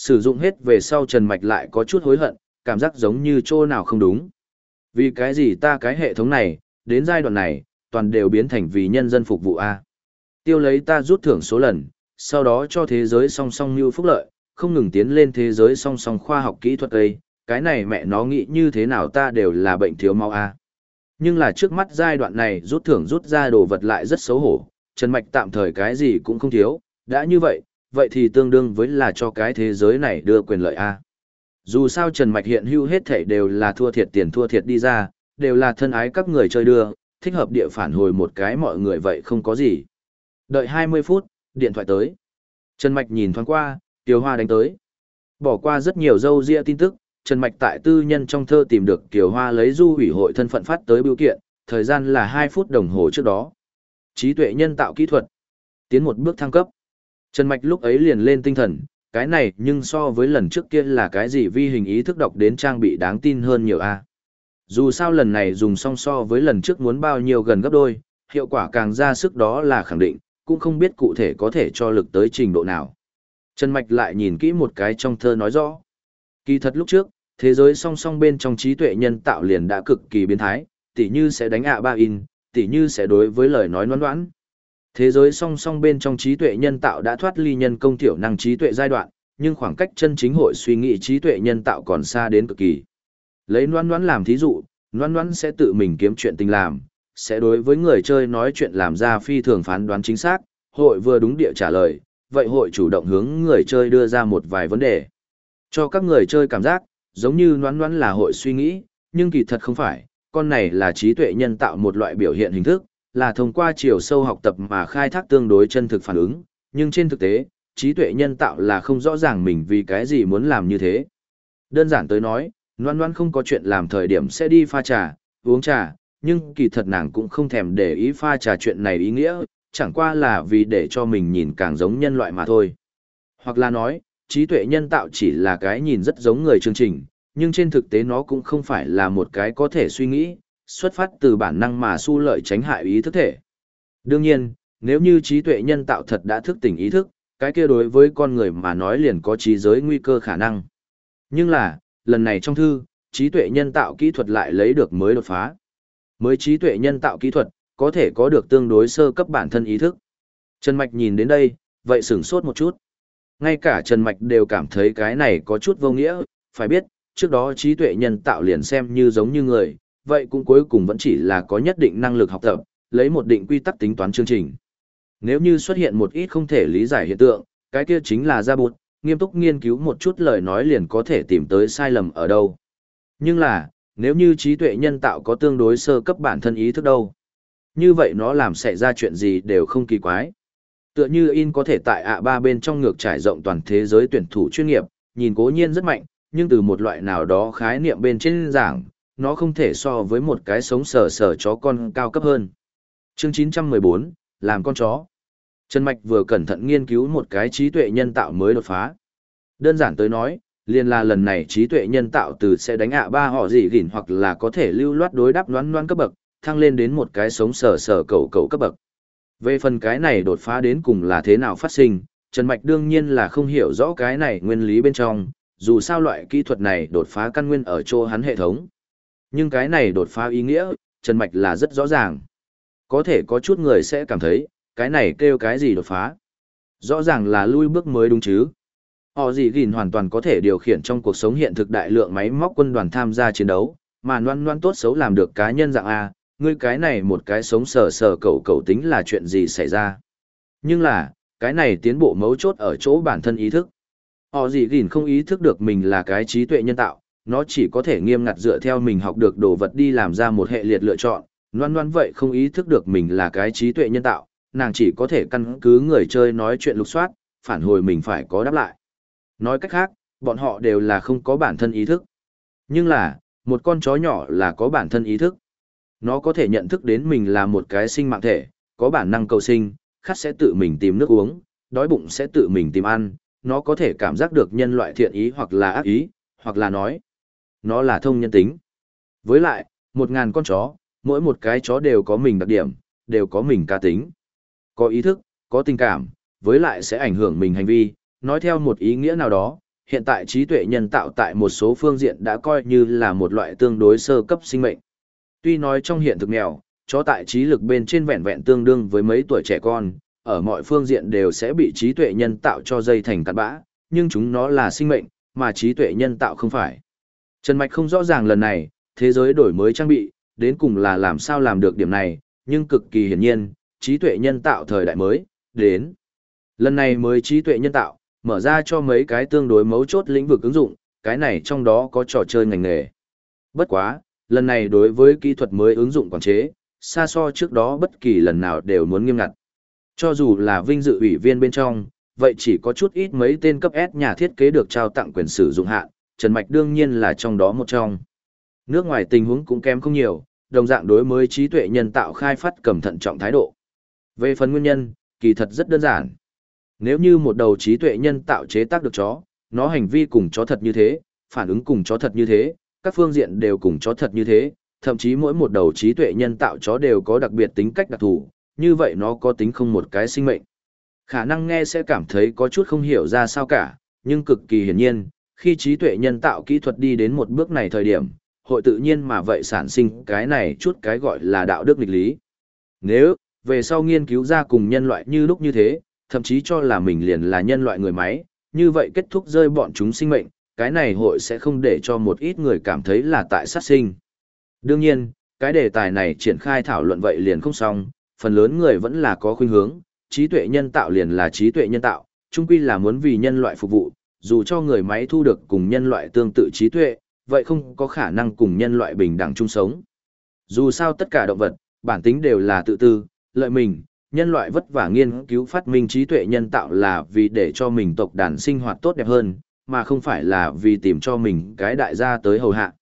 Sử dụng hết về sau Trần Mạch lại có chút hối hận, cảm giác giống như chỗ nào không đúng. Vì cái gì ta cái hệ thống này, đến giai đoạn này, toàn đều biến thành vì nhân dân phục vụ A. Tiêu lấy ta rút thưởng số lần, sau đó cho thế giới song song như phúc lợi, không ngừng tiến lên thế giới song song khoa học kỹ thuật ấy, cái này mẹ nó nghĩ như thế nào ta đều là bệnh thiếu máu A. Nhưng là trước mắt giai đoạn này rút thưởng rút ra đồ vật lại rất xấu hổ, Trần Mạch tạm thời cái gì cũng không thiếu, đã như vậy, vậy thì tương đương với là cho cái thế giới này đưa quyền lợi A. Dù sao Trần Mạch hiện hưu hết thể đều là thua thiệt tiền thua thiệt đi ra, đều là thân ái các người chơi đưa, thích hợp địa phản hồi một cái mọi người vậy không có gì. Đợi 20 phút, điện thoại tới. Trần Mạch nhìn thoáng qua, Kiều Hoa đánh tới. Bỏ qua rất nhiều dâu ria tin tức, Trần Mạch tại tư nhân trong thơ tìm được Kiều Hoa lấy du ủy hội thân phận phát tới biểu kiện, thời gian là 2 phút đồng hồ trước đó. Trí tuệ nhân tạo kỹ thuật. Tiến một bước thăng cấp. Trần Mạch lúc ấy liền lên tinh thần, cái này nhưng so với lần trước kia là cái gì vi hình ý thức đọc đến trang bị đáng tin hơn nhiều a Dù sao lần này dùng song so với lần trước muốn bao nhiêu gần gấp đôi, hiệu quả càng ra sức đó là khẳng định, cũng không biết cụ thể có thể cho lực tới trình độ nào. Trần Mạch lại nhìn kỹ một cái trong thơ nói rõ. Kỳ thật lúc trước, thế giới song song bên trong trí tuệ nhân tạo liền đã cực kỳ biến thái, tỉ như sẽ đánh ạ ba in, tỉ như sẽ đối với lời nói noan noãn. Thế giới song song bên trong trí tuệ nhân tạo đã thoát ly nhân công tiểu năng trí tuệ giai đoạn, nhưng khoảng cách chân chính hội suy nghĩ trí tuệ nhân tạo còn xa đến cực kỳ. Lấy Loan Loan làm thí dụ, Loan Loan sẽ tự mình kiếm chuyện tình làm, sẽ đối với người chơi nói chuyện làm ra phi thường phán đoán chính xác, hội vừa đúng địa trả lời, vậy hội chủ động hướng người chơi đưa ra một vài vấn đề. Cho các người chơi cảm giác, giống như Loan Loan là hội suy nghĩ, nhưng kỳ thật không phải, con này là trí tuệ nhân tạo một loại biểu hiện hình thức, là thông qua chiều sâu học tập mà khai thác tương đối chân thực phản ứng, nhưng trên thực tế, trí tuệ nhân tạo là không rõ ràng mình vì cái gì muốn làm như thế. Đơn giản tới nói, Loan Loan không có chuyện làm thời điểm sẽ đi pha trà, uống trà, nhưng kỳ thật nàng cũng không thèm để ý pha trà chuyện này ý nghĩa, chẳng qua là vì để cho mình nhìn càng giống nhân loại mà thôi. Hoặc là nói, trí tuệ nhân tạo chỉ là cái nhìn rất giống người chương trình, nhưng trên thực tế nó cũng không phải là một cái có thể suy nghĩ, xuất phát từ bản năng mà su lợi tránh hại ý thức thể. Đương nhiên, nếu như trí tuệ nhân tạo thật đã thức tỉnh ý thức, cái kia đối với con người mà nói liền có trí giới nguy cơ khả năng. Nhưng là, lần này trong thư, trí tuệ nhân tạo kỹ thuật lại lấy được mới đột phá. Mới trí tuệ nhân tạo kỹ thuật, có thể có được tương đối sơ cấp bản thân ý thức. Trần Mạch nhìn đến đây, vậy sửng sốt một chút. Ngay cả Trần Mạch đều cảm thấy cái này có chút vô nghĩa, phải biết, trước đó trí tuệ nhân tạo liền xem như giống như người, vậy cũng cuối cùng vẫn chỉ là có nhất định năng lực học tập, lấy một định quy tắc tính toán chương trình. Nếu như xuất hiện một ít không thể lý giải hiện tượng, cái kia chính là ra bụt, nghiêm túc nghiên cứu một chút lời nói liền có thể tìm tới sai lầm ở đâu. Nhưng là, nếu như trí tuệ nhân tạo có tương đối sơ cấp bản thân ý thức đâu, như vậy nó làm xảy ra chuyện gì đều không kỳ quái. Tựa như in có thể tại ạ ba bên trong ngược trải rộng toàn thế giới tuyển thủ chuyên nghiệp, nhìn cố nhiên rất mạnh, nhưng từ một loại nào đó khái niệm bên trên giảng, nó không thể so với một cái sống sờ sờ chó con cao cấp hơn. Chương 914, làm con chó. Trần Mạch vừa cẩn thận nghiên cứu một cái trí tuệ nhân tạo mới đột phá. Đơn giản tới nói, liền là lần này trí tuệ nhân tạo từ sẽ đánh ạ ba họ gì gỉn hoặc là có thể lưu loát đối đáp loán loán cấp bậc, thăng lên đến một cái sống sờ sờ cầu cầu cấp bậc. Về phần cái này đột phá đến cùng là thế nào phát sinh, Trần Mạch đương nhiên là không hiểu rõ cái này nguyên lý bên trong, dù sao loại kỹ thuật này đột phá căn nguyên ở chỗ hắn hệ thống. Nhưng cái này đột phá ý nghĩa, Trần Mạch là rất rõ ràng. Có thể có chút người sẽ cảm thấy, cái này kêu cái gì đột phá. Rõ ràng là lui bước mới đúng chứ. Họ gì gìn hoàn toàn có thể điều khiển trong cuộc sống hiện thực đại lượng máy móc quân đoàn tham gia chiến đấu, mà noan noan tốt xấu làm được cá nhân dạng A, ngươi cái này một cái sống sờ sờ cầu cầu tính là chuyện gì xảy ra. Nhưng là, cái này tiến bộ mấu chốt ở chỗ bản thân ý thức. Họ gì gìn không ý thức được mình là cái trí tuệ nhân tạo, nó chỉ có thể nghiêm ngặt dựa theo mình học được đồ vật đi làm ra một hệ liệt lựa chọn, loan loan vậy không ý thức được mình là cái trí tuệ nhân tạo, nàng chỉ có thể căn cứ người chơi nói chuyện lục soát, phản hồi mình phải có đáp lại. Nói cách khác, bọn họ đều là không có bản thân ý thức. Nhưng là, một con chó nhỏ là có bản thân ý thức. Nó có thể nhận thức đến mình là một cái sinh mạng thể, có bản năng cầu sinh, khát sẽ tự mình tìm nước uống, đói bụng sẽ tự mình tìm ăn, nó có thể cảm giác được nhân loại thiện ý hoặc là ác ý, hoặc là nói, nó là thông nhân tính. Với lại, một ngàn con chó, mỗi một cái chó đều có mình đặc điểm, đều có mình cá tính. Có ý thức, có tình cảm, với lại sẽ ảnh hưởng mình hành vi, nói theo một ý nghĩa nào đó, hiện tại trí tuệ nhân tạo tại một số phương diện đã coi như là một loại tương đối sơ cấp sinh mệnh. Tuy nói trong hiện thực nghèo, chó tại trí lực bên trên vẹn vẹn tương đương với mấy tuổi trẻ con, ở mọi phương diện đều sẽ bị trí tuệ nhân tạo cho dây thành cát bã, nhưng chúng nó là sinh mệnh, mà trí tuệ nhân tạo không phải. Trần Mạch không rõ ràng lần này, thế giới đổi mới trang bị, đến cùng là làm sao làm được điểm này, nhưng cực kỳ hiển nhiên, trí tuệ nhân tạo thời đại mới, đến. Lần này mới trí tuệ nhân tạo, mở ra cho mấy cái tương đối mấu chốt lĩnh vực ứng dụng, cái này trong đó có trò chơi ngành nghề. Bất quá, lần này đối với kỹ thuật mới ứng dụng quản chế, xa so trước đó bất kỳ lần nào đều muốn nghiêm ngặt. Cho dù là vinh dự ủy viên bên trong, vậy chỉ có chút ít mấy tên cấp S nhà thiết kế được trao tặng quyền sử dụng hạn, Trần Mạch đương nhiên là trong đó một trong. Nước ngoài tình huống cũng kém không nhiều, đồng dạng đối mới trí tuệ nhân tạo khai phát cầm thận trọng thái độ. Về phần nguyên nhân, kỳ thật rất đơn giản. Nếu như một đầu trí tuệ nhân tạo chế tác được chó, nó hành vi cùng chó thật như thế, phản ứng cùng chó thật như thế, các phương diện đều cùng chó thật như thế, thậm chí mỗi một đầu trí tuệ nhân tạo chó đều có đặc biệt tính cách đặc thù, như vậy nó có tính không một cái sinh mệnh. Khả năng nghe sẽ cảm thấy có chút không hiểu ra sao cả, nhưng cực kỳ hiển nhiên, khi trí tuệ nhân tạo kỹ thuật đi đến một bước này thời điểm, hội tự nhiên mà vậy sản sinh cái này chút cái gọi là đạo đức nghịch lý. Nếu, về sau nghiên cứu ra cùng nhân loại như lúc như thế, thậm chí cho là mình liền là nhân loại người máy, như vậy kết thúc rơi bọn chúng sinh mệnh, cái này hội sẽ không để cho một ít người cảm thấy là tại sát sinh. Đương nhiên, cái đề tài này triển khai thảo luận vậy liền không xong, phần lớn người vẫn là có khuynh hướng, trí tuệ nhân tạo liền là trí tuệ nhân tạo, chung quy là muốn vì nhân loại phục vụ, dù cho người máy thu được cùng nhân loại tương tự trí tuệ, vậy không có khả năng cùng nhân loại bình đẳng chung sống. Dù sao tất cả động vật, bản tính đều là tự tư, lợi mình, nhân loại vất vả nghiên cứu phát minh trí tuệ nhân tạo là vì để cho mình tộc đàn sinh hoạt tốt đẹp hơn, mà không phải là vì tìm cho mình cái đại gia tới hầu hạ.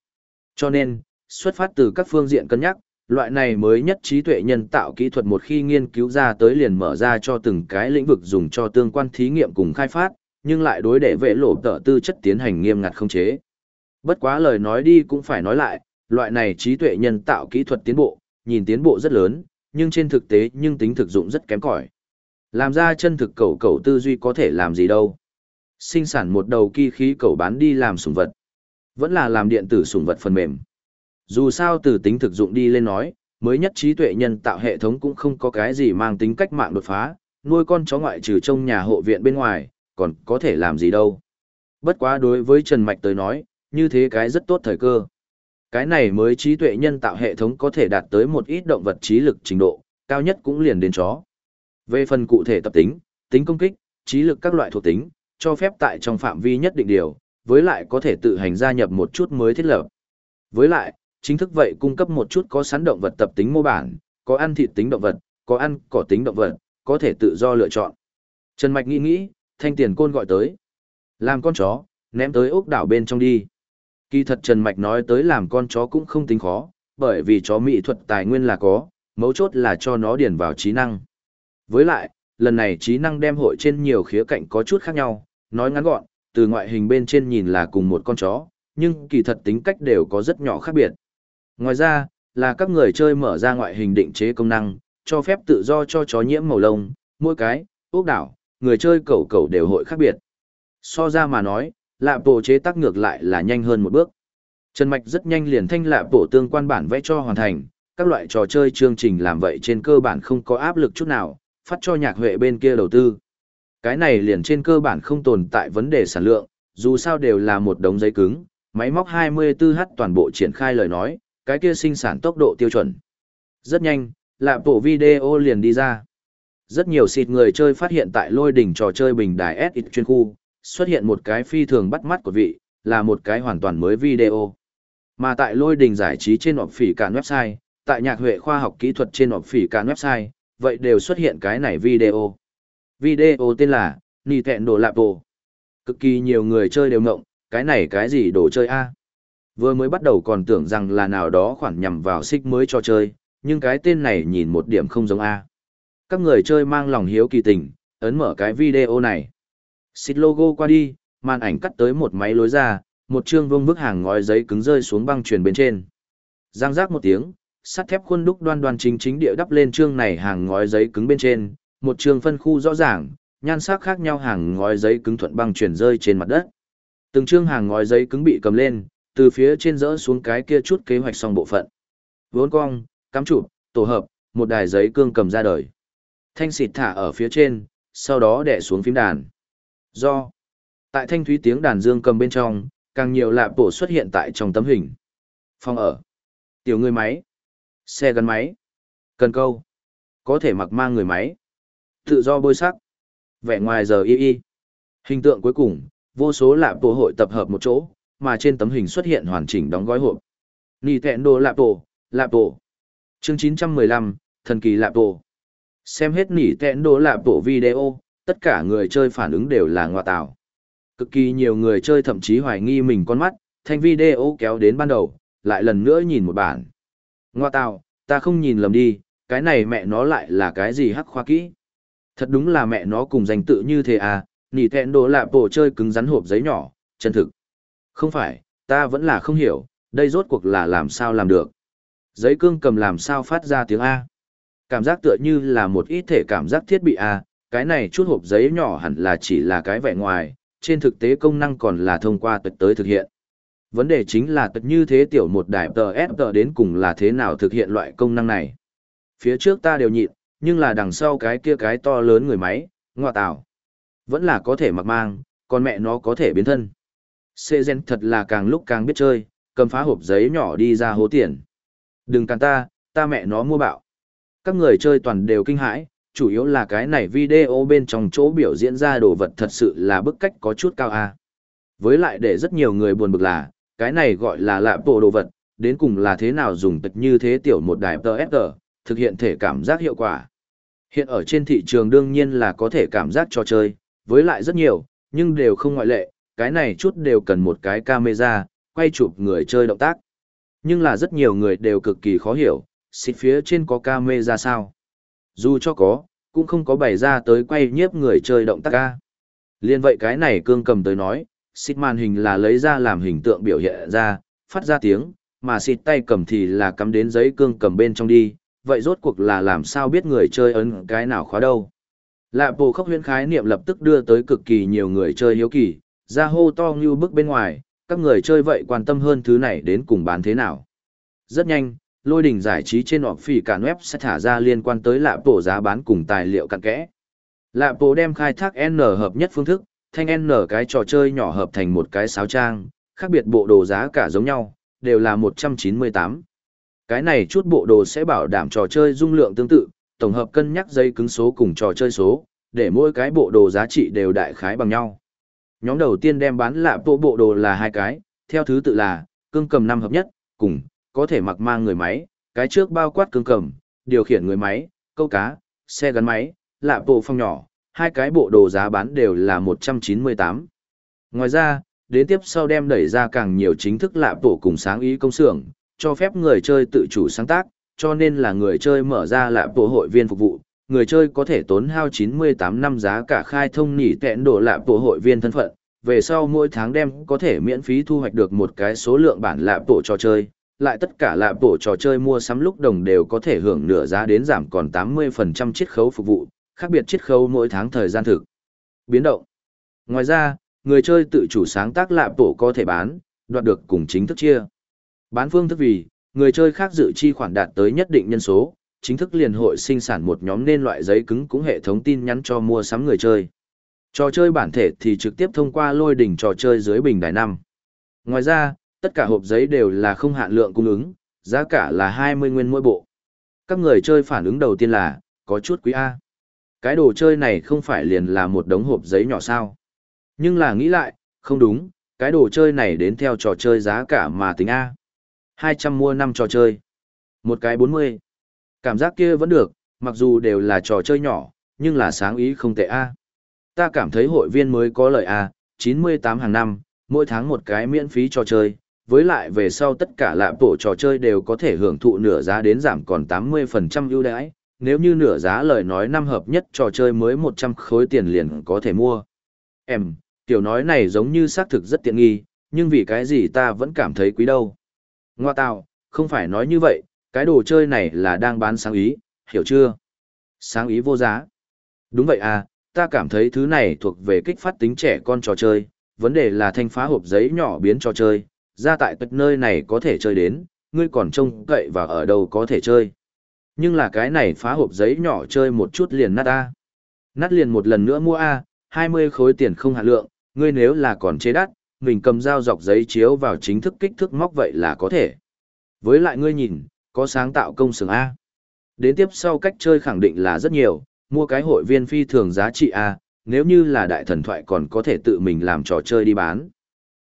Cho nên, xuất phát từ các phương diện cân nhắc, loại này mới nhất trí tuệ nhân tạo kỹ thuật một khi nghiên cứu ra tới liền mở ra cho từng cái lĩnh vực dùng cho tương quan thí nghiệm cùng khai phát, nhưng lại đối để vệ lộ tợ tư chất tiến hành nghiêm ngặt không chế. Bất quá lời nói đi cũng phải nói lại, loại này trí tuệ nhân tạo kỹ thuật tiến bộ, nhìn tiến bộ rất lớn, nhưng trên thực tế nhưng tính thực dụng rất kém cỏi. Làm ra chân thực cầu cầu tư duy có thể làm gì đâu. Sinh sản một đầu kỳ khí cầu bán đi làm sủng vật. Vẫn là làm điện tử sủng vật phần mềm. Dù sao từ tính thực dụng đi lên nói, mới nhất trí tuệ nhân tạo hệ thống cũng không có cái gì mang tính cách mạng đột phá, nuôi con chó ngoại trừ trong nhà hộ viện bên ngoài, còn có thể làm gì đâu. Bất quá đối với Trần Mạch tới nói, như thế cái rất tốt thời cơ. Cái này mới trí tuệ nhân tạo hệ thống có thể đạt tới một ít động vật trí lực trình độ, cao nhất cũng liền đến chó. Về phần cụ thể tập tính, tính công kích, trí lực các loại thuộc tính, cho phép tại trong phạm vi nhất định điều, với lại có thể tự hành gia nhập một chút mới thiết lập. Với lại, chính thức vậy cung cấp một chút có sẵn động vật tập tính mô bản, có ăn thịt tính động vật, có ăn cỏ tính động vật, có thể tự do lựa chọn. Trần Mạch nghĩ nghĩ, thanh tiền côn gọi tới. Làm con chó, ném tới ốc đảo bên trong đi. Kỳ thật Trần Mạch nói tới làm con chó cũng không tính khó, bởi vì chó mỹ thuật tài nguyên là có, mấu chốt là cho nó điền vào trí năng. Với lại, lần này trí năng đem hội trên nhiều khía cạnh có chút khác nhau, nói ngắn gọn, từ ngoại hình bên trên nhìn là cùng một con chó, nhưng kỳ thật tính cách đều có rất nhỏ khác biệt. Ngoài ra, là các người chơi mở ra ngoại hình định chế công năng, cho phép tự do cho chó nhiễm màu lông, mỗi cái, ốc đảo, người chơi cẩu cẩu đều hội khác biệt. So ra mà nói, lạ bộ chế tác ngược lại là nhanh hơn một bước. Trần Mạch rất nhanh liền thanh lạ bộ tương quan bản vẽ cho hoàn thành, các loại trò chơi chương trình làm vậy trên cơ bản không có áp lực chút nào, phát cho nhạc huệ bên kia đầu tư. Cái này liền trên cơ bản không tồn tại vấn đề sản lượng, dù sao đều là một đống giấy cứng, máy móc 24H toàn bộ triển khai lời nói, cái kia sinh sản tốc độ tiêu chuẩn. Rất nhanh, lạ bộ video liền đi ra. Rất nhiều xịt người chơi phát hiện tại lôi đỉnh trò chơi bình đài SX chuyên khu, xuất hiện một cái phi thường bắt mắt của vị, là một cái hoàn toàn mới video. Mà tại lôi đỉnh giải trí trên họp phỉ cản website, tại nhạc huệ khoa học kỹ thuật trên họp phỉ cản website, vậy đều xuất hiện cái này video. Video tên là Nì Thẹn Đồ Lạp Đồ. Cực kỳ nhiều người chơi đều ngộng, cái này cái gì đồ chơi a Vừa mới bắt đầu còn tưởng rằng là nào đó khoản nhằm vào xích mới cho chơi, nhưng cái tên này nhìn một điểm không giống A. Các người chơi mang lòng hiếu kỳ tình, ấn mở cái video này. Xịt logo qua đi, màn ảnh cắt tới một máy lối ra, một chương vương vức hàng ngói giấy cứng rơi xuống băng truyền bên trên. Giang giác một tiếng, sắt thép khuôn đúc đoan đoan chính chính địa đắp lên chương này hàng ngói giấy cứng bên trên, một chương phân khu rõ ràng, nhan sắc khác nhau hàng ngói giấy cứng thuận băng truyền rơi trên mặt đất. Từng chương hàng ngói giấy cứng bị cầm lên, từ phía trên rỡ xuống cái kia chút kế hoạch xong bộ phận. Vốn cong, cắm chụp, tổ hợp, một đài giấy cương cầm ra đời. Thanh xịt thả ở phía trên, sau đó đè xuống phím đàn. Do tại thanh thúy tiếng đàn dương cầm bên trong, càng nhiều lạp bổ xuất hiện tại trong tấm hình. Phòng ở, tiểu người máy, xe gắn máy, cần câu, có thể mặc mang người máy, tự do bôi sắc, vẻ ngoài giờ y y. Hình tượng cuối cùng, vô số lạp bổ hội tập hợp một chỗ, mà trên tấm hình xuất hiện hoàn chỉnh đóng gói hộp. Nintendo lạp bổ, lạp bổ. Chương 915, thần kỳ lạp bổ. Xem hết nỉ tẹn đồ lạp bộ video, tất cả người chơi phản ứng đều là ngoại tạo. Cực kỳ nhiều người chơi thậm chí hoài nghi mình con mắt, thanh video kéo đến ban đầu, lại lần nữa nhìn một bản. Ngoa tạo, ta không nhìn lầm đi, cái này mẹ nó lại là cái gì hắc khoa kỹ. Thật đúng là mẹ nó cùng danh tự như thế à, nỉ thẹn đồ lạ bộ chơi cứng rắn hộp giấy nhỏ, chân thực. Không phải, ta vẫn là không hiểu, đây rốt cuộc là làm sao làm được. Giấy cương cầm làm sao phát ra tiếng A. Cảm giác tựa như là một ít thể cảm giác thiết bị A, cái này chút hộp giấy nhỏ hẳn là chỉ là cái vẻ ngoài, trên thực tế công năng còn là thông qua tật tới thực hiện. Vấn đề chính là tật như thế tiểu một đài tờ đến cùng là thế nào thực hiện loại công năng này. Phía trước ta đều nhịn, nhưng là đằng sau cái kia cái to lớn người máy, ngọa tạo. Vẫn là có thể mặc mang, còn mẹ nó có thể biến thân. Sê gen thật là càng lúc càng biết chơi, cầm phá hộp giấy nhỏ đi ra hố tiền. Đừng càng ta, ta mẹ nó mua bạo. Các người chơi toàn đều kinh hãi, chủ yếu là cái này video bên trong chỗ biểu diễn ra đồ vật thật sự là bức cách có chút cao a. Với lại để rất nhiều người buồn bực là, cái này gọi là lạ bộ đồ vật, đến cùng là thế nào dùng tật như thế tiểu một đài TFT, thực hiện thể cảm giác hiệu quả. Hiện ở trên thị trường đương nhiên là có thể cảm giác cho chơi, với lại rất nhiều, nhưng đều không ngoại lệ, cái này chút đều cần một cái camera, quay chụp người chơi động tác. Nhưng là rất nhiều người đều cực kỳ khó hiểu, xịt phía trên có camera sao. Dù cho có, cũng không có bày ra tới quay nhiếp người chơi động tác ca. Liên vậy cái này cương cầm tới nói, xịt màn hình là lấy ra làm hình tượng biểu hiện ra, phát ra tiếng, mà xịt tay cầm thì là cắm đến giấy cương cầm bên trong đi, vậy rốt cuộc là làm sao biết người chơi ấn cái nào khóa đâu. Lạ bộ khóc huyễn khái niệm lập tức đưa tới cực kỳ nhiều người chơi hiếu kỳ, ra hô to như bức bên ngoài, các người chơi vậy quan tâm hơn thứ này đến cùng bán thế nào. Rất nhanh, lôi đình giải trí trên họp phỉ cả web sẽ thả ra liên quan tới lạ bộ giá bán cùng tài liệu cặn kẽ. Lạ bộ đem khai thác N hợp nhất phương thức, thanh N cái trò chơi nhỏ hợp thành một cái sáo trang, khác biệt bộ đồ giá cả giống nhau, đều là 198. Cái này chút bộ đồ sẽ bảo đảm trò chơi dung lượng tương tự, tổng hợp cân nhắc dây cứng số cùng trò chơi số, để mỗi cái bộ đồ giá trị đều đại khái bằng nhau. Nhóm đầu tiên đem bán lạ bộ bộ đồ là hai cái, theo thứ tự là, cương cầm năm hợp nhất, cùng, có thể mặc mang người máy, cái trước bao quát cương cầm, điều khiển người máy, câu cá, xe gắn máy, lạ bộ phong nhỏ, hai cái bộ đồ giá bán đều là 198. Ngoài ra, đến tiếp sau đem đẩy ra càng nhiều chính thức lạ bộ cùng sáng ý công xưởng, cho phép người chơi tự chủ sáng tác, cho nên là người chơi mở ra lạ bộ hội viên phục vụ, người chơi có thể tốn hao 98 năm giá cả khai thông nỉ tẹn đổ lạ bộ hội viên thân phận, về sau mỗi tháng đem có thể miễn phí thu hoạch được một cái số lượng bản lạ bộ trò chơi, lại tất cả là bộ trò chơi mua sắm lúc đồng đều có thể hưởng nửa giá đến giảm còn 80% chiết khấu phục vụ, khác biệt chiết khấu mỗi tháng thời gian thực. Biến động. Ngoài ra, người chơi tự chủ sáng tác lạ bộ có thể bán, đoạt được cùng chính thức chia. Bán phương thức vì, người chơi khác dự chi khoản đạt tới nhất định nhân số, chính thức liền hội sinh sản một nhóm nên loại giấy cứng cũng hệ thống tin nhắn cho mua sắm người chơi. Trò chơi bản thể thì trực tiếp thông qua lôi đỉnh trò chơi dưới bình đài năm. Ngoài ra, tất cả hộp giấy đều là không hạn lượng cung ứng, giá cả là 20 nguyên mỗi bộ. Các người chơi phản ứng đầu tiên là, có chút quý A. Cái đồ chơi này không phải liền là một đống hộp giấy nhỏ sao. Nhưng là nghĩ lại, không đúng, cái đồ chơi này đến theo trò chơi giá cả mà tính A. 200 mua năm trò chơi. Một cái 40. Cảm giác kia vẫn được, mặc dù đều là trò chơi nhỏ, nhưng là sáng ý không tệ A. Ta cảm thấy hội viên mới có lợi A, 98 hàng năm, mỗi tháng một cái miễn phí trò chơi, với lại về sau tất cả lạm bộ trò chơi đều có thể hưởng thụ nửa giá đến giảm còn 80% ưu đãi. Nếu như nửa giá lời nói năm hợp nhất trò chơi mới 100 khối tiền liền có thể mua. Em, tiểu nói này giống như xác thực rất tiện nghi, nhưng vì cái gì ta vẫn cảm thấy quý đâu. Ngoa tạo, không phải nói như vậy, cái đồ chơi này là đang bán sáng ý, hiểu chưa? Sáng ý vô giá. Đúng vậy à, ta cảm thấy thứ này thuộc về kích phát tính trẻ con trò chơi, vấn đề là thanh phá hộp giấy nhỏ biến trò chơi, ra tại tuyệt nơi này có thể chơi đến, ngươi còn trông cậy và ở đâu có thể chơi. Nhưng là cái này phá hộp giấy nhỏ chơi một chút liền nát A. Nát liền một lần nữa mua A, 20 khối tiền không hạ lượng, ngươi nếu là còn chế đắt, mình cầm dao dọc giấy chiếu vào chính thức kích thước móc vậy là có thể. Với lại ngươi nhìn, có sáng tạo công xưởng A. Đến tiếp sau cách chơi khẳng định là rất nhiều, mua cái hội viên phi thường giá trị A, nếu như là đại thần thoại còn có thể tự mình làm trò chơi đi bán.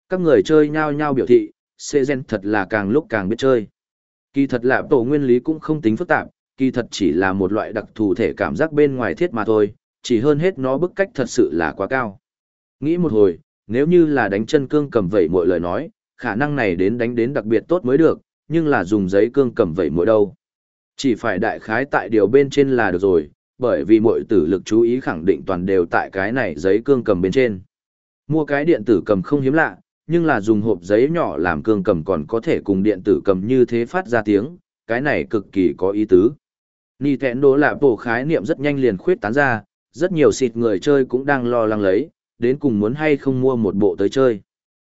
Các người chơi nhao nhao biểu thị, Sezen thật là càng lúc càng biết chơi. Kỳ thật là tổ nguyên lý cũng không tính phức tạp, kỳ thật chỉ là một loại đặc thù thể cảm giác bên ngoài thiết mà thôi, chỉ hơn hết nó bức cách thật sự là quá cao. Nghĩ một hồi, nếu như là đánh chân cương cầm vẩy mọi lời nói, khả năng này đến đánh đến đặc biệt tốt mới được, nhưng là dùng giấy cương cầm vẩy mỗi đâu. Chỉ phải đại khái tại điều bên trên là được rồi, bởi vì mọi tử lực chú ý khẳng định toàn đều tại cái này giấy cương cầm bên trên. Mua cái điện tử cầm không hiếm lạ, nhưng là dùng hộp giấy nhỏ làm cương cầm còn có thể cùng điện tử cầm như thế phát ra tiếng, cái này cực kỳ có ý tứ. Nintendo là bộ khái niệm rất nhanh liền khuyết tán ra, rất nhiều xịt người chơi cũng đang lo lắng lấy, đến cùng muốn hay không mua một bộ tới chơi.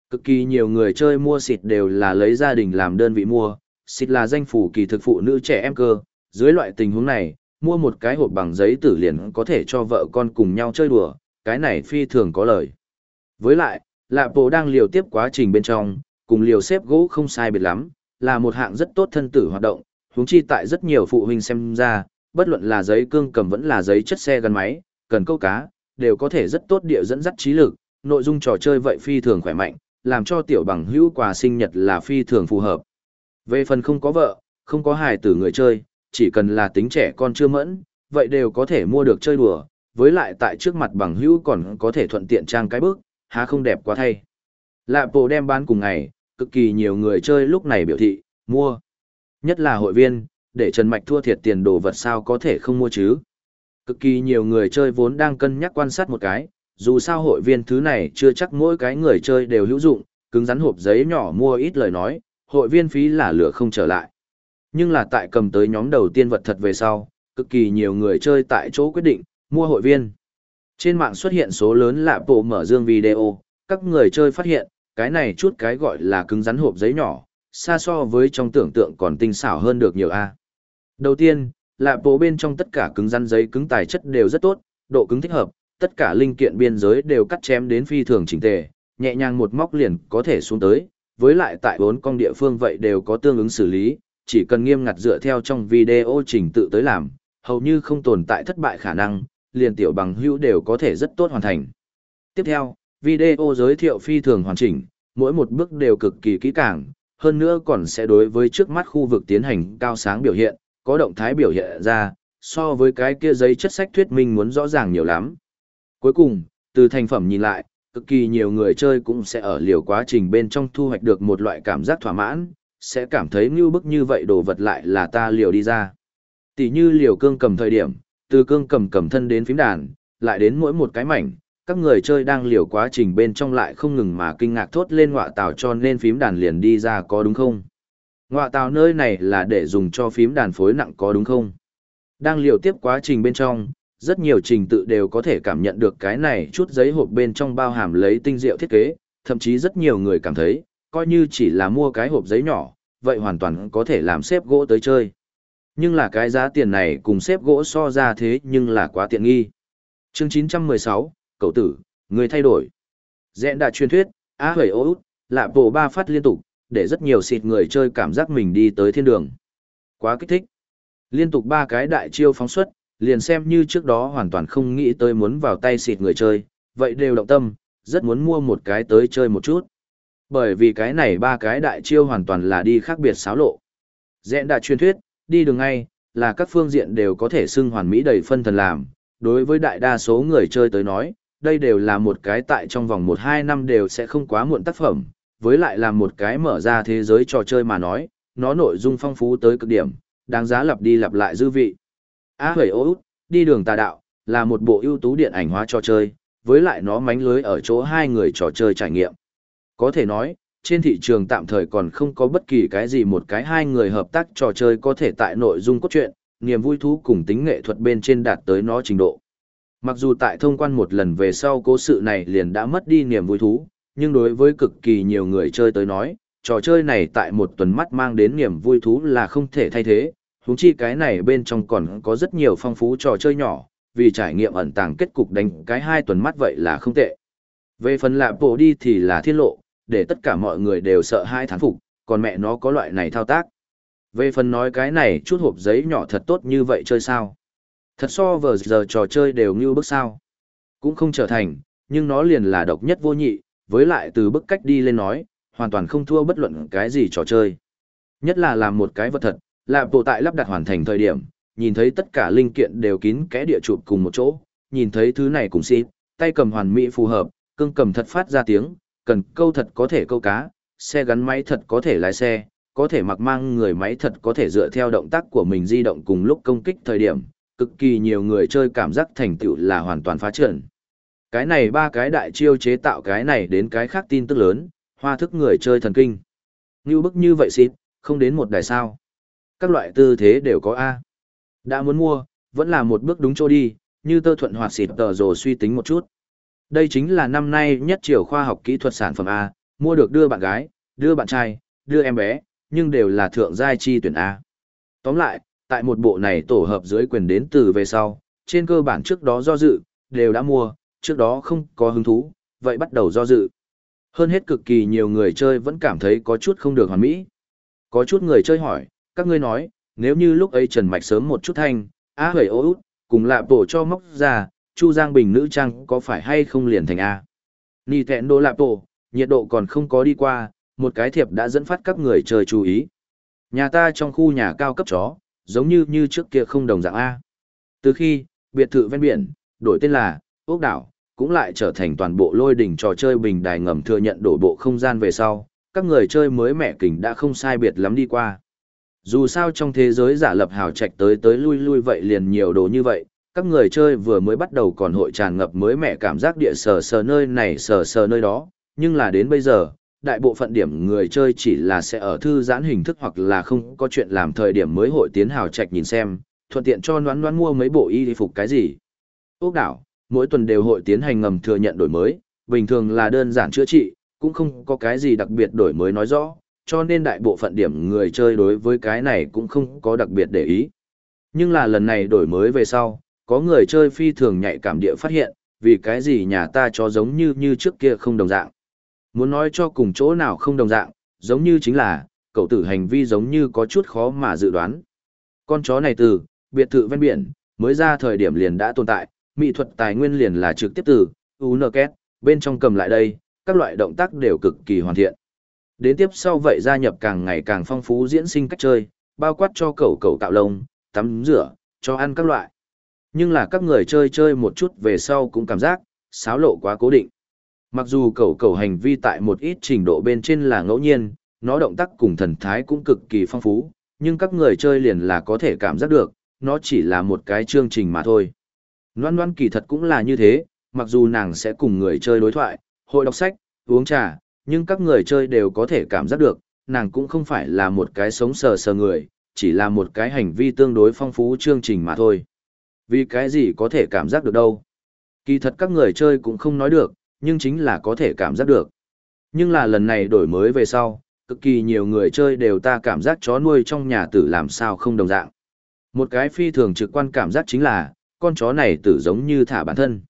Cực kỳ nhiều người chơi mua xịt đều là lấy gia đình làm đơn vị mua, xịt là danh phủ kỳ thực phụ nữ trẻ em cơ, dưới loại tình huống này, mua một cái hộp bằng giấy tử liền có thể cho vợ con cùng nhau chơi đùa, cái này phi thường có lời. Với lại, lạ bộ đang liều tiếp quá trình bên trong, cùng liều xếp gỗ không sai biệt lắm, là một hạng rất tốt thân tử hoạt động, huống chi tại rất nhiều phụ huynh xem ra, bất luận là giấy cương cầm vẫn là giấy chất xe gắn máy, cần câu cá, đều có thể rất tốt địa dẫn dắt trí lực, nội dung trò chơi vậy phi thường khỏe mạnh, làm cho tiểu bằng hữu quà sinh nhật là phi thường phù hợp. Về phần không có vợ, không có hài tử người chơi, chỉ cần là tính trẻ con chưa mẫn, vậy đều có thể mua được chơi đùa, với lại tại trước mặt bằng hữu còn có thể thuận tiện trang cái bước, há không đẹp quá thay. Lạ bộ đem bán cùng ngày, cực kỳ nhiều người chơi lúc này biểu thị, mua. Nhất là hội viên, để Trần Mạch thua thiệt tiền đồ vật sao có thể không mua chứ. Cực kỳ nhiều người chơi vốn đang cân nhắc quan sát một cái, dù sao hội viên thứ này chưa chắc mỗi cái người chơi đều hữu dụng, cứng rắn hộp giấy nhỏ mua ít lời nói, hội viên phí là lửa không trở lại. Nhưng là tại cầm tới nhóm đầu tiên vật thật về sau, cực kỳ nhiều người chơi tại chỗ quyết định, mua hội viên. Trên mạng xuất hiện số lớn lạ bộ mở dương video, các người chơi phát hiện, cái này chút cái gọi là cứng rắn hộp giấy nhỏ, xa so với trong tưởng tượng còn tinh xảo hơn được nhiều a. Đầu tiên, lạ bộ bên trong tất cả cứng rắn giấy cứng tài chất đều rất tốt, độ cứng thích hợp, tất cả linh kiện biên giới đều cắt chém đến phi thường chỉnh tề, nhẹ nhàng một móc liền có thể xuống tới, với lại tại bốn con địa phương vậy đều có tương ứng xử lý, chỉ cần nghiêm ngặt dựa theo trong video trình tự tới làm, hầu như không tồn tại thất bại khả năng, liền tiểu bằng hữu đều có thể rất tốt hoàn thành. Tiếp theo, video giới thiệu phi thường hoàn chỉnh, mỗi một bước đều cực kỳ kỹ càng, hơn nữa còn sẽ đối với trước mắt khu vực tiến hành cao sáng biểu hiện, có động thái biểu hiện ra, so với cái kia giấy chất sách thuyết minh muốn rõ ràng nhiều lắm. Cuối cùng, từ thành phẩm nhìn lại, cực kỳ nhiều người chơi cũng sẽ ở liều quá trình bên trong thu hoạch được một loại cảm giác thỏa mãn, sẽ cảm thấy như bức như vậy đồ vật lại là ta liều đi ra. Tỷ như liều cương cầm thời điểm, từ cương cầm cầm thân đến phím đàn, lại đến mỗi một cái mảnh, các người chơi đang liều quá trình bên trong lại không ngừng mà kinh ngạc thốt lên ngọa tàu cho nên phím đàn liền đi ra có đúng không? Ngọa tàu nơi này là để dùng cho phím đàn phối nặng có đúng không? Đang liều tiếp quá trình bên trong, rất nhiều trình tự đều có thể cảm nhận được cái này chút giấy hộp bên trong bao hàm lấy tinh diệu thiết kế, thậm chí rất nhiều người cảm thấy, coi như chỉ là mua cái hộp giấy nhỏ, vậy hoàn toàn có thể làm xếp gỗ tới chơi. Nhưng là cái giá tiền này cùng xếp gỗ so ra thế nhưng là quá tiện nghi. Chương 916, cậu tử, người thay đổi. Dẹn đã truyền thuyết, á hởi ô út, lạ bộ ba phát liên tục, để rất nhiều xịt người chơi cảm giác mình đi tới thiên đường. Quá kích thích. Liên tục ba cái đại chiêu phóng xuất, liền xem như trước đó hoàn toàn không nghĩ tới muốn vào tay xịt người chơi, vậy đều động tâm, rất muốn mua một cái tới chơi một chút. Bởi vì cái này ba cái đại chiêu hoàn toàn là đi khác biệt xáo lộ. Dẹn đã truyền thuyết, đi đường ngay, là các phương diện đều có thể xưng hoàn mỹ đầy phân thần làm. Đối với đại đa số người chơi tới nói, đây đều là một cái tại trong vòng 1-2 năm đều sẽ không quá muộn tác phẩm, với lại là một cái mở ra thế giới trò chơi mà nói, nó nội dung phong phú tới cực điểm, đáng giá lặp đi lặp lại dư vị. Á hởi ô út, đi đường tà đạo, là một bộ ưu tú điện ảnh hóa trò chơi, với lại nó mánh lưới ở chỗ hai người trò chơi trải nghiệm. Có thể nói, trên thị trường tạm thời còn không có bất kỳ cái gì một cái hai người hợp tác trò chơi có thể tại nội dung cốt truyện, niềm vui thú cùng tính nghệ thuật bên trên đạt tới nó trình độ. Mặc dù tại thông quan một lần về sau cố sự này liền đã mất đi niềm vui thú, nhưng đối với cực kỳ nhiều người chơi tới nói, trò chơi này tại một tuần mắt mang đến niềm vui thú là không thể thay thế, huống chi cái này bên trong còn có rất nhiều phong phú trò chơi nhỏ, vì trải nghiệm ẩn tàng kết cục đánh cái hai tuần mắt vậy là không tệ. Về phần lạ bộ đi thì là thiên lộ, để tất cả mọi người đều sợ hai thán phục, còn mẹ nó có loại này thao tác. Về phần nói cái này chút hộp giấy nhỏ thật tốt như vậy chơi sao. Thật so vờ giờ trò chơi đều như bức sao. Cũng không trở thành, nhưng nó liền là độc nhất vô nhị, với lại từ bức cách đi lên nói, hoàn toàn không thua bất luận cái gì trò chơi. Nhất là làm một cái vật thật, là bộ tại lắp đặt hoàn thành thời điểm, nhìn thấy tất cả linh kiện đều kín kẽ địa chụp cùng một chỗ, nhìn thấy thứ này cùng xịt, tay cầm hoàn mỹ phù hợp, cương cầm thật phát ra tiếng, cần câu thật có thể câu cá, xe gắn máy thật có thể lái xe, có thể mặc mang người máy thật có thể dựa theo động tác của mình di động cùng lúc công kích thời điểm, cực kỳ nhiều người chơi cảm giác thành tựu là hoàn toàn phá trận. Cái này ba cái đại chiêu chế tạo cái này đến cái khác tin tức lớn, hoa thức người chơi thần kinh. Như bức như vậy xịt, không đến một đài sao. Các loại tư thế đều có A. Đã muốn mua, vẫn là một bước đúng chỗ đi, như tơ thuận hoạt xịt tờ rồi suy tính một chút. Đây chính là năm nay nhất chiều khoa học kỹ thuật sản phẩm A, mua được đưa bạn gái, đưa bạn trai, đưa em bé, nhưng đều là thượng giai chi tuyển A. Tóm lại, tại một bộ này tổ hợp dưới quyền đến từ về sau, trên cơ bản trước đó do dự, đều đã mua, trước đó không có hứng thú, vậy bắt đầu do dự. Hơn hết cực kỳ nhiều người chơi vẫn cảm thấy có chút không được hoàn mỹ. Có chút người chơi hỏi, các ngươi nói, nếu như lúc ấy Trần Mạch sớm một chút thanh, á hời ô út, cùng lạp bổ cho móc ra, Chu Giang Bình nữ trang có phải hay không liền thành A. Nì thẹn đô lạp tổ, nhiệt độ còn không có đi qua, một cái thiệp đã dẫn phát các người chơi chú ý. Nhà ta trong khu nhà cao cấp chó, giống như như trước kia không đồng dạng A. Từ khi, biệt thự ven biển, đổi tên là, ốc đảo, cũng lại trở thành toàn bộ lôi đỉnh trò chơi bình đài ngầm thừa nhận đổi bộ không gian về sau, các người chơi mới mẹ kình đã không sai biệt lắm đi qua. Dù sao trong thế giới giả lập hào trạch tới tới lui lui vậy liền nhiều đồ như vậy, các người chơi vừa mới bắt đầu còn hội tràn ngập mới mẹ cảm giác địa sờ sờ nơi này sờ sờ nơi đó, nhưng là đến bây giờ, đại bộ phận điểm người chơi chỉ là sẽ ở thư giãn hình thức hoặc là không có chuyện làm thời điểm mới hội tiến hào trạch nhìn xem, thuận tiện cho noán noán mua mấy bộ y phục cái gì. Ốc đảo, mỗi tuần đều hội tiến hành ngầm thừa nhận đổi mới, bình thường là đơn giản chữa trị, cũng không có cái gì đặc biệt đổi mới nói rõ, cho nên đại bộ phận điểm người chơi đối với cái này cũng không có đặc biệt để ý. Nhưng là lần này đổi mới về sau, có người chơi phi thường nhạy cảm địa phát hiện, vì cái gì nhà ta cho giống như như trước kia không đồng dạng. Muốn nói cho cùng chỗ nào không đồng dạng, giống như chính là, cậu tử hành vi giống như có chút khó mà dự đoán. Con chó này từ, biệt thự ven biển, mới ra thời điểm liền đã tồn tại, mỹ thuật tài nguyên liền là trực tiếp từ, UNKET, bên trong cầm lại đây, các loại động tác đều cực kỳ hoàn thiện. Đến tiếp sau vậy gia nhập càng ngày càng phong phú diễn sinh cách chơi, bao quát cho cậu cậu tạo lông, tắm rửa, cho ăn các loại. Nhưng là các người chơi chơi một chút về sau cũng cảm giác, xáo lộ quá cố định. Mặc dù cầu cầu hành vi tại một ít trình độ bên trên là ngẫu nhiên, nó động tác cùng thần thái cũng cực kỳ phong phú, nhưng các người chơi liền là có thể cảm giác được, nó chỉ là một cái chương trình mà thôi. Loan loan kỳ thật cũng là như thế, mặc dù nàng sẽ cùng người chơi đối thoại, hội đọc sách, uống trà, nhưng các người chơi đều có thể cảm giác được, nàng cũng không phải là một cái sống sờ sờ người, chỉ là một cái hành vi tương đối phong phú chương trình mà thôi. Vì cái gì có thể cảm giác được đâu. Kỳ thật các người chơi cũng không nói được, nhưng chính là có thể cảm giác được. Nhưng là lần này đổi mới về sau, cực kỳ nhiều người chơi đều ta cảm giác chó nuôi trong nhà tử làm sao không đồng dạng. Một cái phi thường trực quan cảm giác chính là, con chó này tử giống như thả bản thân.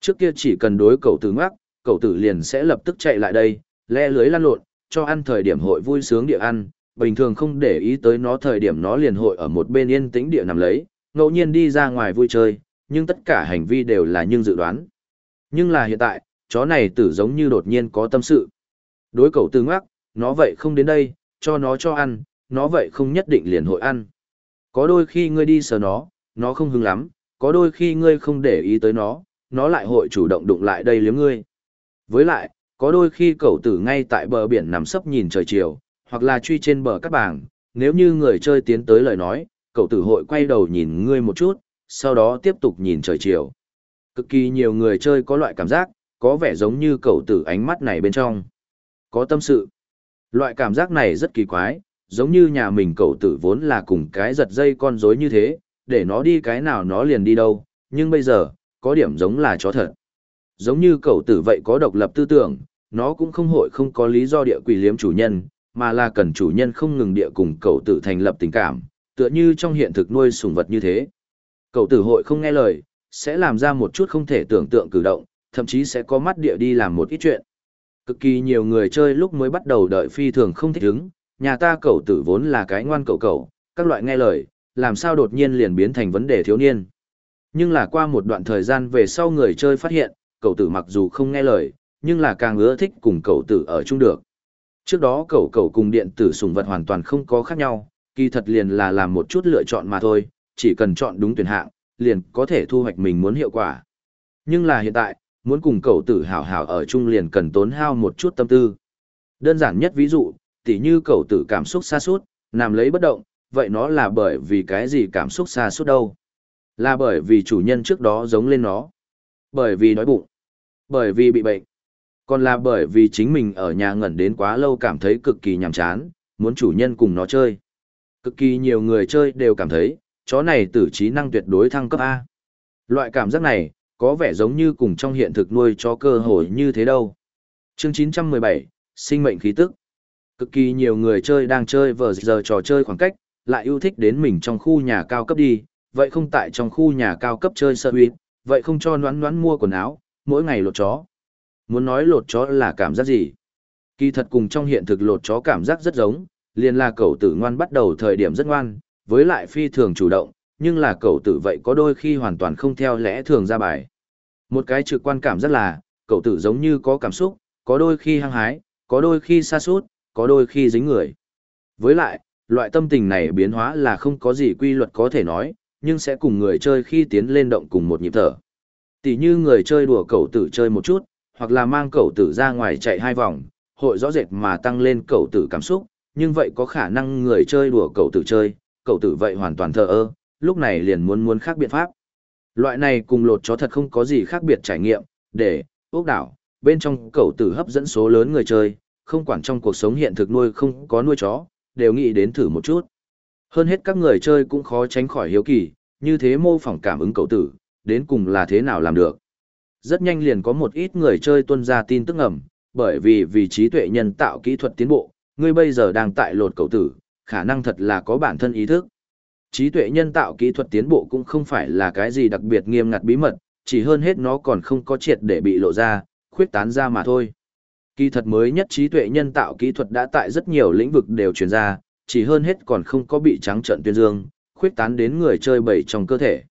Trước kia chỉ cần đối cậu tử ngoắc, cậu tử liền sẽ lập tức chạy lại đây, le lưới lăn lộn, cho ăn thời điểm hội vui sướng địa ăn, bình thường không để ý tới nó thời điểm nó liền hội ở một bên yên tĩnh địa nằm lấy, ngẫu nhiên đi ra ngoài vui chơi, nhưng tất cả hành vi đều là nhưng dự đoán. Nhưng là hiện tại, chó này tử giống như đột nhiên có tâm sự. Đối cậu tư ngoác, nó vậy không đến đây, cho nó cho ăn, nó vậy không nhất định liền hội ăn. Có đôi khi ngươi đi sờ nó, nó không hứng lắm, có đôi khi ngươi không để ý tới nó, nó lại hội chủ động đụng lại đây liếm ngươi. Với lại, có đôi khi cậu tử ngay tại bờ biển nằm sấp nhìn trời chiều, hoặc là truy trên bờ các bảng, nếu như người chơi tiến tới lời nói, cậu tử hội quay đầu nhìn ngươi một chút, sau đó tiếp tục nhìn trời chiều. Cực kỳ nhiều người chơi có loại cảm giác, có vẻ giống như cậu tử ánh mắt này bên trong. Có tâm sự. Loại cảm giác này rất kỳ quái, giống như nhà mình cậu tử vốn là cùng cái giật dây con rối như thế, để nó đi cái nào nó liền đi đâu, nhưng bây giờ, có điểm giống là chó thật. Giống như cậu tử vậy có độc lập tư tưởng, nó cũng không hội không có lý do địa quỷ liếm chủ nhân, mà là cần chủ nhân không ngừng địa cùng cậu tử thành lập tình cảm, tựa như trong hiện thực nuôi sủng vật như thế. Cậu tử hội không nghe lời, sẽ làm ra một chút không thể tưởng tượng cử động, thậm chí sẽ có mắt địa đi làm một ít chuyện. Cực kỳ nhiều người chơi lúc mới bắt đầu đợi phi thường không thích ứng, nhà ta cậu tử vốn là cái ngoan cậu cậu, các loại nghe lời, làm sao đột nhiên liền biến thành vấn đề thiếu niên. Nhưng là qua một đoạn thời gian về sau người chơi phát hiện, cậu tử mặc dù không nghe lời, nhưng là càng ưa thích cùng cậu tử ở chung được. Trước đó cậu cậu cùng điện tử sùng vật hoàn toàn không có khác nhau, kỳ thật liền là làm một chút lựa chọn mà thôi, chỉ cần chọn đúng tuyển hạng, liền có thể thu hoạch mình muốn hiệu quả. Nhưng là hiện tại, muốn cùng cậu tử hảo hảo ở chung liền cần tốn hao một chút tâm tư. Đơn giản nhất ví dụ, tỉ như cậu tử cảm xúc xa suốt, nằm lấy bất động, vậy nó là bởi vì cái gì cảm xúc xa suốt đâu? Là bởi vì chủ nhân trước đó giống lên nó. Bởi vì đói bụng. Bởi vì bị bệnh. Còn là bởi vì chính mình ở nhà ngẩn đến quá lâu cảm thấy cực kỳ nhàm chán, muốn chủ nhân cùng nó chơi. Cực kỳ nhiều người chơi đều cảm thấy, chó này tử trí năng tuyệt đối thăng cấp A. Loại cảm giác này, có vẻ giống như cùng trong hiện thực nuôi chó cơ hội như thế đâu. Chương 917, sinh mệnh khí tức. Cực kỳ nhiều người chơi đang chơi vờ giờ trò chơi khoảng cách, lại yêu thích đến mình trong khu nhà cao cấp đi, vậy không tại trong khu nhà cao cấp chơi sợ huyết, vậy không cho noán noán mua quần áo, mỗi ngày lột chó. Muốn nói lột chó là cảm giác gì? Kỳ thật cùng trong hiện thực lột chó cảm giác rất giống, liền là cậu tử ngoan bắt đầu thời điểm rất ngoan, với lại phi thường chủ động, nhưng là cậu tử vậy có đôi khi hoàn toàn không theo lẽ thường ra bài. Một cái trực quan cảm rất là, cậu tử giống như có cảm xúc, có đôi khi hăng hái, có đôi khi xa suốt, có đôi khi dính người. Với lại, loại tâm tình này biến hóa là không có gì quy luật có thể nói, nhưng sẽ cùng người chơi khi tiến lên động cùng một nhịp thở. Tỷ như người chơi đùa cậu tử chơi một chút, hoặc là mang cậu tử ra ngoài chạy hai vòng, hội rõ rệt mà tăng lên cậu tử cảm xúc, nhưng vậy có khả năng người chơi đùa cậu tử chơi, cậu tử vậy hoàn toàn thờ ơ, lúc này liền muốn muốn khác biện pháp. Loại này cùng lột chó thật không có gì khác biệt trải nghiệm, để, ốc đảo, bên trong cậu tử hấp dẫn số lớn người chơi, không quản trong cuộc sống hiện thực nuôi không có nuôi chó, đều nghĩ đến thử một chút. Hơn hết các người chơi cũng khó tránh khỏi hiếu kỳ, như thế mô phỏng cảm ứng cậu tử, đến cùng là thế nào làm được. Rất nhanh liền có một ít người chơi tuân ra tin tức ngầm, bởi vì vì trí tuệ nhân tạo kỹ thuật tiến bộ, ngươi bây giờ đang tại lột cậu tử, khả năng thật là có bản thân ý thức. Trí tuệ nhân tạo kỹ thuật tiến bộ cũng không phải là cái gì đặc biệt nghiêm ngặt bí mật, chỉ hơn hết nó còn không có triệt để bị lộ ra, khuyết tán ra mà thôi. Kỹ thuật mới nhất trí tuệ nhân tạo kỹ thuật đã tại rất nhiều lĩnh vực đều truyền ra, chỉ hơn hết còn không có bị trắng trận tuyên dương, khuyết tán đến người chơi bầy trong cơ thể.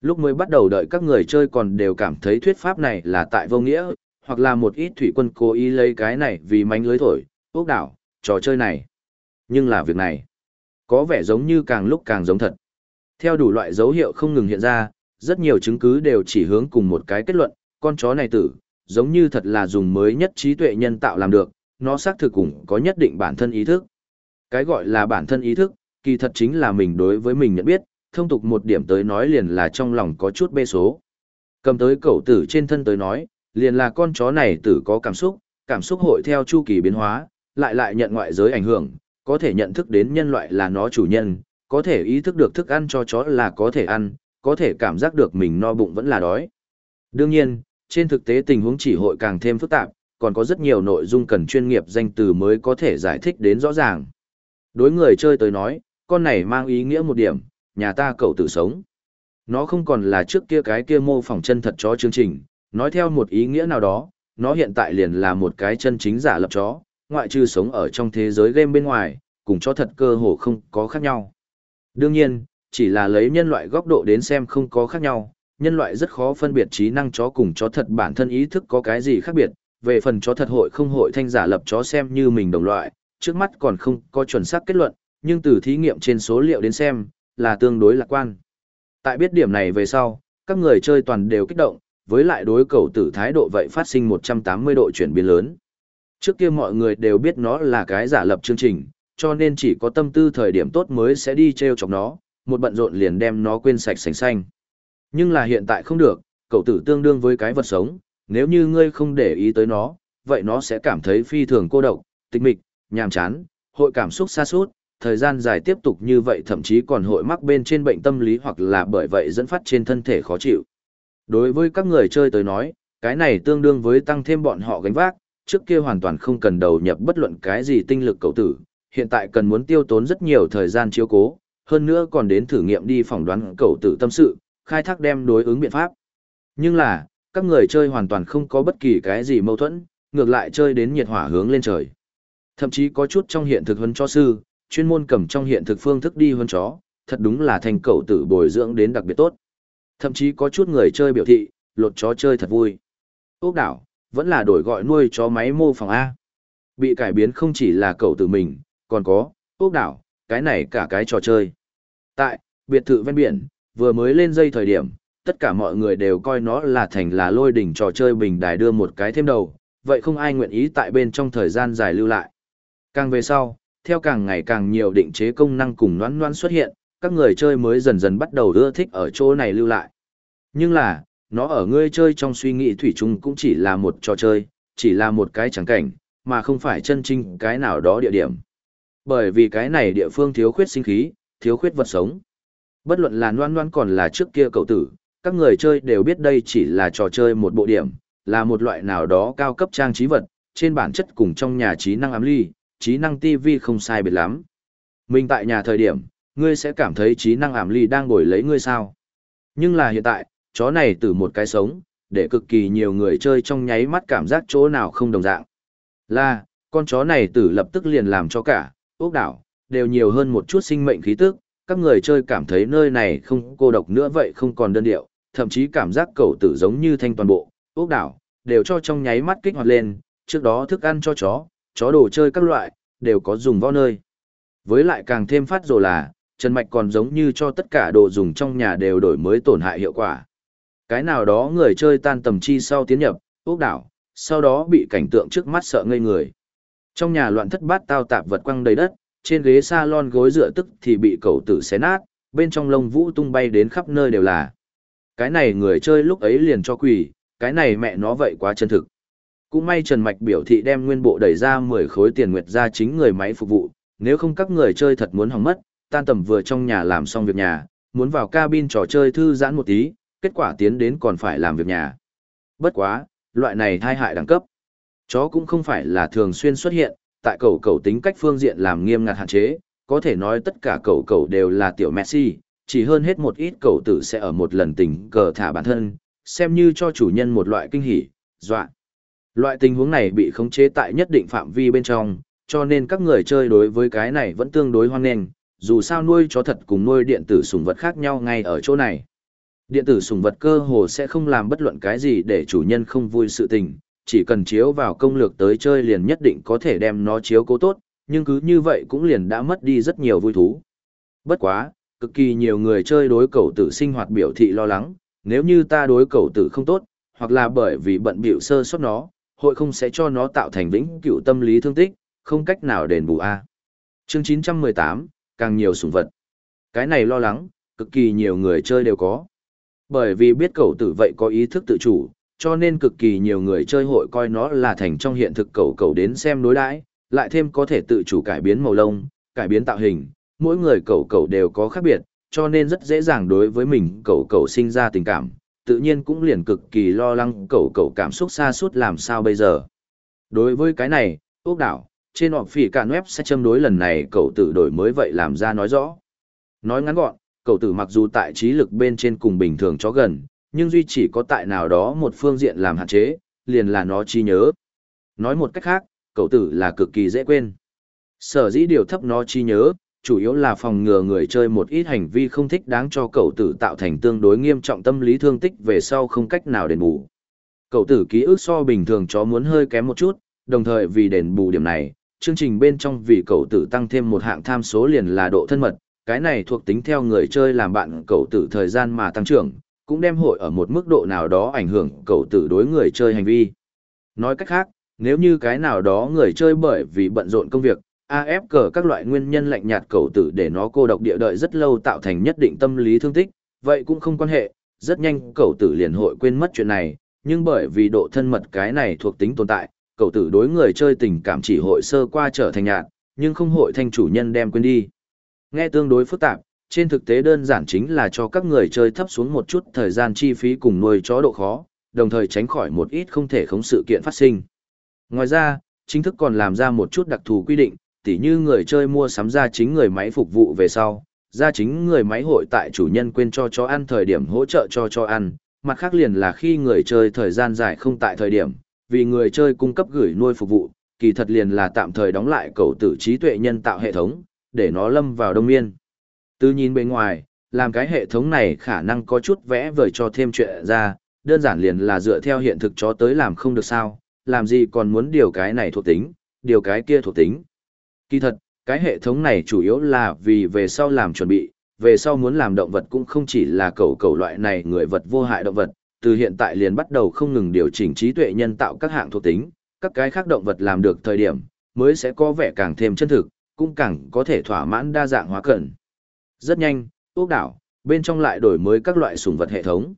Lúc mới bắt đầu đợi các người chơi còn đều cảm thấy thuyết pháp này là tại vô nghĩa, hoặc là một ít thủy quân cố ý lấy cái này vì mánh lưới thổi, ốc đảo, trò chơi này. Nhưng là việc này, có vẻ giống như càng lúc càng giống thật. Theo đủ loại dấu hiệu không ngừng hiện ra, rất nhiều chứng cứ đều chỉ hướng cùng một cái kết luận, con chó này tử, giống như thật là dùng mới nhất trí tuệ nhân tạo làm được, nó xác thực cùng có nhất định bản thân ý thức. Cái gọi là bản thân ý thức, kỳ thật chính là mình đối với mình nhận biết, thông tục một điểm tới nói liền là trong lòng có chút bê số. Cầm tới cậu tử trên thân tới nói, liền là con chó này tử có cảm xúc, cảm xúc hội theo chu kỳ biến hóa, lại lại nhận ngoại giới ảnh hưởng, có thể nhận thức đến nhân loại là nó chủ nhân, có thể ý thức được thức ăn cho chó là có thể ăn, có thể cảm giác được mình no bụng vẫn là đói. Đương nhiên, trên thực tế tình huống chỉ hội càng thêm phức tạp, còn có rất nhiều nội dung cần chuyên nghiệp danh từ mới có thể giải thích đến rõ ràng. Đối người chơi tới nói, con này mang ý nghĩa một điểm, nhà ta cậu tử sống. Nó không còn là trước kia cái kia mô phỏng chân thật chó chương trình, nói theo một ý nghĩa nào đó, nó hiện tại liền là một cái chân chính giả lập chó, ngoại trừ sống ở trong thế giới game bên ngoài, cùng chó thật cơ hồ không có khác nhau. Đương nhiên, chỉ là lấy nhân loại góc độ đến xem không có khác nhau, nhân loại rất khó phân biệt trí năng chó cùng chó thật bản thân ý thức có cái gì khác biệt, về phần chó thật hội không hội thanh giả lập chó xem như mình đồng loại, trước mắt còn không có chuẩn xác kết luận, nhưng từ thí nghiệm trên số liệu đến xem, là tương đối lạc quan. Tại biết điểm này về sau, các người chơi toàn đều kích động, với lại đối cầu tử thái độ vậy phát sinh 180 độ chuyển biến lớn. Trước kia mọi người đều biết nó là cái giả lập chương trình, cho nên chỉ có tâm tư thời điểm tốt mới sẽ đi treo chọc nó, một bận rộn liền đem nó quên sạch sành xanh. Nhưng là hiện tại không được, cậu tử tương đương với cái vật sống, nếu như ngươi không để ý tới nó, vậy nó sẽ cảm thấy phi thường cô độc, tịch mịch, nhàm chán, hội cảm xúc xa suốt, thời gian dài tiếp tục như vậy thậm chí còn hội mắc bên trên bệnh tâm lý hoặc là bởi vậy dẫn phát trên thân thể khó chịu. Đối với các người chơi tới nói, cái này tương đương với tăng thêm bọn họ gánh vác, trước kia hoàn toàn không cần đầu nhập bất luận cái gì tinh lực cầu tử, hiện tại cần muốn tiêu tốn rất nhiều thời gian chiếu cố, hơn nữa còn đến thử nghiệm đi phỏng đoán cầu tử tâm sự, khai thác đem đối ứng biện pháp. Nhưng là, các người chơi hoàn toàn không có bất kỳ cái gì mâu thuẫn, ngược lại chơi đến nhiệt hỏa hướng lên trời. Thậm chí có chút trong hiện thực huấn cho sư, chuyên môn cầm trong hiện thực phương thức đi huấn chó, thật đúng là thành cầu tử bồi dưỡng đến đặc biệt tốt. Thậm chí có chút người chơi biểu thị, lột chó chơi thật vui. Ốc đảo, vẫn là đổi gọi nuôi chó máy mô phỏng A. Bị cải biến không chỉ là cậu tự mình, còn có, ốc đảo, cái này cả cái trò chơi. Tại, biệt thự ven biển, vừa mới lên dây thời điểm, tất cả mọi người đều coi nó là thành là lôi đỉnh trò chơi bình đài đưa một cái thêm đầu, vậy không ai nguyện ý tại bên trong thời gian dài lưu lại. Càng về sau, theo càng ngày càng nhiều định chế công năng cùng noan noan xuất hiện, các người chơi mới dần dần bắt đầu ưa thích ở chỗ này lưu lại. Nhưng là, nó ở ngươi chơi trong suy nghĩ thủy chung cũng chỉ là một trò chơi, chỉ là một cái trắng cảnh, mà không phải chân chính cái nào đó địa điểm. Bởi vì cái này địa phương thiếu khuyết sinh khí, thiếu khuyết vật sống. Bất luận là noan noan còn là trước kia cậu tử, các người chơi đều biết đây chỉ là trò chơi một bộ điểm, là một loại nào đó cao cấp trang trí vật, trên bản chất cùng trong nhà trí năng ám ly, trí năng TV không sai biệt lắm. Mình tại nhà thời điểm, ngươi sẽ cảm thấy trí năng ảm ly đang ngồi lấy ngươi sao. Nhưng là hiện tại, chó này từ một cái sống, để cực kỳ nhiều người chơi trong nháy mắt cảm giác chỗ nào không đồng dạng. Là, con chó này tử lập tức liền làm cho cả, ốc đảo, đều nhiều hơn một chút sinh mệnh khí tức, các người chơi cảm thấy nơi này không cô độc nữa vậy không còn đơn điệu, thậm chí cảm giác cầu tử giống như thanh toàn bộ, ốc đảo, đều cho trong nháy mắt kích hoạt lên, trước đó thức ăn cho chó, chó đồ chơi các loại, đều có dùng võ nơi. Với lại càng thêm phát rồi là, Trần Mạch còn giống như cho tất cả đồ dùng trong nhà đều đổi mới tổn hại hiệu quả. Cái nào đó người chơi tan tầm chi sau tiến nhập, ốc đảo, sau đó bị cảnh tượng trước mắt sợ ngây người. Trong nhà loạn thất bát tao tạp vật quăng đầy đất, trên ghế salon gối dựa tức thì bị cậu tử xé nát, bên trong lông vũ tung bay đến khắp nơi đều là. Cái này người chơi lúc ấy liền cho quỳ, cái này mẹ nó vậy quá chân thực. Cũng may Trần Mạch biểu thị đem nguyên bộ đẩy ra 10 khối tiền nguyệt ra chính người máy phục vụ, nếu không các người chơi thật muốn hỏng mất, tan tầm vừa trong nhà làm xong việc nhà, muốn vào cabin trò chơi thư giãn một tí, kết quả tiến đến còn phải làm việc nhà. Bất quá, loại này thai hại đẳng cấp. Chó cũng không phải là thường xuyên xuất hiện, tại cầu cầu tính cách phương diện làm nghiêm ngặt hạn chế, có thể nói tất cả cầu cầu đều là tiểu Messi, chỉ hơn hết một ít cầu tử sẽ ở một lần tình cờ thả bản thân, xem như cho chủ nhân một loại kinh hỉ, dọa. Loại tình huống này bị khống chế tại nhất định phạm vi bên trong, cho nên các người chơi đối với cái này vẫn tương đối hoan nghênh, dù sao nuôi chó thật cùng nuôi điện tử sùng vật khác nhau ngay ở chỗ này. Điện tử sùng vật cơ hồ sẽ không làm bất luận cái gì để chủ nhân không vui sự tình, chỉ cần chiếu vào công lược tới chơi liền nhất định có thể đem nó chiếu cố tốt, nhưng cứ như vậy cũng liền đã mất đi rất nhiều vui thú. Bất quá, cực kỳ nhiều người chơi đối cầu tử sinh hoạt biểu thị lo lắng, nếu như ta đối cầu tử không tốt, hoặc là bởi vì bận biểu sơ suất nó, hội không sẽ cho nó tạo thành vĩnh cựu tâm lý thương tích, không cách nào đền bù A. Chương 918, càng nhiều sủng vật. Cái này lo lắng, cực kỳ nhiều người chơi đều có. Bởi vì biết cầu tử vậy có ý thức tự chủ, cho nên cực kỳ nhiều người chơi hội coi nó là thành trong hiện thực cầu cầu đến xem đối đãi, lại thêm có thể tự chủ cải biến màu lông, cải biến tạo hình, mỗi người cầu cầu đều có khác biệt, cho nên rất dễ dàng đối với mình cầu cầu sinh ra tình cảm, tự nhiên cũng liền cực kỳ lo lắng cầu cầu cảm xúc xa suốt làm sao bây giờ. Đối với cái này, ốc đảo, trên họp phỉ cả web sẽ châm đối lần này cậu tử đổi mới vậy làm ra nói rõ. Nói ngắn gọn, cậu tử mặc dù tại trí lực bên trên cùng bình thường chó gần, nhưng duy chỉ có tại nào đó một phương diện làm hạn chế, liền là nó chi nhớ. Nói một cách khác, cậu tử là cực kỳ dễ quên. Sở dĩ điều thấp nó chi nhớ, chủ yếu là phòng ngừa người chơi một ít hành vi không thích đáng cho cậu tử tạo thành tương đối nghiêm trọng tâm lý thương tích về sau không cách nào đền bù. Cậu tử ký ức so bình thường chó muốn hơi kém một chút, đồng thời vì đền bù điểm này, chương trình bên trong vì cậu tử tăng thêm một hạng tham số liền là độ thân mật, cái này thuộc tính theo người chơi làm bạn cậu tử thời gian mà tăng trưởng, cũng đem hội ở một mức độ nào đó ảnh hưởng cậu tử đối người chơi hành vi. Nói cách khác, nếu như cái nào đó người chơi bởi vì bận rộn công việc, AF cờ các loại nguyên nhân lạnh nhạt cậu tử để nó cô độc địa đợi rất lâu tạo thành nhất định tâm lý thương tích, vậy cũng không quan hệ, rất nhanh cậu tử liền hội quên mất chuyện này, nhưng bởi vì độ thân mật cái này thuộc tính tồn tại, cậu tử đối người chơi tình cảm chỉ hội sơ qua trở thành nhạt, nhưng không hội thanh chủ nhân đem quên đi. Nghe tương đối phức tạp, trên thực tế đơn giản chính là cho các người chơi thấp xuống một chút thời gian chi phí cùng nuôi chó độ khó, đồng thời tránh khỏi một ít không thể khống sự kiện phát sinh. Ngoài ra, chính thức còn làm ra một chút đặc thù quy định, tỉ như người chơi mua sắm ra chính người máy phục vụ về sau, ra chính người máy hội tại chủ nhân quên cho chó ăn thời điểm hỗ trợ cho chó ăn, mặt khác liền là khi người chơi thời gian dài không tại thời điểm, vì người chơi cung cấp gửi nuôi phục vụ, kỳ thật liền là tạm thời đóng lại cầu tử trí tuệ nhân tạo hệ thống, để nó lâm vào đông miên. Từ nhìn bên ngoài, làm cái hệ thống này khả năng có chút vẽ vời cho thêm chuyện ra, đơn giản liền là dựa theo hiện thực cho tới làm không được sao, làm gì còn muốn điều cái này thuộc tính, điều cái kia thuộc tính. Kỳ thật, cái hệ thống này chủ yếu là vì về sau làm chuẩn bị, về sau muốn làm động vật cũng không chỉ là cầu cầu loại này người vật vô hại động vật, từ hiện tại liền bắt đầu không ngừng điều chỉnh trí tuệ nhân tạo các hạng thuộc tính, các cái khác động vật làm được thời điểm, mới sẽ có vẻ càng thêm chân thực, cũng càng có thể thỏa mãn đa dạng hóa cận. Rất nhanh, ốc đảo, bên trong lại đổi mới các loại sủng vật hệ thống.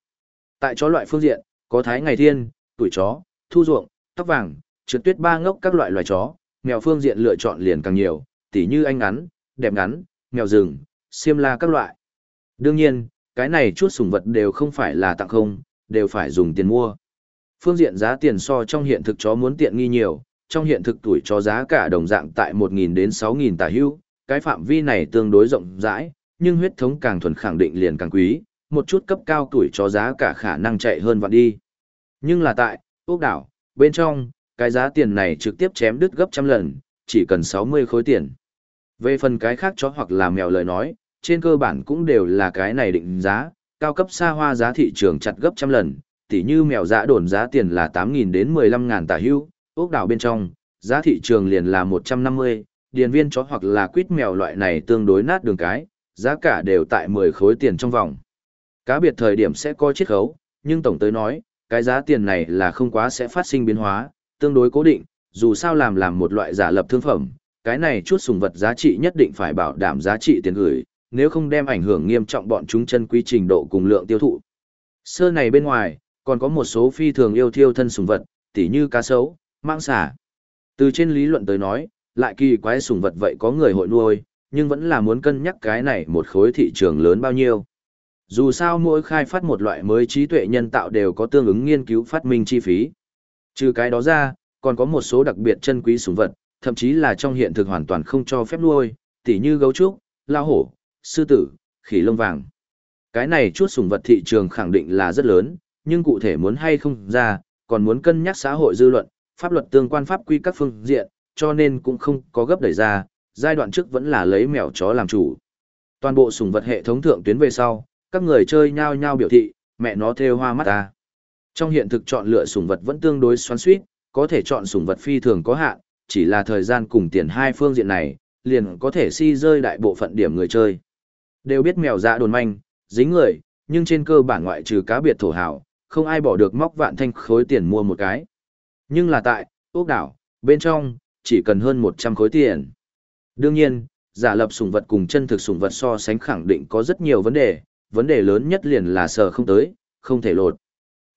Tại chó loại phương diện, có thái ngày thiên, tuổi chó, thu ruộng, tóc vàng, trượt tuyết ba ngốc các loại loài chó, mèo phương diện lựa chọn liền càng nhiều, tỉ như anh ngắn, đẹp ngắn, mèo rừng, xiêm la các loại. Đương nhiên, cái này chút sủng vật đều không phải là tặng không, đều phải dùng tiền mua. Phương diện giá tiền so trong hiện thực chó muốn tiện nghi nhiều, trong hiện thực tuổi cho giá cả đồng dạng tại 1.000 đến 6.000 tà hưu, cái phạm vi này tương đối rộng rãi, nhưng huyết thống càng thuần khẳng định liền càng quý, một chút cấp cao tuổi cho giá cả khả năng chạy hơn vạn đi. Nhưng là tại, ốc đảo, bên trong, cái giá tiền này trực tiếp chém đứt gấp trăm lần, chỉ cần 60 khối tiền. Về phần cái khác chó hoặc là mèo lời nói, trên cơ bản cũng đều là cái này định giá, cao cấp xa hoa giá thị trường chặt gấp trăm lần, tỉ như mèo giá đồn giá tiền là 8.000 đến 15.000 tả hưu, ốc đảo bên trong, giá thị trường liền là 150, điền viên chó hoặc là quýt mèo loại này tương đối nát đường cái, giá cả đều tại 10 khối tiền trong vòng. Cá biệt thời điểm sẽ có chiết khấu, nhưng tổng tới nói, cái giá tiền này là không quá sẽ phát sinh biến hóa, tương đối cố định, dù sao làm làm một loại giả lập thương phẩm, cái này chút sùng vật giá trị nhất định phải bảo đảm giá trị tiền gửi, nếu không đem ảnh hưởng nghiêm trọng bọn chúng chân quý trình độ cùng lượng tiêu thụ. Sơ này bên ngoài, còn có một số phi thường yêu thiêu thân sùng vật, tỉ như cá sấu, mang xả. Từ trên lý luận tới nói, lại kỳ quái sùng vật vậy có người hội nuôi, nhưng vẫn là muốn cân nhắc cái này một khối thị trường lớn bao nhiêu. Dù sao mỗi khai phát một loại mới trí tuệ nhân tạo đều có tương ứng nghiên cứu phát minh chi phí. Trừ cái đó ra, còn có một số đặc biệt chân quý sủng vật, thậm chí là trong hiện thực hoàn toàn không cho phép nuôi, tỉ như gấu trúc, lao hổ, sư tử, khỉ lông vàng. Cái này chút sủng vật thị trường khẳng định là rất lớn, nhưng cụ thể muốn hay không ra, còn muốn cân nhắc xã hội dư luận, pháp luật tương quan pháp quy các phương diện, cho nên cũng không có gấp đẩy ra, giai đoạn trước vẫn là lấy mèo chó làm chủ. Toàn bộ sủng vật hệ thống thượng tuyến về sau, các người chơi nhao nhao biểu thị, mẹ nó theo hoa mắt ta. Trong hiện thực chọn lựa sủng vật vẫn tương đối xoắn suýt, có thể chọn sủng vật phi thường có hạn, chỉ là thời gian cùng tiền hai phương diện này, liền có thể si rơi đại bộ phận điểm người chơi. Đều biết mèo dạ đồn manh, dính người, nhưng trên cơ bản ngoại trừ cá biệt thổ hào, không ai bỏ được móc vạn thanh khối tiền mua một cái. Nhưng là tại, ốc đảo, bên trong, chỉ cần hơn 100 khối tiền. Đương nhiên, giả lập sủng vật cùng chân thực sủng vật so sánh khẳng định có rất nhiều vấn đề, vấn đề lớn nhất liền là sờ không tới, không thể lột.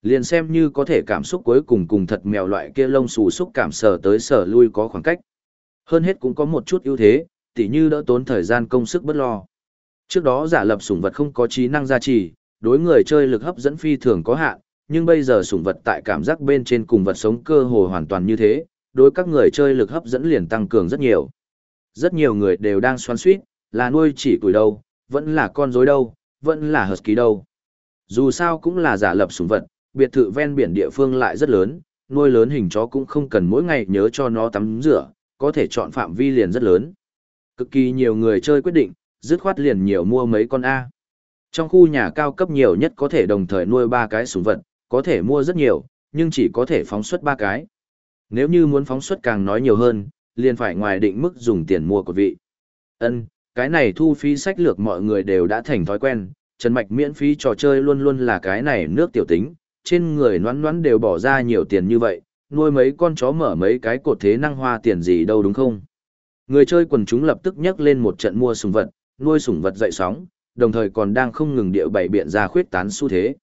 Liền xem như có thể cảm xúc cuối cùng cùng thật mèo loại kia lông xù xúc cảm sờ tới sờ lui có khoảng cách. Hơn hết cũng có một chút ưu thế, tỉ như đỡ tốn thời gian công sức bất lo. Trước đó giả lập sủng vật không có trí năng gia trì, đối người chơi lực hấp dẫn phi thường có hạn, nhưng bây giờ sủng vật tại cảm giác bên trên cùng vật sống cơ hồ hoàn toàn như thế, đối các người chơi lực hấp dẫn liền tăng cường rất nhiều. Rất nhiều người đều đang xoắn suýt, là nuôi chỉ tuổi đâu, vẫn là con rối đâu, vẫn là husky đâu. Dù sao cũng là giả lập sủng vật, biệt thự ven biển địa phương lại rất lớn, nuôi lớn hình chó cũng không cần mỗi ngày nhớ cho nó tắm rửa, có thể chọn phạm vi liền rất lớn. Cực kỳ nhiều người chơi quyết định, dứt khoát liền nhiều mua mấy con A. Trong khu nhà cao cấp nhiều nhất có thể đồng thời nuôi ba cái sủng vật, có thể mua rất nhiều, nhưng chỉ có thể phóng xuất ba cái. Nếu như muốn phóng xuất càng nói nhiều hơn, liền phải ngoài định mức dùng tiền mua của vị. Ân, cái này thu phí sách lược mọi người đều đã thành thói quen, Trần Mạch miễn phí trò chơi luôn luôn là cái này nước tiểu tính, trên người noán noán đều bỏ ra nhiều tiền như vậy, nuôi mấy con chó mở mấy cái cột thế năng hoa tiền gì đâu đúng không? Người chơi quần chúng lập tức nhắc lên một trận mua sùng vật, nuôi sùng vật dậy sóng, đồng thời còn đang không ngừng điệu bày biện ra khuyết tán xu thế.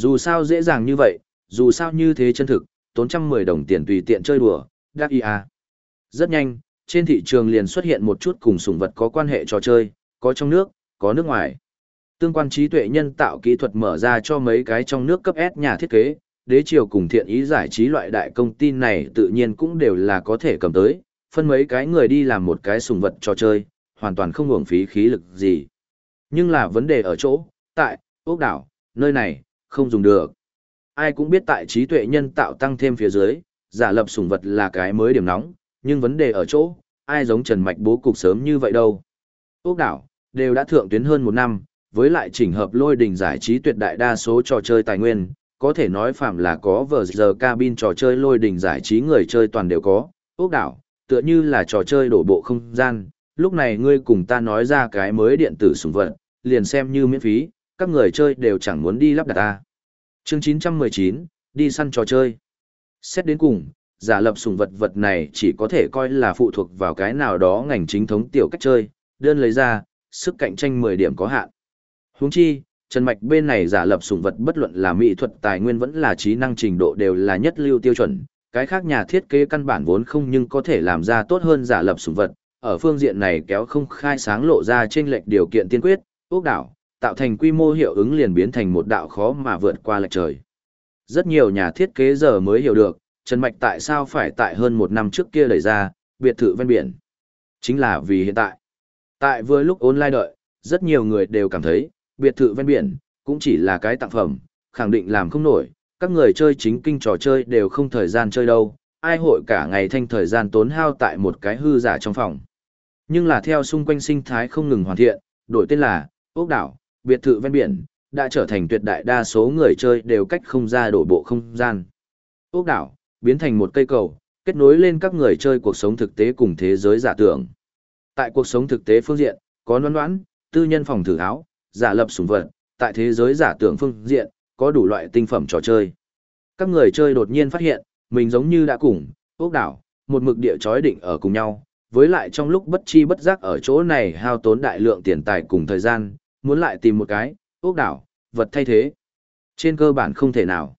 Dù sao dễ dàng như vậy, dù sao như thế chân thực, tốn trăm mười đồng tiền tùy tiện chơi đùa, đắc ý à. Rất nhanh, trên thị trường liền xuất hiện một chút cùng sùng vật có quan hệ trò chơi, có trong nước, có nước ngoài. Tương quan trí tuệ nhân tạo kỹ thuật mở ra cho mấy cái trong nước cấp S nhà thiết kế, đế triều cùng thiện ý giải trí loại đại công ty này tự nhiên cũng đều là có thể cầm tới, phân mấy cái người đi làm một cái sùng vật trò chơi, hoàn toàn không uổng phí khí lực gì. Nhưng là vấn đề ở chỗ, tại, ốc đảo, nơi này, không dùng được. Ai cũng biết tại trí tuệ nhân tạo tăng thêm phía dưới, giả lập sùng vật là cái mới điểm nóng, nhưng vấn đề ở chỗ, ai giống Trần Mạch bố cục sớm như vậy đâu. Ốc đảo, đều đã thượng tuyến hơn một năm, với lại chỉnh hợp lôi đình giải trí tuyệt đại đa số trò chơi tài nguyên, có thể nói phạm là có vờ giờ cabin trò chơi lôi đình giải trí người chơi toàn đều có, ốc đảo, tựa như là trò chơi đổ bộ không gian, lúc này ngươi cùng ta nói ra cái mới điện tử sùng vật, liền xem như miễn phí, các người chơi đều chẳng muốn đi lắp đặt ta. Chương 919, đi săn trò chơi. Xét đến cùng, giả lập sùng vật vật này chỉ có thể coi là phụ thuộc vào cái nào đó ngành chính thống tiểu cách chơi, đơn lấy ra, sức cạnh tranh 10 điểm có hạn. Huống chi, Trần Mạch bên này giả lập sủng vật bất luận là mỹ thuật tài nguyên vẫn là trí năng trình độ đều là nhất lưu tiêu chuẩn, cái khác nhà thiết kế căn bản vốn không nhưng có thể làm ra tốt hơn giả lập sủng vật, ở phương diện này kéo không khai sáng lộ ra trên lệch điều kiện tiên quyết, ốc đảo, tạo thành quy mô hiệu ứng liền biến thành một đạo khó mà vượt qua lệch trời. Rất nhiều nhà thiết kế giờ mới hiểu được, Trần Mạch tại sao phải tại hơn một năm trước kia đẩy ra, biệt thự ven biển. Chính là vì hiện tại. Tại vừa lúc online đợi, rất nhiều người đều cảm thấy, biệt thự ven biển, cũng chỉ là cái tặng phẩm, khẳng định làm không nổi, các người chơi chính kinh trò chơi đều không thời gian chơi đâu, ai hội cả ngày thanh thời gian tốn hao tại một cái hư giả trong phòng. Nhưng là theo xung quanh sinh thái không ngừng hoàn thiện, đổi tên là, ốc đảo, biệt thự ven biển, đã trở thành tuyệt đại đa số người chơi đều cách không ra đổ bộ không gian. Ốc đảo, biến thành một cây cầu, kết nối lên các người chơi cuộc sống thực tế cùng thế giới giả tưởng. Tại cuộc sống thực tế phương diện, có noan đoán, tư nhân phòng thử áo, giả lập súng vật, tại thế giới giả tưởng phương diện, có đủ loại tinh phẩm trò chơi. Các người chơi đột nhiên phát hiện, mình giống như đã cùng, ốc đảo, một mực địa chói định ở cùng nhau, với lại trong lúc bất chi bất giác ở chỗ này hao tốn đại lượng tiền tài cùng thời gian, muốn lại tìm một cái, ốc đảo, vật thay thế. Trên cơ bản không thể nào.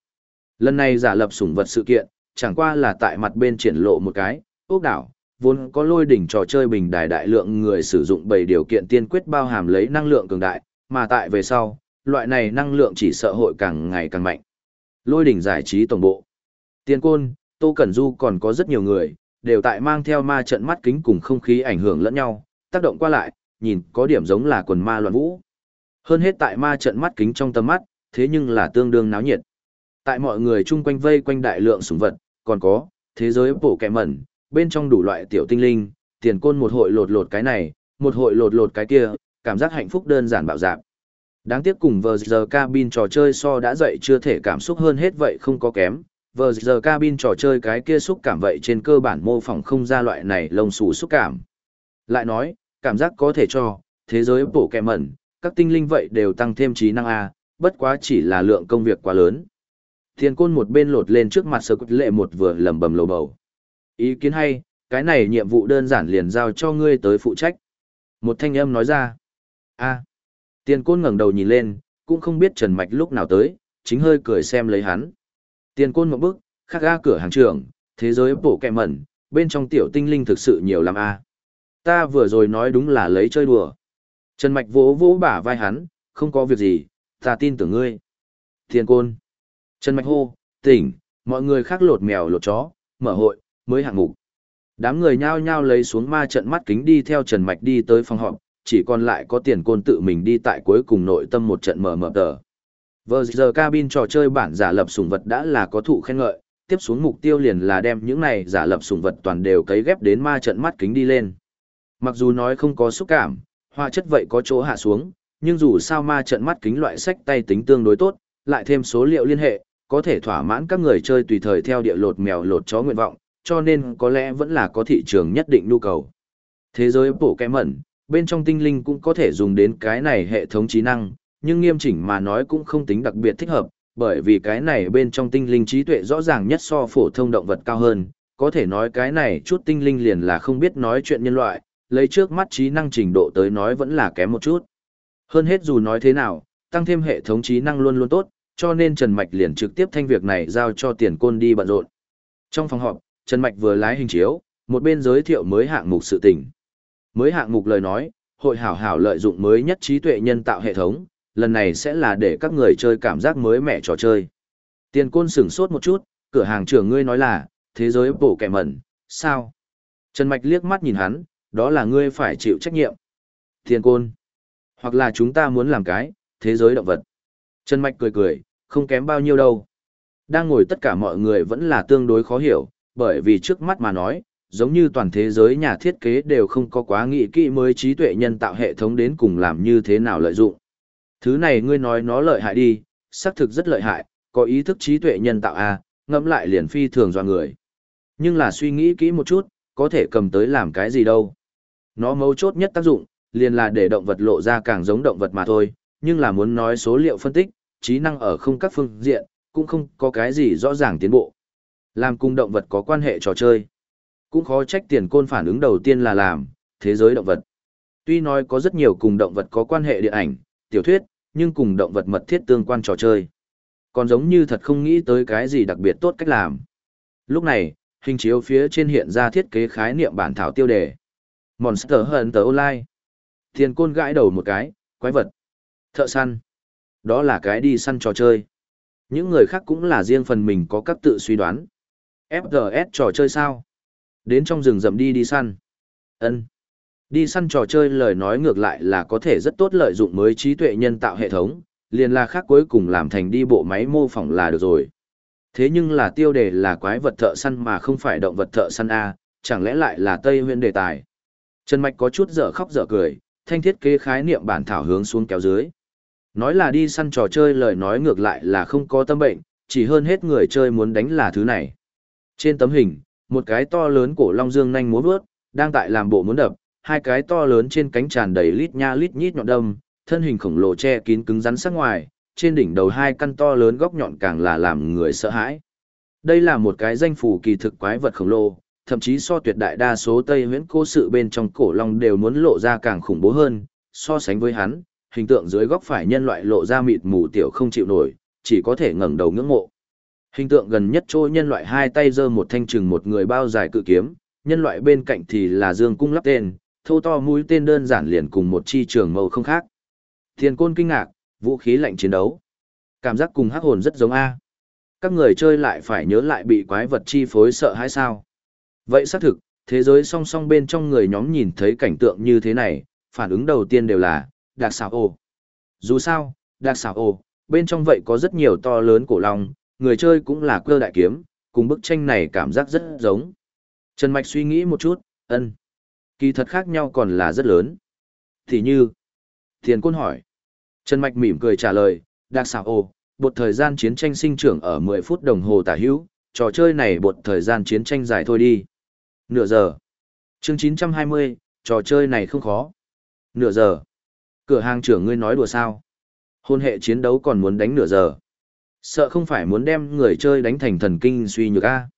Lần này giả lập sủng vật sự kiện, chẳng qua là tại mặt bên triển lộ một cái, ốc đảo, vốn có lôi đỉnh trò chơi bình đài đại lượng người sử dụng bảy điều kiện tiên quyết bao hàm lấy năng lượng cường đại, mà tại về sau, loại này năng lượng chỉ sợ hội càng ngày càng mạnh. Lôi đỉnh giải trí tổng bộ. Tiên côn, Tô Cẩn Du còn có rất nhiều người, đều tại mang theo ma trận mắt kính cùng không khí ảnh hưởng lẫn nhau, tác động qua lại, nhìn có điểm giống là quần ma loạn vũ. Hơn hết tại ma trận mắt kính trong tầm mắt, thế nhưng là tương đương náo nhiệt. Tại mọi người chung quanh vây quanh đại lượng sủng vật, còn có, thế giới bổ kẻ mẩn, bên trong đủ loại tiểu tinh linh, tiền côn một hội lột lột cái này, một hội lột lột cái kia, cảm giác hạnh phúc đơn giản bạo dạp. Đáng tiếc cùng vờ giờ cabin trò chơi so đã dậy chưa thể cảm xúc hơn hết vậy không có kém. Vờ giờ cabin trò chơi cái kia xúc cảm vậy trên cơ bản mô phỏng không ra loại này lông xù xúc cảm. Lại nói, cảm giác có thể cho, thế giới bổ kẻ mẩn, các tinh linh vậy đều tăng thêm trí năng A, bất quá chỉ là lượng công việc quá lớn. Thiên côn một bên lột lên trước mặt sơ quất lệ một vừa lầm bầm lầu bầu. Ý kiến hay, cái này nhiệm vụ đơn giản liền giao cho ngươi tới phụ trách. Một thanh âm nói ra. a Tiền côn ngẩng đầu nhìn lên, cũng không biết Trần Mạch lúc nào tới, chính hơi cười xem lấy hắn. Tiền côn một bước, khắc ga cửa hàng trưởng, thế giới bổ kẹ mẩn, bên trong tiểu tinh linh thực sự nhiều lắm a Ta vừa rồi nói đúng là lấy chơi đùa. Trần Mạch vỗ vỗ bả vai hắn, không có việc gì, ta tin tưởng ngươi. Thiên côn. Trần Mạch hô, tỉnh, mọi người khác lột mèo lột chó, mở hội, mới hạng mục. Đám người nhao nhao lấy xuống ma trận mắt kính đi theo Trần Mạch đi tới phòng họp, chỉ còn lại có tiền côn tự mình đi tại cuối cùng nội tâm một trận mở mở tờ. Vừa giờ cabin trò chơi bản giả lập sủng vật đã là có thụ khen ngợi, tiếp xuống mục tiêu liền là đem những này giả lập sủng vật toàn đều cấy ghép đến ma trận mắt kính đi lên. Mặc dù nói không có xúc cảm, hoa chất vậy có chỗ hạ xuống, nhưng dù sao ma trận mắt kính loại sách tay tính tương đối tốt, lại thêm số liệu liên hệ, có thể thỏa mãn các người chơi tùy thời theo địa lột mèo lột chó nguyện vọng, cho nên có lẽ vẫn là có thị trường nhất định nhu cầu. Thế giới bổ kẽ mẩn, bên trong tinh linh cũng có thể dùng đến cái này hệ thống trí năng, nhưng nghiêm chỉnh mà nói cũng không tính đặc biệt thích hợp, bởi vì cái này bên trong tinh linh trí tuệ rõ ràng nhất so phổ thông động vật cao hơn, có thể nói cái này chút tinh linh liền là không biết nói chuyện nhân loại, lấy trước mắt trí năng trình độ tới nói vẫn là kém một chút. Hơn hết dù nói thế nào, tăng thêm hệ thống trí năng luôn luôn tốt, cho nên Trần Mạch liền trực tiếp thanh việc này giao cho tiền côn đi bận rộn. Trong phòng họp, Trần Mạch vừa lái hình chiếu, một bên giới thiệu mới hạng mục sự tình. Mới hạng mục lời nói, hội hảo hảo lợi dụng mới nhất trí tuệ nhân tạo hệ thống, lần này sẽ là để các người chơi cảm giác mới mẻ trò chơi. Tiền côn sửng sốt một chút, cửa hàng trưởng ngươi nói là, thế giới bổ kẻ mẩn, sao? Trần Mạch liếc mắt nhìn hắn, đó là ngươi phải chịu trách nhiệm. thiên côn. Hoặc là chúng ta muốn làm cái, thế giới động vật. Trần Mạch cười cười, không kém bao nhiêu đâu. Đang ngồi tất cả mọi người vẫn là tương đối khó hiểu, bởi vì trước mắt mà nói, giống như toàn thế giới nhà thiết kế đều không có quá nghị kỹ mới trí tuệ nhân tạo hệ thống đến cùng làm như thế nào lợi dụng. Thứ này ngươi nói nó lợi hại đi, xác thực rất lợi hại, có ý thức trí tuệ nhân tạo A, ngẫm lại liền phi thường do người. Nhưng là suy nghĩ kỹ một chút, có thể cầm tới làm cái gì đâu. Nó mấu chốt nhất tác dụng, liền là để động vật lộ ra càng giống động vật mà thôi, nhưng là muốn nói số liệu phân tích, trí năng ở không các phương diện, cũng không có cái gì rõ ràng tiến bộ. Làm cùng động vật có quan hệ trò chơi. Cũng khó trách tiền côn phản ứng đầu tiên là làm, thế giới động vật. Tuy nói có rất nhiều cùng động vật có quan hệ điện ảnh, tiểu thuyết, nhưng cùng động vật mật thiết tương quan trò chơi. Còn giống như thật không nghĩ tới cái gì đặc biệt tốt cách làm. Lúc này, hình chiếu phía trên hiện ra thiết kế khái niệm bản thảo tiêu đề. Monster Hunter Online. Thiên côn gãi đầu một cái, quái vật. Thợ săn. Đó là cái đi săn trò chơi. Những người khác cũng là riêng phần mình có các tự suy đoán. FGS trò chơi sao? Đến trong rừng rậm đi đi săn. ân Đi săn trò chơi lời nói ngược lại là có thể rất tốt lợi dụng mới trí tuệ nhân tạo hệ thống, liền là khác cuối cùng làm thành đi bộ máy mô phỏng là được rồi. Thế nhưng là tiêu đề là quái vật thợ săn mà không phải động vật thợ săn A, chẳng lẽ lại là Tây huyện đề tài. Trần Mạch có chút dở khóc dở cười, thanh thiết kế khái niệm bản thảo hướng xuống kéo dưới. Nói là đi săn trò chơi lời nói ngược lại là không có tâm bệnh, chỉ hơn hết người chơi muốn đánh là thứ này. Trên tấm hình, một cái to lớn cổ long dương nhanh múa vớt, đang tại làm bộ muốn đập, hai cái to lớn trên cánh tràn đầy lít nha lít nhít nhọn đâm, thân hình khổng lồ che kín cứng rắn sắc ngoài, trên đỉnh đầu hai căn to lớn góc nhọn càng là làm người sợ hãi. Đây là một cái danh phủ kỳ thực quái vật khổng lồ, thậm chí so tuyệt đại đa số Tây huyễn cố sự bên trong cổ long đều muốn lộ ra càng khủng bố hơn, so sánh với hắn, hình tượng dưới góc phải nhân loại lộ ra mịt mù tiểu không chịu nổi, chỉ có thể ngẩng đầu ngưỡng mộ. Hình tượng gần nhất trôi nhân loại hai tay giơ một thanh trường một người bao dài cự kiếm, nhân loại bên cạnh thì là dương cung lắp tên, thô to mũi tên đơn giản liền cùng một chi trường màu không khác. Thiên côn kinh ngạc, vũ khí lạnh chiến đấu. Cảm giác cùng hắc hồn rất giống A. Các người chơi lại phải nhớ lại bị quái vật chi phối sợ hãi sao. Vậy xác thực, thế giới song song bên trong người nhóm nhìn thấy cảnh tượng như thế này, phản ứng đầu tiên đều là, đặc xảo ồ. Dù sao, đặc xảo ồ, bên trong vậy có rất nhiều to lớn cổ long, người chơi cũng là cơ đại kiếm, cùng bức tranh này cảm giác rất giống. Trần Mạch suy nghĩ một chút, ân. Kỳ thật khác nhau còn là rất lớn. Thì như, Thiền Côn hỏi. Trần Mạch mỉm cười trả lời, đặc xảo ồ, bột thời gian chiến tranh sinh trưởng ở 10 phút đồng hồ tả hữu, trò chơi này bột thời gian chiến tranh dài thôi đi. Nửa giờ. chương 920, trò chơi này không khó. Nửa giờ. Cửa hàng trưởng ngươi nói đùa sao? Hôn hệ chiến đấu còn muốn đánh nửa giờ. Sợ không phải muốn đem người chơi đánh thành thần kinh suy nhược a.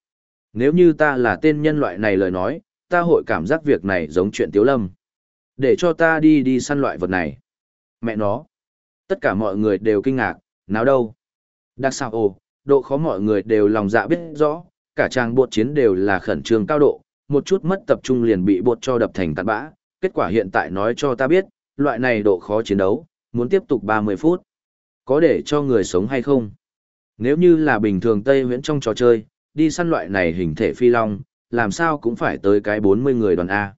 Nếu như ta là tên nhân loại này lời nói, ta hội cảm giác việc này giống chuyện tiếu lâm. Để cho ta đi đi săn loại vật này. Mẹ nó. Tất cả mọi người đều kinh ngạc, nào đâu. Đặc sao ồ, độ khó mọi người đều lòng dạ biết rõ, cả trang bột chiến đều là khẩn trương cao độ, một chút mất tập trung liền bị bột cho đập thành tạt bã. Kết quả hiện tại nói cho ta biết, loại này độ khó chiến đấu, muốn tiếp tục 30 phút. Có để cho người sống hay không? Nếu như là bình thường Tây Viễn trong trò chơi, đi săn loại này hình thể phi long, làm sao cũng phải tới cái 40 người đoàn A.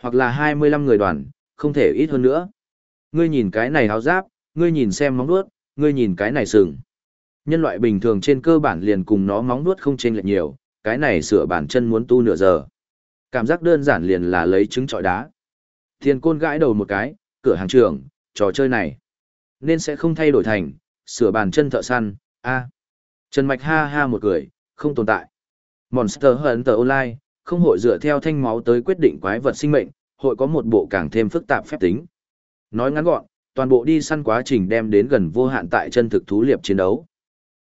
Hoặc là 25 người đoàn, không thể ít hơn nữa. Ngươi nhìn cái này áo giáp, ngươi nhìn xem móng đuốt, ngươi nhìn cái này sừng. Nhân loại bình thường trên cơ bản liền cùng nó móng đuốt không chênh lệch nhiều, cái này sửa bản chân muốn tu nửa giờ. Cảm giác đơn giản liền là lấy trứng trọi đá. Thiên côn gãi đầu một cái, cửa hàng trưởng, trò chơi này. Nên sẽ không thay đổi thành, sửa bàn chân thợ săn, a Trần Mạch ha ha một cười, không tồn tại. Monster Hunter Online, không hội dựa theo thanh máu tới quyết định quái vật sinh mệnh, hội có một bộ càng thêm phức tạp phép tính. Nói ngắn gọn, toàn bộ đi săn quá trình đem đến gần vô hạn tại chân thực thú liệp chiến đấu.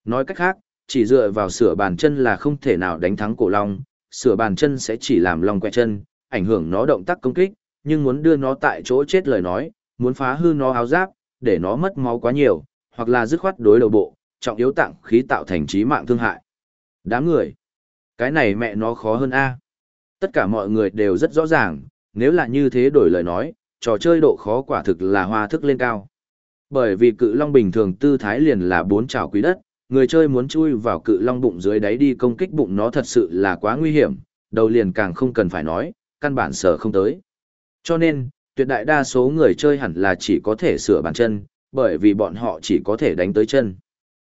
Nói cách khác, chỉ dựa vào sửa bàn chân là không thể nào đánh thắng cổ long, sửa bàn chân sẽ chỉ làm long quẹt chân, ảnh hưởng nó động tác công kích, nhưng muốn đưa nó tại chỗ chết lời nói, muốn phá hư nó áo giáp, để nó mất máu quá nhiều, hoặc là dứt khoát đối đầu bộ, trọng yếu tạng khí tạo thành trí mạng thương hại. Đám người, cái này mẹ nó khó hơn a. Tất cả mọi người đều rất rõ ràng, nếu là như thế đổi lời nói, trò chơi độ khó quả thực là hoa thức lên cao. Bởi vì cự long bình thường tư thái liền là bốn trảo quý đất, người chơi muốn chui vào cự long bụng dưới đáy đi công kích bụng nó thật sự là quá nguy hiểm, đầu liền càng không cần phải nói, căn bản sở không tới. Cho nên, tuyệt đại đa số người chơi hẳn là chỉ có thể sửa bàn chân, bởi vì bọn họ chỉ có thể đánh tới chân.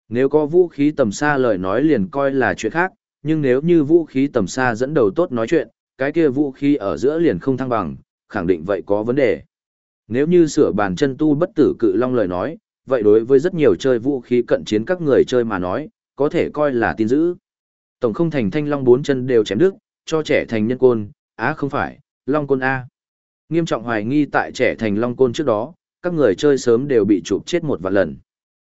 Nếu có vũ khí tầm xa lời nói liền coi là chuyện khác, nhưng nếu như vũ khí tầm xa dẫn đầu tốt nói chuyện, cái kia vũ khí ở giữa liền không thăng bằng, khẳng định vậy có vấn đề. Nếu như sửa bàn chân tu bất tử cự long lời nói, vậy đối với rất nhiều chơi vũ khí cận chiến các người chơi mà nói, có thể coi là tin dữ. Tổng không thành thanh long bốn chân đều chém đứt, cho trẻ thành nhân côn, á à, không phải, long côn A. Nghiêm trọng hoài nghi tại trẻ thành long côn trước đó, các người chơi sớm đều bị chụp chết một vạn lần.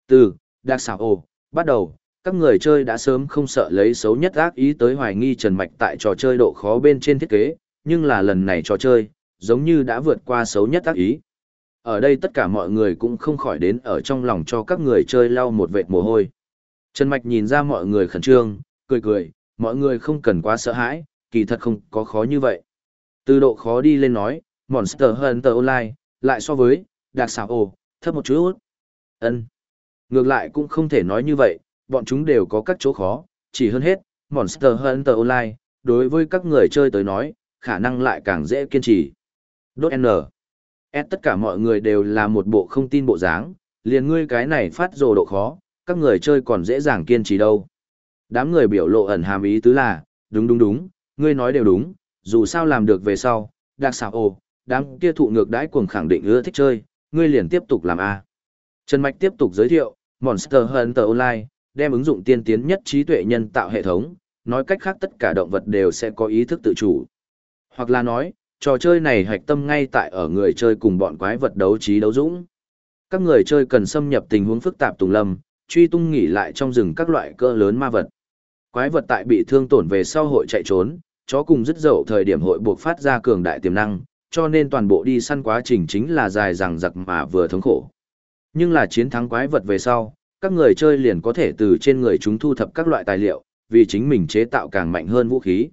Từ, đặc xảo ồ, bắt đầu, các người chơi đã sớm không sợ lấy xấu nhất ác ý tới hoài nghi Trần Mạch tại trò chơi độ khó bên trên thiết kế, nhưng là lần này trò chơi, giống như đã vượt qua xấu nhất ác ý. Ở đây tất cả mọi người cũng không khỏi đến ở trong lòng cho các người chơi lau một vệt mồ hôi. Trần Mạch nhìn ra mọi người khẩn trương, cười cười, mọi người không cần quá sợ hãi, kỳ thật không có khó như vậy. Từ độ khó đi lên nói, Monster Hunter Online, lại so với, Đặc xảo ồ, thấp một chút. ân Ngược lại cũng không thể nói như vậy, bọn chúng đều có các chỗ khó, chỉ hơn hết, Monster Hunter Online, đối với các người chơi tới nói, khả năng lại càng dễ kiên trì. Đốt N ép tất cả mọi người đều là một bộ không tin bộ dáng, liền ngươi cái này phát rồ độ khó, các người chơi còn dễ dàng kiên trì đâu. Đám người biểu lộ ẩn hàm ý tứ là, đúng đúng đúng, ngươi nói đều đúng, dù sao làm được về sau, đặc xảo ồ, đám kia thụ ngược đãi cuồng khẳng định ưa thích chơi, ngươi liền tiếp tục làm A. Trần Mạch tiếp tục giới thiệu, Monster Hunter Online, đem ứng dụng tiên tiến nhất trí tuệ nhân tạo hệ thống, nói cách khác tất cả động vật đều sẽ có ý thức tự chủ. Hoặc là nói, trò chơi này hạch tâm ngay tại ở người chơi cùng bọn quái vật đấu trí đấu dũng. Các người chơi cần xâm nhập tình huống phức tạp tùng lâm, truy tung nghỉ lại trong rừng các loại cỡ lớn ma vật. Quái vật tại bị thương tổn về sau hội chạy trốn, chó cùng dứt dậu thời điểm hội buộc phát ra cường đại tiềm năng, cho nên toàn bộ đi săn quá trình chính là dài dằng dặc mà vừa thống khổ. Nhưng là chiến thắng quái vật về sau, các người chơi liền có thể từ trên người chúng thu thập các loại tài liệu, vì chính mình chế tạo càng mạnh hơn vũ khí.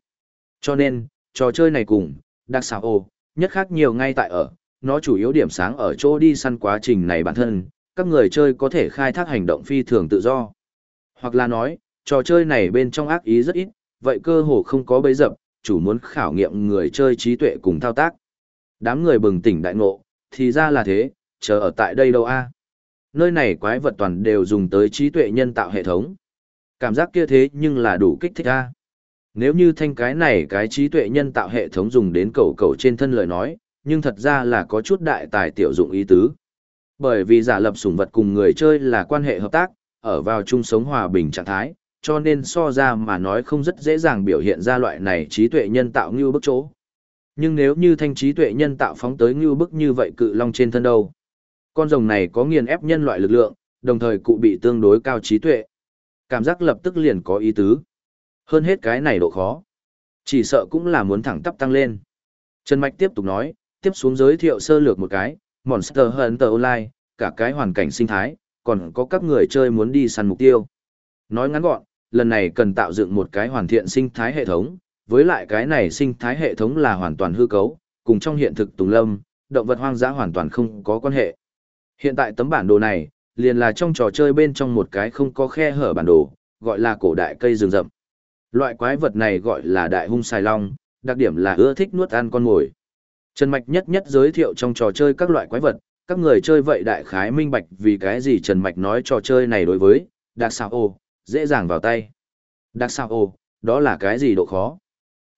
Cho nên, trò chơi này cùng, đặc xảo ô, nhất khác nhiều ngay tại ở, nó chủ yếu điểm sáng ở chỗ đi săn quá trình này bản thân, các người chơi có thể khai thác hành động phi thường tự do. Hoặc là nói, trò chơi này bên trong ác ý rất ít, vậy cơ hồ không có bấy dập, chủ muốn khảo nghiệm người chơi trí tuệ cùng thao tác. Đám người bừng tỉnh đại ngộ, thì ra là thế, chờ ở tại đây đâu a? Nơi này quái vật toàn đều dùng tới trí tuệ nhân tạo hệ thống. Cảm giác kia thế nhưng là đủ kích thích a. Nếu như thanh cái này cái trí tuệ nhân tạo hệ thống dùng đến cầu cầu trên thân lời nói, nhưng thật ra là có chút đại tài tiểu dụng ý tứ. Bởi vì giả lập sủng vật cùng người chơi là quan hệ hợp tác, ở vào chung sống hòa bình trạng thái, cho nên so ra mà nói không rất dễ dàng biểu hiện ra loại này trí tuệ nhân tạo như bức chỗ. Nhưng nếu như thanh trí tuệ nhân tạo phóng tới như bức như vậy cự long trên thân đâu. Con rồng này có nghiền ép nhân loại lực lượng, đồng thời cụ bị tương đối cao trí tuệ. Cảm giác lập tức liền có ý tứ. Hơn hết cái này độ khó. Chỉ sợ cũng là muốn thẳng tắp tăng lên. Trần Mạch tiếp tục nói, tiếp xuống giới thiệu sơ lược một cái, Monster Hunter Online, cả cái hoàn cảnh sinh thái, còn có các người chơi muốn đi săn mục tiêu. Nói ngắn gọn, lần này cần tạo dựng một cái hoàn thiện sinh thái hệ thống, với lại cái này sinh thái hệ thống là hoàn toàn hư cấu, cùng trong hiện thực tùng lâm, động vật hoang dã hoàn toàn không có quan hệ. Hiện tại tấm bản đồ này, liền là trong trò chơi bên trong một cái không có khe hở bản đồ, gọi là cổ đại cây rừng rậm. Loại quái vật này gọi là đại hung xài long, đặc điểm là ưa thích nuốt ăn con mồi. Trần Mạch nhất nhất giới thiệu trong trò chơi các loại quái vật, các người chơi vậy đại khái minh bạch vì cái gì Trần Mạch nói trò chơi này đối với, đặc sao ô, dễ dàng vào tay. Đặc sao ô, đó là cái gì độ khó?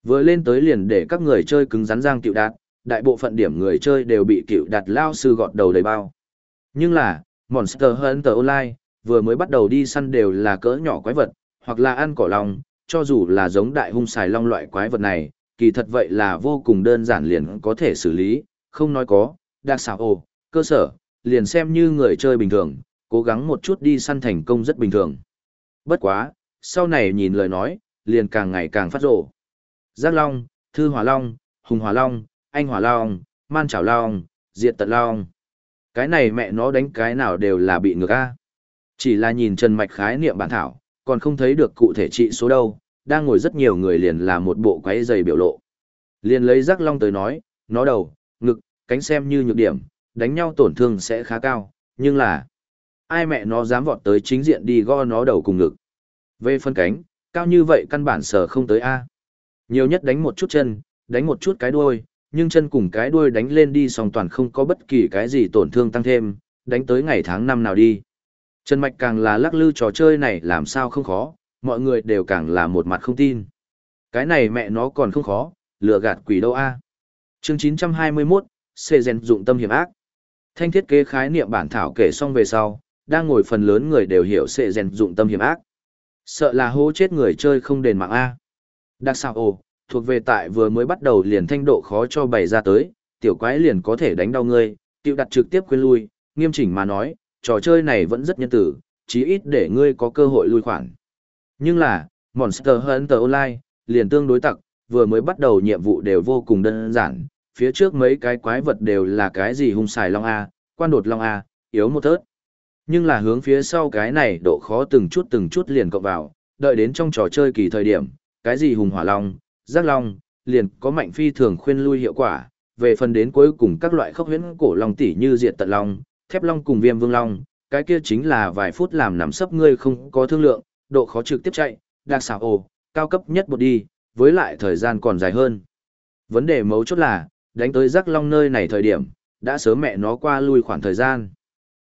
Vừa lên tới liền để các người chơi cứng rắn giang cựu đạt, đại bộ phận điểm người chơi đều bị cựu đạt lao sư gọt đầu đầy bao. Nhưng là, Monster Hunter Online, vừa mới bắt đầu đi săn đều là cỡ nhỏ quái vật, hoặc là ăn cỏ lòng, cho dù là giống đại hung xài long loại quái vật này, kỳ thật vậy là vô cùng đơn giản liền có thể xử lý, không nói có, đặc xảo ồ, cơ sở, liền xem như người chơi bình thường, cố gắng một chút đi săn thành công rất bình thường. Bất quá, sau này nhìn lời nói, liền càng ngày càng phát rộ. Giác Long, Thư Hỏa Long, Hùng Hỏa Long, Anh Hỏa Long, Man Chảo Long, Diệt Tật Long. Cái này mẹ nó đánh cái nào đều là bị ngược a. Chỉ là nhìn Trần Mạch khái niệm bản thảo, còn không thấy được cụ thể trị số đâu, đang ngồi rất nhiều người liền là một bộ quái dày biểu lộ. Liền lấy Giác Long tới nói, nó đầu, ngực, cánh xem như nhược điểm, đánh nhau tổn thương sẽ khá cao, nhưng là ai mẹ nó dám vọt tới chính diện đi go nó đầu cùng ngực. Về phân cánh, cao như vậy căn bản sở không tới A. Nhiều nhất đánh một chút chân, đánh một chút cái đuôi, nhưng chân cùng cái đuôi đánh lên đi song toàn không có bất kỳ cái gì tổn thương tăng thêm, đánh tới ngày tháng năm nào đi. Trần Mạch càng là lắc lư trò chơi này làm sao không khó, mọi người đều càng là một mặt không tin. Cái này mẹ nó còn không khó, lừa gạt quỷ đâu a Chương 921, Xê Gen dụng tâm hiểm ác. Thanh thiết kế khái niệm bản thảo kể xong về sau, đang ngồi phần lớn người đều hiểu Xê Gen dụng tâm hiểm ác. Sợ là hố chết người chơi không đền mạng A. Đặc sao ồ, thuộc về tại vừa mới bắt đầu liền thanh độ khó cho bày ra tới, tiểu quái liền có thể đánh đau ngươi, tiêu đặt trực tiếp quên lui, nghiêm chỉnh mà nói, trò chơi này vẫn rất nhân tử, chí ít để ngươi có cơ hội lui khoản. Nhưng là, Monster Hunter Online, liền tương đối tặc, vừa mới bắt đầu nhiệm vụ đều vô cùng đơn giản, phía trước mấy cái quái vật đều là cái gì hung xài long A, quan đột long A, yếu một thớt. Nhưng là hướng phía sau cái này độ khó từng chút từng chút liền cộng vào, đợi đến trong trò chơi kỳ thời điểm, cái gì hùng hỏa long, giác long, liền có mạnh phi thường khuyên lui hiệu quả, về phần đến cuối cùng các loại khốc huyễn cổ long tỷ như diệt tận long, thép long cùng viêm vương long, cái kia chính là vài phút làm nằm sấp ngươi không có thương lượng, độ khó trực tiếp chạy, đặc xảo ồ, cao cấp nhất một đi, với lại thời gian còn dài hơn. Vấn đề mấu chốt là, đánh tới rắc long nơi này thời điểm, đã sớm mẹ nó qua lui khoảng thời gian.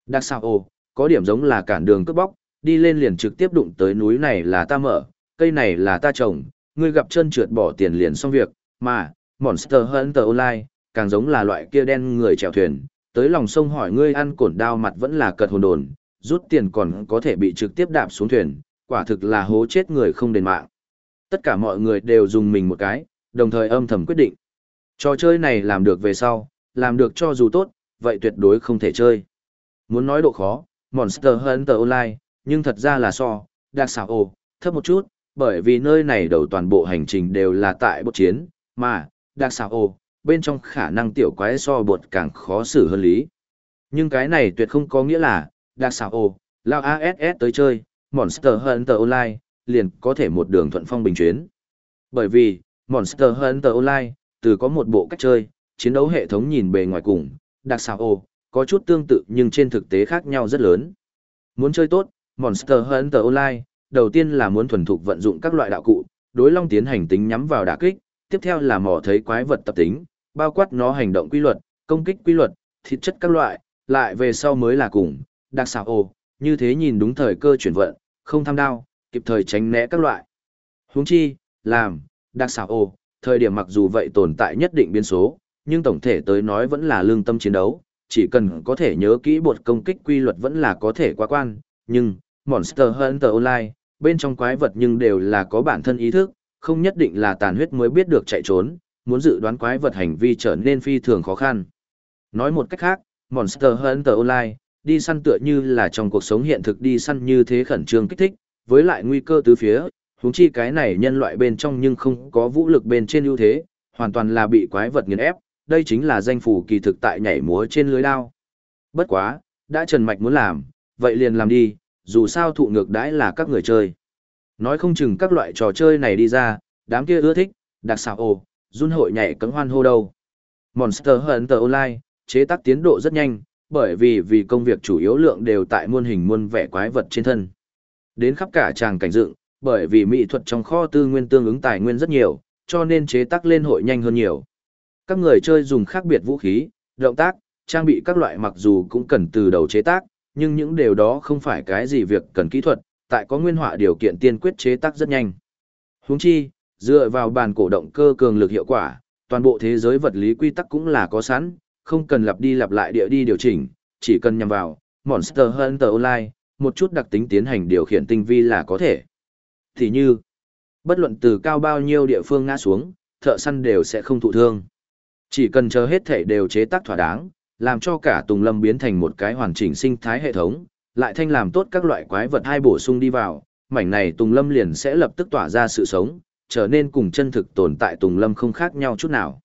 Đặc xảo ồ, có điểm giống là cản đường cướp bóc, đi lên liền trực tiếp đụng tới núi này là ta mở, cây này là ta trồng, ngươi gặp chân trượt bỏ tiền liền xong việc, mà, Monster Hunter Online, càng giống là loại kia đen người chèo thuyền, tới lòng sông hỏi ngươi ăn cổn đao mặt vẫn là cật hồn đồn, rút tiền còn có thể bị trực tiếp đạp xuống thuyền, quả thực là hố chết người không đền mạng. Tất cả mọi người đều dùng mình một cái, đồng thời âm thầm quyết định. Trò chơi này làm được về sau, làm được cho dù tốt, vậy tuyệt đối không thể chơi. Muốn nói độ khó, Monster Hunter Online, nhưng thật ra là so, đặc xảo ồ, thấp một chút, bởi vì nơi này đầu toàn bộ hành trình đều là tại bột chiến, mà, đặc xảo ồ, bên trong khả năng tiểu quái so bột càng khó xử hơn lý. Nhưng cái này tuyệt không có nghĩa là, đặc xảo ồ, lao ASS tới chơi, Monster Hunter Online, liền có thể một đường thuận phong bình chuyến. Bởi vì, Monster Hunter Online, từ có một bộ cách chơi, chiến đấu hệ thống nhìn bề ngoài cùng, đặc xảo ồ, có chút tương tự nhưng trên thực tế khác nhau rất lớn. Muốn chơi tốt, Monster Hunter Online, đầu tiên là muốn thuần thục vận dụng các loại đạo cụ, đối long tiến hành tính nhắm vào đả kích, tiếp theo là mò thấy quái vật tập tính, bao quát nó hành động quy luật, công kích quy luật, thịt chất các loại, lại về sau mới là cùng, đặc xảo ồ, như thế nhìn đúng thời cơ chuyển vận, không tham đao, kịp thời tránh né các loại. Huống chi, làm, đặc xảo ồ, thời điểm mặc dù vậy tồn tại nhất định biến số, nhưng tổng thể tới nói vẫn là lương tâm chiến đấu, chỉ cần có thể nhớ kỹ bột công kích quy luật vẫn là có thể qua quan, nhưng, Monster Hunter Online, bên trong quái vật nhưng đều là có bản thân ý thức, không nhất định là tàn huyết mới biết được chạy trốn, muốn dự đoán quái vật hành vi trở nên phi thường khó khăn. Nói một cách khác, Monster Hunter Online, đi săn tựa như là trong cuộc sống hiện thực đi săn như thế khẩn trương kích thích, với lại nguy cơ tứ phía, huống chi cái này nhân loại bên trong nhưng không có vũ lực bên trên ưu thế, hoàn toàn là bị quái vật nghiền ép, đây chính là danh phủ kỳ thực tại nhảy múa trên lưới đao. Bất quá, đã Trần Mạch muốn làm, vậy liền làm đi, dù sao thụ ngược đãi là các người chơi. Nói không chừng các loại trò chơi này đi ra, đám kia ưa thích, đặc xảo ồ, run hội nhảy cấm hoan hô đâu. Monster Hunter Online, chế tác tiến độ rất nhanh, bởi vì vì công việc chủ yếu lượng đều tại muôn hình muôn vẻ quái vật trên thân. Đến khắp cả tràng cảnh dựng, bởi vì mỹ thuật trong kho tư nguyên tương ứng tài nguyên rất nhiều, cho nên chế tác lên hội nhanh hơn nhiều. Các người chơi dùng khác biệt vũ khí, động tác, trang bị các loại mặc dù cũng cần từ đầu chế tác, nhưng những điều đó không phải cái gì việc cần kỹ thuật, tại có nguyên họa điều kiện tiên quyết chế tác rất nhanh. Huống chi, dựa vào bàn cổ động cơ cường lực hiệu quả, toàn bộ thế giới vật lý quy tắc cũng là có sẵn, không cần lặp đi lặp lại địa đi điều chỉnh, chỉ cần nhằm vào Monster Hunter Online, một chút đặc tính tiến hành điều khiển tinh vi là có thể. Thì như, bất luận từ cao bao nhiêu địa phương ngã xuống, thợ săn đều sẽ không thụ thương. Chỉ cần chờ hết thể đều chế tác thỏa đáng, làm cho cả Tùng Lâm biến thành một cái hoàn chỉnh sinh thái hệ thống, lại thanh làm tốt các loại quái vật hai bổ sung đi vào, mảnh này Tùng Lâm liền sẽ lập tức tỏa ra sự sống, trở nên cùng chân thực tồn tại Tùng Lâm không khác nhau chút nào.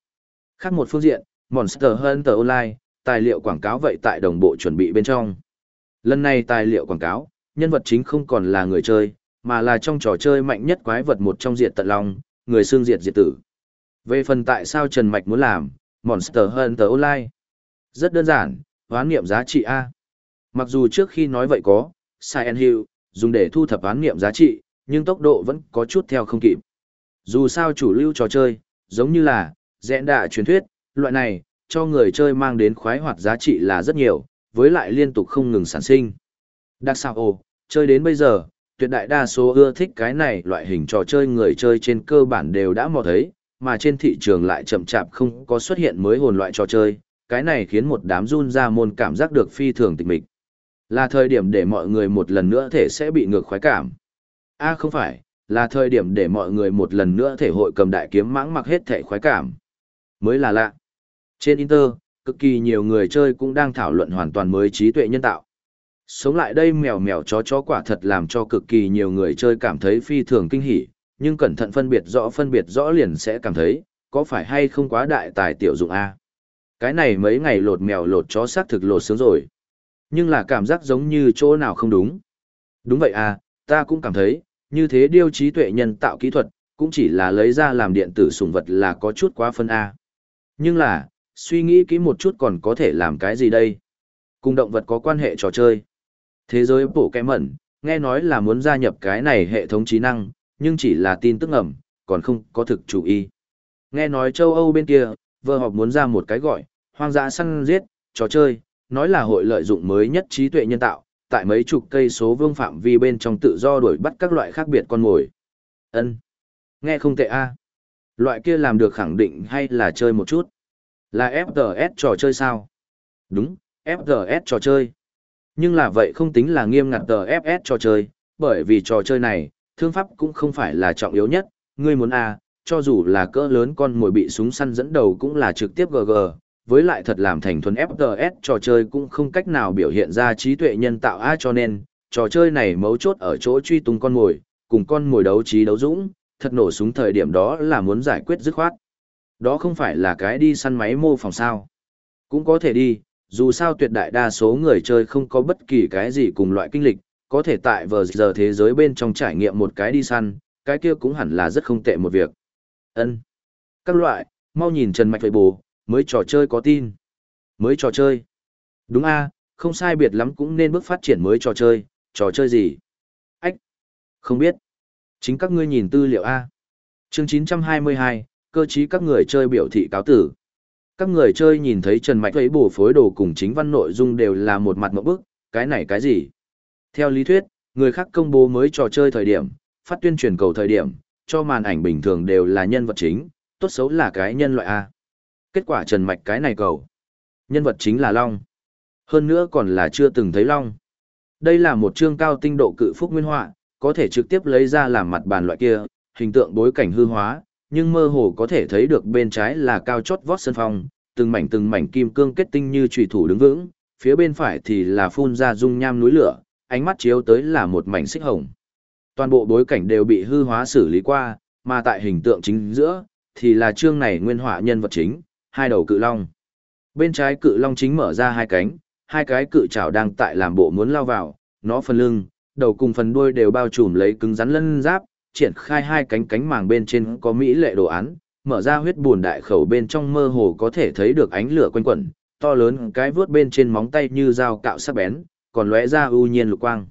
Khác một phương diện, Monster Hunter Online, tài liệu quảng cáo vậy tại đồng bộ chuẩn bị bên trong. Lần này tài liệu quảng cáo, nhân vật chính không còn là người chơi, mà là trong trò chơi mạnh nhất quái vật một trong diệt tận long, người xương diệt diệt tử. Về phần tại sao Trần Mạch muốn làm, Monster Hunter Online. Rất đơn giản, hoán niệm giá trị A. Mặc dù trước khi nói vậy có, Silent Hill, dùng để thu thập án nghiệm giá trị, nhưng tốc độ vẫn có chút theo không kịp. Dù sao chủ lưu trò chơi, giống như là, dẹn đạ truyền thuyết, loại này, cho người chơi mang đến khoái hoạt giá trị là rất nhiều, với lại liên tục không ngừng sản sinh. Đặc sao ồ, chơi đến bây giờ, tuyệt đại đa số ưa thích cái này loại hình trò chơi người chơi trên cơ bản đều đã mò thấy, mà trên thị trường lại chậm chạp không có xuất hiện mới hồn loại trò chơi, cái này khiến một đám run ra môn cảm giác được phi thường tịch mịch. Là thời điểm để mọi người một lần nữa thể sẽ bị ngược khoái cảm. a à không phải, là thời điểm để mọi người một lần nữa thể hội cầm đại kiếm mãng mặc hết thể khoái cảm. Mới là lạ. Trên Inter, cực kỳ nhiều người chơi cũng đang thảo luận hoàn toàn mới trí tuệ nhân tạo. Sống lại đây mèo mèo chó chó quả thật làm cho cực kỳ nhiều người chơi cảm thấy phi thường kinh hỉ, nhưng cẩn thận phân biệt rõ phân biệt rõ liền sẽ cảm thấy, có phải hay không quá đại tài tiểu dụng A. Cái này mấy ngày lột mèo lột chó xác thực lột sướng rồi. Nhưng là cảm giác giống như chỗ nào không đúng. Đúng vậy à, ta cũng cảm thấy, như thế điêu trí tuệ nhân tạo kỹ thuật, cũng chỉ là lấy ra làm điện tử sùng vật là có chút quá phân A. Nhưng là, suy nghĩ kỹ một chút còn có thể làm cái gì đây? Cùng động vật có quan hệ trò chơi. Thế giới bổ kẽ mẩn, nghe nói là muốn gia nhập cái này hệ thống trí năng, nhưng chỉ là tin tức ẩm, còn không có thực chủ ý. Nghe nói châu Âu bên kia, vợ họp muốn ra một cái gọi, hoang dã săn giết, trò chơi, nói là hội lợi dụng mới nhất trí tuệ nhân tạo, tại mấy chục cây số vương phạm vi bên trong tự do đuổi bắt các loại khác biệt con mồi. Ân, Nghe không tệ a. Loại kia làm được khẳng định hay là chơi một chút? Là FPS trò chơi sao? Đúng, FPS trò chơi. Nhưng là vậy không tính là nghiêm ngặt FPS trò chơi, bởi vì trò chơi này, thương pháp cũng không phải là trọng yếu nhất, ngươi muốn A, cho dù là cỡ lớn con mồi bị súng săn dẫn đầu cũng là trực tiếp GG, với lại thật làm thành thuần FPS trò chơi cũng không cách nào biểu hiện ra trí tuệ nhân tạo A cho nên, trò chơi này mấu chốt ở chỗ truy tung con mồi, cùng con mồi đấu trí đấu dũng, thật nổ súng thời điểm đó là muốn giải quyết dứt khoát. Đó không phải là cái đi săn máy mô phòng sao. Cũng có thể đi, dù sao tuyệt đại đa số người chơi không có bất kỳ cái gì cùng loại kinh lịch, có thể tại vờ giờ thế giới bên trong trải nghiệm một cái đi săn, cái kia cũng hẳn là rất không tệ một việc. Ân, Các loại, mau nhìn Trần Mạch vậy bù, mới trò chơi có tin. Mới trò chơi. Đúng a không sai biệt lắm cũng nên bước phát triển mới trò chơi, trò chơi gì? Ách, không biết. Chính các ngươi nhìn tư liệu A. Chương 922, cơ chí các người chơi biểu thị cáo tử. Các người chơi nhìn thấy Trần Mạch thấy bổ phối đồ cùng chính văn nội dung đều là một mặt mẫu bức, cái này cái gì? Theo lý thuyết, người khác công bố mới trò chơi thời điểm, phát tuyên truyền cầu thời điểm, cho màn ảnh bình thường đều là nhân vật chính, tốt xấu là cái nhân loại A. Kết quả Trần Mạch cái này cầu. Nhân vật chính là Long. Hơn nữa còn là chưa từng thấy Long. Đây là một chương cao tinh độ cự phúc nguyên họa, có thể trực tiếp lấy ra làm mặt bàn loại kia, hình tượng bối cảnh hư hóa, nhưng mơ hồ có thể thấy được bên trái là cao chót vót sân phong, từng mảnh từng mảnh kim cương kết tinh như trùy thủ đứng vững, phía bên phải thì là phun ra dung nham núi lửa, ánh mắt chiếu tới là một mảnh xích hồng. Toàn bộ bối cảnh đều bị hư hóa xử lý qua, mà tại hình tượng chính giữa, thì là chương này nguyên họa nhân vật chính, hai đầu cự long. Bên trái cự long chính mở ra hai cánh, hai cái cự chảo đang tại làm bộ muốn lao vào, nó phần lưng, đầu cùng phần đuôi đều bao trùm lấy cứng rắn lân giáp, triển khai hai cánh cánh màng bên trên có mỹ lệ đồ án, mở ra huyết buồn đại khẩu bên trong mơ hồ có thể thấy được ánh lửa quanh quẩn, to lớn cái vướt bên trên móng tay như dao cạo sắc bén, còn lóe ra ưu nhiên lục quang.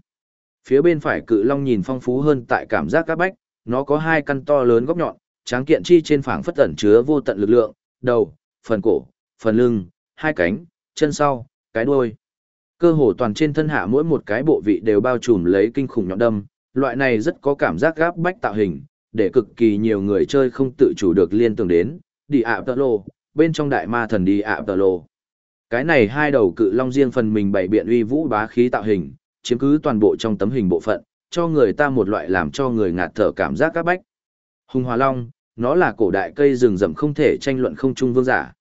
Phía bên phải cự long nhìn phong phú hơn tại cảm giác các bách, nó có hai căn to lớn góc nhọn, tráng kiện chi trên phảng phất ẩn chứa vô tận lực lượng, đầu, phần cổ, phần lưng, hai cánh, chân sau, cái đuôi. Cơ hồ toàn trên thân hạ mỗi một cái bộ vị đều bao trùm lấy kinh khủng nhọn đâm, loại này rất có cảm giác gáp bách tạo hình, để cực kỳ nhiều người chơi không tự chủ được liên tưởng đến, đi ạ tơ lô, bên trong đại ma thần đi ạ tơ lô. Cái này hai đầu cự long riêng phần mình bày biện uy vũ bá khí tạo hình, chiếm cứ toàn bộ trong tấm hình bộ phận, cho người ta một loại làm cho người ngạt thở cảm giác gáp bách. Hùng Hòa Long, nó là cổ đại cây rừng rậm không thể tranh luận không trung vương giả.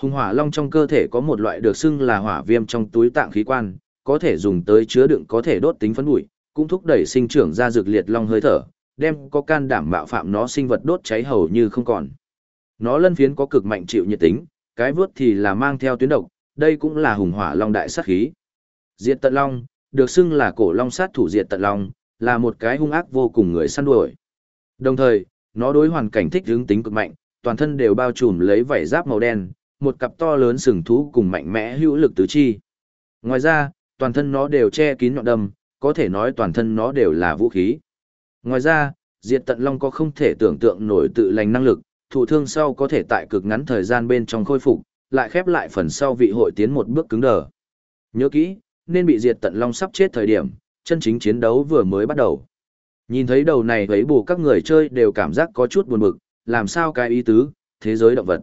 Hùng hỏa long trong cơ thể có một loại được xưng là hỏa viêm trong túi tạng khí quan, có thể dùng tới chứa đựng có thể đốt tính phấn bụi, cũng thúc đẩy sinh trưởng ra dược liệt long hơi thở, đem có can đảm bạo phạm nó sinh vật đốt cháy hầu như không còn. Nó lân phiến có cực mạnh chịu nhiệt tính, cái vướt thì là mang theo tuyến độc, đây cũng là hùng hỏa long đại sát khí. Diệt tận long, được xưng là cổ long sát thủ diệt tận long, là một cái hung ác vô cùng người săn đuổi. Đồng thời, nó đối hoàn cảnh thích hướng tính cực mạnh, toàn thân đều bao trùm lấy vảy giáp màu đen, một cặp to lớn sừng thú cùng mạnh mẽ hữu lực tứ chi. Ngoài ra, toàn thân nó đều che kín nhọn đâm, có thể nói toàn thân nó đều là vũ khí. Ngoài ra, diệt tận long có không thể tưởng tượng nổi tự lành năng lực, thụ thương sau có thể tại cực ngắn thời gian bên trong khôi phục, lại khép lại phần sau vị hội tiến một bước cứng đờ. Nhớ kỹ, nên bị diệt tận long sắp chết thời điểm, chân chính chiến đấu vừa mới bắt đầu. Nhìn thấy đầu này thấy bù các người chơi đều cảm giác có chút buồn bực, làm sao cái ý tứ, thế giới động vật.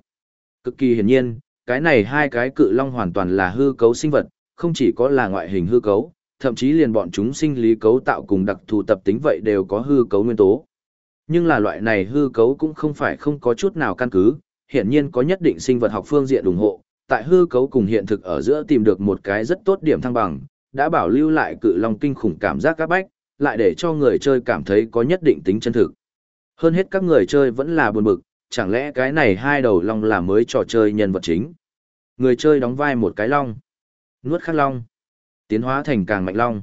Cực kỳ hiển nhiên, cái này hai cái cự long hoàn toàn là hư cấu sinh vật, không chỉ có là ngoại hình hư cấu, thậm chí liền bọn chúng sinh lý cấu tạo cùng đặc thù tập tính vậy đều có hư cấu nguyên tố. Nhưng là loại này hư cấu cũng không phải không có chút nào căn cứ, hiển nhiên có nhất định sinh vật học phương diện ủng hộ, tại hư cấu cùng hiện thực ở giữa tìm được một cái rất tốt điểm thăng bằng, đã bảo lưu lại cự long kinh khủng cảm giác các bách, lại để cho người chơi cảm thấy có nhất định tính chân thực. Hơn hết các người chơi vẫn là buồn bực, chẳng lẽ cái này hai đầu long là mới trò chơi nhân vật chính. Người chơi đóng vai một cái long, nuốt khắc long, tiến hóa thành càng mạnh long.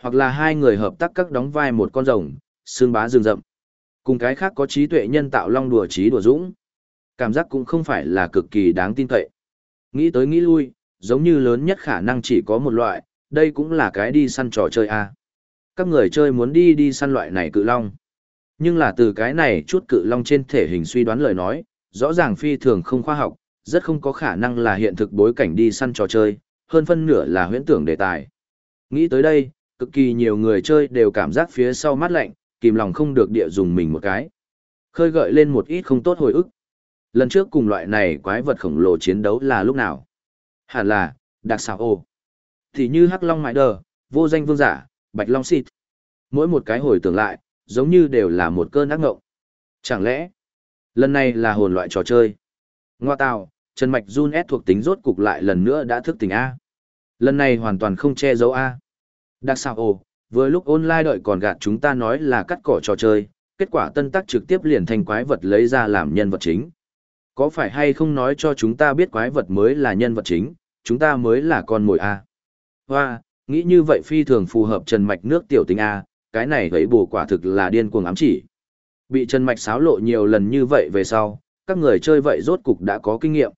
Hoặc là hai người hợp tác các đóng vai một con rồng, xương bá rừng rậm. Cùng cái khác có trí tuệ nhân tạo long đùa trí đùa dũng. Cảm giác cũng không phải là cực kỳ đáng tin cậy. Nghĩ tới nghĩ lui, giống như lớn nhất khả năng chỉ có một loại, đây cũng là cái đi săn trò chơi a. Các người chơi muốn đi đi săn loại này cự long. Nhưng là từ cái này chút cự long trên thể hình suy đoán lời nói, rõ ràng phi thường không khoa học, rất không có khả năng là hiện thực bối cảnh đi săn trò chơi, hơn phân nửa là huyễn tưởng đề tài. Nghĩ tới đây, cực kỳ nhiều người chơi đều cảm giác phía sau mắt lạnh, kìm lòng không được địa dùng mình một cái. Khơi gợi lên một ít không tốt hồi ức. Lần trước cùng loại này quái vật khổng lồ chiến đấu là lúc nào? Hẳn là, đặc xảo ô. Thì như Hắc Long Mãi Đờ, vô danh vương giả, Bạch Long Xịt. Mỗi một cái hồi tưởng lại, giống như đều là một cơn ác ngộng. Chẳng lẽ, lần này là hồn loại trò chơi? Ngoa tào, Trần Mạch Jun ép thuộc tính rốt cục lại lần nữa đã thức tỉnh A. Lần này hoàn toàn không che giấu A. Đặc sao ồ, vừa lúc online đợi còn gạt chúng ta nói là cắt cỏ trò chơi, kết quả tân tắc trực tiếp liền thành quái vật lấy ra làm nhân vật chính. Có phải hay không nói cho chúng ta biết quái vật mới là nhân vật chính, chúng ta mới là con mồi A. Hoa, nghĩ như vậy phi thường phù hợp Trần Mạch nước tiểu tình A, cái này thấy bù quả thực là điên cuồng ám chỉ. Bị Trần Mạch xáo lộ nhiều lần như vậy về sau, các người chơi vậy rốt cục đã có kinh nghiệm.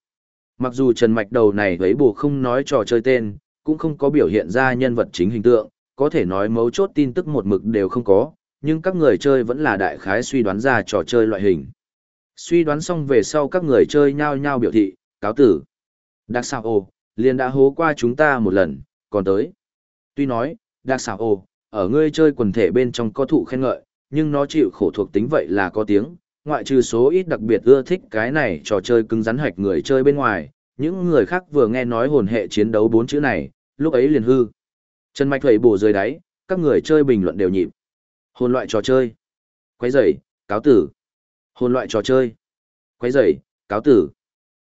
Mặc dù Trần Mạch đầu này thấy bù không nói trò chơi tên, cũng không có biểu hiện ra nhân vật chính hình tượng, có thể nói mấu chốt tin tức một mực đều không có, nhưng các người chơi vẫn là đại khái suy đoán ra trò chơi loại hình. Suy đoán xong về sau các người chơi nhao nhao biểu thị, cáo tử. Đặc sao ồ, liền đã hố qua chúng ta một lần, còn tới. Tuy nói, đặc xào ồ, ở ngươi chơi quần thể bên trong có thụ khen ngợi, nhưng nó chịu khổ thuộc tính vậy là có tiếng, ngoại trừ số ít đặc biệt ưa thích cái này trò chơi cứng rắn hạch người chơi bên ngoài, những người khác vừa nghe nói hồn hệ chiến đấu bốn chữ này, lúc ấy liền hư. Trần Mạch thầy bổ rơi đáy, các người chơi bình luận đều nhịp. Hồn loại trò chơi. Quấy rầy, cáo tử. Hồn loại trò chơi. Quấy rầy, cáo tử.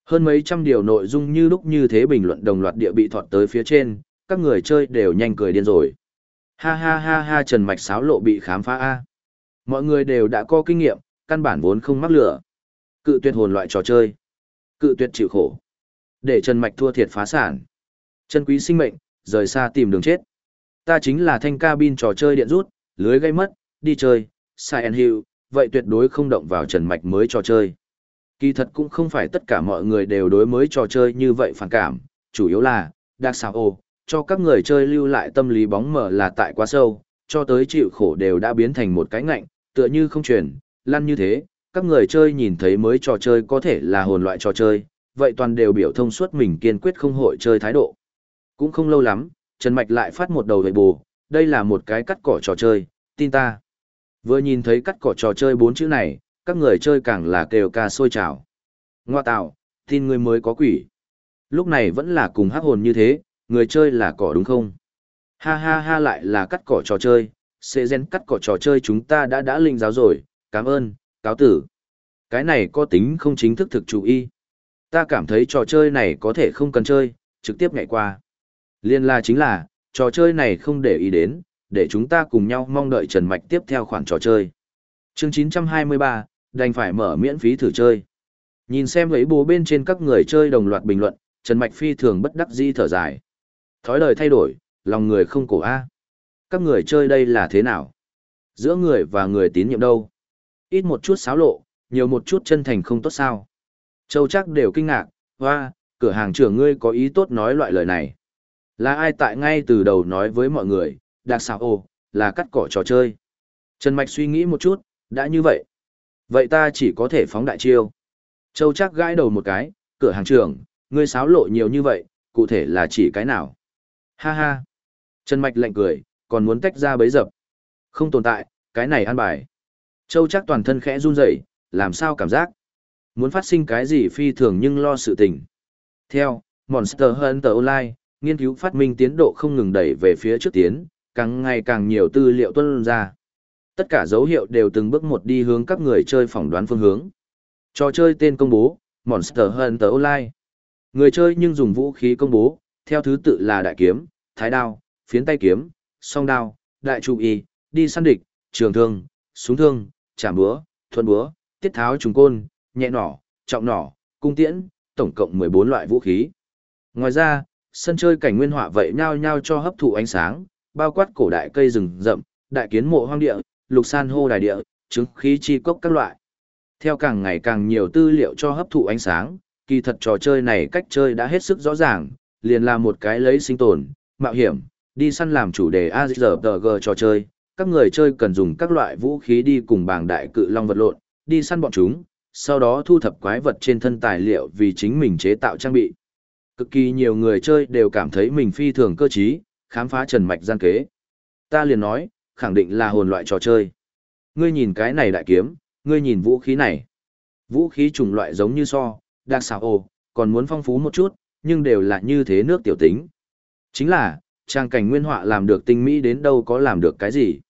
Hơn mấy trăm điều nội dung như lúc như thế bình luận đồng loạt địa bị thọt tới phía trên, các người chơi đều nhanh cười điên rồi. Ha ha ha ha Trần Mạch sáo lộ bị khám phá A. Mọi người đều đã có kinh nghiệm, căn bản vốn không mắc lửa. Cự tuyệt hồn loại trò chơi. Cự tuyệt chịu khổ. Để Trần Mạch thua thiệt phá sản. Chân quý sinh mệnh, rời xa tìm đường chết. Ta chính là thanh cabin trò chơi điện rút, lưới gây mất, đi chơi, Silent Hill, vậy tuyệt đối không động vào Trần Mạch mới trò chơi. Kỳ thật cũng không phải tất cả mọi người đều đối mới trò chơi như vậy phản cảm, chủ yếu là, đặc xào ồ, cho các người chơi lưu lại tâm lý bóng mở là tại quá sâu, cho tới chịu khổ đều đã biến thành một cái ngạnh, tựa như không truyền, lăn như thế, các người chơi nhìn thấy mới trò chơi có thể là hồn loại trò chơi, vậy toàn đều biểu thông suốt mình kiên quyết không hội chơi thái độ. Cũng không lâu lắm, Trần Mạch lại phát một đầu về bù, đây là một cái cắt cỏ trò chơi, tin ta. Vừa nhìn thấy cắt cỏ trò chơi bốn chữ này, các người chơi càng là kêu ca sôi trào. Ngoa tạo, tin người mới có quỷ. Lúc này vẫn là cùng hắc hồn như thế, người chơi là cỏ đúng không? Ha ha ha lại là cắt cỏ trò chơi, sẽ gen cắt cỏ trò chơi chúng ta đã đã linh giáo rồi, cảm ơn, cáo tử. Cái này có tính không chính thức thực chủ y. Ta cảm thấy trò chơi này có thể không cần chơi, trực tiếp nhảy qua. Liên la chính là, trò chơi này không để ý đến, để chúng ta cùng nhau mong đợi Trần Mạch tiếp theo khoản trò chơi. chương 923, đành phải mở miễn phí thử chơi. Nhìn xem lấy bố bên trên các người chơi đồng loạt bình luận, Trần Mạch phi thường bất đắc di thở dài. Thói đời thay đổi, lòng người không cổ A. Các người chơi đây là thế nào? Giữa người và người tín nhiệm đâu? Ít một chút xáo lộ, nhiều một chút chân thành không tốt sao? Châu chắc đều kinh ngạc, hoa, cửa hàng trưởng ngươi có ý tốt nói loại lời này. Là ai tại ngay từ đầu nói với mọi người, đặc xạo ồ, là cắt cỏ trò chơi. Trần Mạch suy nghĩ một chút, đã như vậy. Vậy ta chỉ có thể phóng đại chiêu. Châu chắc gãi đầu một cái, cửa hàng trưởng, ngươi sáo lộ nhiều như vậy, cụ thể là chỉ cái nào? Ha ha. Trần Mạch lạnh cười, còn muốn tách ra bấy dập. Không tồn tại, cái này ăn bài. Châu chắc toàn thân khẽ run rẩy, làm sao cảm giác? Muốn phát sinh cái gì phi thường nhưng lo sự tình. Theo, Monster Hunter Online, nghiên cứu phát minh tiến độ không ngừng đẩy về phía trước tiến, càng ngày càng nhiều tư liệu tuân ra. Tất cả dấu hiệu đều từng bước một đi hướng các người chơi phỏng đoán phương hướng. Trò chơi tên công bố, Monster Hunter Online. Người chơi nhưng dùng vũ khí công bố, theo thứ tự là đại kiếm, thái đao, phiến tay kiếm, song đao, đại trụ y, đi săn địch, trường thương, súng thương, chảm búa, thuần búa, tiết tháo trùng côn, nhẹ nỏ, trọng nỏ, cung tiễn, tổng cộng 14 loại vũ khí. Ngoài ra, sân chơi cảnh nguyên họa vậy nhau nhau cho hấp thụ ánh sáng, bao quát cổ đại cây rừng rậm, đại kiến mộ hoang địa, lục san hô đài địa, trứng khí chi cốc các loại. Theo càng ngày càng nhiều tư liệu cho hấp thụ ánh sáng, kỳ thật trò chơi này cách chơi đã hết sức rõ ràng, liền là một cái lấy sinh tồn, mạo hiểm, đi săn làm chủ đề AZRPG trò chơi. Các người chơi cần dùng các loại vũ khí đi cùng bảng đại cự long vật lộn, đi săn bọn chúng, sau đó thu thập quái vật trên thân tài liệu vì chính mình chế tạo trang bị. Cực kỳ nhiều người chơi đều cảm thấy mình phi thường cơ trí, khám phá trần mạch gian kế. Ta liền nói, khẳng định là hồn loại trò chơi. Ngươi nhìn cái này đại kiếm, ngươi nhìn vũ khí này. Vũ khí chủng loại giống như so, đặc xảo ồ, còn muốn phong phú một chút, nhưng đều là như thế nước tiểu tính. Chính là, trang cảnh nguyên họa làm được tinh mỹ đến đâu có làm được cái gì.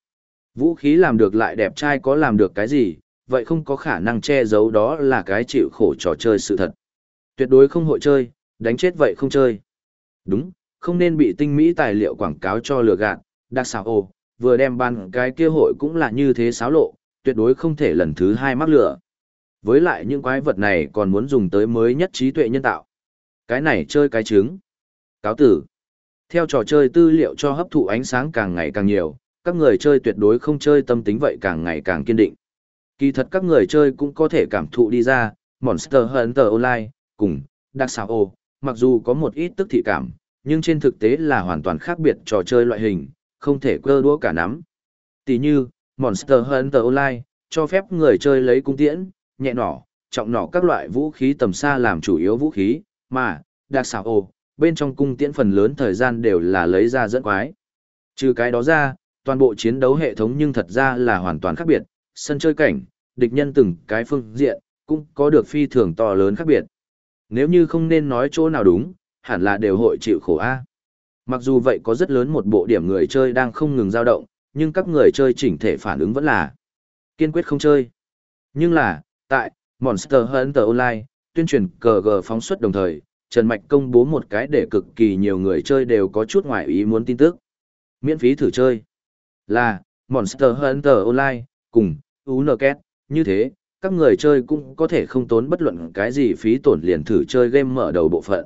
Vũ khí làm được lại đẹp trai có làm được cái gì, vậy không có khả năng che giấu đó là cái chịu khổ trò chơi sự thật. Tuyệt đối không hội chơi, đánh chết vậy không chơi. Đúng, không nên bị tinh mỹ tài liệu quảng cáo cho lừa gạt, đặc xảo ồ, vừa đem ban cái kia hội cũng là như thế xáo lộ, tuyệt đối không thể lần thứ hai mắc lửa. Với lại những quái vật này còn muốn dùng tới mới nhất trí tuệ nhân tạo. Cái này chơi cái trứng. Cáo tử. Theo trò chơi tư liệu cho hấp thụ ánh sáng càng ngày càng nhiều, các người chơi tuyệt đối không chơi tâm tính vậy càng ngày càng kiên định. Kỳ thật các người chơi cũng có thể cảm thụ đi ra, Monster Hunter Online, cùng, Dark Sao mặc dù có một ít tức thị cảm, nhưng trên thực tế là hoàn toàn khác biệt trò chơi loại hình, không thể cơ đũa cả nắm. Tỷ như, Monster Hunter Online, cho phép người chơi lấy cung tiễn, nhẹ nỏ, trọng nỏ các loại vũ khí tầm xa làm chủ yếu vũ khí, mà, đặc xảo ồ, bên trong cung tiễn phần lớn thời gian đều là lấy ra dẫn quái. Trừ cái đó ra, toàn bộ chiến đấu hệ thống nhưng thật ra là hoàn toàn khác biệt, sân chơi cảnh, địch nhân từng cái phương diện, cũng có được phi thường to lớn khác biệt. Nếu như không nên nói chỗ nào đúng, hẳn là đều hội chịu khổ A. Mặc dù vậy có rất lớn một bộ điểm người chơi đang không ngừng dao động, nhưng các người chơi chỉnh thể phản ứng vẫn là kiên quyết không chơi. Nhưng là, tại Monster Hunter Online, tuyên truyền cờ gờ phóng xuất đồng thời, Trần Mạch công bố một cái để cực kỳ nhiều người chơi đều có chút ngoại ý muốn tin tức. Miễn phí thử chơi là Monster Hunter Online cùng Unket như thế, các người chơi cũng có thể không tốn bất luận cái gì phí tổn liền thử chơi game mở đầu bộ phận.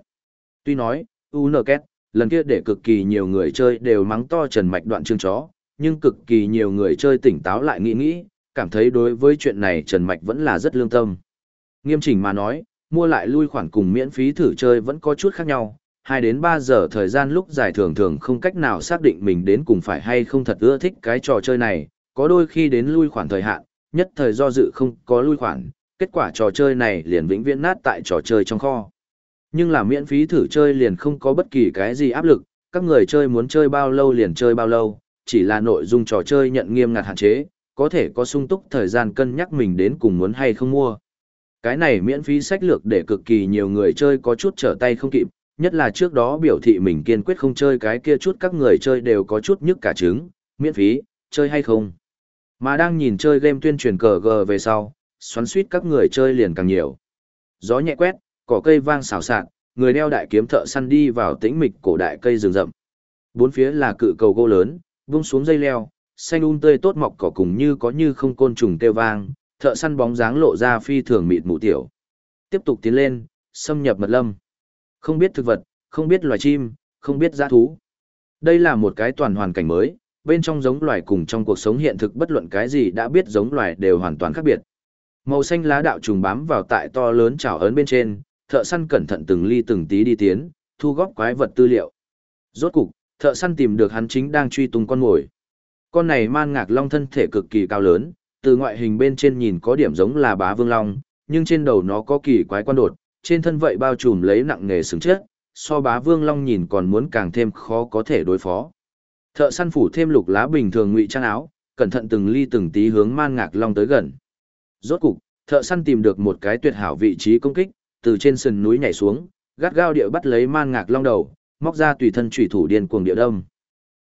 Tuy nói, Unket lần kia để cực kỳ nhiều người chơi đều mắng to Trần Mạch đoạn chương chó, nhưng cực kỳ nhiều người chơi tỉnh táo lại nghĩ nghĩ, cảm thấy đối với chuyện này Trần Mạch vẫn là rất lương tâm. Nghiêm chỉnh mà nói, mua lại lui khoản cùng miễn phí thử chơi vẫn có chút khác nhau, 2 đến 3 giờ thời gian lúc dài thường thường không cách nào xác định mình đến cùng phải hay không thật ưa thích cái trò chơi này, có đôi khi đến lui khoản thời hạn, nhất thời do dự không có lui khoản, kết quả trò chơi này liền vĩnh viễn nát tại trò chơi trong kho. Nhưng là miễn phí thử chơi liền không có bất kỳ cái gì áp lực, các người chơi muốn chơi bao lâu liền chơi bao lâu, chỉ là nội dung trò chơi nhận nghiêm ngặt hạn chế, có thể có sung túc thời gian cân nhắc mình đến cùng muốn hay không mua. Cái này miễn phí sách lược để cực kỳ nhiều người chơi có chút trở tay không kịp, nhất là trước đó biểu thị mình kiên quyết không chơi cái kia chút các người chơi đều có chút nhức cả trứng, miễn phí, chơi hay không. Mà đang nhìn chơi game tuyên truyền cờ gờ về sau, xoắn suýt các người chơi liền càng nhiều. Gió nhẹ quét, cỏ cây vang xào xạc, người đeo đại kiếm thợ săn đi vào tĩnh mịch cổ đại cây rừng rậm. Bốn phía là cự cầu gỗ lớn, vung xuống dây leo, xanh um tươi tốt mọc cỏ cùng như có như không côn trùng kêu vang, thợ săn bóng dáng lộ ra phi thường mịt mù tiểu. Tiếp tục tiến lên, xâm nhập mật lâm. Không biết thực vật, không biết loài chim, không biết giã thú. Đây là một cái toàn hoàn cảnh mới, bên trong giống loài cùng trong cuộc sống hiện thực bất luận cái gì đã biết giống loài đều hoàn toàn khác biệt. Màu xanh lá đạo trùng bám vào tại to lớn chảo ấn bên trên, thợ săn cẩn thận từng ly từng tí đi tiến, thu góp quái vật tư liệu. Rốt cục, thợ săn tìm được hắn chính đang truy tung con mồi. Con này man ngạc long thân thể cực kỳ cao lớn, từ ngoại hình bên trên nhìn có điểm giống là bá vương long, nhưng trên đầu nó có kỳ quái quan đột, trên thân vậy bao trùm lấy nặng nghề sừng chết, so bá vương long nhìn còn muốn càng thêm khó có thể đối phó. Thợ săn phủ thêm lục lá bình thường ngụy trang áo, cẩn thận từng ly từng tí hướng man ngạc long tới gần. Rốt cục, thợ săn tìm được một cái tuyệt hảo vị trí công kích, từ trên sườn núi nhảy xuống, gắt gao địa bắt lấy man ngạc long đầu, móc ra tùy thân chủy thủ điên cuồng địa đâm.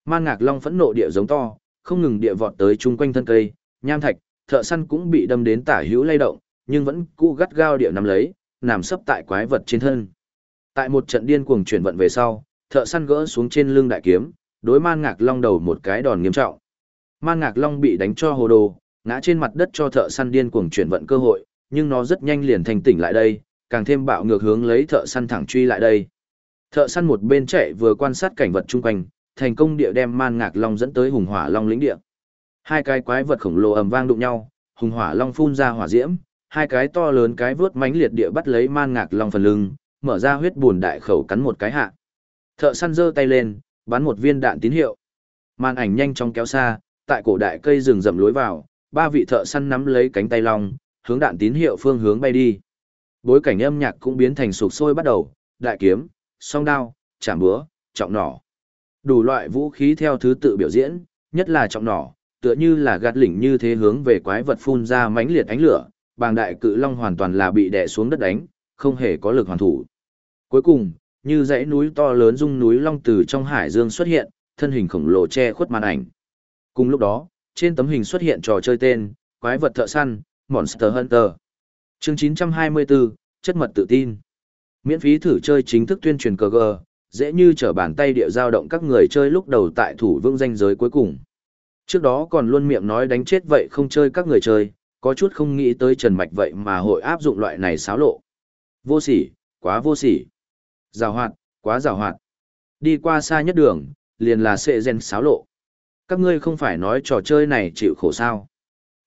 Man ngạc long phẫn nộ địa giống to, không ngừng địa vọt tới chung quanh thân cây, nham thạch, thợ săn cũng bị đâm đến tả hữu lay động, nhưng vẫn cũ gắt gao địa nắm lấy, nằm sấp tại quái vật trên thân. Tại một trận điên cuồng chuyển vận về sau, thợ săn gỡ xuống trên lưng đại kiếm, đối man ngạc long đầu một cái đòn nghiêm trọng. Man ngạc long bị đánh cho hồ đồ, ngã trên mặt đất cho thợ săn điên cuồng chuyển vận cơ hội, nhưng nó rất nhanh liền thành tỉnh lại đây, càng thêm bạo ngược hướng lấy thợ săn thẳng truy lại đây. Thợ săn một bên chạy vừa quan sát cảnh vật chung quanh, thành công địa đem man ngạc long dẫn tới hùng hỏa long lĩnh địa. Hai cái quái vật khổng lồ ầm vang đụng nhau, hùng hỏa long phun ra hỏa diễm, hai cái to lớn cái vướt mánh liệt địa bắt lấy man ngạc long phần lưng, mở ra huyết buồn đại khẩu cắn một cái hạ. Thợ săn giơ tay lên, bắn một viên đạn tín hiệu. Màn ảnh nhanh chóng kéo xa, tại cổ đại cây rừng rậm lối vào, ba vị thợ săn nắm lấy cánh tay long, hướng đạn tín hiệu phương hướng bay đi. Bối cảnh âm nhạc cũng biến thành sục sôi bắt đầu, đại kiếm, song đao, chạm búa, trọng nỏ. Đủ loại vũ khí theo thứ tự biểu diễn, nhất là trọng nỏ, tựa như là gạt lỉnh như thế hướng về quái vật phun ra mãnh liệt ánh lửa, bàng đại cự long hoàn toàn là bị đè xuống đất đánh, không hề có lực hoàn thủ. Cuối cùng, như dãy núi to lớn dung núi long từ trong hải dương xuất hiện, thân hình khổng lồ che khuất màn ảnh. Cùng lúc đó, trên tấm hình xuất hiện trò chơi tên, quái vật thợ săn, Monster Hunter. Chương 924, chất mật tự tin. Miễn phí thử chơi chính thức tuyên truyền cờ gờ, dễ như trở bàn tay địa giao động các người chơi lúc đầu tại thủ vương danh giới cuối cùng. Trước đó còn luôn miệng nói đánh chết vậy không chơi các người chơi, có chút không nghĩ tới Trần Mạch vậy mà hội áp dụng loại này xáo lộ. Vô sỉ, quá vô sỉ. Rào hoạt, quá rào hoạt. Đi qua xa nhất đường, liền là sệ gen xáo lộ. Các ngươi không phải nói trò chơi này chịu khổ sao.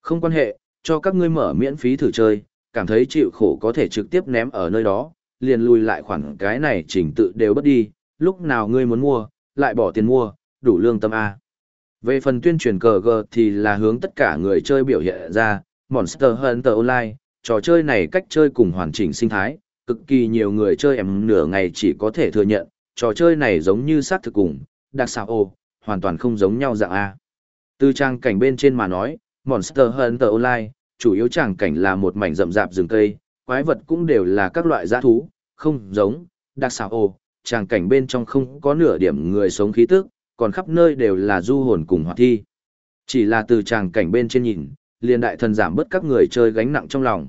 Không quan hệ, cho các ngươi mở miễn phí thử chơi, cảm thấy chịu khổ có thể trực tiếp ném ở nơi đó, liền lùi lại khoản cái này chỉnh tự đều bất đi, lúc nào ngươi muốn mua, lại bỏ tiền mua, đủ lương tâm A. Về phần tuyên truyền cờ gờ thì là hướng tất cả người chơi biểu hiện ra, Monster Hunter Online, trò chơi này cách chơi cùng hoàn chỉnh sinh thái, cực kỳ nhiều người chơi em nửa ngày chỉ có thể thừa nhận, trò chơi này giống như sát thực cùng, đặc xạo ô, hoàn toàn không giống nhau dạng A. Từ trang cảnh bên trên mà nói, Monster Hunter Online, chủ yếu trang cảnh là một mảnh rậm rạp rừng cây, quái vật cũng đều là các loại giã thú, không giống, đặc xảo ồ, trang cảnh bên trong không có nửa điểm người sống khí tức, còn khắp nơi đều là du hồn cùng hoạt thi. Chỉ là từ tràng cảnh bên trên nhìn, liền đại thần giảm bớt các người chơi gánh nặng trong lòng.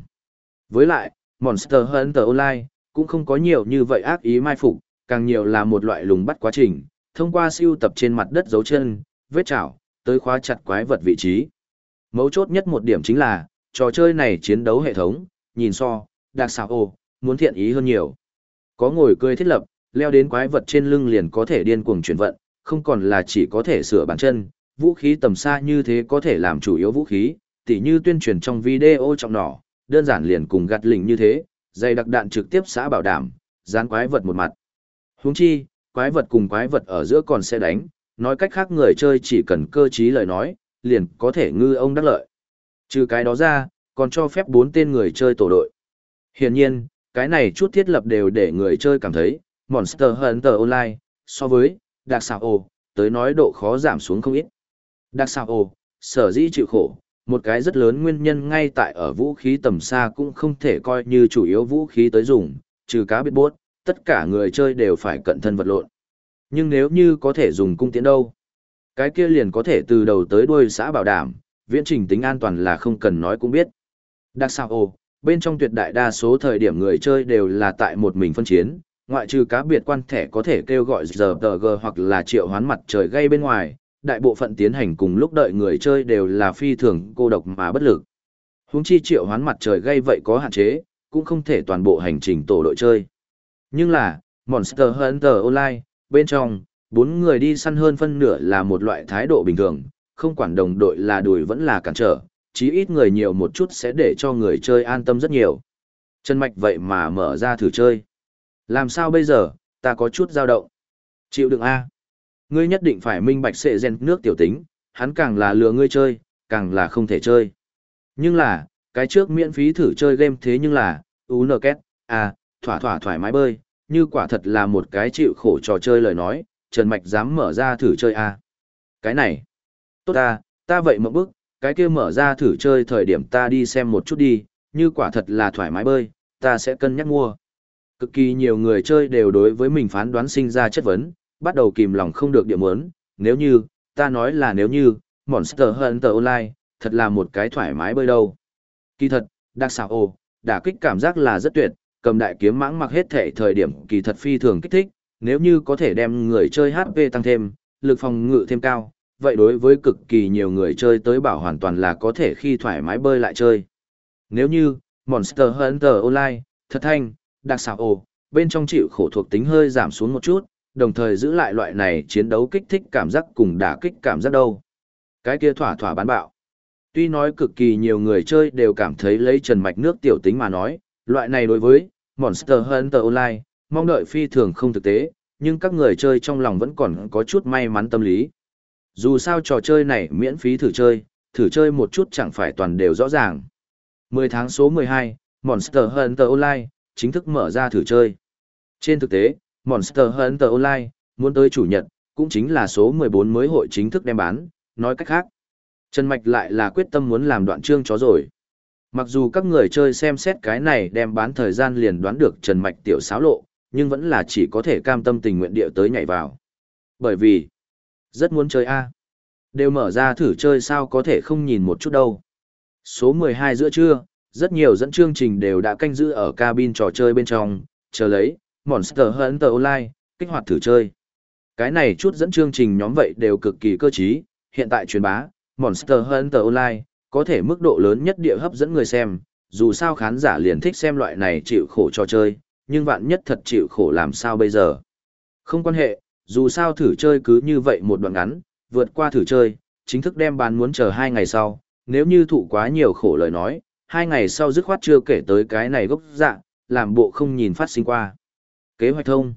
Với lại, Monster Hunter Online cũng không có nhiều như vậy ác ý mai phục, càng nhiều là một loại lùng bắt quá trình, thông qua siêu tập trên mặt đất dấu chân, vết chảo, tới khóa chặt quái vật vị trí. Mấu chốt nhất một điểm chính là, trò chơi này chiến đấu hệ thống, nhìn so, đặc xảo ồ, muốn thiện ý hơn nhiều. Có ngồi cười thiết lập, leo đến quái vật trên lưng liền có thể điên cuồng chuyển vận, không còn là chỉ có thể sửa bàn chân, vũ khí tầm xa như thế có thể làm chủ yếu vũ khí, tỉ như tuyên truyền trong video trọng nỏ, đơn giản liền cùng gạt lỉnh như thế, dây đặc đạn trực tiếp xã bảo đảm, dán quái vật một mặt. Huống chi, quái vật cùng quái vật ở giữa còn sẽ đánh, nói cách khác người chơi chỉ cần cơ trí lời nói, liền có thể ngư ông đắc lợi. Trừ cái đó ra, còn cho phép bốn tên người chơi tổ đội. Hiển nhiên, cái này chút thiết lập đều để người chơi cảm thấy, Monster Hunter Online, so với Dark ồ, tới nói độ khó giảm xuống không ít. Dark ồ, sở dĩ chịu khổ, một cái rất lớn nguyên nhân ngay tại ở vũ khí tầm xa cũng không thể coi như chủ yếu vũ khí tới dùng, trừ cá biết bốt, tất cả người chơi đều phải cận thân vật lộn. Nhưng nếu như có thể dùng cung tiễn đâu, cái kia liền có thể từ đầu tới đuôi xã bảo đảm, viễn trình tính an toàn là không cần nói cũng biết. Đặc sao ồ, bên trong tuyệt đại đa số thời điểm người chơi đều là tại một mình phân chiến, ngoại trừ cá biệt quan thẻ có thể kêu gọi giờ g hoặc là triệu hoán mặt trời gây bên ngoài, đại bộ phận tiến hành cùng lúc đợi người chơi đều là phi thường cô độc mà bất lực. Huống chi triệu hoán mặt trời gây vậy có hạn chế, cũng không thể toàn bộ hành trình tổ đội chơi. Nhưng là, Monster Hunter Online, bên trong, bốn người đi săn hơn phân nửa là một loại thái độ bình thường, không quản đồng đội là đùi vẫn là cản trở, chí ít người nhiều một chút sẽ để cho người chơi an tâm rất nhiều. chân Mạch vậy mà mở ra thử chơi. Làm sao bây giờ, ta có chút dao động. Chịu đựng A. Ngươi nhất định phải minh bạch sệ gen nước tiểu tính, hắn càng là lừa ngươi chơi, càng là không thể chơi. Nhưng là, cái trước miễn phí thử chơi game thế nhưng là, UNKET, à, thỏa thỏa thoải mái bơi, như quả thật là một cái chịu khổ trò chơi lời nói, Trần Mạch dám mở ra thử chơi à. Cái này, tốt ta, ta vậy mộng bức, cái kia mở ra thử chơi thời điểm ta đi xem một chút đi, như quả thật là thoải mái bơi, ta sẽ cân nhắc mua. Cực kỳ nhiều người chơi đều đối với mình phán đoán sinh ra chất vấn, bắt đầu kìm lòng không được điểm muốn, nếu như, ta nói là nếu như, Monster Hunter Online, thật là một cái thoải mái bơi đâu. Kỳ thật, đặc xảo ồ, đả kích cảm giác là rất tuyệt, cầm đại kiếm mãng mặc hết thể thời điểm kỳ thật phi thường kích thích, nếu như có thể đem người chơi HP tăng thêm, lực phòng ngự thêm cao, vậy đối với cực kỳ nhiều người chơi tới bảo hoàn toàn là có thể khi thoải mái bơi lại chơi. Nếu như, Monster Hunter Online, thật thanh, đặc xảo ồ, bên trong chịu khổ thuộc tính hơi giảm xuống một chút, đồng thời giữ lại loại này chiến đấu kích thích cảm giác cùng đả kích cảm giác đâu. Cái kia thỏa thỏa bán bạo. Tuy nói cực kỳ nhiều người chơi đều cảm thấy lấy trần mạch nước tiểu tính mà nói, loại này đối với Monster Hunter Online, mong đợi phi thường không thực tế, nhưng các người chơi trong lòng vẫn còn có chút may mắn tâm lý. Dù sao trò chơi này miễn phí thử chơi, thử chơi một chút chẳng phải toàn đều rõ ràng. 10 tháng số 12, Monster Hunter Online, chính thức mở ra thử chơi. Trên thực tế, Monster Hunter Online, muốn tới chủ nhật, cũng chính là số 14 mới hội chính thức đem bán, nói cách khác. Trần Mạch lại là quyết tâm muốn làm đoạn chương chó rồi. Mặc dù các người chơi xem xét cái này đem bán thời gian liền đoán được Trần Mạch tiểu xáo lộ, nhưng vẫn là chỉ có thể cam tâm tình nguyện địa tới nhảy vào. Bởi vì, rất muốn chơi A. Đều mở ra thử chơi sao có thể không nhìn một chút đâu. Số 12 giữa trưa, rất nhiều dẫn chương trình đều đã canh giữ ở cabin trò chơi bên trong, chờ lấy, Monster Hunter Online, kích hoạt thử chơi. Cái này chút dẫn chương trình nhóm vậy đều cực kỳ cơ trí, hiện tại truyền bá, Monster Hunter Online, có thể mức độ lớn nhất địa hấp dẫn người xem, dù sao khán giả liền thích xem loại này chịu khổ trò chơi, nhưng vạn nhất thật chịu khổ làm sao bây giờ. Không quan hệ, dù sao thử chơi cứ như vậy một đoạn ngắn, vượt qua thử chơi, chính thức đem bán muốn chờ hai ngày sau, nếu như thụ quá nhiều khổ lời nói, hai ngày sau dứt khoát chưa kể tới cái này gốc dạng, làm bộ không nhìn phát sinh qua. Kế hoạch thông.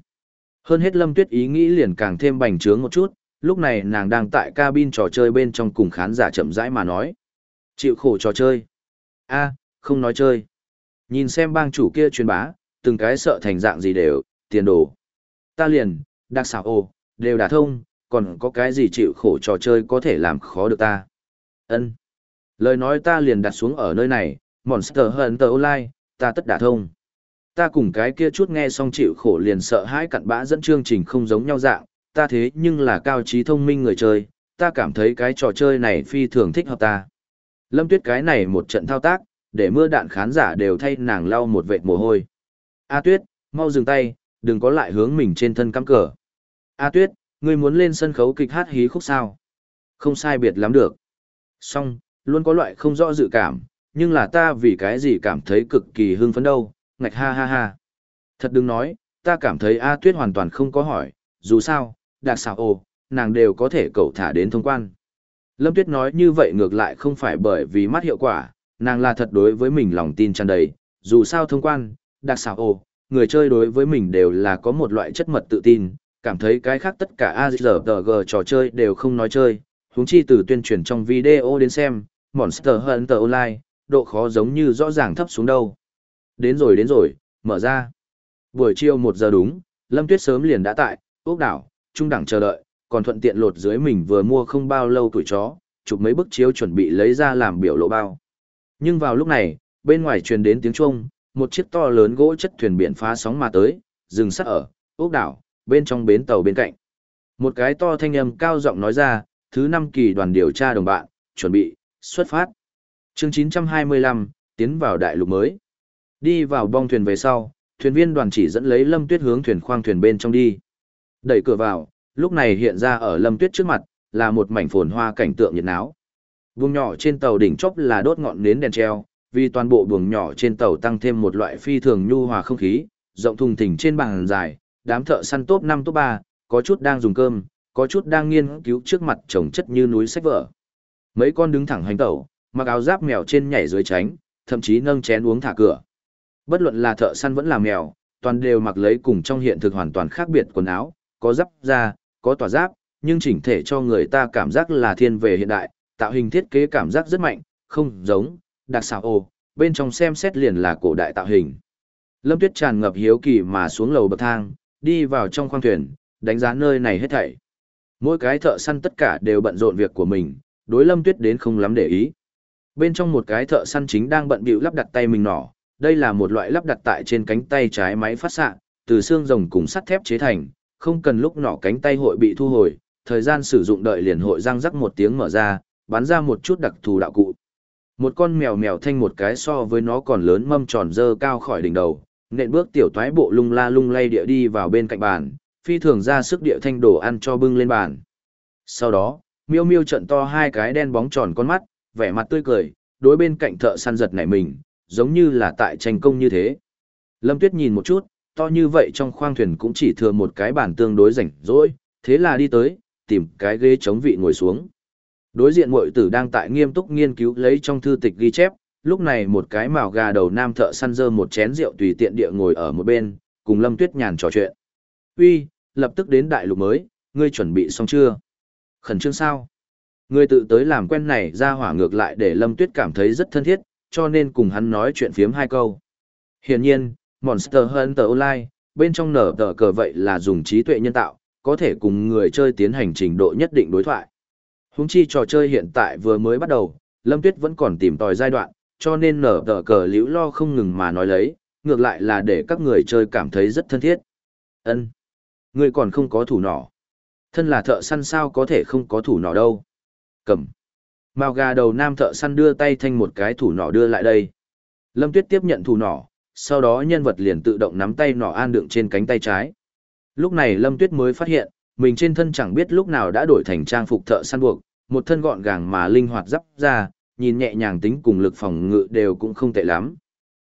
Hơn hết Lâm Tuyết ý nghĩ liền càng thêm bành trướng một chút, lúc này nàng đang tại cabin trò chơi bên trong cùng khán giả chậm rãi mà nói. Chịu khổ trò chơi. a không nói chơi. Nhìn xem bang chủ kia truyền bá, từng cái sợ thành dạng gì đều, tiền đồ. Ta liền, đặc xảo ồ, đều đã thông, còn có cái gì chịu khổ trò chơi có thể làm khó được ta. ân Lời nói ta liền đặt xuống ở nơi này, Monster Hunter Online, ta tất đả thông. Ta cùng cái kia chút nghe xong chịu khổ liền sợ hãi cặn bã dẫn chương trình không giống nhau dạng, ta thế nhưng là cao trí thông minh người chơi, ta cảm thấy cái trò chơi này phi thường thích hợp ta. Lâm Tuyết cái này một trận thao tác, để mưa đạn khán giả đều thay nàng lau một vệt mồ hôi. A Tuyết, mau dừng tay, đừng có lại hướng mình trên thân cắm cờ. A Tuyết, ngươi muốn lên sân khấu kịch hát hí khúc sao? Không sai biệt lắm được. Xong, luôn có loại không rõ dự cảm, nhưng là ta vì cái gì cảm thấy cực kỳ hưng phấn đâu, ngạch ha ha ha. Thật đừng nói, ta cảm thấy A Tuyết hoàn toàn không có hỏi, dù sao, đặc xảo ồ, nàng đều có thể cậu thả đến thông quan. Lâm Tuyết nói như vậy ngược lại không phải bởi vì mắt hiệu quả, nàng là thật đối với mình lòng tin tràn đầy, dù sao thông quan, đặc xảo ồ, người chơi đối với mình đều là có một loại chất mật tự tin, cảm thấy cái khác tất cả AZRG trò chơi đều không nói chơi, huống chi từ tuyên truyền trong video đến xem, Monster Hunter Online, độ khó giống như rõ ràng thấp xuống đâu. Đến rồi đến rồi, mở ra. Buổi chiều 1 giờ đúng, Lâm Tuyết sớm liền đã tại, ốc đảo, trung đẳng chờ đợi, còn thuận tiện lột dưới mình vừa mua không bao lâu tuổi chó, chụp mấy bức chiếu chuẩn bị lấy ra làm biểu lộ bao. Nhưng vào lúc này, bên ngoài truyền đến tiếng chuông, một chiếc to lớn gỗ chất thuyền biển phá sóng mà tới, dừng sắt ở, ốc đảo, bên trong bến tàu bên cạnh. Một cái to thanh âm cao giọng nói ra, thứ năm kỳ đoàn điều tra đồng bạn, chuẩn bị, xuất phát chương 925, tiến vào đại lục mới. Đi vào bong thuyền về sau, thuyền viên đoàn chỉ dẫn lấy Lâm Tuyết hướng thuyền khoang thuyền bên trong đi. Đẩy cửa vào, lúc này hiện ra ở Lâm Tuyết trước mặt, là một mảnh phồn hoa cảnh tượng nhiệt náo. Vùng nhỏ trên tàu đỉnh chóp là đốt ngọn nến đèn treo, vì toàn bộ buồng nhỏ trên tàu tăng thêm một loại phi thường nhu hòa không khí, rộng thùng thình trên bàn dài, đám thợ săn top 5 top 3, có chút đang dùng cơm, có chút đang nghiên cứu trước mặt trồng chất như núi sách vở. Mấy con đứng thẳng hành tẩu, mặc áo giáp mèo trên nhảy dưới tránh, thậm chí nâng chén uống thả cửa. Bất luận là thợ săn vẫn là mèo, toàn đều mặc lấy cùng trong hiện thực hoàn toàn khác biệt quần áo, có giáp da, có tỏa giáp, nhưng chỉnh thể cho người ta cảm giác là thiên về hiện đại, tạo hình thiết kế cảm giác rất mạnh, không giống, đặc xảo ồ, bên trong xem xét liền là cổ đại tạo hình. Lâm Tuyết tràn ngập hiếu kỳ mà xuống lầu bậc thang, đi vào trong khoang thuyền, đánh giá nơi này hết thảy. Mỗi cái thợ săn tất cả đều bận rộn việc của mình, đối Lâm Tuyết đến không lắm để ý. Bên trong một cái thợ săn chính đang bận bịu lắp đặt tay mình nỏ, đây là một loại lắp đặt tại trên cánh tay trái máy phát xạ, từ xương rồng cùng sắt thép chế thành, không cần lúc nỏ cánh tay hội bị thu hồi, thời gian sử dụng đợi liền hội răng rắc một tiếng mở ra, bắn ra một chút đặc thù đạo cụ. Một con mèo mèo thanh một cái so với nó còn lớn mâm tròn dơ cao khỏi đỉnh đầu, nện bước tiểu toái bộ lung la lung lay địa đi vào bên cạnh bàn, phi thường ra sức địa thanh đồ ăn cho bưng lên bàn. Sau đó, miêu miêu trận to hai cái đen bóng tròn con mắt, vẻ mặt tươi cười, đối bên cạnh thợ săn giật nảy mình, giống như là tại tranh công như thế. Lâm Tuyết nhìn một chút, to như vậy trong khoang thuyền cũng chỉ thừa một cái bàn tương đối rảnh rỗi, thế là đi tới, tìm cái ghế chống vị ngồi xuống. Đối diện muội tử đang tại nghiêm túc nghiên cứu lấy trong thư tịch ghi chép, lúc này một cái màu gà đầu nam thợ săn dơ một chén rượu tùy tiện địa ngồi ở một bên, cùng Lâm Tuyết nhàn trò chuyện. Uy, lập tức đến đại lục mới, ngươi chuẩn bị xong chưa? Khẩn trương sao? Người tự tới làm quen này ra hỏa ngược lại để Lâm Tuyết cảm thấy rất thân thiết, cho nên cùng hắn nói chuyện phiếm hai câu. Hiển nhiên, Monster Hunter Online, bên trong nở tờ cờ vậy là dùng trí tuệ nhân tạo, có thể cùng người chơi tiến hành trình độ nhất định đối thoại. Húng chi trò chơi hiện tại vừa mới bắt đầu, Lâm Tuyết vẫn còn tìm tòi giai đoạn, cho nên nở tờ cờ liễu lo không ngừng mà nói lấy, ngược lại là để các người chơi cảm thấy rất thân thiết. ân Người còn không có thủ nỏ. Thân là thợ săn sao có thể không có thủ nỏ đâu. Cầm. Mao gà đầu nam thợ săn đưa tay thanh một cái thủ nỏ đưa lại đây. Lâm Tuyết tiếp nhận thủ nỏ, sau đó nhân vật liền tự động nắm tay nỏ an đựng trên cánh tay trái. Lúc này Lâm Tuyết mới phát hiện, mình trên thân chẳng biết lúc nào đã đổi thành trang phục thợ săn buộc, một thân gọn gàng mà linh hoạt dắp ra, nhìn nhẹ nhàng tính cùng lực phòng ngự đều cũng không tệ lắm.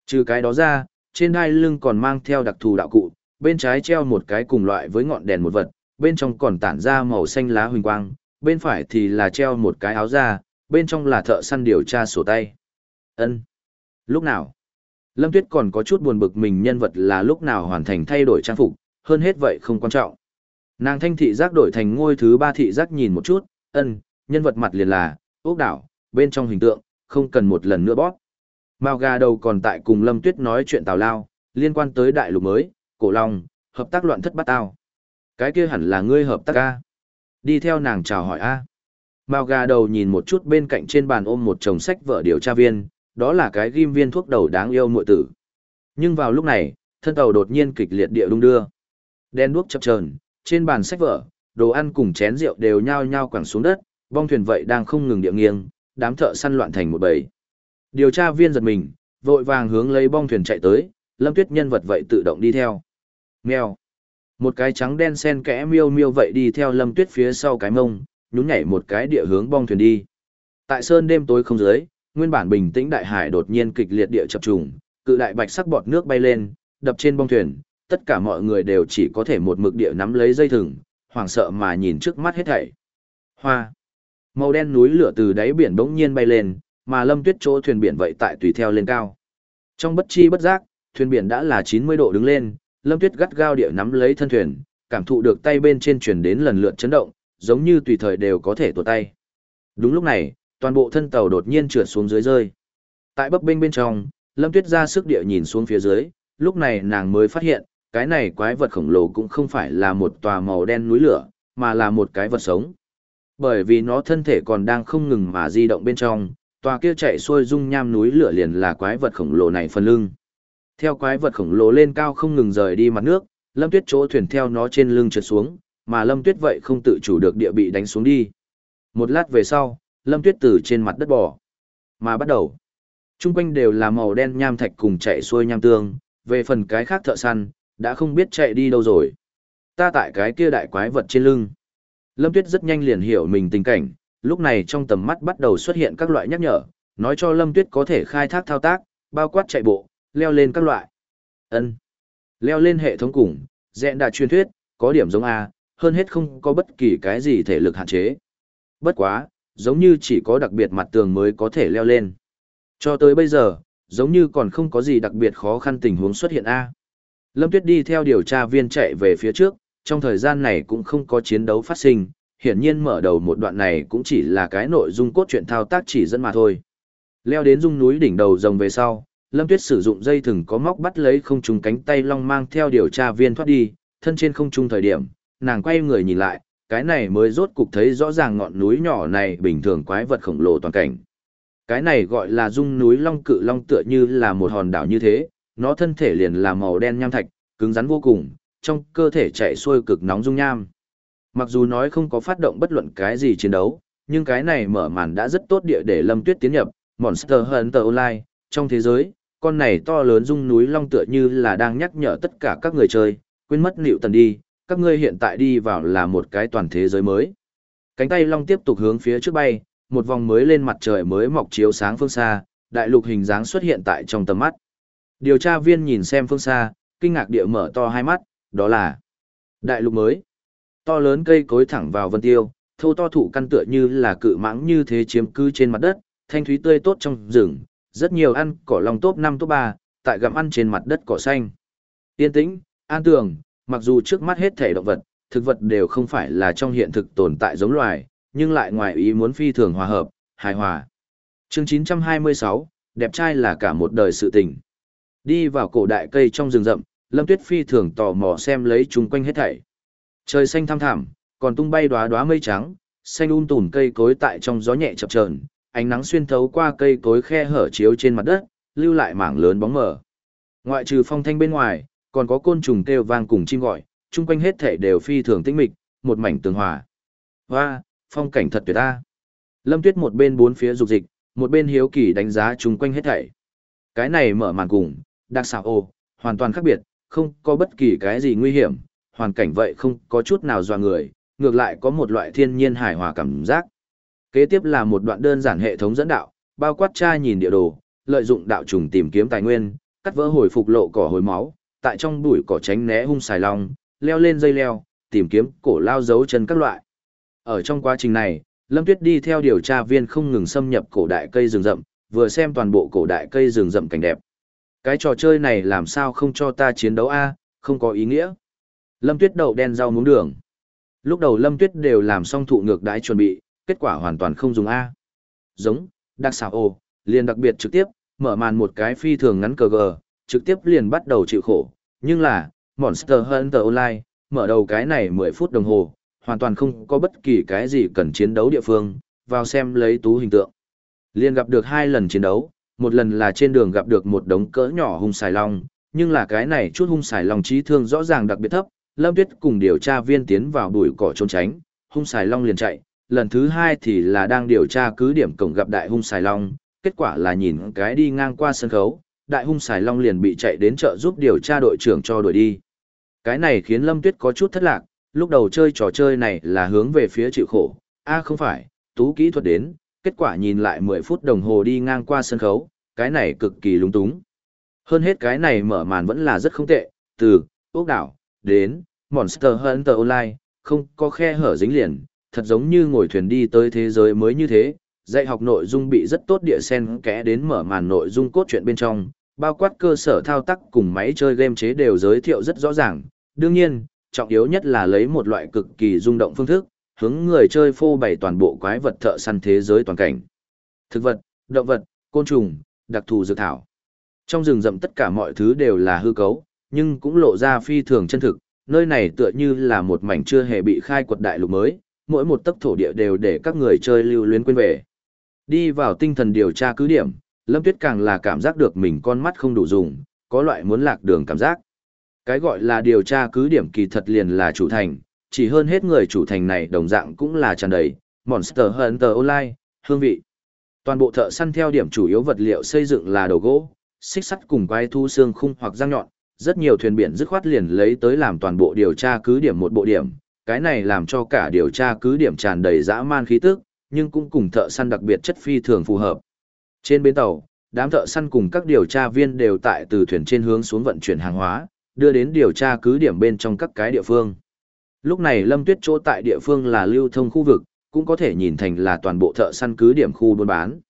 Trừ cái đó ra, trên hai lưng còn mang theo đặc thù đạo cụ, bên trái treo một cái cùng loại với ngọn đèn một vật, bên trong còn tản ra màu xanh lá huỳnh quang, bên phải thì là treo một cái áo da, bên trong là thợ săn điều tra sổ tay. Ân. Lúc nào? Lâm Tuyết còn có chút buồn bực mình nhân vật là lúc nào hoàn thành thay đổi trang phục, hơn hết vậy không quan trọng. Nàng thanh thị giác đổi thành ngôi thứ ba thị giác nhìn một chút, ân, nhân vật mặt liền là, ốc đảo, bên trong hình tượng, không cần một lần nữa bóp. Mao gà đầu còn tại cùng Lâm Tuyết nói chuyện tào lao, liên quan tới đại lục mới, cổ long, hợp tác loạn thất bát tao. Cái kia hẳn là ngươi hợp tác ca. Đi theo nàng chào hỏi A. Mao gà đầu nhìn một chút bên cạnh trên bàn ôm một chồng sách vợ điều tra viên, đó là cái ghim viên thuốc đầu đáng yêu muội tử. Nhưng vào lúc này, thân tàu đột nhiên kịch liệt địa đung đưa. Đen đuốc chập chờn, trên bàn sách vở, đồ ăn cùng chén rượu đều nhao nhao quẳng xuống đất, bong thuyền vậy đang không ngừng địa nghiêng, đám thợ săn loạn thành một bầy. Điều tra viên giật mình, vội vàng hướng lấy bong thuyền chạy tới, Lâm Tuyết nhân vật vậy tự động đi theo. Mèo. Một cái trắng đen sen kẽ miêu miêu vậy đi theo Lâm Tuyết phía sau cái mông, nhún nhảy một cái địa hướng bong thuyền đi. Tại sơn đêm tối không dưới, nguyên bản bình tĩnh đại hải đột nhiên kịch liệt địa chập trùng, cự đại bạch sắc bọt nước bay lên, đập trên bong thuyền, tất cả mọi người đều chỉ có thể một mực địa nắm lấy dây thừng, hoảng sợ mà nhìn trước mắt hết thảy. Hoa. Màu đen núi lửa từ đáy biển bỗng nhiên bay lên, mà Lâm Tuyết chỗ thuyền biển vậy tại tùy theo lên cao. Trong bất chi bất giác, thuyền biển đã là 90 độ đứng lên, Lâm Tuyết gắt gao địa nắm lấy thân thuyền, cảm thụ được tay bên trên truyền đến lần lượt chấn động, giống như tùy thời đều có thể tuột tay. Đúng lúc này, toàn bộ thân tàu đột nhiên trượt xuống dưới rơi. Tại bấp bênh bên trong, Lâm Tuyết ra sức địa nhìn xuống phía dưới, lúc này nàng mới phát hiện, cái này quái vật khổng lồ cũng không phải là một tòa màu đen núi lửa, mà là một cái vật sống. Bởi vì nó thân thể còn đang không ngừng mà di động bên trong, tòa kia chạy xuôi dung nham núi lửa liền là quái vật khổng lồ này phần lưng. Theo quái vật khổng lồ lên cao không ngừng rời đi mặt nước, Lâm Tuyết chỗ thuyền theo nó trên lưng trượt xuống, mà Lâm Tuyết vậy không tự chủ được địa bị đánh xuống đi. Một lát về sau, Lâm Tuyết từ trên mặt đất bò. Mà bắt đầu, trung quanh đều là màu đen nham thạch cùng chạy xuôi nham tương, về phần cái khác thợ săn, đã không biết chạy đi đâu rồi. Ta tại cái kia đại quái vật trên lưng. Lâm Tuyết rất nhanh liền hiểu mình tình cảnh, lúc này trong tầm mắt bắt đầu xuất hiện các loại nhắc nhở, nói cho Lâm Tuyết có thể khai thác thao tác, bao quát chạy bộ, leo lên các loại. ân Leo lên hệ thống cùng, dẹn đã truyền thuyết, có điểm giống A, hơn hết không có bất kỳ cái gì thể lực hạn chế. Bất quá, giống như chỉ có đặc biệt mặt tường mới có thể leo lên. Cho tới bây giờ, giống như còn không có gì đặc biệt khó khăn tình huống xuất hiện A. Lâm Tuyết đi theo điều tra viên chạy về phía trước, trong thời gian này cũng không có chiến đấu phát sinh, hiển nhiên mở đầu một đoạn này cũng chỉ là cái nội dung cốt truyện thao tác chỉ dẫn mà thôi. Leo đến dung núi đỉnh đầu rồng về sau, Lâm Tuyết sử dụng dây thừng có móc bắt lấy không trung cánh tay long mang theo điều tra viên thoát đi, thân trên không trung thời điểm, nàng quay người nhìn lại, cái này mới rốt cục thấy rõ ràng ngọn núi nhỏ này bình thường quái vật khổng lồ toàn cảnh. Cái này gọi là dung núi long cự long tựa như là một hòn đảo như thế, nó thân thể liền là màu đen nham thạch, cứng rắn vô cùng, trong cơ thể chạy xuôi cực nóng dung nham. Mặc dù nói không có phát động bất luận cái gì chiến đấu, nhưng cái này mở màn đã rất tốt địa để Lâm Tuyết tiến nhập Monster Hunter Online, trong thế giới, con này to lớn dung núi long tựa như là đang nhắc nhở tất cả các người chơi, quên mất liệu tần đi, các ngươi hiện tại đi vào là một cái toàn thế giới mới. Cánh tay long tiếp tục hướng phía trước bay, một vòng mới lên mặt trời mới mọc chiếu sáng phương xa, đại lục hình dáng xuất hiện tại trong tầm mắt. Điều tra viên nhìn xem phương xa, kinh ngạc địa mở to hai mắt, đó là đại lục mới. To lớn cây cối thẳng vào vân tiêu, thô to thụ căn tựa như là cự mãng như thế chiếm cư trên mặt đất, thanh thúy tươi tốt trong rừng, rất nhiều ăn cỏ lòng top 5 top 3, tại gặm ăn trên mặt đất cỏ xanh. Yên tĩnh, an tường, mặc dù trước mắt hết thể động vật, thực vật đều không phải là trong hiện thực tồn tại giống loài, nhưng lại ngoài ý muốn phi thường hòa hợp, hài hòa. Chương 926, đẹp trai là cả một đời sự tình. Đi vào cổ đại cây trong rừng rậm, Lâm Tuyết phi thường tò mò xem lấy chúng quanh hết thảy. Trời xanh thăm thẳm, còn tung bay đóa đóa mây trắng, xanh um tùm cây cối tại trong gió nhẹ chập chờn, ánh nắng xuyên thấu qua cây cối khe hở chiếu trên mặt đất, lưu lại mảng lớn bóng mờ. Ngoại trừ phong thanh bên ngoài, còn có côn trùng kêu vang cùng chim gọi, chung quanh hết thảy đều phi thường tĩnh mịch, một mảnh tường hòa. Hoa, phong cảnh thật tuyệt ta. Lâm Tuyết một bên bốn phía dục dịch, một bên hiếu kỳ đánh giá chung quanh hết thảy. Cái này mở màn cùng, đặc xảo ồ, hoàn toàn khác biệt, không có bất kỳ cái gì nguy hiểm, hoàn cảnh vậy không có chút nào dò người, ngược lại có một loại thiên nhiên hài hòa cảm giác. Kế tiếp là một đoạn đơn giản hệ thống dẫn đạo, bao quát tra nhìn địa đồ, lợi dụng đạo trùng tìm kiếm tài nguyên, cắt vỡ hồi phục lộ cỏ hồi máu, tại trong bụi cỏ tránh né hung xài long, leo lên dây leo, tìm kiếm cổ lao dấu chân các loại. Ở trong quá trình này, Lâm Tuyết đi theo điều tra viên không ngừng xâm nhập cổ đại cây rừng rậm, vừa xem toàn bộ cổ đại cây rừng rậm cảnh đẹp. Cái trò chơi này làm sao không cho ta chiến đấu a, không có ý nghĩa. Lâm Tuyết đậu đen rau muống đường. Lúc đầu Lâm Tuyết đều làm xong thụ ngược đãi chuẩn bị, kết quả hoàn toàn không dùng A. Giống, đặc xảo ồ, liền đặc biệt trực tiếp, mở màn một cái phi thường ngắn cờ gờ, trực tiếp liền bắt đầu chịu khổ. Nhưng là, Monster Hunter Online, mở đầu cái này 10 phút đồng hồ, hoàn toàn không có bất kỳ cái gì cần chiến đấu địa phương, vào xem lấy tú hình tượng. Liên gặp được hai lần chiến đấu, một lần là trên đường gặp được một đống cỡ nhỏ hung xài long, nhưng là cái này chút hung xài long trí thương rõ ràng đặc biệt thấp, Lâm Tuyết cùng điều tra viên tiến vào bụi cỏ trốn tránh, hung xài long liền chạy, lần thứ hai thì là đang điều tra cứ điểm cổng gặp đại hung xài long, kết quả là nhìn cái đi ngang qua sân khấu, đại hung xài long liền bị chạy đến chợ giúp điều tra đội trưởng cho đuổi đi. Cái này khiến Lâm Tuyết có chút thất lạc, lúc đầu chơi trò chơi này là hướng về phía chịu khổ, a không phải, tú kỹ thuật đến, kết quả nhìn lại 10 phút đồng hồ đi ngang qua sân khấu, cái này cực kỳ lúng túng. Hơn hết cái này mở màn vẫn là rất không tệ, từ, ốc đảo, đến, Monster Hunter Online, không có khe hở dính liền, thật giống như ngồi thuyền đi tới thế giới mới như thế, dạy học nội dung bị rất tốt địa sen kẽ đến mở màn nội dung cốt truyện bên trong, bao quát cơ sở thao tác cùng máy chơi game chế đều giới thiệu rất rõ ràng. Đương nhiên, trọng yếu nhất là lấy một loại cực kỳ rung động phương thức, hướng người chơi phô bày toàn bộ quái vật thợ săn thế giới toàn cảnh. Thực vật, động vật, côn trùng, đặc thù dược thảo. Trong rừng rậm tất cả mọi thứ đều là hư cấu, nhưng cũng lộ ra phi thường chân thực, nơi này tựa như là một mảnh chưa hề bị khai quật đại lục mới, mỗi một tấc thổ địa đều để các người chơi lưu luyến quên về. Đi vào tinh thần điều tra cứ điểm, Lâm Tuyết càng là cảm giác được mình con mắt không đủ dùng, có loại muốn lạc đường cảm giác. Cái gọi là điều tra cứ điểm kỳ thật liền là chủ thành, chỉ hơn hết người chủ thành này đồng dạng cũng là tràn đầy, Monster Hunter Online, hương vị. Toàn bộ thợ săn theo điểm chủ yếu vật liệu xây dựng là đầu gỗ, xích sắt cùng quai thu xương khung hoặc răng nhọn, rất nhiều thuyền biển dứt khoát liền lấy tới làm toàn bộ điều tra cứ điểm một bộ điểm, cái này làm cho cả điều tra cứ điểm tràn đầy dã man khí tức, nhưng cũng cùng thợ săn đặc biệt chất phi thường phù hợp. Trên bến tàu, đám thợ săn cùng các điều tra viên đều tại từ thuyền trên hướng xuống vận chuyển hàng hóa, đưa đến điều tra cứ điểm bên trong các cái địa phương. Lúc này Lâm Tuyết chỗ tại địa phương là lưu thông khu vực, cũng có thể nhìn thành là toàn bộ thợ săn cứ điểm khu buôn bán.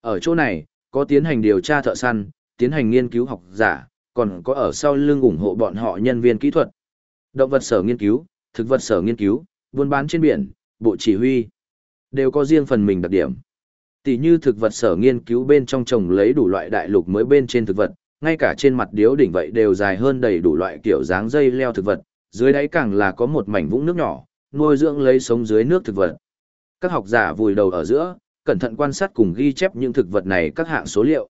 Ở chỗ này, có tiến hành điều tra thợ săn, tiến hành nghiên cứu học giả, còn có ở sau lưng ủng hộ bọn họ nhân viên kỹ thuật. Động vật sở nghiên cứu, thực vật sở nghiên cứu, buôn bán trên biển, bộ chỉ huy, đều có riêng phần mình đặc điểm. Tỷ như thực vật sở nghiên cứu bên trong trồng lấy đủ loại đại lục mới bên trên thực vật, ngay cả trên mặt điếu đỉnh vậy đều dài hơn đầy đủ loại kiểu dáng dây leo thực vật, dưới đáy càng là có một mảnh vũng nước nhỏ, nuôi dưỡng lấy sống dưới nước thực vật. Các học giả vùi đầu ở giữa, cẩn thận quan sát cùng ghi chép những thực vật này các hạng số liệu.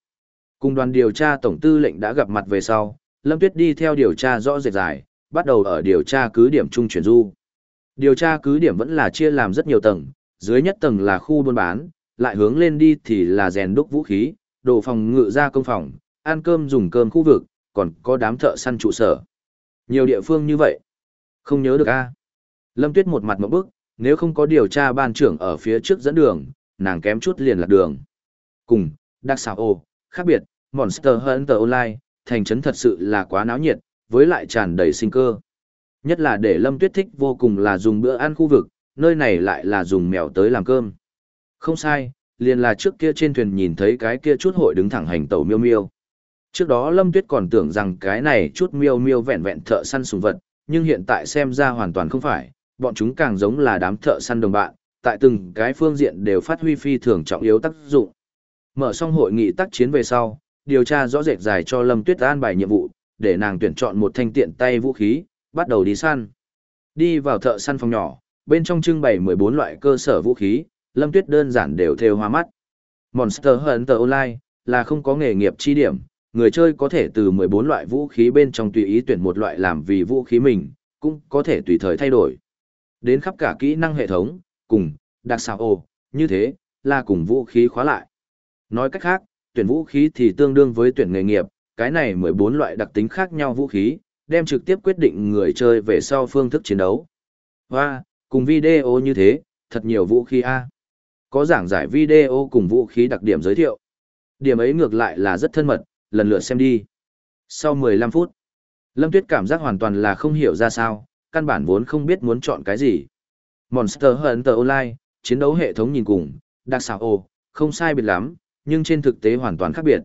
Cùng đoàn điều tra tổng tư lệnh đã gặp mặt về sau, Lâm Tuyết đi theo điều tra rõ rệt dài, bắt đầu ở điều tra cứ điểm trung chuyển du. Điều tra cứ điểm vẫn là chia làm rất nhiều tầng, dưới nhất tầng là khu buôn bán, lại hướng lên đi thì là rèn đúc vũ khí, đồ phòng ngự ra công phòng, ăn cơm dùng cơm khu vực, còn có đám thợ săn trụ sở. Nhiều địa phương như vậy. Không nhớ được a Lâm Tuyết một mặt một bức, nếu không có điều tra ban trưởng ở phía trước dẫn đường, nàng kém chút liền lạc đường. Cùng, đặc xào ồ, khác biệt, Monster Hunter Online, thành trấn thật sự là quá náo nhiệt, với lại tràn đầy sinh cơ. Nhất là để Lâm Tuyết thích vô cùng là dùng bữa ăn khu vực, nơi này lại là dùng mèo tới làm cơm. Không sai, liền là trước kia trên thuyền nhìn thấy cái kia chút hội đứng thẳng hành tàu miêu miêu. Trước đó Lâm Tuyết còn tưởng rằng cái này chút miêu miêu vẹn vẹn thợ săn sùng vật, nhưng hiện tại xem ra hoàn toàn không phải, bọn chúng càng giống là đám thợ săn đồng bạn, tại từng cái phương diện đều phát huy phi thường trọng yếu tác dụng. Mở xong hội nghị tác chiến về sau, điều tra rõ rệt dài cho Lâm Tuyết an bài nhiệm vụ, để nàng tuyển chọn một thanh tiện tay vũ khí, bắt đầu đi săn. Đi vào thợ săn phòng nhỏ, bên trong trưng bày 14 loại cơ sở vũ khí, Lâm Tuyết đơn giản đều theo hoa mắt. Monster Hunter Online là không có nghề nghiệp chi điểm, người chơi có thể từ 14 loại vũ khí bên trong tùy ý tuyển một loại làm vì vũ khí mình, cũng có thể tùy thời thay đổi. Đến khắp cả kỹ năng hệ thống, cùng, đặc xào ồ, như thế, là cùng vũ khí khóa lại. Nói cách khác, tuyển vũ khí thì tương đương với tuyển nghề nghiệp, cái này 14 loại đặc tính khác nhau vũ khí, đem trực tiếp quyết định người chơi về sau phương thức chiến đấu. Và, cùng video như thế, thật nhiều vũ khí A. Có giảng giải video cùng vũ khí đặc điểm giới thiệu. Điểm ấy ngược lại là rất thân mật, lần lượt xem đi. Sau 15 phút, Lâm Tuyết cảm giác hoàn toàn là không hiểu ra sao, căn bản vốn không biết muốn chọn cái gì. Monster Hunter Online, chiến đấu hệ thống nhìn cùng, đặc xảo ồ, không sai biệt lắm, nhưng trên thực tế hoàn toàn khác biệt.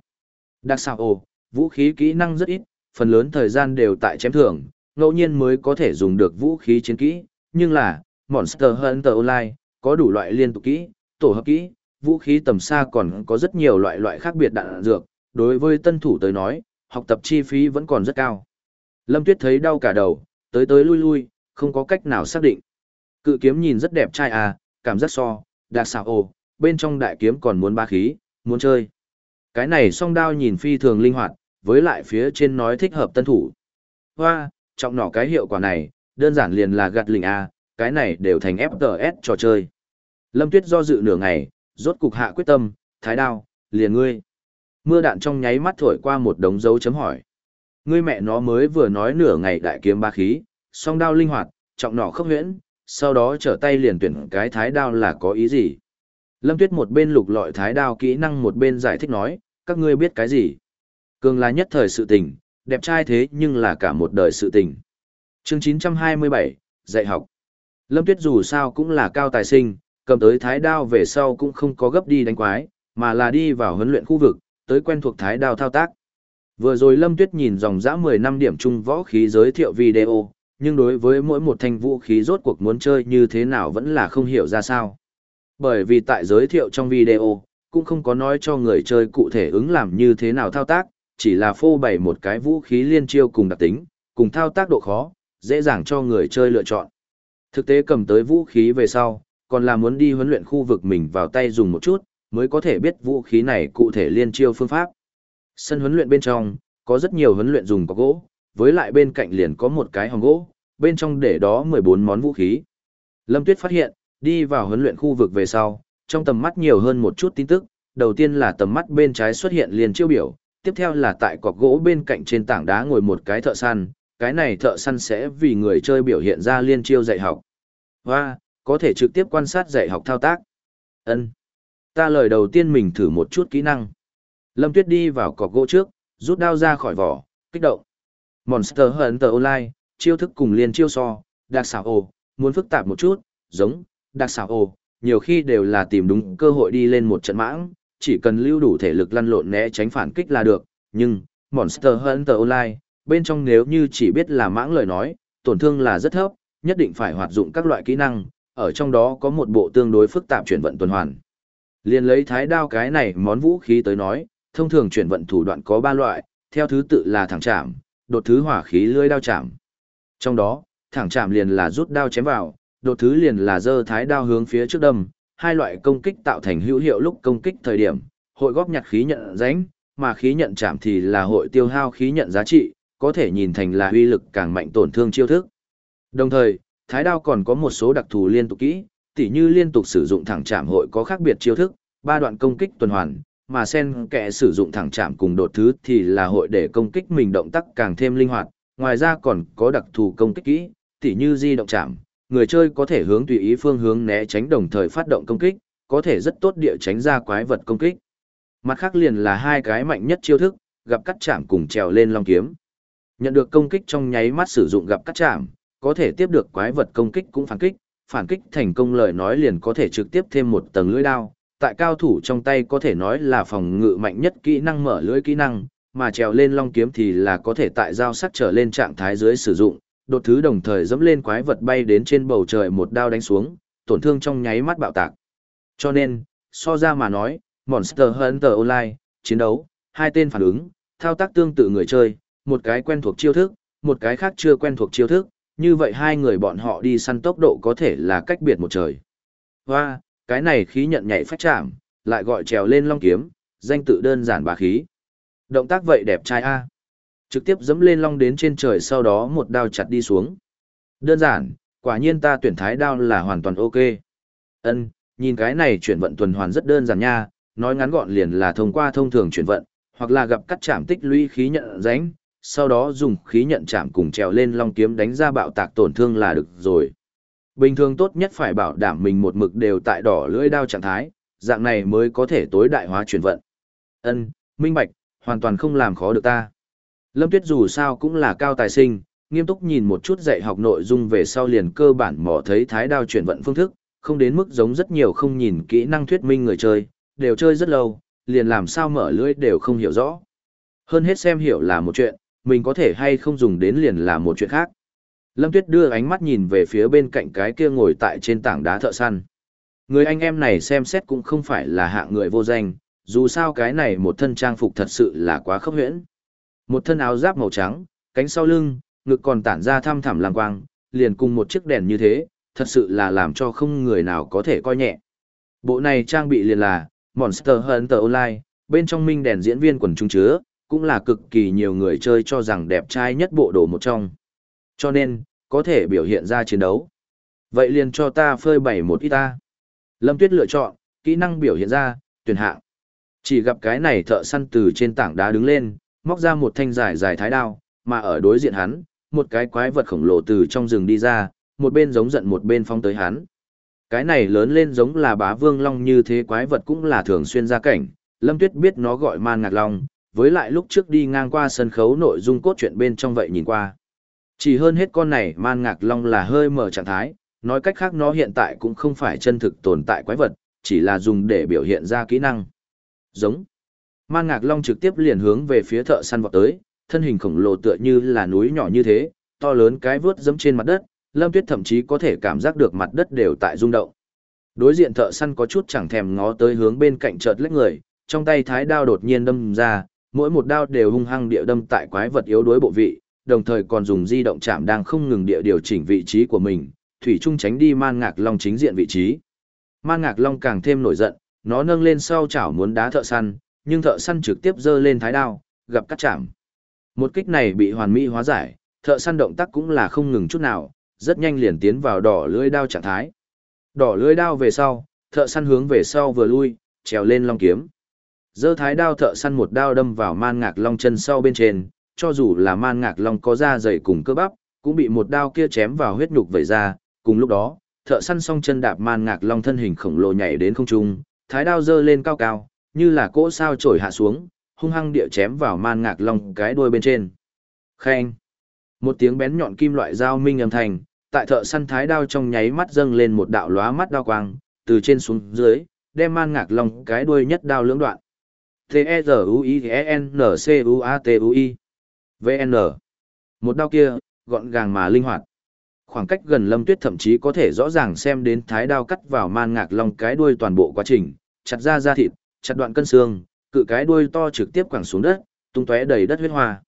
Đặc xảo ồ, vũ khí kỹ năng rất ít, phần lớn thời gian đều tại chém thường, ngẫu nhiên mới có thể dùng được vũ khí chiến kỹ, nhưng là, Monster Hunter Online, có đủ loại liên tục kỹ, tổ hợp kỹ, vũ khí tầm xa còn có rất nhiều loại loại khác biệt đạn dược, đối với tân thủ tới nói, học tập chi phí vẫn còn rất cao. Lâm Tuyết thấy đau cả đầu, tới tới lui lui, không có cách nào xác định. Cự kiếm nhìn rất đẹp trai à, cảm giác so, đặc xảo ồ, bên trong đại kiếm còn muốn ba khí, muốn chơi. Cái này song đao nhìn phi thường linh hoạt, với lại phía trên nói thích hợp tân thủ. Hoa, trọng nỏ cái hiệu quả này, đơn giản liền là gạt lình A, cái này đều thành FPS trò chơi. Lâm Tuyết do dự nửa ngày, rốt cục hạ quyết tâm, thái đao, liền ngươi. Mưa đạn trong nháy mắt thổi qua một đống dấu chấm hỏi. Ngươi mẹ nó mới vừa nói nửa ngày đại kiếm ba khí, song đao linh hoạt, trọng nỏ khốc huyễn, sau đó trở tay liền tuyển cái thái đao là có ý gì. Lâm Tuyết một bên lục lọi thái đao kỹ năng một bên giải thích nói, các ngươi biết cái gì. Cường là nhất thời sự tình, đẹp trai thế nhưng là cả một đời sự tình. Chương 927, dạy học. Lâm Tuyết dù sao cũng là cao tài sinh, cầm tới thái đao về sau cũng không có gấp đi đánh quái, mà là đi vào huấn luyện khu vực, tới quen thuộc thái đao thao tác. Vừa rồi Lâm Tuyết nhìn dòng dã 10 năm điểm trung võ khí giới thiệu video, nhưng đối với mỗi một thanh vũ khí rốt cuộc muốn chơi như thế nào vẫn là không hiểu ra sao. Bởi vì tại giới thiệu trong video, cũng không có nói cho người chơi cụ thể ứng làm như thế nào thao tác, chỉ là phô bày một cái vũ khí liên chiêu cùng đặc tính, cùng thao tác độ khó, dễ dàng cho người chơi lựa chọn. Thực tế cầm tới vũ khí về sau, còn là muốn đi huấn luyện khu vực mình vào tay dùng một chút, mới có thể biết vũ khí này cụ thể liên chiêu phương pháp. Sân huấn luyện bên trong, có rất nhiều huấn luyện dùng có gỗ, với lại bên cạnh liền có một cái hòm gỗ, bên trong để đó 14 món vũ khí. Lâm Tuyết phát hiện, đi vào huấn luyện khu vực về sau, trong tầm mắt nhiều hơn một chút tin tức, đầu tiên là tầm mắt bên trái xuất hiện liền chiêu biểu, tiếp theo là tại cọc gỗ bên cạnh trên tảng đá ngồi một cái thợ săn, cái này thợ săn sẽ vì người chơi biểu hiện ra liên chiêu dạy học. Và, có thể trực tiếp quan sát dạy học thao tác. Ân, Ta lời đầu tiên mình thử một chút kỹ năng. Lâm Tuyết đi vào cọc gỗ trước, rút đao ra khỏi vỏ, kích động. Monster Hunter Online, chiêu thức cùng liên chiêu so, đặc xảo ồ, muốn phức tạp một chút, giống, đặc xảo ồ, nhiều khi đều là tìm đúng cơ hội đi lên một trận mãng, chỉ cần lưu đủ thể lực lăn lộn né tránh phản kích là được, nhưng, Monster Hunter Online, bên trong nếu như chỉ biết là mãng lời nói, tổn thương là rất thấp, nhất định phải hoạt dụng các loại kỹ năng, ở trong đó có một bộ tương đối phức tạp chuyển vận tuần hoàn. Liên lấy thái đao cái này món vũ khí tới nói, thông thường chuyển vận thủ đoạn có ba loại, theo thứ tự là thẳng chạm, đột thứ hỏa khí lưỡi đao chạm. Trong đó, thẳng chạm liền là rút đao chém vào, đột thứ liền là giơ thái đao hướng phía trước đâm, hai loại công kích tạo thành hữu hiệu lúc công kích thời điểm, hội góp nhặt khí nhận ránh, mà khí nhận chạm thì là hội tiêu hao khí nhận giá trị, có thể nhìn thành là uy lực càng mạnh tổn thương chiêu thức. Đồng thời, thái đao còn có một số đặc thù liên tục kỹ, tỉ như liên tục sử dụng thẳng chạm hội có khác biệt chiêu thức, ba đoạn công kích tuần hoàn, mà sen kẽ sử dụng thẳng chạm cùng đột thứ thì là hội để công kích mình động tác càng thêm linh hoạt, ngoài ra còn có đặc thù công kích kỹ, tỉ như di động chạm, người chơi có thể hướng tùy ý phương hướng né tránh đồng thời phát động công kích, có thể rất tốt địa tránh ra quái vật công kích. Mặt khác liền là hai cái mạnh nhất chiêu thức, gặp cắt chạm cùng trèo lên long kiếm. Nhận được công kích trong nháy mắt sử dụng gặp cắt chạm, có thể tiếp được quái vật công kích cũng phản kích, phản kích thành công lời nói liền có thể trực tiếp thêm một tầng lưỡi đao. Tại cao thủ trong tay có thể nói là phòng ngự mạnh nhất kỹ năng mở lưỡi kỹ năng, mà trèo lên long kiếm thì là có thể tại giao sắc trở lên trạng thái dưới sử dụng, đột thứ đồng thời dẫm lên quái vật bay đến trên bầu trời một đao đánh xuống, tổn thương trong nháy mắt bạo tạc. Cho nên, so ra mà nói, Monster Hunter Online, chiến đấu, hai tên phản ứng, thao tác tương tự người chơi, một cái quen thuộc chiêu thức, một cái khác chưa quen thuộc chiêu thức, như vậy hai người bọn họ đi săn tốc độ có thể là cách biệt một trời. Hoa, cái này khí nhận nhảy phách chạm, lại gọi trèo lên long kiếm, danh tự đơn giản bà khí. Động tác vậy đẹp trai a. Trực tiếp dẫm lên long đến trên trời sau đó một đao chặt đi xuống. Đơn giản, quả nhiên ta tuyển thái đao là hoàn toàn ok. Ân, nhìn cái này chuyển vận tuần hoàn rất đơn giản nha, nói ngắn gọn liền là thông qua thông thường chuyển vận, hoặc là gặp cắt chạm tích lũy khí nhận ránh, sau đó dùng khí nhận chạm cùng trèo lên long kiếm đánh ra bạo tạc tổn thương là được rồi. Bình thường tốt nhất phải bảo đảm mình một mực đều tại đỏ lưỡi đao trạng thái, dạng này mới có thể tối đại hóa chuyển vận. Ân, minh bạch, hoàn toàn không làm khó được ta. Lâm Tuyết dù sao cũng là cao tài sinh, nghiêm túc nhìn một chút dạy học nội dung về sau liền cơ bản mò thấy thái đao chuyển vận phương thức, không đến mức giống rất nhiều không nhìn kỹ năng thuyết minh người chơi, đều chơi rất lâu, liền làm sao mở lưỡi đều không hiểu rõ. Hơn hết xem hiểu là một chuyện, mình có thể hay không dùng đến liền là một chuyện khác. Lâm Tuyết đưa ánh mắt nhìn về phía bên cạnh cái kia ngồi tại trên tảng đá thợ săn. Người anh em này xem xét cũng không phải là hạng người vô danh, dù sao cái này một thân trang phục thật sự là quá khốc huyễn. Một thân áo giáp màu trắng, cánh sau lưng, ngực còn tản ra thăm thẳm lang quang, liền cùng một chiếc đèn như thế, thật sự là làm cho không người nào có thể coi nhẹ. Bộ này trang bị liền là Monster Hunter Online, bên trong minh đèn diễn viên quần trung chứa, cũng là cực kỳ nhiều người chơi cho rằng đẹp trai nhất bộ đồ một trong. Cho nên, có thể biểu hiện ra chiến đấu. Vậy liền cho ta phơi bày một ít ta. Lâm Tuyết lựa chọn, kỹ năng biểu hiện ra, tuyển hạng. Chỉ gặp cái này thợ săn từ trên tảng đá đứng lên, móc ra một thanh dài dài thái đao, mà ở đối diện hắn, một cái quái vật khổng lồ từ trong rừng đi ra, một bên giống giận một bên phong tới hắn. Cái này lớn lên giống là bá vương long như thế quái vật cũng là thường xuyên ra cảnh, Lâm Tuyết biết nó gọi man ngạc long, với lại lúc trước đi ngang qua sân khấu nội dung cốt truyện bên trong vậy nhìn qua. Chỉ hơn hết con này man ngạc long là hơi mở trạng thái, nói cách khác nó hiện tại cũng không phải chân thực tồn tại quái vật, chỉ là dùng để biểu hiện ra kỹ năng. Giống. Man ngạc long trực tiếp liền hướng về phía thợ săn vọt tới, thân hình khổng lồ tựa như là núi nhỏ như thế, to lớn cái vướt dẫm trên mặt đất, Lâm Tuyết thậm chí có thể cảm giác được mặt đất đều tại rung động. Đối diện thợ săn có chút chẳng thèm ngó tới hướng bên cạnh chợt lách người, trong tay thái đao đột nhiên đâm ra, mỗi một đao đều hung hăng địa đâm tại quái vật yếu đuối bộ vị, đồng thời còn dùng di động chạm đang không ngừng địa điều chỉnh vị trí của mình, thủy trung tránh đi man ngạc long chính diện vị trí. Man ngạc long càng thêm nổi giận, nó nâng lên sau chảo muốn đá thợ săn, nhưng thợ săn trực tiếp giơ lên thái đao, gặp cắt chạm. Một kích này bị hoàn mỹ hóa giải, thợ săn động tác cũng là không ngừng chút nào, rất nhanh liền tiến vào đỏ lưỡi đao trạng thái. Đỏ lưỡi đao về sau, thợ săn hướng về sau vừa lui, trèo lên long kiếm. Giơ thái đao thợ săn một đao đâm vào man ngạc long chân sau bên trên, cho dù là man ngạc long có da dày cùng cơ bắp, cũng bị một đao kia chém vào huyết nhục vẩy ra. Cùng lúc đó, thợ săn song chân đạp man ngạc long thân hình khổng lồ nhảy đến không trung, thái đao giơ lên cao cao, như là cỗ sao trổi hạ xuống, hung hăng địa chém vào man ngạc long cái đuôi bên trên. Khen! Một tiếng bén nhọn kim loại dao minh âm thanh, tại thợ săn thái đao trong nháy mắt dâng lên một đạo lóa mắt đao quang, từ trên xuống dưới, đem man ngạc long cái đuôi nhất đao lưỡng đoạn. T-E-Z-U-I-E-N-C-U-A-T-U-I V N. Một đao kia, gọn gàng mà linh hoạt. khoảng cách gần Lâm Tuyết thậm chí có thể rõ ràng xem đến thái đao cắt vào man ngạc long cái đuôi toàn bộ quá trình, chặt ra da thịt, chặt đoạn cân xương, cự cái đuôi to trực tiếp quẳng xuống đất, tung tóe đầy đất huyết hoa.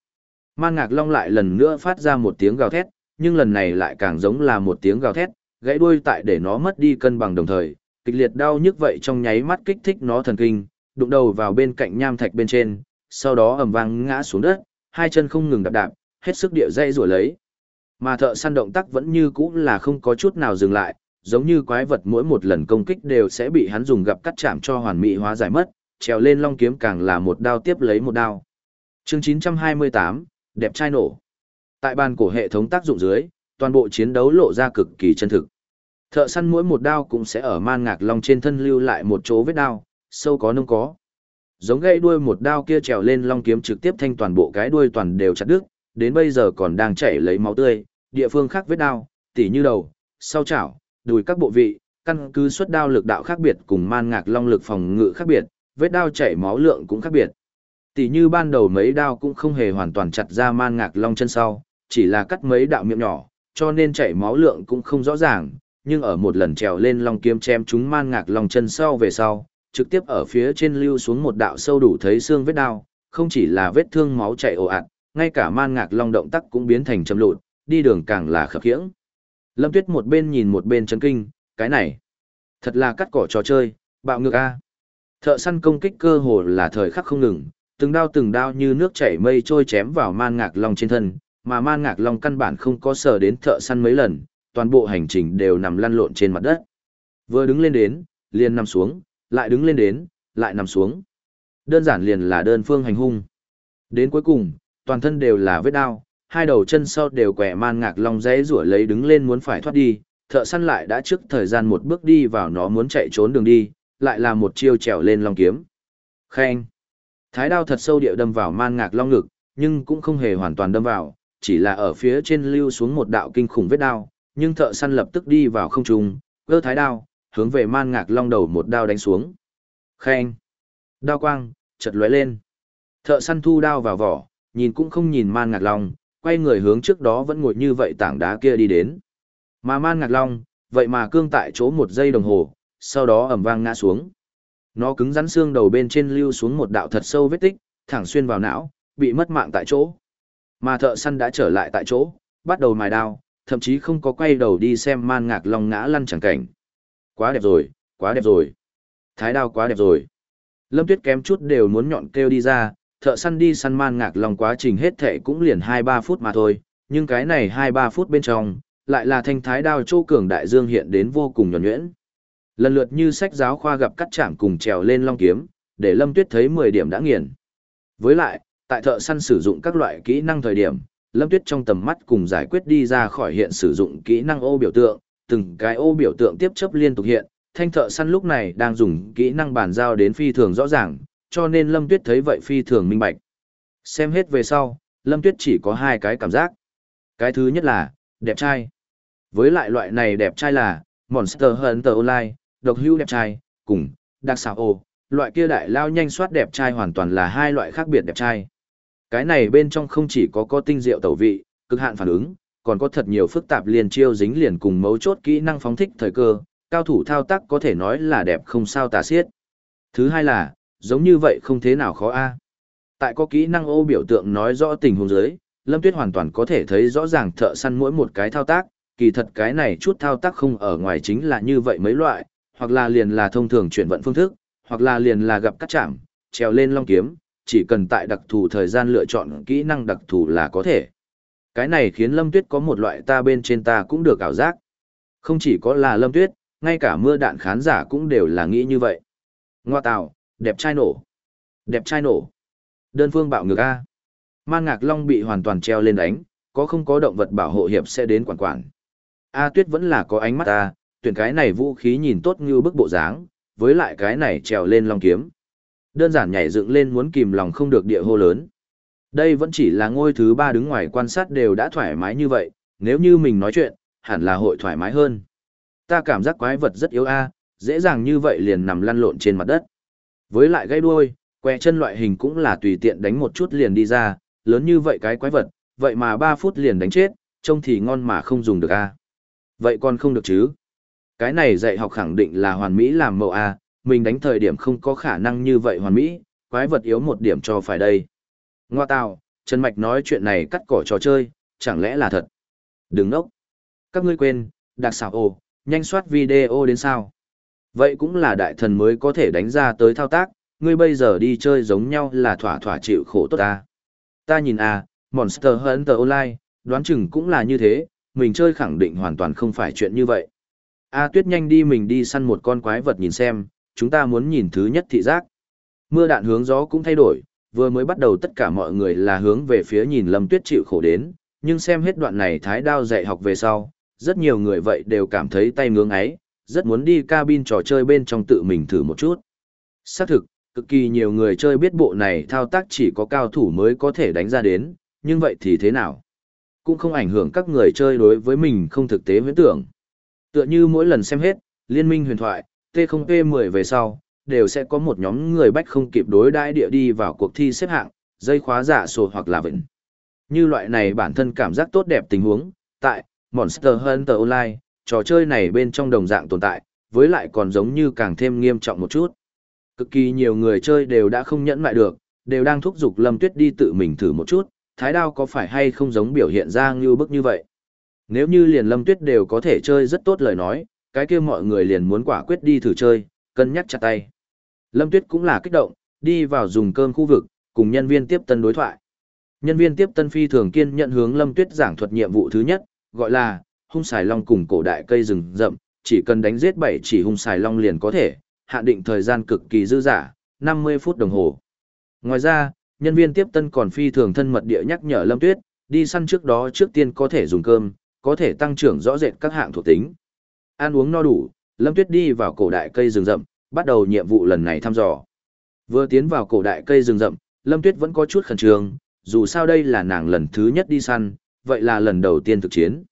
Man ngạc long lại lần nữa phát ra một tiếng gào thét, nhưng lần này lại càng giống là một tiếng gào thét, gãy đuôi tại để nó mất đi cân bằng đồng thời, kịch liệt đau nhức vậy trong nháy mắt kích thích nó thần kinh, đụng đầu vào bên cạnh nham thạch bên trên, sau đó ầm vang ngã xuống đất, hai chân không ngừng đạp đạp, hết sức địa dây rủa lấy. Mà thợ săn động tác vẫn như cũ là không có chút nào dừng lại, giống như quái vật mỗi một lần công kích đều sẽ bị hắn dùng gặp cắt chạm cho hoàn mỹ hóa giải mất, trèo lên long kiếm càng là một đao tiếp lấy một đao. Chương 928, đẹp trai nổ. Tại bàn cổ hệ thống tác dụng dưới, toàn bộ chiến đấu lộ ra cực kỳ chân thực. Thợ săn mỗi một đao cũng sẽ ở man ngạc long trên thân lưu lại một chỗ vết đao, sâu có nông có. Giống gãy đuôi một đao kia trèo lên long kiếm trực tiếp thanh toàn bộ cái đuôi toàn đều chặt đứt, đến bây giờ còn đang chảy lấy máu tươi, địa phương khác vết đao, tỉ như đầu, sau chảo, đùi các bộ vị, căn cứ xuất đao lực đạo khác biệt cùng man ngạc long lực phòng ngự khác biệt, vết đao chảy máu lượng cũng khác biệt. Tỷ như ban đầu mấy đao cũng không hề hoàn toàn chặt ra man ngạc long chân sau, chỉ là cắt mấy đạo miệng nhỏ, cho nên chảy máu lượng cũng không rõ ràng, nhưng ở một lần trèo lên long kiếm chém chúng man ngạc long chân sau về sau, trực tiếp ở phía trên lưu xuống một đạo sâu đủ thấy xương vết đao, không chỉ là vết thương máu chảy ồ ạt, ngay cả man ngạc long động tác cũng biến thành chậm lụt, đi đường càng là khập khiễng. Lâm Tuyết một bên nhìn một bên chấn kinh, cái này, thật là cắt cỏ trò chơi, bạo ngược a. Thợ săn công kích cơ hồ là thời khắc không ngừng, từng đao từng đao như nước chảy mây trôi chém vào man ngạc long trên thân, mà man ngạc long căn bản không có sờ đến thợ săn mấy lần, toàn bộ hành trình đều nằm lăn lộn trên mặt đất. Vừa đứng lên đến, liền nằm xuống, lại đứng lên đến, lại nằm xuống. Đơn giản liền là đơn phương hành hung. Đến cuối cùng, toàn thân đều là vết đao, hai đầu chân sau đều quẻ man ngạc long dãy rủa lấy đứng lên muốn phải thoát đi, thợ săn lại đã trước thời gian một bước đi vào nó muốn chạy trốn đường đi, lại là một chiêu trèo lên long kiếm. Khen! Thái đao thật sâu địa đâm vào man ngạc long ngực, nhưng cũng không hề hoàn toàn đâm vào, chỉ là ở phía trên lưu xuống một đạo kinh khủng vết đao, nhưng thợ săn lập tức đi vào không trung, gỡ thái đao, hướng về man ngạc long đầu một đao đánh xuống. Khen! Đao quang, chật lóe lên. Thợ săn thu đao vào vỏ, nhìn cũng không nhìn man ngạc long, quay người hướng trước đó vẫn ngồi như vậy tảng đá kia đi đến. Mà man ngạc long, vậy mà cương tại chỗ một giây đồng hồ, sau đó ẩm vang ngã xuống. Nó cứng rắn xương đầu bên trên lưu xuống một đạo thật sâu vết tích, thẳng xuyên vào não, bị mất mạng tại chỗ. Mà thợ săn đã trở lại tại chỗ, bắt đầu mài đao, thậm chí không có quay đầu đi xem man ngạc long ngã lăn chẳng cảnh. Quá đẹp rồi, quá đẹp rồi. Thái đao quá đẹp rồi. Lâm Tuyết kém chút đều muốn nhọn kêu đi ra, thợ săn đi săn man ngạc lòng quá trình hết thệ cũng liền 2-3 phút mà thôi, nhưng cái này 2-3 phút bên trong, lại là thanh thái đao châu cường đại dương hiện đến vô cùng nhuẩn nhuyễn. Lần lượt như sách giáo khoa gặp cắt chạm cùng trèo lên long kiếm, để Lâm Tuyết thấy 10 điểm đã nghiền. Với lại, tại thợ săn sử dụng các loại kỹ năng thời điểm, Lâm Tuyết trong tầm mắt cùng giải quyết đi ra khỏi hiện sử dụng kỹ năng ô biểu tượng, từng cái ô biểu tượng tiếp chấp liên tục hiện, thanh thợ săn lúc này đang dùng kỹ năng bàn giao đến phi thường rõ ràng, cho nên Lâm Tuyết thấy vậy phi thường minh bạch. Xem hết về sau, Lâm Tuyết chỉ có hai cái cảm giác. Cái thứ nhất là, đẹp trai. Với lại loại này đẹp trai là, Monster Hunter Online, độc hưu đẹp trai, cùng, đặc xảo loại kia đại lao nhanh soát đẹp trai hoàn toàn là hai loại khác biệt đẹp trai. Cái này bên trong không chỉ có có tinh diệu tẩu vị, cực hạn phản ứng, còn có thật nhiều phức tạp liền chiêu dính liền cùng mấu chốt kỹ năng phóng thích thời cơ, cao thủ thao tác có thể nói là đẹp không sao tả xiết. Thứ hai là, giống như vậy không thế nào khó a. Tại có kỹ năng ô biểu tượng nói rõ tình huống dưới, Lâm Tuyết hoàn toàn có thể thấy rõ ràng thợ săn mỗi một cái thao tác, kỳ thật cái này chút thao tác không ở ngoài chính là như vậy mấy loại, hoặc là liền là thông thường chuyển vận phương thức, hoặc là liền là gặp cắt chạm, trèo lên long kiếm, chỉ cần tại đặc thù thời gian lựa chọn kỹ năng đặc thù là có thể. Cái này khiến Lâm Tuyết có một loại ta bên trên ta cũng được ảo giác. Không chỉ có là Lâm Tuyết, ngay cả mưa đạn khán giả cũng đều là nghĩ như vậy. Ngoa tạo, đẹp trai nổ. Đẹp trai nổ. Đơn phương bạo ngược A. Man Ngạc Long bị hoàn toàn treo lên đánh, có không có động vật bảo hộ hiệp sẽ đến quản quản. A Tuyết vẫn là có ánh mắt ta, tuyển cái này vũ khí nhìn tốt như bức bộ dáng, với lại cái này trèo lên long kiếm. Đơn giản nhảy dựng lên muốn kìm lòng không được địa hô lớn. Đây vẫn chỉ là ngôi thứ ba đứng ngoài quan sát đều đã thoải mái như vậy, nếu như mình nói chuyện, hẳn là hội thoải mái hơn. Ta cảm giác quái vật rất yếu a, dễ dàng như vậy liền nằm lăn lộn trên mặt đất. Với lại gây đuôi, que chân loại hình cũng là tùy tiện đánh một chút liền đi ra, lớn như vậy cái quái vật, vậy mà 3 phút liền đánh chết, trông thì ngon mà không dùng được a. Vậy còn không được chứ? Cái này dạy học khẳng định là hoàn mỹ làm mẫu A, mình đánh thời điểm không có khả năng như vậy hoàn mỹ, quái vật yếu một điểm cho phải đây. Ngoa tào, Trần Mạch nói chuyện này cắt cỏ trò chơi, chẳng lẽ là thật? Đừng nốc. Các ngươi quên, đặc xảo ồ, nhanh soát video đến sao? Vậy cũng là đại thần mới có thể đánh ra tới thao tác, ngươi bây giờ đi chơi giống nhau là thỏa thỏa chịu khổ tốt ta. Ta nhìn à, Monster Hunter Online, đoán chừng cũng là như thế, mình chơi khẳng định hoàn toàn không phải chuyện như vậy. A tuyết nhanh đi mình đi săn một con quái vật nhìn xem, chúng ta muốn nhìn thứ nhất thị giác. Mưa đạn hướng gió cũng thay đổi, vừa mới bắt đầu tất cả mọi người là hướng về phía nhìn lâm tuyết chịu khổ đến, nhưng xem hết đoạn này thái đao dạy học về sau, rất nhiều người vậy đều cảm thấy tay ngưỡng ấy, rất muốn đi cabin trò chơi bên trong tự mình thử một chút. Xác thực, cực kỳ nhiều người chơi biết bộ này thao tác chỉ có cao thủ mới có thể đánh ra đến, nhưng vậy thì thế nào? Cũng không ảnh hưởng các người chơi đối với mình không thực tế huyễn tưởng. Tựa như mỗi lần xem hết, Liên minh huyền thoại, T0P10 về sau, đều sẽ có một nhóm người bách không kịp đối đãi địa đi vào cuộc thi xếp hạng, dây khóa giả sổ hoặc là vĩnh. Như loại này bản thân cảm giác tốt đẹp tình huống, tại Monster Hunter Online, trò chơi này bên trong đồng dạng tồn tại, với lại còn giống như càng thêm nghiêm trọng một chút. Cực kỳ nhiều người chơi đều đã không nhẫn lại được, đều đang thúc giục Lâm Tuyết đi tự mình thử một chút, thái đao có phải hay không giống biểu hiện ra như bức như vậy. Nếu như liền Lâm Tuyết đều có thể chơi rất tốt lời nói, cái kia mọi người liền muốn quả quyết đi thử chơi, cân nhắc chặt tay. Lâm Tuyết cũng là kích động, đi vào dùng cơm khu vực, cùng nhân viên tiếp tân đối thoại. Nhân viên tiếp tân phi thường kiên nhận hướng Lâm Tuyết giảng thuật nhiệm vụ thứ nhất, gọi là hung xài long cùng cổ đại cây rừng rậm, chỉ cần đánh giết bảy chỉ hung xài long liền có thể, hạn định thời gian cực kỳ dư dả, 50 phút đồng hồ. Ngoài ra, nhân viên tiếp tân còn phi thường thân mật địa nhắc nhở Lâm Tuyết, đi săn trước đó trước tiên có thể dùng cơm, có thể tăng trưởng rõ rệt các hạng thuộc tính. Ăn uống no đủ, Lâm Tuyết đi vào cổ đại cây rừng rậm, bắt đầu nhiệm vụ lần này thăm dò. Vừa tiến vào cổ đại cây rừng rậm, Lâm Tuyết vẫn có chút khẩn trương, dù sao đây là nàng lần thứ nhất đi săn, vậy là lần đầu tiên thực chiến.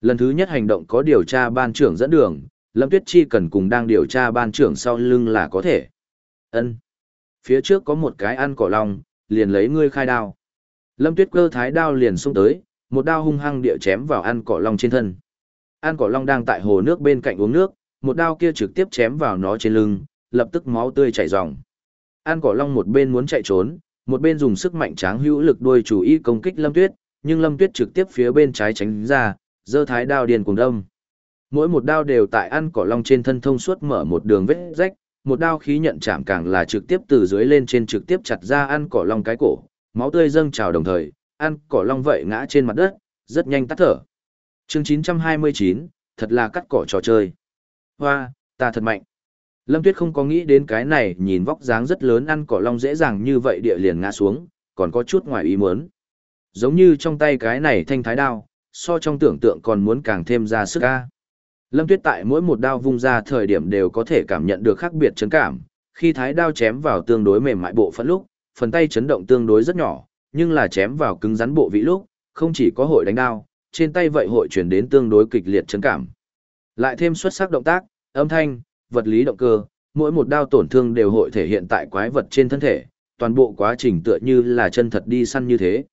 Lần thứ nhất hành động có điều tra ban trưởng dẫn đường, Lâm Tuyết Chi cần cùng đang điều tra ban trưởng sau lưng là có thể. Ân. Phía trước có một cái ăn cỏ long, liền lấy ngươi khai đao. Lâm Tuyết cơ thái đao liền xông tới, một đao hung hăng địa chém vào ăn cỏ long trên thân. Ăn cỏ long đang tại hồ nước bên cạnh uống nước, một đao kia trực tiếp chém vào nó trên lưng, lập tức máu tươi chảy ròng. Ăn cỏ long một bên muốn chạy trốn, một bên dùng sức mạnh tráng hữu lực đuôi chủ ý công kích Lâm Tuyết, nhưng Lâm Tuyết trực tiếp phía bên trái tránh ra, giơ thái đao điền cùng đâm. Mỗi một đao đều tại ăn cỏ long trên thân thông suốt mở một đường vết rách, một đao khí nhận chạm càng là trực tiếp từ dưới lên trên trực tiếp chặt ra ăn cỏ long cái cổ, máu tươi dâng trào đồng thời, ăn cỏ long vậy ngã trên mặt đất, rất nhanh tắt thở. Chương 929, thật là cắt cỏ trò chơi. Hoa, ta thật mạnh. Lâm Tuyết không có nghĩ đến cái này nhìn vóc dáng rất lớn ăn cỏ long dễ dàng như vậy địa liền ngã xuống, còn có chút ngoài ý muốn. Giống như trong tay cái này thanh thái đao, so trong tưởng tượng còn muốn càng thêm ra sức ca. Lâm Tuyết tại mỗi một đao vung ra thời điểm đều có thể cảm nhận được khác biệt chấn cảm, khi thái đao chém vào tương đối mềm mại bộ phận lúc, phần tay chấn động tương đối rất nhỏ, nhưng là chém vào cứng rắn bộ vị lúc, không chỉ có hội đánh đao, trên tay vậy hội chuyển đến tương đối kịch liệt chấn cảm. Lại thêm xuất sắc động tác, âm thanh, vật lý động cơ, mỗi một đao tổn thương đều hội thể hiện tại quái vật trên thân thể, toàn bộ quá trình tựa như là chân thật đi săn như thế.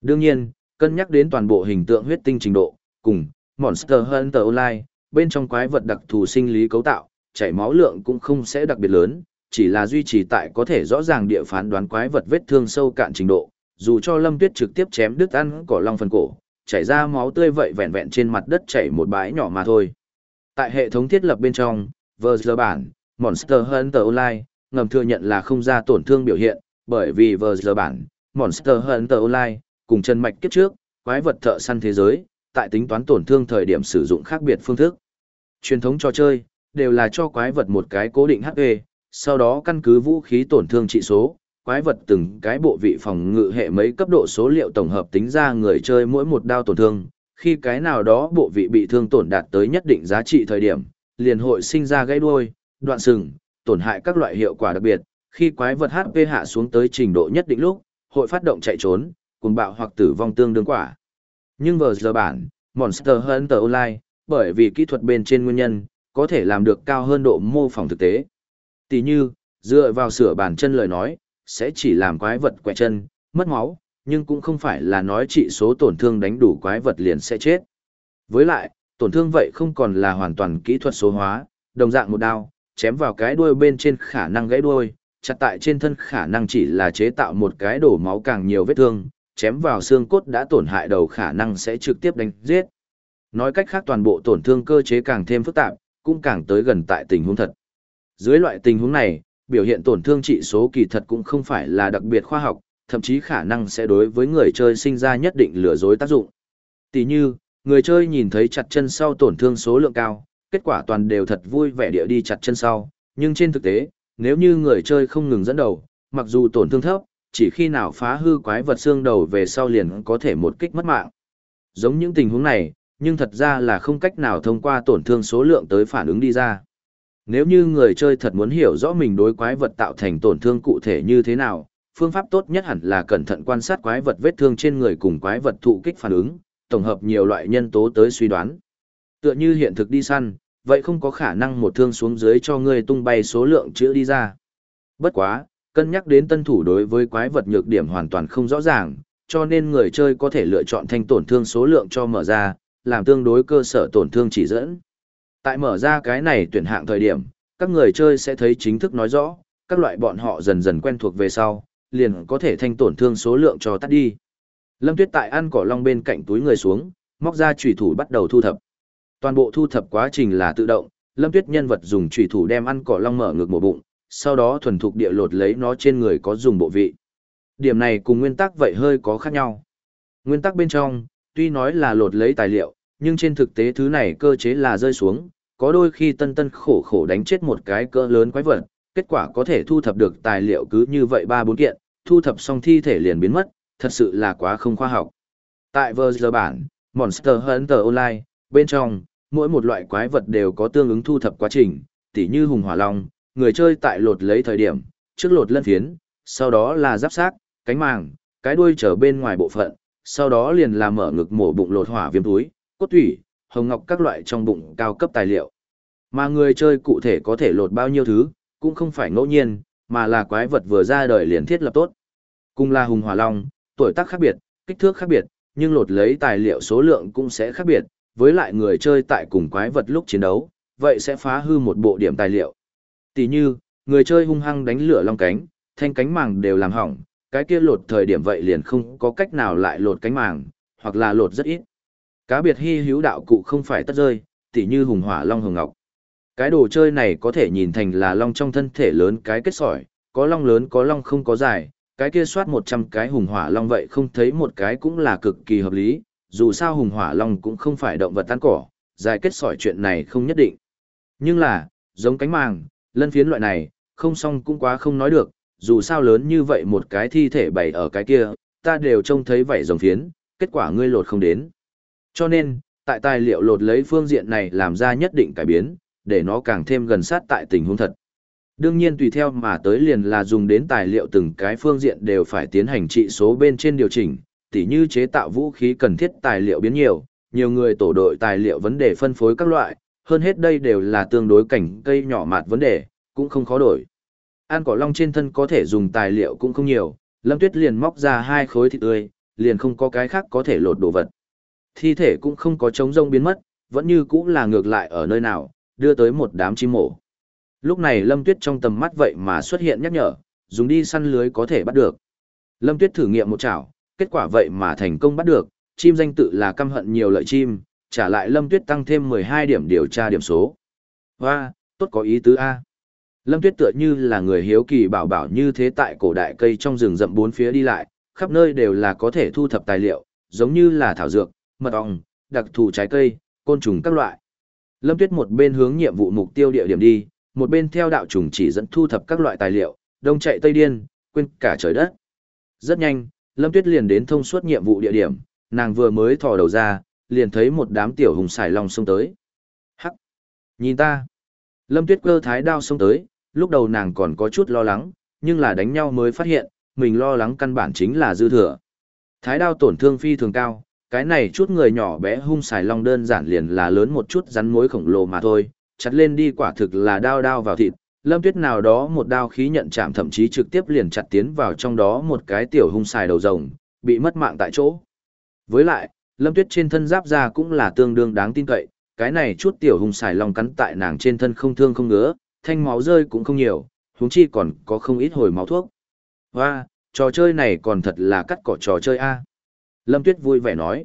Đương nhiên, cân nhắc đến toàn bộ hình tượng huyết tinh trình độ, cùng Monster Hunter Online, bên trong quái vật đặc thù sinh lý cấu tạo, chảy máu lượng cũng không sẽ đặc biệt lớn, chỉ là duy trì tại có thể rõ ràng địa phán đoán quái vật vết thương sâu cạn trình độ, dù cho Lâm Tuyết trực tiếp chém đứt ăn cỏ long phần cổ, chảy ra máu tươi vậy vẹn vẹn trên mặt đất chảy một bãi nhỏ mà thôi. Tại hệ thống thiết lập bên trong, Verger bản, Monster Hunter Online, ngầm thừa nhận là không ra tổn thương biểu hiện, bởi vì Verger bản, Monster Hunter Online, cùng chân mạch kiếp trước, quái vật thợ săn thế giới, tại tính toán tổn thương thời điểm sử dụng khác biệt phương thức. Truyền thống trò chơi, đều là cho quái vật một cái cố định HP, sau đó căn cứ vũ khí tổn thương trị số, quái vật từng cái bộ vị phòng ngự hệ mấy cấp độ số liệu tổng hợp tính ra người chơi mỗi một đao tổn thương, khi cái nào đó bộ vị bị thương tổn đạt tới nhất định giá trị thời điểm, liền hội sinh ra gãy đuôi, đoạn sừng, tổn hại các loại hiệu quả đặc biệt, khi quái vật HP hạ xuống tới trình độ nhất định lúc, hội phát động chạy trốn, cuồng bạo hoặc tử vong tương đương quả. Nhưng vừa giờ bản, Monster Hunter Online, bởi vì kỹ thuật bên trên nguyên nhân, có thể làm được cao hơn độ mô phỏng thực tế. Tỷ như, dựa vào sửa bản chân lời nói, sẽ chỉ làm quái vật quẹ chân, mất máu, nhưng cũng không phải là nói trị số tổn thương đánh đủ quái vật liền sẽ chết. Với lại, tổn thương vậy không còn là hoàn toàn kỹ thuật số hóa, đồng dạng một đao, chém vào cái đuôi bên trên khả năng gãy đuôi, chặt tại trên thân khả năng chỉ là chế tạo một cái đổ máu càng nhiều vết thương, chém vào xương cốt đã tổn hại đầu khả năng sẽ trực tiếp đánh giết. Nói cách khác toàn bộ tổn thương cơ chế càng thêm phức tạp, cũng càng tới gần tại tình huống thật. Dưới loại tình huống này, biểu hiện tổn thương trị số kỳ thật cũng không phải là đặc biệt khoa học, thậm chí khả năng sẽ đối với người chơi sinh ra nhất định lừa dối tác dụng. Tỷ như, người chơi nhìn thấy chặt chân sau tổn thương số lượng cao, kết quả toàn đều thật vui vẻ địa đi chặt chân sau, nhưng trên thực tế, nếu như người chơi không ngừng dẫn đầu, mặc dù tổn thương thấp, chỉ khi nào phá hư quái vật xương đầu về sau liền có thể một kích mất mạng. Giống những tình huống này, nhưng thật ra là không cách nào thông qua tổn thương số lượng tới phản ứng đi ra. Nếu như người chơi thật muốn hiểu rõ mình đối quái vật tạo thành tổn thương cụ thể như thế nào, phương pháp tốt nhất hẳn là cẩn thận quan sát quái vật vết thương trên người cùng quái vật thụ kích phản ứng, tổng hợp nhiều loại nhân tố tới suy đoán. Tựa như hiện thực đi săn, vậy không có khả năng một thương xuống dưới cho ngươi tung bay số lượng chữa đi ra. Bất quá, cân nhắc đến tân thủ đối với quái vật nhược điểm hoàn toàn không rõ ràng, cho nên người chơi có thể lựa chọn thanh tổn thương số lượng cho mở ra, làm tương đối cơ sở tổn thương chỉ dẫn. Tại mở ra cái này tuyển hạng thời điểm, các người chơi sẽ thấy chính thức nói rõ, các loại bọn họ dần dần quen thuộc về sau, liền có thể thanh tổn thương số lượng cho tắt đi. Lâm Tuyết tại ăn cỏ long bên cạnh túi người xuống, móc ra chủy thủ bắt đầu thu thập. Toàn bộ thu thập quá trình là tự động, Lâm Tuyết nhân vật dùng chủy thủ đem ăn cỏ long mở ngược một bụng, sau đó thuần thục địa lột lấy nó trên người có dùng bộ vị. Điểm này cùng nguyên tắc vậy hơi có khác nhau. Nguyên tắc bên trong, tuy nói là lột lấy tài liệu, nhưng trên thực tế thứ này cơ chế là rơi xuống, có đôi khi tân tân khổ khổ đánh chết một cái cỡ lớn quái vật, kết quả có thể thu thập được tài liệu cứ như vậy ba bốn kiện, thu thập xong thi thể liền biến mất, thật sự là quá không khoa học. Tại vờ giờ bản, Monster Hunter Online, bên trong, mỗi một loại quái vật đều có tương ứng thu thập quá trình, tỉ như hùng hỏa long, người chơi tại lột lấy thời điểm, trước lột lân phiến, sau đó là giáp xác, cánh màng, cái đuôi trở bên ngoài bộ phận, sau đó liền là mở ngực mổ bụng lột hỏa viêm túi, cốt thủy, hồng ngọc các loại trong bụng cao cấp tài liệu. Mà người chơi cụ thể có thể lột bao nhiêu thứ, cũng không phải ngẫu nhiên, mà là quái vật vừa ra đời liền thiết lập tốt. Cùng là hùng hỏa long, tuổi tác khác biệt, kích thước khác biệt, nhưng lột lấy tài liệu số lượng cũng sẽ khác biệt, với lại người chơi tại cùng quái vật lúc chiến đấu, vậy sẽ phá hư một bộ điểm tài liệu. Tỷ như, người chơi hung hăng đánh lửa long cánh, thanh cánh màng đều làm hỏng, cái kia lột thời điểm vậy liền không có cách nào lại lột cánh màng, hoặc là lột rất ít. Cá biệt hy hữu đạo cụ không phải tất rơi, tỉ như hùng hỏa long hồng ngọc. Cái đồ chơi này có thể nhìn thành là long trong thân thể lớn cái kết sỏi, có long lớn có long không có dài, cái kia soát 100 cái hùng hỏa long vậy không thấy một cái cũng là cực kỳ hợp lý, dù sao hùng hỏa long cũng không phải động vật tan cỏ, dài kết sỏi chuyện này không nhất định. Nhưng là, giống cánh màng, lân phiến loại này, không xong cũng quá không nói được, dù sao lớn như vậy một cái thi thể bày ở cái kia, ta đều trông thấy vảy rồng phiến, kết quả ngươi lột không đến. Cho nên, tại tài liệu lột lấy phương diện này làm ra nhất định cải biến, để nó càng thêm gần sát tại tình huống thật. Đương nhiên tùy theo mà tới liền là dùng đến tài liệu từng cái phương diện đều phải tiến hành trị số bên trên điều chỉnh, tỉ như chế tạo vũ khí cần thiết tài liệu biến nhiều, nhiều người tổ đội tài liệu vấn đề phân phối các loại, hơn hết đây đều là tương đối cảnh cây nhỏ mạt vấn đề, cũng không khó đổi. An cỏ long trên thân có thể dùng tài liệu cũng không nhiều, Lâm Tuyết liền móc ra hai khối thịt tươi, liền không có cái khác có thể lột đồ vật. Thi thể cũng không có trống rông biến mất, vẫn như cũng là ngược lại ở nơi nào, đưa tới một đám chim mổ. Lúc này Lâm Tuyết trong tầm mắt vậy mà xuất hiện nhắc nhở, dùng đi săn lưới có thể bắt được. Lâm Tuyết thử nghiệm một chảo, kết quả vậy mà thành công bắt được, chim danh tự là căm hận nhiều lợi chim, trả lại Lâm Tuyết tăng thêm 12 điểm điều tra điểm số. Hoa, tốt có ý tứ A. Lâm Tuyết tựa như là người hiếu kỳ bảo bảo như thế tại cổ đại cây trong rừng rậm bốn phía đi lại, khắp nơi đều là có thể thu thập tài liệu, giống như là thảo dược, mật ong, đặc thù trái cây, côn trùng các loại. Lâm Tuyết một bên hướng nhiệm vụ mục tiêu địa điểm đi, một bên theo đạo trùng chỉ dẫn thu thập các loại tài liệu, đông chạy tây điên, quên cả trời đất. Rất nhanh, Lâm Tuyết liền đến thông suốt nhiệm vụ địa điểm, nàng vừa mới thò đầu ra, liền thấy một đám tiểu hùng xài long xông tới. Hắc! Nhìn ta! Lâm Tuyết cơ thái đao xông tới, lúc đầu nàng còn có chút lo lắng, nhưng là đánh nhau mới phát hiện, mình lo lắng căn bản chính là dư thừa. Thái đao tổn thương phi thường cao, cái này chút người nhỏ bé hung xài long đơn giản liền là lớn một chút rắn mối khổng lồ mà thôi, chặt lên đi quả thực là đao đao vào thịt. Lâm Tuyết nào đó một đao khí nhận chạm thậm chí trực tiếp liền chặt tiến vào trong đó một cái tiểu hung xài đầu rồng, bị mất mạng tại chỗ. Với lại, Lâm Tuyết trên thân giáp da cũng là tương đương đáng tin cậy, cái này chút tiểu hung xài long cắn tại nàng trên thân không thương không ngứa, thanh máu rơi cũng không nhiều, huống chi còn có không ít hồi máu thuốc. Hoa, trò chơi này còn thật là cắt cỏ trò chơi A. Lâm Tuyết vui vẻ nói.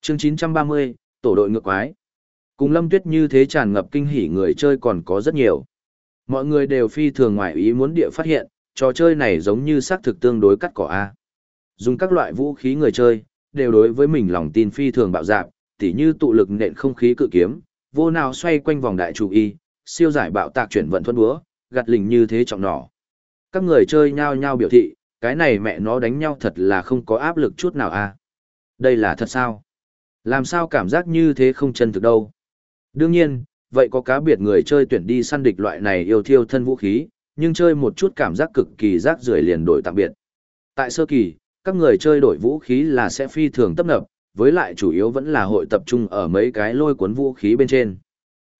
chương 930, tổ đội ngược quái. Cùng Lâm Tuyết như thế tràn ngập kinh hỉ người chơi còn có rất nhiều. Mọi người đều phi thường ngoại ý muốn địa phát hiện, trò chơi này giống như xác thực tương đối cắt cỏ A. Dùng các loại vũ khí người chơi, đều đối với mình lòng tin phi thường bạo dạp, tỉ như tụ lực nện không khí cự kiếm, vô nào xoay quanh vòng đại chủ y, siêu giải bạo tạc chuyển vận thuẫn búa, gạt lình như thế trọng nỏ. Các người chơi nhao nhao biểu thị, cái này mẹ nó đánh nhau thật là không có áp lực chút nào a. Đây là thật sao? Làm sao cảm giác như thế không chân thực đâu? Đương nhiên, vậy có cá biệt người chơi tuyển đi săn địch loại này yêu thiêu thân vũ khí, nhưng chơi một chút cảm giác cực kỳ rác rưởi liền đổi tạm biệt. Tại sơ kỳ, các người chơi đổi vũ khí là sẽ phi thường tấp nập, với lại chủ yếu vẫn là hội tập trung ở mấy cái lôi cuốn vũ khí bên trên.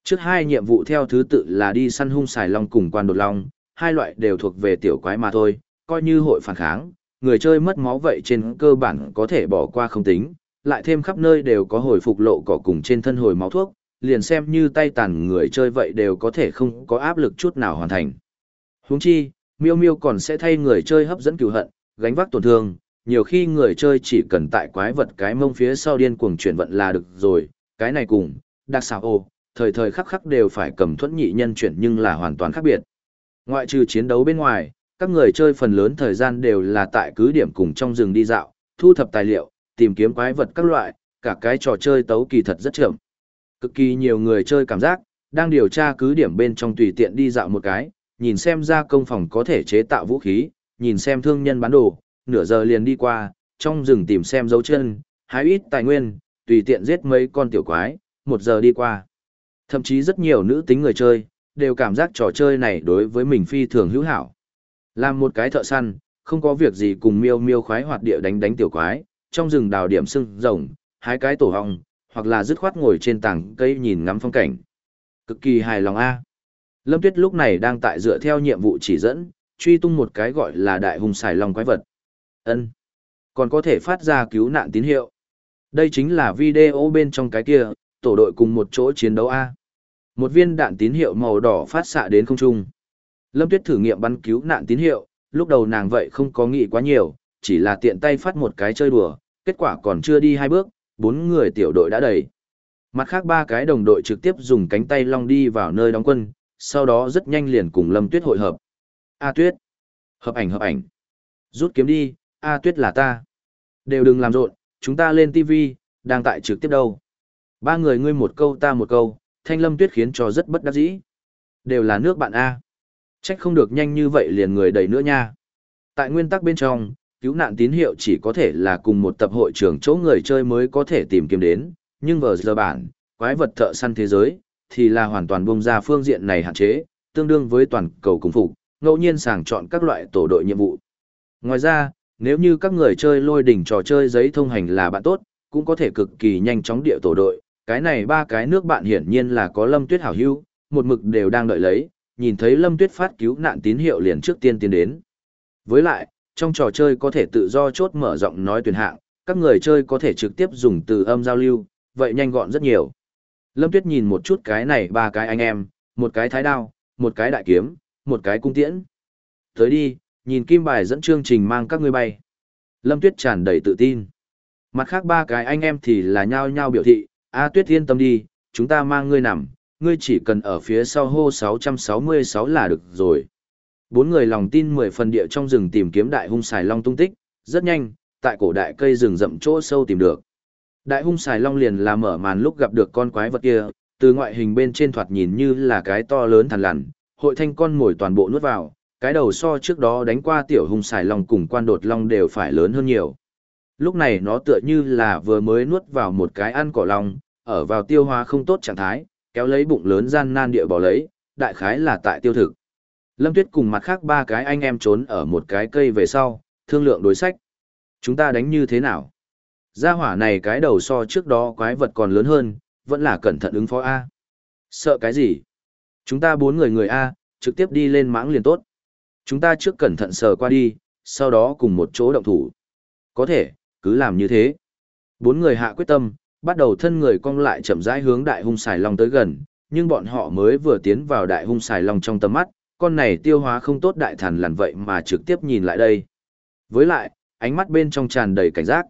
Trước hai nhiệm vụ theo thứ tự là đi săn hung xài long cùng quan đột long, hai loại đều thuộc về tiểu quái mà thôi, coi như hội phản kháng, người chơi mất máu vậy trên cơ bản có thể bỏ qua không tính, lại thêm khắp nơi đều có hồi phục lộ cỏ cùng trên thân hồi máu thuốc, liền xem như tay tàn người chơi vậy đều có thể không có áp lực chút nào hoàn thành. Huống chi, miêu miêu còn sẽ thay người chơi hấp dẫn cửu hận, gánh vác tổn thương, nhiều khi người chơi chỉ cần tại quái vật cái mông phía sau điên cuồng chuyển vận là được rồi, cái này cùng, đặc xào ô, thời thời khắc khắc đều phải cầm thuẫn nhị nhân chuyển nhưng là hoàn toàn khác biệt. Ngoại trừ chiến đấu bên ngoài, các người chơi phần lớn thời gian đều là tại cứ điểm cùng trong rừng đi dạo, thu thập tài liệu, tìm kiếm quái vật các loại, cả cái trò chơi tấu kỳ thật rất chậm. Cực kỳ nhiều người chơi cảm giác, đang điều tra cứ điểm bên trong tùy tiện đi dạo một cái, nhìn xem ra công phòng có thể chế tạo vũ khí, nhìn xem thương nhân bán đồ, nửa giờ liền đi qua, trong rừng tìm xem dấu chân, hái ít tài nguyên, tùy tiện giết mấy con tiểu quái, một giờ đi qua. Thậm chí rất nhiều nữ tính người chơi, đều cảm giác trò chơi này đối với mình phi thường hữu hảo. Làm một cái thợ săn, không có việc gì cùng miêu miêu khoái hoạt địa đánh đánh tiểu quái, trong rừng đào điểm sưng rồng, hái cái tổ hong, hoặc là dứt khoát ngồi trên tảng cây nhìn ngắm phong cảnh. Cực kỳ hài lòng a. Lâm Tuyết lúc này đang tại dựa theo nhiệm vụ chỉ dẫn, truy tung một cái gọi là đại hùng xài long quái vật. Ân, Còn có thể phát ra cứu nạn tín hiệu. Đây chính là video bên trong cái kia, tổ đội cùng một chỗ chiến đấu A. Một viên đạn tín hiệu màu đỏ phát xạ đến không trung. Lâm Tuyết thử nghiệm bắn cứu nạn tín hiệu, lúc đầu nàng vậy không có nghĩ quá nhiều, chỉ là tiện tay phát một cái chơi đùa, kết quả còn chưa đi hai bước, bốn người tiểu đội đã đầy. Mặt khác ba cái đồng đội trực tiếp dùng cánh tay long đi vào nơi đóng quân, sau đó rất nhanh liền cùng Lâm Tuyết hội hợp. A Tuyết. Hợp ảnh hợp ảnh. Rút kiếm đi, A Tuyết là ta. Đều đừng làm rộn, chúng ta lên TV, đang tại trực tiếp đâu. Ba người ngươi một câu ta một câu, Thanh Lâm Tuyết khiến cho rất bất đắc dĩ. Đều là nước bạn A. Trách không được nhanh như vậy liền người đầy nữa nha. Tại nguyên tắc bên trong, cứu nạn tín hiệu chỉ có thể là cùng một tập hội trưởng chỗ người chơi mới có thể tìm kiếm đến, nhưng vừa giờ bản, quái vật thợ săn thế giới, thì là hoàn toàn bông ra phương diện này hạn chế, tương đương với toàn cầu cùng phục, ngẫu nhiên sàng chọn các loại tổ đội nhiệm vụ. Ngoài ra, nếu như các người chơi lôi đỉnh trò chơi giấy thông hành là bạn tốt, cũng có thể cực kỳ nhanh chóng địa tổ đội, cái này ba cái nước bạn hiển nhiên là có Lâm Tuyết hảo hữu, một mực đều đang đợi lấy, nhìn thấy Lâm Tuyết phát cứu nạn tín hiệu liền trước tiên tiến đến. Với lại, trong trò chơi có thể tự do chốt mở rộng nói tuyển hạng, các người chơi có thể trực tiếp dùng từ âm giao lưu, vậy nhanh gọn rất nhiều. Lâm Tuyết nhìn một chút cái này ba cái anh em, một cái thái đao, một cái đại kiếm, một cái cung tiễn. Tới đi, nhìn kim bài dẫn chương trình mang các ngươi bay. Lâm Tuyết tràn đầy tự tin. Mặt khác ba cái anh em thì là nhao nhao biểu thị, A Tuyết yên tâm đi, chúng ta mang ngươi nằm, ngươi chỉ cần ở phía sau hô 666 là được rồi. Bốn người lòng tin mười phần địa trong rừng tìm kiếm đại hung xài long tung tích, rất nhanh, tại cổ đại cây rừng rậm chỗ sâu tìm được. Đại hung xài long liền là mở màn lúc gặp được con quái vật kia, từ ngoại hình bên trên thoạt nhìn như là cái to lớn thằn lằn, hội thanh con ngồi toàn bộ nuốt vào, cái đầu so trước đó đánh qua tiểu hung xài long cùng quan đột long đều phải lớn hơn nhiều. Lúc này nó tựa như là vừa mới nuốt vào một cái ăn cỏ long, ở vào tiêu hóa không tốt trạng thái, kéo lấy bụng lớn gian nan địa bỏ lấy, đại khái là tại tiêu thực. Lâm Tuyết cùng mặt khác ba cái anh em trốn ở một cái cây về sau, thương lượng đối sách. Chúng ta đánh như thế nào? Gia hỏa này cái đầu so trước đó quái vật còn lớn hơn, vẫn là cẩn thận ứng phó A. Sợ cái gì? Chúng ta bốn người người A, trực tiếp đi lên mãng liền tốt. Chúng ta trước cẩn thận sờ qua đi, sau đó cùng một chỗ động thủ. Có thể, cứ làm như thế. Bốn người hạ quyết tâm, bắt đầu thân người cong lại chậm rãi hướng đại hung xài long tới gần, nhưng bọn họ mới vừa tiến vào đại hung xài long trong tầm mắt, con này tiêu hóa không tốt đại thần lằn vậy mà trực tiếp nhìn lại đây. Với lại, ánh mắt bên trong tràn đầy cảnh giác.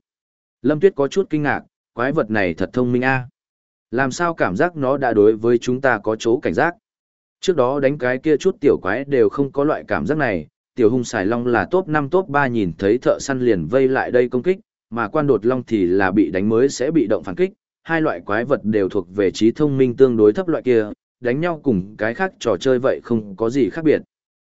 Lâm Tuyết có chút kinh ngạc, quái vật này thật thông minh a. Làm sao cảm giác nó đã đối với chúng ta có chỗ cảnh giác? Trước đó đánh cái kia chút tiểu quái đều không có loại cảm giác này, tiểu hung xài long là top 5 top 3 nhìn thấy thợ săn liền vây lại đây công kích, mà quan đột long thì là bị đánh mới sẽ bị động phản kích, hai loại quái vật đều thuộc về trí thông minh tương đối thấp loại kia, đánh nhau cùng cái khác trò chơi vậy không có gì khác biệt.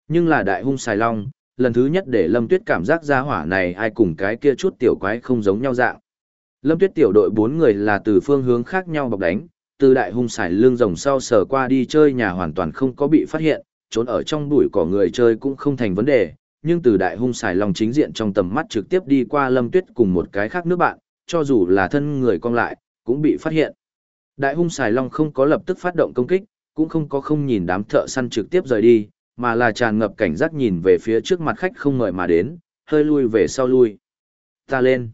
Nhưng là đại hung xài long, lần thứ nhất để Lâm Tuyết cảm giác ra hỏa này ai cùng cái kia chút tiểu quái không giống nhau dạng. Lâm Tuyết tiểu đội bốn người là từ phương hướng khác nhau bọc đánh, từ đại hung Sải lương rồng sau sờ qua đi chơi nhà hoàn toàn không có bị phát hiện, trốn ở trong bụi cỏ người chơi cũng không thành vấn đề, nhưng từ đại hung Sải long chính diện trong tầm mắt trực tiếp đi qua Lâm Tuyết cùng một cái khác nước bạn, cho dù là thân người cong lại, cũng bị phát hiện. Đại hung Sải long không có lập tức phát động công kích, cũng không có không nhìn đám thợ săn trực tiếp rời đi, mà là tràn ngập cảnh giác nhìn về phía trước mặt khách không mời mà đến, hơi lui về sau lui. Ta lên.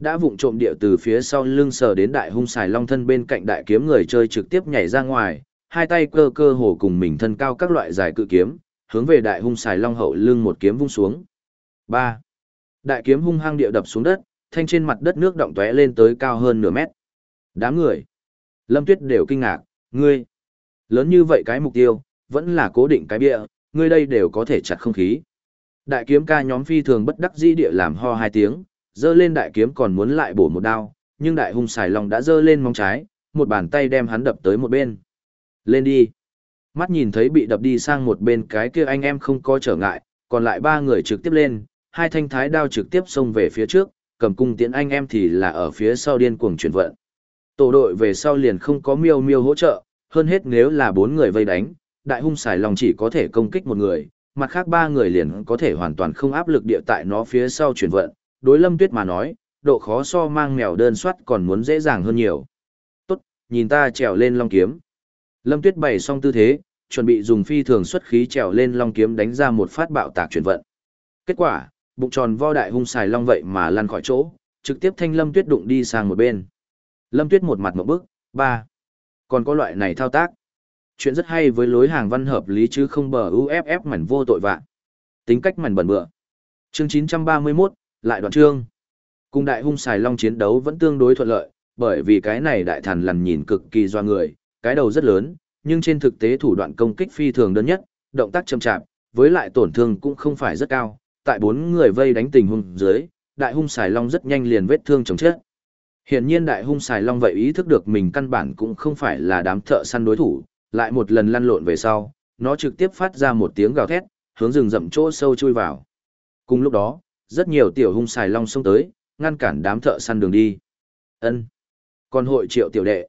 Đã vụng trộm địa từ phía sau lưng sờ đến đại hung xài long thân bên cạnh đại kiếm người chơi trực tiếp nhảy ra ngoài, hai tay cơ cơ hồ cùng mình thân cao các loại dài cự kiếm, hướng về đại hung xài long hậu lưng một kiếm vung xuống. 3. Đại kiếm hung hăng địa đập xuống đất, thanh trên mặt đất nước động tóe lên tới cao hơn nửa mét. Đám người. Lâm Tuyết đều kinh ngạc, ngươi. Lớn như vậy cái mục tiêu, vẫn là cố định cái bịa, ngươi đây đều có thể chặt không khí. Đại kiếm ca nhóm phi thường bất đắc dĩ địa làm ho hai tiếng, dơ lên đại kiếm còn muốn lại bổ một đao, nhưng đại hung xài long đã dơ lên móng trái, một bàn tay đem hắn đập tới một bên. Lên đi. Mắt nhìn thấy bị đập đi sang một bên cái kia anh em không có trở ngại, còn lại ba người trực tiếp lên, hai thanh thái đao trực tiếp xông về phía trước, cầm cung tiễn anh em thì là ở phía sau điên cuồng chuyển vận. Tổ đội về sau liền không có miêu miêu hỗ trợ, hơn hết nếu là bốn người vây đánh, đại hung xài lòng chỉ có thể công kích một người, mặt khác ba người liền có thể hoàn toàn không áp lực địa tại nó phía sau chuyển vận. Đối lâm tuyết mà nói, độ khó so mang mèo đơn soát còn muốn dễ dàng hơn nhiều. Tốt, nhìn ta trèo lên long kiếm. Lâm tuyết bày xong tư thế, chuẩn bị dùng phi thường xuất khí trèo lên long kiếm đánh ra một phát bạo tạc chuyển vận. Kết quả, bụng tròn vo đại hung xài long vậy mà lăn khỏi chỗ, trực tiếp thanh lâm tuyết đụng đi sang một bên. Lâm tuyết một mặt một bước, ba. Còn có loại này thao tác chuyện rất hay với lối hàng văn hợp lý chứ không bờ UFF mảnh vô tội vạ. Tính cách mảnh bẩn bựa. Chương 931, lại đoạn trương Cùng đại hung xài long chiến đấu vẫn tương đối thuận lợi, bởi vì cái này đại thần lằn nhìn cực kỳ doa người, cái đầu rất lớn, nhưng trên thực tế thủ đoạn công kích phi thường đơn nhất, động tác chậm chạp, với lại tổn thương cũng không phải rất cao. Tại bốn người vây đánh tình hung dưới, đại hung xài long rất nhanh liền vết thương chồng chết. Hiển nhiên đại hung xài long vậy ý thức được mình căn bản cũng không phải là đám thợ săn đối thủ, lại một lần lăn lộn về sau, nó trực tiếp phát ra một tiếng gào thét, hướng rừng rậm chỗ sâu chui vào. Cùng lúc đó, rất nhiều tiểu hung xài long xông tới, ngăn cản đám thợ săn đường đi. Ân. Còn hội triệu tiểu đệ.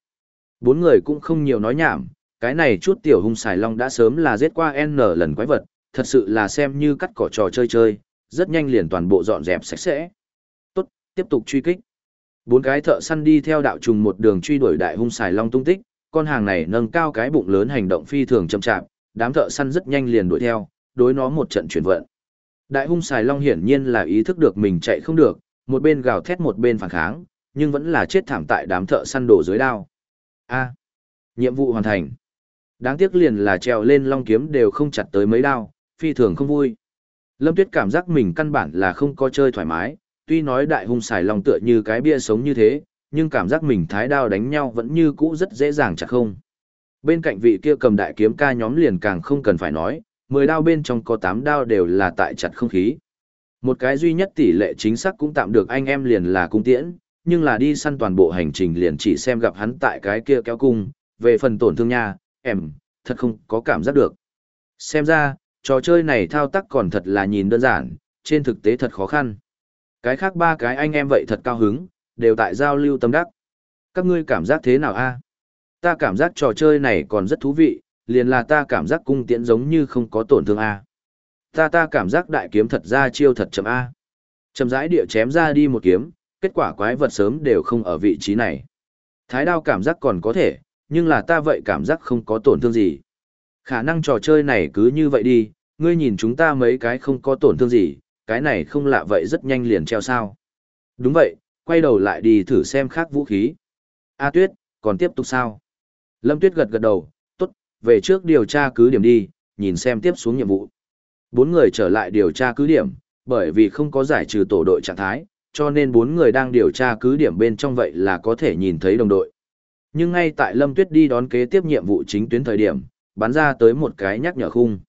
Bốn người cũng không nhiều nói nhảm, cái này chút tiểu hung xài long đã sớm là giết qua N lần quái vật, thật sự là xem như cắt cỏ trò chơi chơi, rất nhanh liền toàn bộ dọn dẹp sạch sẽ. Tốt, tiếp tục truy kích. Bốn cái thợ săn đi theo đạo trùng một đường truy đuổi đại hung xài long tung tích, con hàng này nâng cao cái bụng lớn hành động phi thường chậm chạp, đám thợ săn rất nhanh liền đuổi theo, đối nó một trận chuyển vận. Đại hung xài long hiển nhiên là ý thức được mình chạy không được, một bên gào thét một bên phản kháng, nhưng vẫn là chết thảm tại đám thợ săn đổ dưới đao. A, nhiệm vụ hoàn thành. Đáng tiếc liền là trèo lên long kiếm đều không chặt tới mấy đao, phi thường không vui. Lâm Tuyết cảm giác mình căn bản là không có chơi thoải mái, tuy nói đại hung xài long tựa như cái bia sống như thế, nhưng cảm giác mình thái đao đánh nhau vẫn như cũ rất dễ dàng chặt không. Bên cạnh vị kia cầm đại kiếm ca nhóm liền càng không cần phải nói, 10 đao bên trong có 8 đao đều là tại chặt không khí. Một cái duy nhất tỷ lệ chính xác cũng tạm được anh em liền là cung tiễn, nhưng là đi săn toàn bộ hành trình liền chỉ xem gặp hắn tại cái kia kéo cung, về phần tổn thương nha, em, thật không có cảm giác được. Xem ra, trò chơi này thao tác còn thật là nhìn đơn giản, trên thực tế thật khó khăn. Cái khác ba cái anh em vậy thật cao hứng, đều tại giao lưu tâm đắc. Các ngươi cảm giác thế nào a? Ta cảm giác trò chơi này còn rất thú vị, liền là ta cảm giác cung tiễn giống như không có tổn thương a. Ta ta cảm giác đại kiếm thật ra chiêu thật chậm a. Chậm rãi địa chém ra đi một kiếm, kết quả quái vật sớm đều không ở vị trí này. Thái đao cảm giác còn có thể, nhưng là ta vậy cảm giác không có tổn thương gì. Khả năng trò chơi này cứ như vậy đi, ngươi nhìn chúng ta mấy cái không có tổn thương gì, cái này không lạ vậy rất nhanh liền treo sao. Đúng vậy, quay đầu lại đi thử xem khác vũ khí. A Tuyết, còn tiếp tục sao? Lâm Tuyết gật gật đầu, về trước điều tra cứ điểm đi, nhìn xem tiếp xuống nhiệm vụ. Bốn người trở lại điều tra cứ điểm, bởi vì không có giải trừ tổ đội trạng thái, cho nên bốn người đang điều tra cứ điểm bên trong vậy là có thể nhìn thấy đồng đội. Nhưng ngay tại Lâm Tuyết đi đón kế tiếp nhiệm vụ chính tuyến thời điểm, bắn ra tới một cái nhắc nhở khung.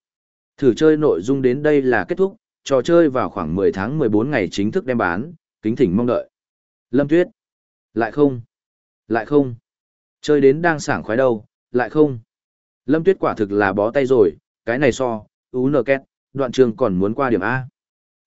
Thử chơi nội dung đến đây là kết thúc, trò chơi vào khoảng 10 tháng 14 ngày chính thức đem bán, kính thỉnh mong đợi. Lâm Tuyết. Lại không. Lại không. Chơi đến đang sảng khoái đâu, lại không. Lâm Tuyết quả thực là bó tay rồi, cái này so, ú nờ két, đoạn trường còn muốn qua điểm A.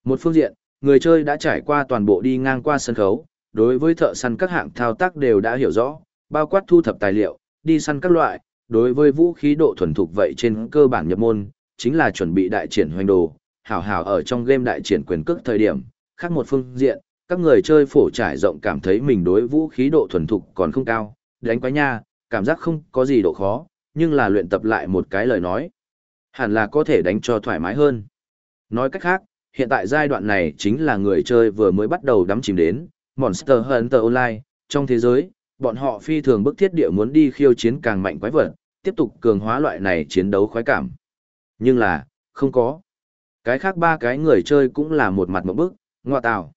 Một phương diện, người chơi đã trải qua toàn bộ đi ngang qua sân khấu, đối với thợ săn các hạng thao tác đều đã hiểu rõ, bao quát thu thập tài liệu, đi săn các loại, đối với vũ khí độ thuần thục vậy trên cơ bản nhập môn, chính là chuẩn bị đại triển hoành đồ, hảo hảo ở trong game đại triển quyền cước thời điểm, khác một phương diện, các người chơi phổ trải rộng cảm thấy mình đối vũ khí độ thuần thục còn không cao, đánh quái nha, cảm giác không có gì độ khó, nhưng là luyện tập lại một cái lời nói. Hẳn là có thể đánh cho thoải mái hơn. Nói cách khác, hiện tại giai đoạn này chính là người chơi vừa mới bắt đầu đắm chìm đến, Monster Hunter Online, trong thế giới, bọn họ phi thường bức thiết địa muốn đi khiêu chiến càng mạnh quái vật, tiếp tục cường hóa loại này chiến đấu khoái cảm. Nhưng là, không có. Cái khác ba cái người chơi cũng là một mặt một bức, ngoa tạo.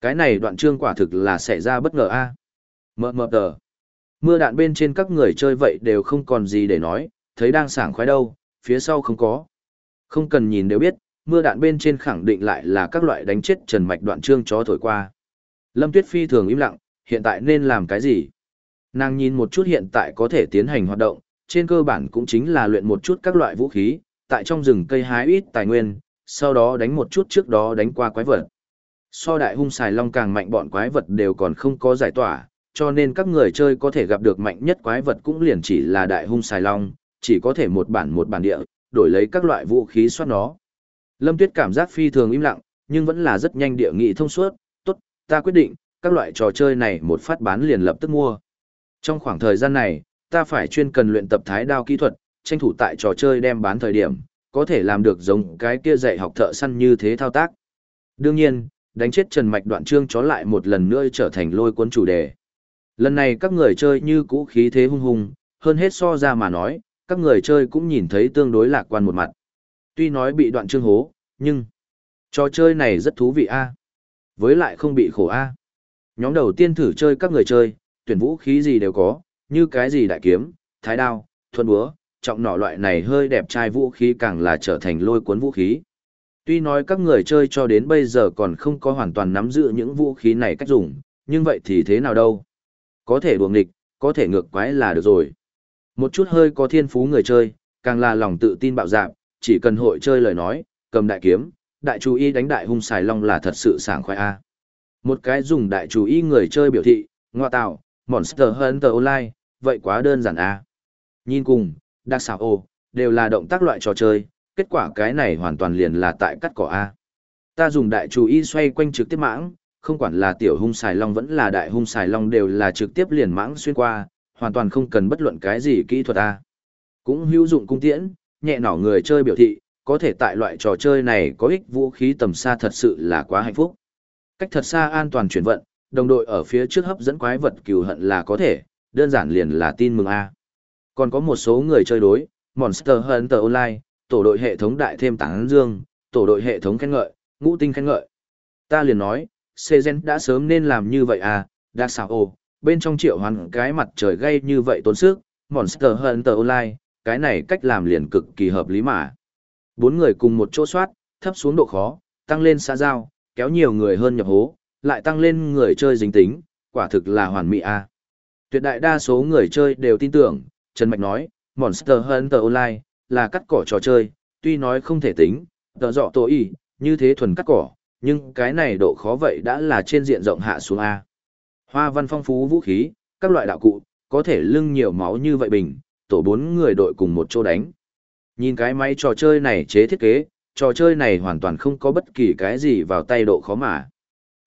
Cái này đoạn chương quả thực là xảy ra bất ngờ a. Mờ mờ tờ. Mưa đạn bên trên các người chơi vậy đều không còn gì để nói, thấy đang sảng khoái đâu, phía sau không có. Không cần nhìn đều biết, mưa đạn bên trên khẳng định lại là các loại đánh chết trần mạch đoạn trương chó thổi qua. Lâm Tuyết Phi thường im lặng, hiện tại nên làm cái gì? Nàng nhìn một chút hiện tại có thể tiến hành hoạt động, trên cơ bản cũng chính là luyện một chút các loại vũ khí, tại trong rừng cây hái ít tài nguyên, sau đó đánh một chút trước đó đánh qua quái vật. So đại hung xài long càng mạnh bọn quái vật đều còn không có giải tỏa, cho nên các người chơi có thể gặp được mạnh nhất quái vật cũng liền chỉ là đại hung xài long, chỉ có thể một bản một bản địa, đổi lấy các loại vũ khí soát nó. Lâm Tuyết cảm giác phi thường im lặng, nhưng vẫn là rất nhanh địa nghị thông suốt, tốt, ta quyết định, các loại trò chơi này một phát bán liền lập tức mua. Trong khoảng thời gian này, ta phải chuyên cần luyện tập thái đao kỹ thuật, tranh thủ tại trò chơi đem bán thời điểm, có thể làm được giống cái kia dạy học thợ săn như thế thao tác. Đương nhiên, đánh chết Trần Mạch đoạn Trương chó lại một lần nữa trở thành lôi cuốn chủ đề. Lần này các người chơi như cũ khí thế hung hùng, hơn hết so ra mà nói, các người chơi cũng nhìn thấy tương đối lạc quan một mặt. Tuy nói bị đoạn chương hố, nhưng trò chơi này rất thú vị a Với lại không bị khổ a Nhóm đầu tiên thử chơi các người chơi, tuyển vũ khí gì đều có, như cái gì đại kiếm, thái đao, thuần búa, trọng nỏ loại này hơi đẹp trai vũ khí càng là trở thành lôi cuốn vũ khí. Tuy nói các người chơi cho đến bây giờ còn không có hoàn toàn nắm giữ những vũ khí này cách dùng, nhưng vậy thì thế nào đâu. Có thể đuồng nghịch, có thể ngược quái là được rồi. Một chút hơi có thiên phú người chơi, càng là lòng tự tin bạo dạn, chỉ cần hội chơi lời nói, cầm đại kiếm, đại chú ý đánh đại hung xài long là thật sự sảng khoái a. Một cái dùng đại chú ý người chơi biểu thị, ngoa tạo, Monster Hunter Online, vậy quá đơn giản a. Nhìn cùng, đặc xảo ô, đều là động tác loại trò chơi, kết quả cái này hoàn toàn liền là tại cắt cỏ A. Ta dùng đại chú ý xoay quanh trực tiếp mãng, không quản là tiểu hung xài long vẫn là đại hung xài long đều là trực tiếp liền mãng xuyên qua, hoàn toàn không cần bất luận cái gì kỹ thuật A. Cũng hữu dụng cung tiễn, nhẹ nỏ người chơi biểu thị, có thể tại loại trò chơi này có ích vũ khí tầm xa thật sự là quá hạnh phúc. Cách thật xa an toàn chuyển vận, đồng đội ở phía trước hấp dẫn quái vật cừu hận là có thể, đơn giản liền là tin mừng A. Còn có một số người chơi đối, Monster Hunter Online, tổ đội hệ thống đại thêm tảng dương, tổ đội hệ thống khen ngợi, ngũ tinh khen ngợi. Ta liền nói, Sezen đã sớm nên làm như vậy à, đã xảo ồ, bên trong triệu hoàn cái mặt trời gây như vậy tốn sức, Monster Hunter Online, cái này cách làm liền cực kỳ hợp lý mà. Bốn người cùng một chỗ soát, thấp xuống độ khó, tăng lên xã giao, kéo nhiều người hơn nhập hố, lại tăng lên người chơi dính tính, quả thực là hoàn mỹ a. Tuyệt đại đa số người chơi đều tin tưởng, Trần Mạch nói, Monster Hunter Online, là cắt cỏ trò chơi, tuy nói không thể tính, tờ dọ tổ y, như thế thuần cắt cỏ, nhưng cái này độ khó vậy đã là trên diện rộng hạ xuống A. Hoa văn phong phú vũ khí, các loại đạo cụ, có thể lưng nhiều máu như vậy bình, tổ bốn người đội cùng một chỗ đánh. Nhìn cái máy trò chơi này chế thiết kế, trò chơi này hoàn toàn không có bất kỳ cái gì vào tay độ khó mà.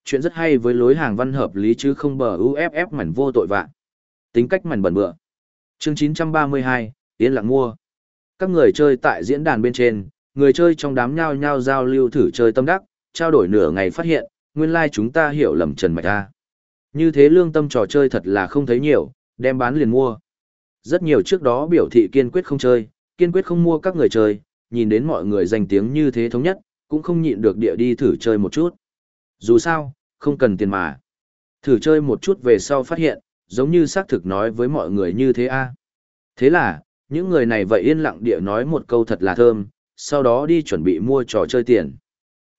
Chuyện rất hay với lối hàng văn hợp lý chứ không bờ UFF mảnh vô tội vạn. Tính cách mảnh bẩn bựa. Chương 932, Yên lặng mua. Các người chơi tại diễn đàn bên trên, người chơi trong đám nhao nhao giao lưu thử chơi tâm đắc, trao đổi nửa ngày phát hiện, nguyên lai like chúng ta hiểu lầm Trần Mạch A. Như thế lương tâm trò chơi thật là không thấy nhiều, đem bán liền mua. Rất nhiều trước đó biểu thị kiên quyết không chơi, kiên quyết không mua các người chơi, nhìn đến mọi người danh tiếng như thế thống nhất, cũng không nhịn được địa đi thử chơi một chút. Dù sao, không cần tiền mà. Thử chơi một chút về sau phát hiện, giống như xác thực nói với mọi người như thế a. Thế là, những người này vậy yên lặng địa nói một câu thật là thơm, sau đó đi chuẩn bị mua trò chơi tiền.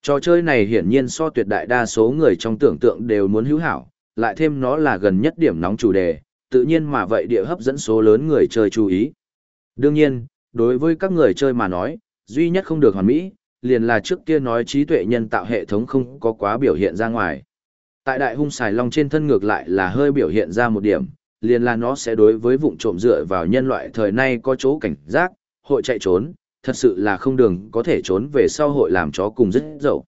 Trò chơi này hiển nhiên so tuyệt đại đa số người trong tưởng tượng đều muốn hữu hảo, lại thêm nó là gần nhất điểm nóng chủ đề, tự nhiên mà vậy địa hấp dẫn số lớn người chơi chú ý. Đương nhiên, đối với các người chơi mà nói, duy nhất không được hoàn mỹ, liền là trước kia nói trí tuệ nhân tạo hệ thống không có quá biểu hiện ra ngoài. Tại đại hung xài long trên thân ngược lại là hơi biểu hiện ra một điểm, liền là nó sẽ đối với vụ trộm dựa vào nhân loại thời nay có chỗ cảnh giác, hội chạy trốn, thật sự là không đường có thể trốn về sau hội làm chó cùng rất dậu.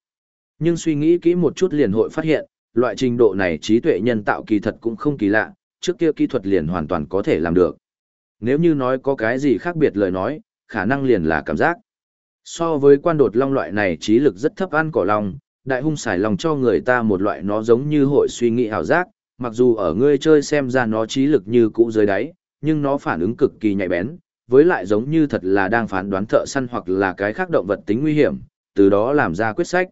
Nhưng suy nghĩ kỹ một chút liền hội phát hiện, loại trình độ này trí tuệ nhân tạo kỳ thật cũng không kỳ lạ, trước kia kỹ thuật liền hoàn toàn có thể làm được. Nếu như nói có cái gì khác biệt lời nói, khả năng liền là cảm giác. So với quan đột long loại này trí lực rất thấp ăn cỏ long, đại hung xài lòng cho người ta một loại nó giống như hội suy nghĩ hào giác, mặc dù ở ngươi chơi xem ra nó trí lực như cũ dưới đáy, nhưng nó phản ứng cực kỳ nhạy bén, với lại giống như thật là đang phán đoán thợ săn hoặc là cái khác động vật tính nguy hiểm, từ đó làm ra quyết sách.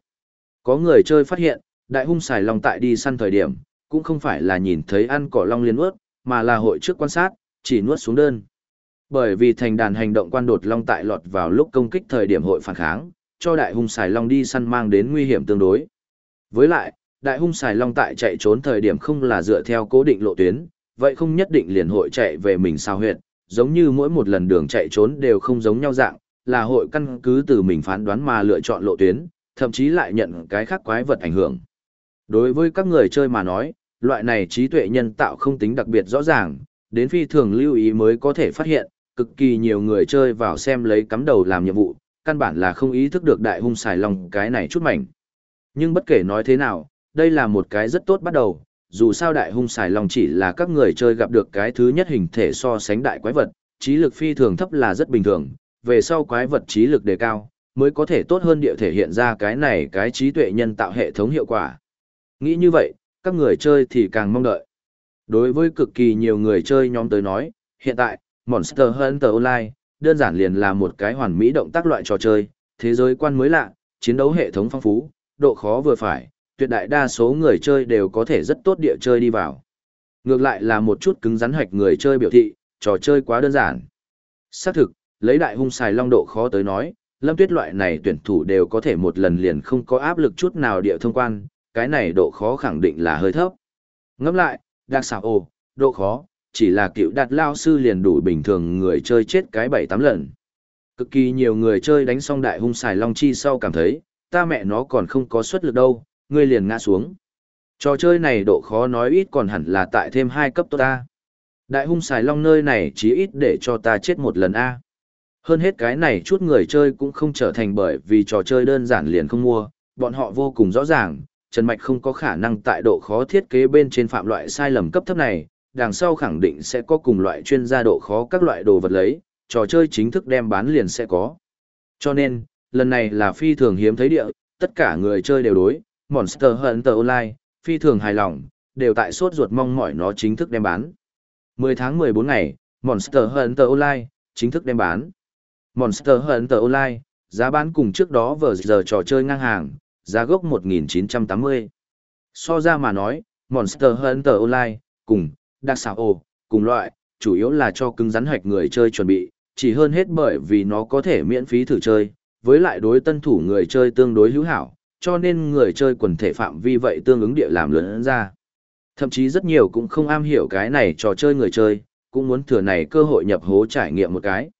Có người chơi phát hiện, đại hung xài long tại đi săn thời điểm, cũng không phải là nhìn thấy ăn cỏ long liên ướt, mà là hội trước quan sát, chỉ nuốt xuống đơn. Bởi vì thành đàn hành động quan đột long tại lọt vào lúc công kích thời điểm hội phản kháng, cho đại hung xài long đi săn mang đến nguy hiểm tương đối. Với lại, đại hung xài long tại chạy trốn thời điểm không là dựa theo cố định lộ tuyến, vậy không nhất định liền hội chạy về mình sao huyệt, giống như mỗi một lần đường chạy trốn đều không giống nhau dạng, là hội căn cứ từ mình phán đoán mà lựa chọn lộ tuyến, thậm chí lại nhận cái khác quái vật ảnh hưởng. Đối với các người chơi mà nói, loại này trí tuệ nhân tạo không tính đặc biệt rõ ràng, đến phi thường lưu ý mới có thể phát hiện, cực kỳ nhiều người chơi vào xem lấy cắm đầu làm nhiệm vụ, căn bản là không ý thức được đại hung xài lòng cái này chút mảnh. Nhưng bất kể nói thế nào, đây là một cái rất tốt bắt đầu, dù sao đại hung xài lòng chỉ là các người chơi gặp được cái thứ nhất hình thể so sánh đại quái vật, trí lực phi thường thấp là rất bình thường, về sau quái vật trí lực đề cao, mới có thể tốt hơn địa thể hiện ra cái này cái trí tuệ nhân tạo hệ thống hiệu quả. Nghĩ như vậy, các người chơi thì càng mong đợi. Đối với cực kỳ nhiều người chơi nhóm tới nói, hiện tại, Monster Hunter Online, đơn giản liền là một cái hoàn mỹ động tác loại trò chơi, thế giới quan mới lạ, chiến đấu hệ thống phong phú, độ khó vừa phải, tuyệt đại đa số người chơi đều có thể rất tốt địa chơi đi vào. Ngược lại là một chút cứng rắn hoạch người chơi biểu thị, trò chơi quá đơn giản. Xác thực, lấy đại hung xài long độ khó tới nói, lâm tuyết loại này tuyển thủ đều có thể một lần liền không có áp lực chút nào địa thông quan, cái này độ khó khẳng định là hơi thấp. Ngẫm lại, đặc xảo ồ, độ khó, chỉ là cựu đạt lao sư liền đủ bình thường người chơi chết cái bảy tám lần. Cực kỳ nhiều người chơi đánh xong đại hung xài long chi sau cảm thấy, ta mẹ nó còn không có suất lực đâu, ngươi liền ngã xuống. Trò chơi này độ khó nói ít còn hẳn là tại thêm hai cấp tốt ta. Đại hung xài long nơi này chỉ ít để cho ta chết một lần A. Hơn hết cái này chút người chơi cũng không trở thành bởi vì trò chơi đơn giản liền không mua, bọn họ vô cùng rõ ràng, Trần Mạch không có khả năng tại độ khó thiết kế bên trên phạm loại sai lầm cấp thấp này, đằng sau khẳng định sẽ có cùng loại chuyên gia độ khó các loại đồ vật lấy, trò chơi chính thức đem bán liền sẽ có. Cho nên, lần này là phi thường hiếm thấy địa, tất cả người chơi đều đối, Monster Hunter Online, phi thường hài lòng, đều tại sốt ruột mong mỏi nó chính thức đem bán. 10 tháng 14 ngày, Monster Hunter Online, chính thức đem bán. Monster Hunter Online, giá bán cùng trước đó vừa giờ trò chơi ngang hàng, giá gốc 1980. So ra mà nói, Monster Hunter Online, cùng, đặc xảo ồ, cùng loại, chủ yếu là cho cứng rắn hoạch người chơi chuẩn bị, chỉ hơn hết bởi vì nó có thể miễn phí thử chơi, với lại đối tân thủ người chơi tương đối hữu hảo, cho nên người chơi quần thể phạm vi vậy tương ứng địa làm lớn ra. Thậm chí rất nhiều cũng không am hiểu cái này trò chơi người chơi, cũng muốn thừa này cơ hội nhập hố trải nghiệm một cái.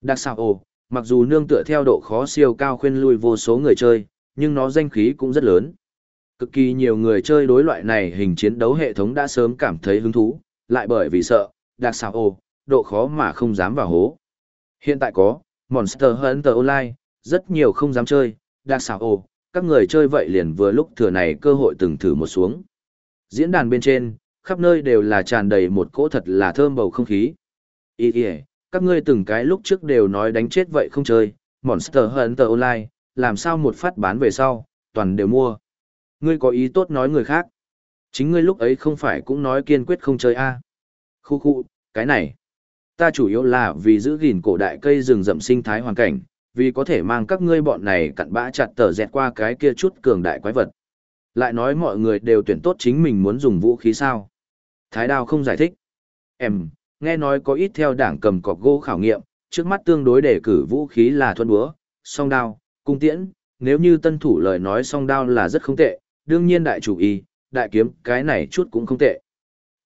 Đặc sao ồ, mặc dù nương tựa theo độ khó siêu cao khuyên lui vô số người chơi, nhưng nó danh khí cũng rất lớn. Cực kỳ nhiều người chơi đối loại này hình chiến đấu hệ thống đã sớm cảm thấy hứng thú, lại bởi vì sợ, đặc sao ồ, độ khó mà không dám vào hố. Hiện tại có, Monster Hunter Online, rất nhiều không dám chơi, đặc sao ồ, các người chơi vậy liền vừa lúc thừa này cơ hội từng thử một xuống. Diễn đàn bên trên, khắp nơi đều là tràn đầy một cỗ thật là thơm bầu không khí. Ý kìa, các ngươi từng cái lúc trước đều nói đánh chết vậy không chơi, Monster Hunter Online, làm sao một phát bán về sau, toàn đều mua. Ngươi có ý tốt nói người khác. Chính ngươi lúc ấy không phải cũng nói kiên quyết không chơi a Khu khu, cái này. Ta chủ yếu là vì giữ gìn cổ đại cây rừng rậm sinh thái hoàn cảnh, vì có thể mang các ngươi bọn này cặn bã chặt tờ dẹt qua cái kia chút cường đại quái vật. Lại nói mọi người đều tuyển tốt chính mình muốn dùng vũ khí sao. Thái đao không giải thích. Em, nghe nói có ít theo đảng cầm cọc gỗ khảo nghiệm, trước mắt tương đối đề cử vũ khí là thuần búa, song đao, cung tiễn, nếu như tân thủ lời nói song đao là rất không tệ, đương nhiên đại chủ y, đại kiếm, cái này chút cũng không tệ.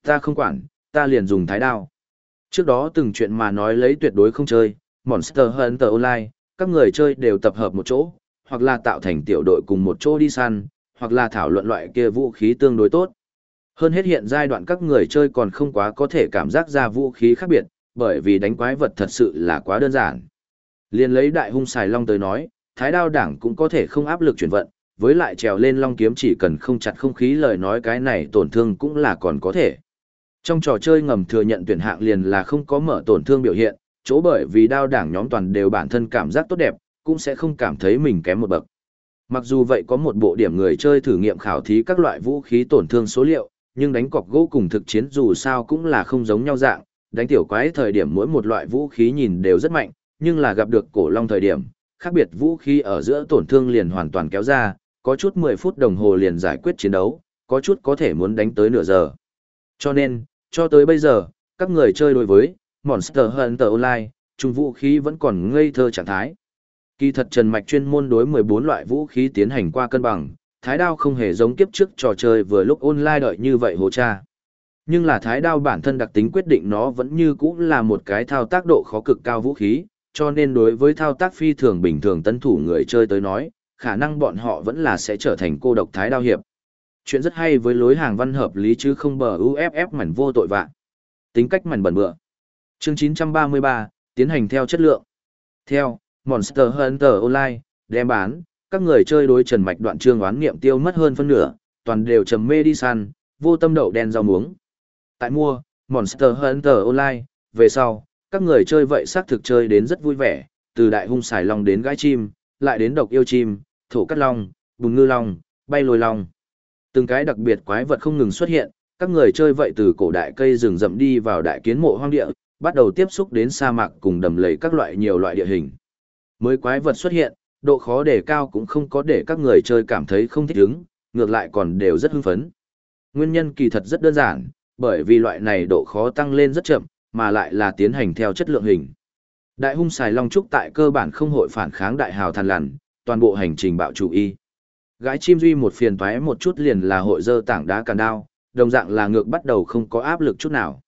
Ta không quản, ta liền dùng thái đao. Trước đó từng chuyện mà nói lấy tuyệt đối không chơi, Monster Hunter Online, các người chơi đều tập hợp một chỗ, hoặc là tạo thành tiểu đội cùng một chỗ đi săn, hoặc là thảo luận loại kia vũ khí tương đối tốt. Hơn hết hiện giai đoạn các người chơi còn không quá có thể cảm giác ra vũ khí khác biệt, bởi vì đánh quái vật thật sự là quá đơn giản. Liên lấy đại hung xài long tới nói, thái đao đảng cũng có thể không áp lực chuyển vận, với lại trèo lên long kiếm chỉ cần không chặt không khí lời nói cái này tổn thương cũng là còn có thể. Trong trò chơi ngầm thừa nhận tuyển hạng liền là không có mở tổn thương biểu hiện, chỗ bởi vì đao đảng nhóm toàn đều bản thân cảm giác tốt đẹp, cũng sẽ không cảm thấy mình kém một bậc. Mặc dù vậy có một bộ điểm người chơi thử nghiệm khảo thí các loại vũ khí tổn thương số liệu, nhưng đánh cọc gỗ cùng thực chiến dù sao cũng là không giống nhau dạng, đánh tiểu quái thời điểm mỗi một loại vũ khí nhìn đều rất mạnh, nhưng là gặp được cổ long thời điểm, khác biệt vũ khí ở giữa tổn thương liền hoàn toàn kéo ra, có chút 10 phút đồng hồ liền giải quyết chiến đấu, có chút có thể muốn đánh tới nửa giờ. Cho nên, cho tới bây giờ, các người chơi đối với Monster Hunter Online, trung vũ khí vẫn còn ngây thơ trạng thái. Kỳ thật Trần Mạch chuyên môn đối 14 loại vũ khí tiến hành qua cân bằng, thái đao không hề giống kiếp trước trò chơi vừa lúc online đợi như vậy hồ cha. Nhưng là thái đao bản thân đặc tính quyết định nó vẫn như cũ là một cái thao tác độ khó cực cao vũ khí, cho nên đối với thao tác phi thường bình thường tân thủ người chơi tới nói, khả năng bọn họ vẫn là sẽ trở thành cô độc thái đao hiệp. Chuyện rất hay với lối hàng văn hợp lý chứ không bờ UFF mảnh vô tội vạ. Tính cách mảnh bẩn bựa. Chương 933, tiến hành theo chất lượng. Theo, Monster Hunter Online, đem bán, các người chơi đối trần mạch đoạn trương oán nghiệm tiêu mất hơn phân nửa, toàn đều trầm mê đi săn, vô tâm đậu đen rau muống. Tại mua, Monster Hunter Online, về sau, các người chơi vậy xác thực chơi đến rất vui vẻ, từ đại hung xài long đến gái chim, lại đến độc yêu chim, thổ cắt long, bùng ngư long, bay lôi long. Từng cái đặc biệt quái vật không ngừng xuất hiện, các người chơi vậy từ cổ đại cây rừng rậm đi vào đại kiến mộ hoang địa, bắt đầu tiếp xúc đến sa mạc cùng đầm lầy các loại nhiều loại địa hình. Mới quái vật xuất hiện, độ khó đề cao cũng không có để các người chơi cảm thấy không thích ứng, ngược lại còn đều rất hưng phấn. Nguyên nhân kỳ thật rất đơn giản, bởi vì loại này độ khó tăng lên rất chậm, mà lại là tiến hành theo chất lượng hình. Đại hung xài long trúc tại cơ bản không hội phản kháng đại hào than lằn, toàn bộ hành trình bạo chủ y. Gái chim duy một phiền toái một chút liền là hội dơ tảng đá càn đao, đồng dạng là ngược bắt đầu không có áp lực chút nào.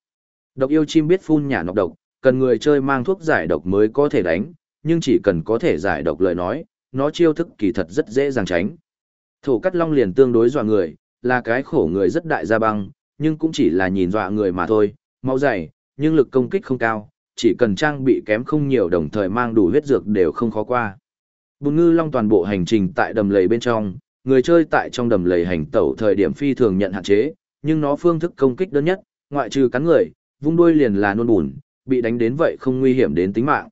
Độc yêu chim biết phun nhả nọc độc, cần người chơi mang thuốc giải độc mới có thể đánh, nhưng chỉ cần có thể giải độc lời nói, nó chiêu thức kỳ thật rất dễ dàng tránh. Thổ cắt long liền tương đối dọa người, là cái khổ người rất đại gia băng, nhưng cũng chỉ là nhìn dọa người mà thôi, mau dày, nhưng lực công kích không cao, chỉ cần trang bị kém không nhiều đồng thời mang đủ huyết dược đều không khó qua. Bùn ngư long toàn bộ hành trình tại đầm lầy bên trong, người chơi tại trong đầm lầy hành tẩu thời điểm phi thường nhận hạn chế, nhưng nó phương thức công kích đơn nhất, ngoại trừ cắn người, vung đuôi liền là nôn bùn, bị đánh đến vậy không nguy hiểm đến tính mạng.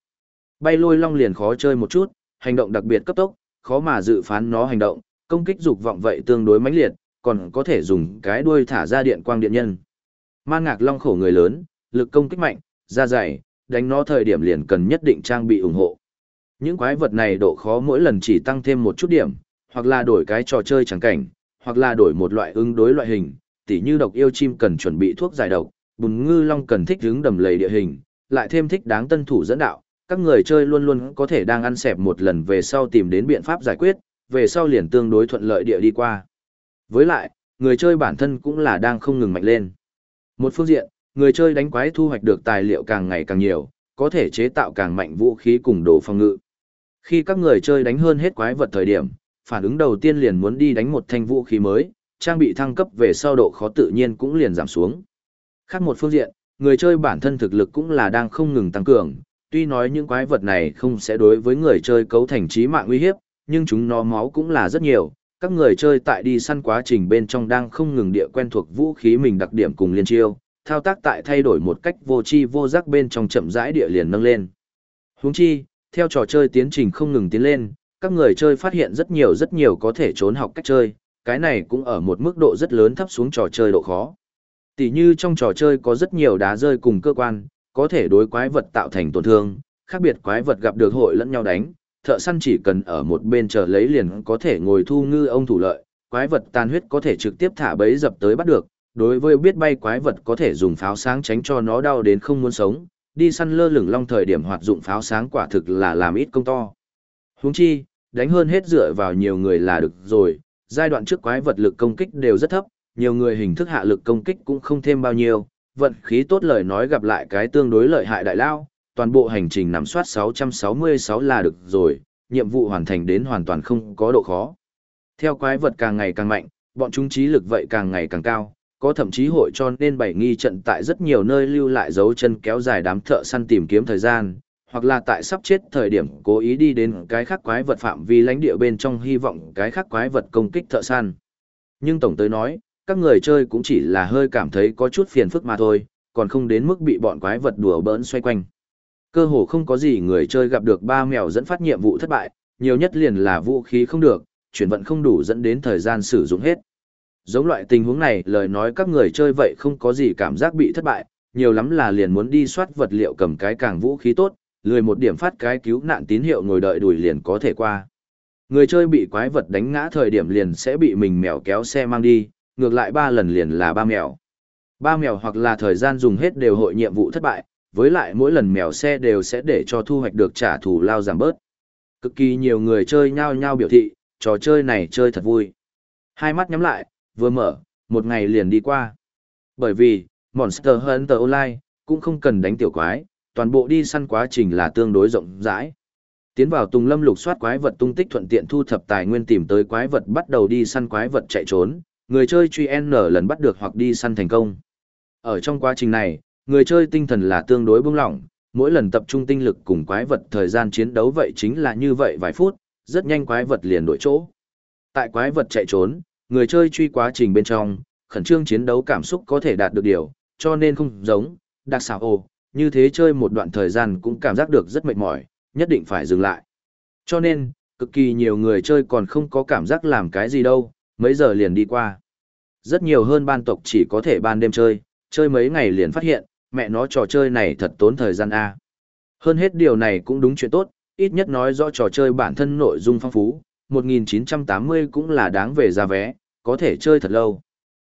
Bay lôi long liền khó chơi một chút, hành động đặc biệt cấp tốc, khó mà dự phán nó hành động, công kích dục vọng vậy tương đối mãnh liệt, còn có thể dùng cái đuôi thả ra điện quang điện nhân. Man ngạc long khổ người lớn, lực công kích mạnh, da dày, đánh nó thời điểm liền cần nhất định trang bị ủng hộ. Những quái vật này độ khó mỗi lần chỉ tăng thêm một chút điểm, hoặc là đổi cái trò chơi chẳng cảnh, hoặc là đổi một loại ứng đối loại hình, tỉ như độc yêu chim cần chuẩn bị thuốc giải độc, bùn ngư long cần thích hướng đầm lầy địa hình, lại thêm thích đáng tân thủ dẫn đạo, các người chơi luôn luôn có thể đang ăn xẹp một lần về sau tìm đến biện pháp giải quyết, về sau liền tương đối thuận lợi địa đi qua. Với lại, người chơi bản thân cũng là đang không ngừng mạnh lên. Một phương diện, người chơi đánh quái thu hoạch được tài liệu càng ngày càng nhiều, có thể chế tạo càng mạnh vũ khí cùng đồ phòng ngự. Khi các người chơi đánh hơn hết quái vật thời điểm, phản ứng đầu tiên liền muốn đi đánh một thanh vũ khí mới, trang bị thăng cấp về sau độ khó tự nhiên cũng liền giảm xuống. Khác một phương diện, người chơi bản thân thực lực cũng là đang không ngừng tăng cường, tuy nói những quái vật này không sẽ đối với người chơi cấu thành trí mạng uy hiếp, nhưng chúng nó máu cũng là rất nhiều. Các người chơi tại đi săn quá trình bên trong đang không ngừng địa quen thuộc vũ khí mình đặc điểm cùng liên chiêu, thao tác tại thay đổi một cách vô chi vô giác bên trong chậm rãi địa liền nâng lên. Huống chi, theo trò chơi tiến trình không ngừng tiến lên, các người chơi phát hiện rất nhiều rất nhiều có thể trốn học cách chơi, cái này cũng ở một mức độ rất lớn thấp xuống trò chơi độ khó. Tỷ như trong trò chơi có rất nhiều đá rơi cùng cơ quan, có thể đối quái vật tạo thành tổn thương, khác biệt quái vật gặp được hội lẫn nhau đánh, thợ săn chỉ cần ở một bên chờ lấy liền có thể ngồi thu ngư ông thủ lợi, quái vật tan huyết có thể trực tiếp thả bẫy dập tới bắt được, đối với biết bay quái vật có thể dùng pháo sáng tránh cho nó đau đến không muốn sống, đi săn lơ lửng long thời điểm hoạt dụng pháo sáng quả thực là làm ít công to. Huống chi, đánh hơn hết dựa vào nhiều người là được rồi, giai đoạn trước quái vật lực công kích đều rất thấp, nhiều người hình thức hạ lực công kích cũng không thêm bao nhiêu, vận khí tốt lời nói gặp lại cái tương đối lợi hại đại lao, toàn bộ hành trình nằm soát 666 là được rồi, nhiệm vụ hoàn thành đến hoàn toàn không có độ khó. Theo quái vật càng ngày càng mạnh, bọn chúng trí lực vậy càng ngày càng cao, có thậm chí hội cho nên bảy nghi trận tại rất nhiều nơi lưu lại dấu chân kéo dài đám thợ săn tìm kiếm thời gian, hoặc là tại sắp chết thời điểm cố ý đi đến cái khác quái vật phạm vi lãnh địa bên trong hy vọng cái khác quái vật công kích thợ săn. Nhưng tổng tới nói, các người chơi cũng chỉ là hơi cảm thấy có chút phiền phức mà thôi, còn không đến mức bị bọn quái vật đùa bỡn xoay quanh. Cơ hồ không có gì người chơi gặp được ba mèo dẫn phát nhiệm vụ thất bại, nhiều nhất liền là vũ khí không được, chuyển vận không đủ dẫn đến thời gian sử dụng hết. Giống loại tình huống này lời nói các người chơi vậy không có gì cảm giác bị thất bại, nhiều lắm là liền muốn đi soát vật liệu cầm cái càng vũ khí tốt, lười một điểm phát cái cứu nạn tín hiệu ngồi đợi đuổi liền có thể qua. Người chơi bị quái vật đánh ngã thời điểm liền sẽ bị mình mèo kéo xe mang đi, ngược lại ba lần liền là ba mèo. Ba mèo hoặc là thời gian dùng hết đều hội nhiệm vụ thất bại, với lại mỗi lần mèo xe đều sẽ để cho thu hoạch được trả thù lao giảm bớt. Cực kỳ nhiều người chơi nhau nhau biểu thị, trò chơi này chơi thật vui. Hai mắt nhắm lại, vừa mở, một ngày liền đi qua. Bởi vì, Monster Hunter Online, cũng không cần đánh tiểu quái, toàn bộ đi săn quá trình là tương đối rộng rãi. Tiến vào Tùng Lâm lục soát quái vật tung tích thuận tiện thu thập tài nguyên tìm tới quái vật bắt đầu đi săn quái vật chạy trốn, người chơi truy N lần bắt được hoặc đi săn thành công. Ở trong quá trình này, người chơi tinh thần là tương đối bông lỏng, mỗi lần tập trung tinh lực cùng quái vật thời gian chiến đấu vậy chính là như vậy vài phút, rất nhanh quái vật liền đổi chỗ. Tại quái vật chạy trốn, người chơi truy quá trình bên trong, khẩn trương chiến đấu cảm xúc có thể đạt được điều, cho nên không giống, đặc xảo ồ, như thế chơi một đoạn thời gian cũng cảm giác được rất mệt mỏi, nhất định phải dừng lại. Cho nên, cực kỳ nhiều người chơi còn không có cảm giác làm cái gì đâu, mấy giờ liền đi qua. Rất nhiều hơn ban tộc chỉ có thể ban đêm chơi, chơi mấy ngày liền phát hiện, mẹ nó trò chơi này thật tốn thời gian A. Hơn hết điều này cũng đúng chuyện tốt, ít nhất nói rõ trò chơi bản thân nội dung phong phú, 1980 cũng là đáng về ra vé, có thể chơi thật lâu.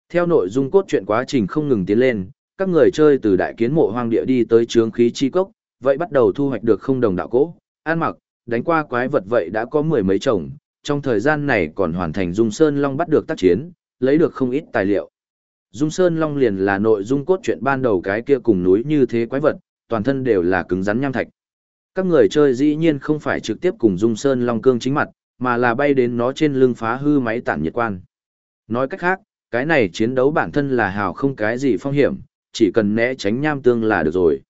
Theo nội dung cốt truyện quá trình không ngừng tiến lên, các người chơi từ đại kiến mộ hoang địa đi tới trướng khí chi cốc, vậy bắt đầu thu hoạch được không đồng đạo cỗ, an mặc, đánh qua quái vật vậy đã có mười mấy chồng, trong thời gian này còn hoàn thành Dung Sơn Long bắt được tác chiến, lấy được không ít tài liệu. Dung Sơn Long liền là nội dung cốt truyện ban đầu cái kia cùng núi như thế quái vật, toàn thân đều là cứng rắn nham thạch. Các người chơi dĩ nhiên không phải trực tiếp cùng Dung Sơn Long cương chính mặt, mà là bay đến nó trên lưng phá hư máy tản nhiệt quan. Nói cách khác, cái này chiến đấu bản thân là hào không cái gì phong hiểm, chỉ cần né tránh nham tương là được rồi.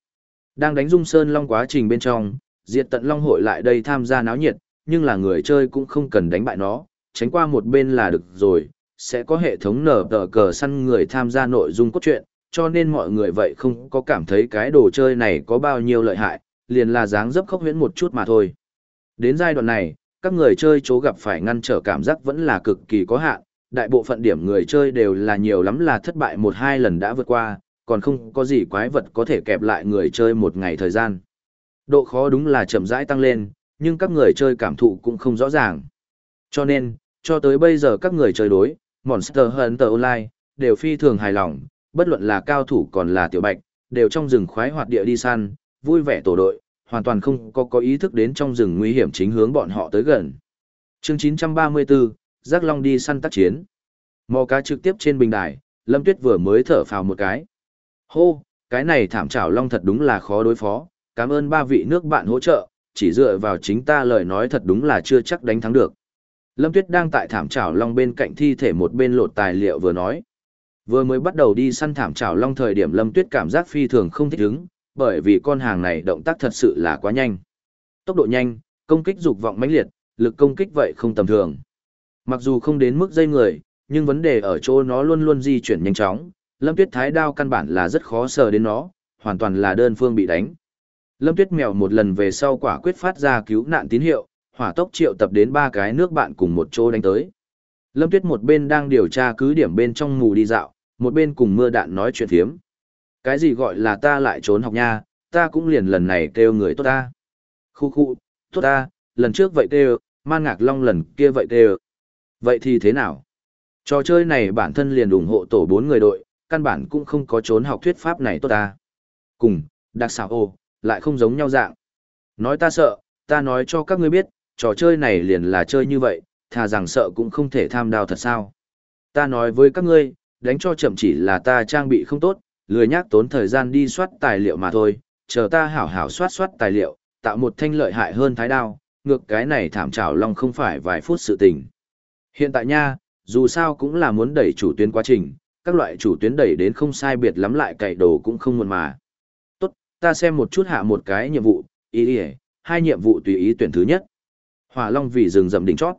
Đang đánh Dung Sơn Long quá trình bên trong, diệt tận Long hội lại đây tham gia náo nhiệt, nhưng là người chơi cũng không cần đánh bại nó, tránh qua một bên là được rồi, sẽ có hệ thống nở tờ cờ săn người tham gia nội dung cốt truyện, cho nên mọi người vậy không có cảm thấy cái đồ chơi này có bao nhiêu lợi hại, liền là dáng dấp khốc huyễn một chút mà thôi. Đến giai đoạn này, các người chơi chỗ gặp phải ngăn trở cảm giác vẫn là cực kỳ có hạn, đại bộ phận điểm người chơi đều là nhiều lắm là thất bại một hai lần đã vượt qua, còn không có gì quái vật có thể kẹp lại người chơi một ngày thời gian. Độ khó đúng là chậm rãi tăng lên, nhưng các người chơi cảm thụ cũng không rõ ràng. Cho nên, cho tới bây giờ các người chơi đối, Monster Hunter Online, đều phi thường hài lòng, bất luận là cao thủ còn là tiểu bạch, đều trong rừng khoái hoạt địa đi săn, vui vẻ tổ đội, hoàn toàn không có có ý thức đến trong rừng nguy hiểm chính hướng bọn họ tới gần. Chương 934, Giác Long đi săn tác chiến. Mò cá trực tiếp trên bình đài, Lâm Tuyết vừa mới thở phào một cái. Hô, cái này thảm trảo Long thật đúng là khó đối phó, cảm ơn ba vị nước bạn hỗ trợ, chỉ dựa vào chính ta lời nói thật đúng là chưa chắc đánh thắng được. Lâm Tuyết đang tại thảm trảo long bên cạnh thi thể một bên lột tài liệu vừa nói. Vừa mới bắt đầu đi săn thảm trảo long thời điểm Lâm Tuyết cảm giác phi thường không thích ứng, bởi vì con hàng này động tác thật sự là quá nhanh. Tốc độ nhanh, công kích dục vọng mãnh liệt, lực công kích vậy không tầm thường. Mặc dù không đến mức dây người, nhưng vấn đề ở chỗ nó luôn luôn di chuyển nhanh chóng, Lâm Tuyết thái đao căn bản là rất khó sờ đến nó, hoàn toàn là đơn phương bị đánh. Lâm Tuyết mèo một lần về sau quả quyết phát ra cứu nạn tín hiệu, hỏa tốc triệu tập đến ba cái nước bạn cùng một chỗ đánh tới. Lâm Tuyết một bên đang điều tra cứ điểm bên trong mù đi dạo, một bên cùng mưa đạn nói chuyện thiếm. Cái gì gọi là ta lại trốn học nha, ta cũng liền lần này kêu người tốt ta. Khu khu, tốt ta, lần trước vậy kêu, man ngạc long lần kia vậy kêu. Vậy thì thế nào? Trò chơi này bản thân liền ủng hộ tổ bốn người đội, căn bản cũng không có trốn học thuyết pháp này tốt ta. Cùng, đặc xảo ô, lại không giống nhau dạng. Nói ta sợ, ta nói cho các ngươi biết, trò chơi này liền là chơi như vậy, thà rằng sợ cũng không thể tham đao thật sao. Ta nói với các ngươi, đánh cho chậm chỉ là ta trang bị không tốt, lười nhác tốn thời gian đi soát tài liệu mà thôi, chờ ta hảo hảo soát soát tài liệu, tạo một thanh lợi hại hơn thái đao, ngược cái này thảm trào long không phải vài phút sự tình. Hiện tại nha, dù sao cũng là muốn đẩy chủ tuyến quá trình, các loại chủ tuyến đẩy đến không sai biệt lắm lại cày đồ cũng không muộn mà. Ta xem một chút hạ một cái nhiệm vụ, ý ý, hai nhiệm vụ tùy ý tuyển thứ nhất. Hỏa long vì rừng rậm đỉnh chót.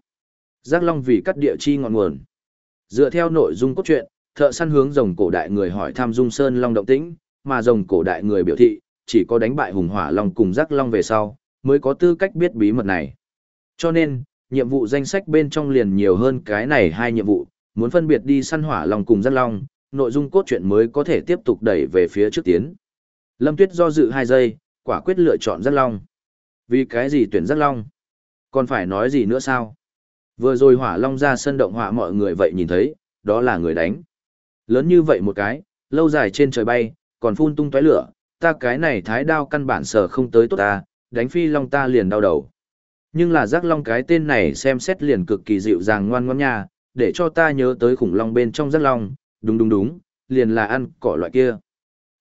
Giác long vì cắt địa chi ngọn nguồn. Dựa theo nội dung cốt truyện, thợ săn hướng rồng cổ đại người hỏi thăm dung sơn long động tĩnh, mà rồng cổ đại người biểu thị, chỉ có đánh bại hùng hỏa long cùng giác long về sau, mới có tư cách biết bí mật này. Cho nên, nhiệm vụ danh sách bên trong liền nhiều hơn cái này hai nhiệm vụ, muốn phân biệt đi săn hỏa long cùng giác long, nội dung cốt truyện mới có thể tiếp tục đẩy về phía trước tiến. Lâm Tuyết do dự hai giây, quả quyết lựa chọn giác long. Vì cái gì tuyển giác long? Còn phải nói gì nữa sao? Vừa rồi hỏa long ra sân động họa mọi người vậy nhìn thấy, đó là người đánh. Lớn như vậy một cái, lâu dài trên trời bay, còn phun tung tóe lửa, ta cái này thái đao căn bản sở không tới tốt ta, đánh phi long ta liền đau đầu. Nhưng là giác long cái tên này xem xét liền cực kỳ dịu dàng ngoan ngoãn nha, để cho ta nhớ tới khủng long bên trong giác long, đúng đúng đúng, liền là ăn cỏ loại kia.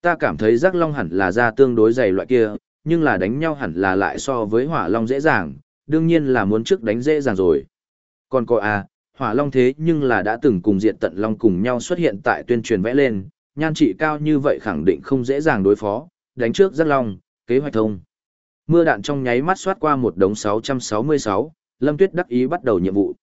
Ta cảm thấy giác long hẳn là da tương đối dày loại kia, nhưng là đánh nhau hẳn là lại so với hỏa long dễ dàng, đương nhiên là muốn trước đánh dễ dàng rồi. Còn có à, hỏa long thế nhưng là đã từng cùng diện tận long cùng nhau xuất hiện tại tuyên truyền vẽ lên, nhan trị cao như vậy khẳng định không dễ dàng đối phó, đánh trước giác long, kế hoạch thông. Mưa đạn trong nháy mắt xoát qua một đống 666, Lâm Tuyết đắc ý bắt đầu nhiệm vụ.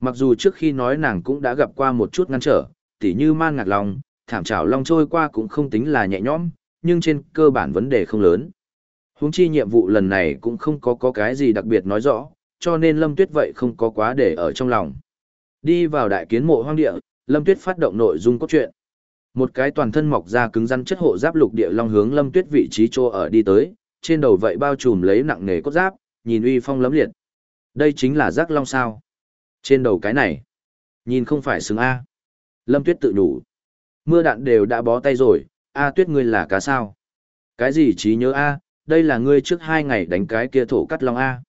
Mặc dù trước khi nói nàng cũng đã gặp qua một chút ngăn trở, tỉ như man ngạc long, thảm trảo long trôi qua cũng không tính là nhẹ nhõm, nhưng trên cơ bản vấn đề không lớn. Huống chi nhiệm vụ lần này cũng không có có cái gì đặc biệt nói rõ, cho nên Lâm Tuyết vậy không có quá để ở trong lòng. Đi vào đại kiến mộ hoang địa, Lâm Tuyết phát động nội dung cốt truyện. Một cái toàn thân mọc ra cứng rắn chất hộ giáp lục địa long hướng Lâm Tuyết vị trí chỗ ở đi tới, trên đầu vậy bao trùm lấy nặng nề cốt giáp, nhìn uy phong lấm liệt. Đây chính là giác long sao? Trên đầu cái này, nhìn không phải xứng a. Lâm Tuyết tự nhủ. Mưa đạn đều đã bó tay rồi, a Tuyết ngươi là cá sao? Cái gì trí nhớ a, đây là ngươi trước hai ngày đánh cái kia thổ cắt long a.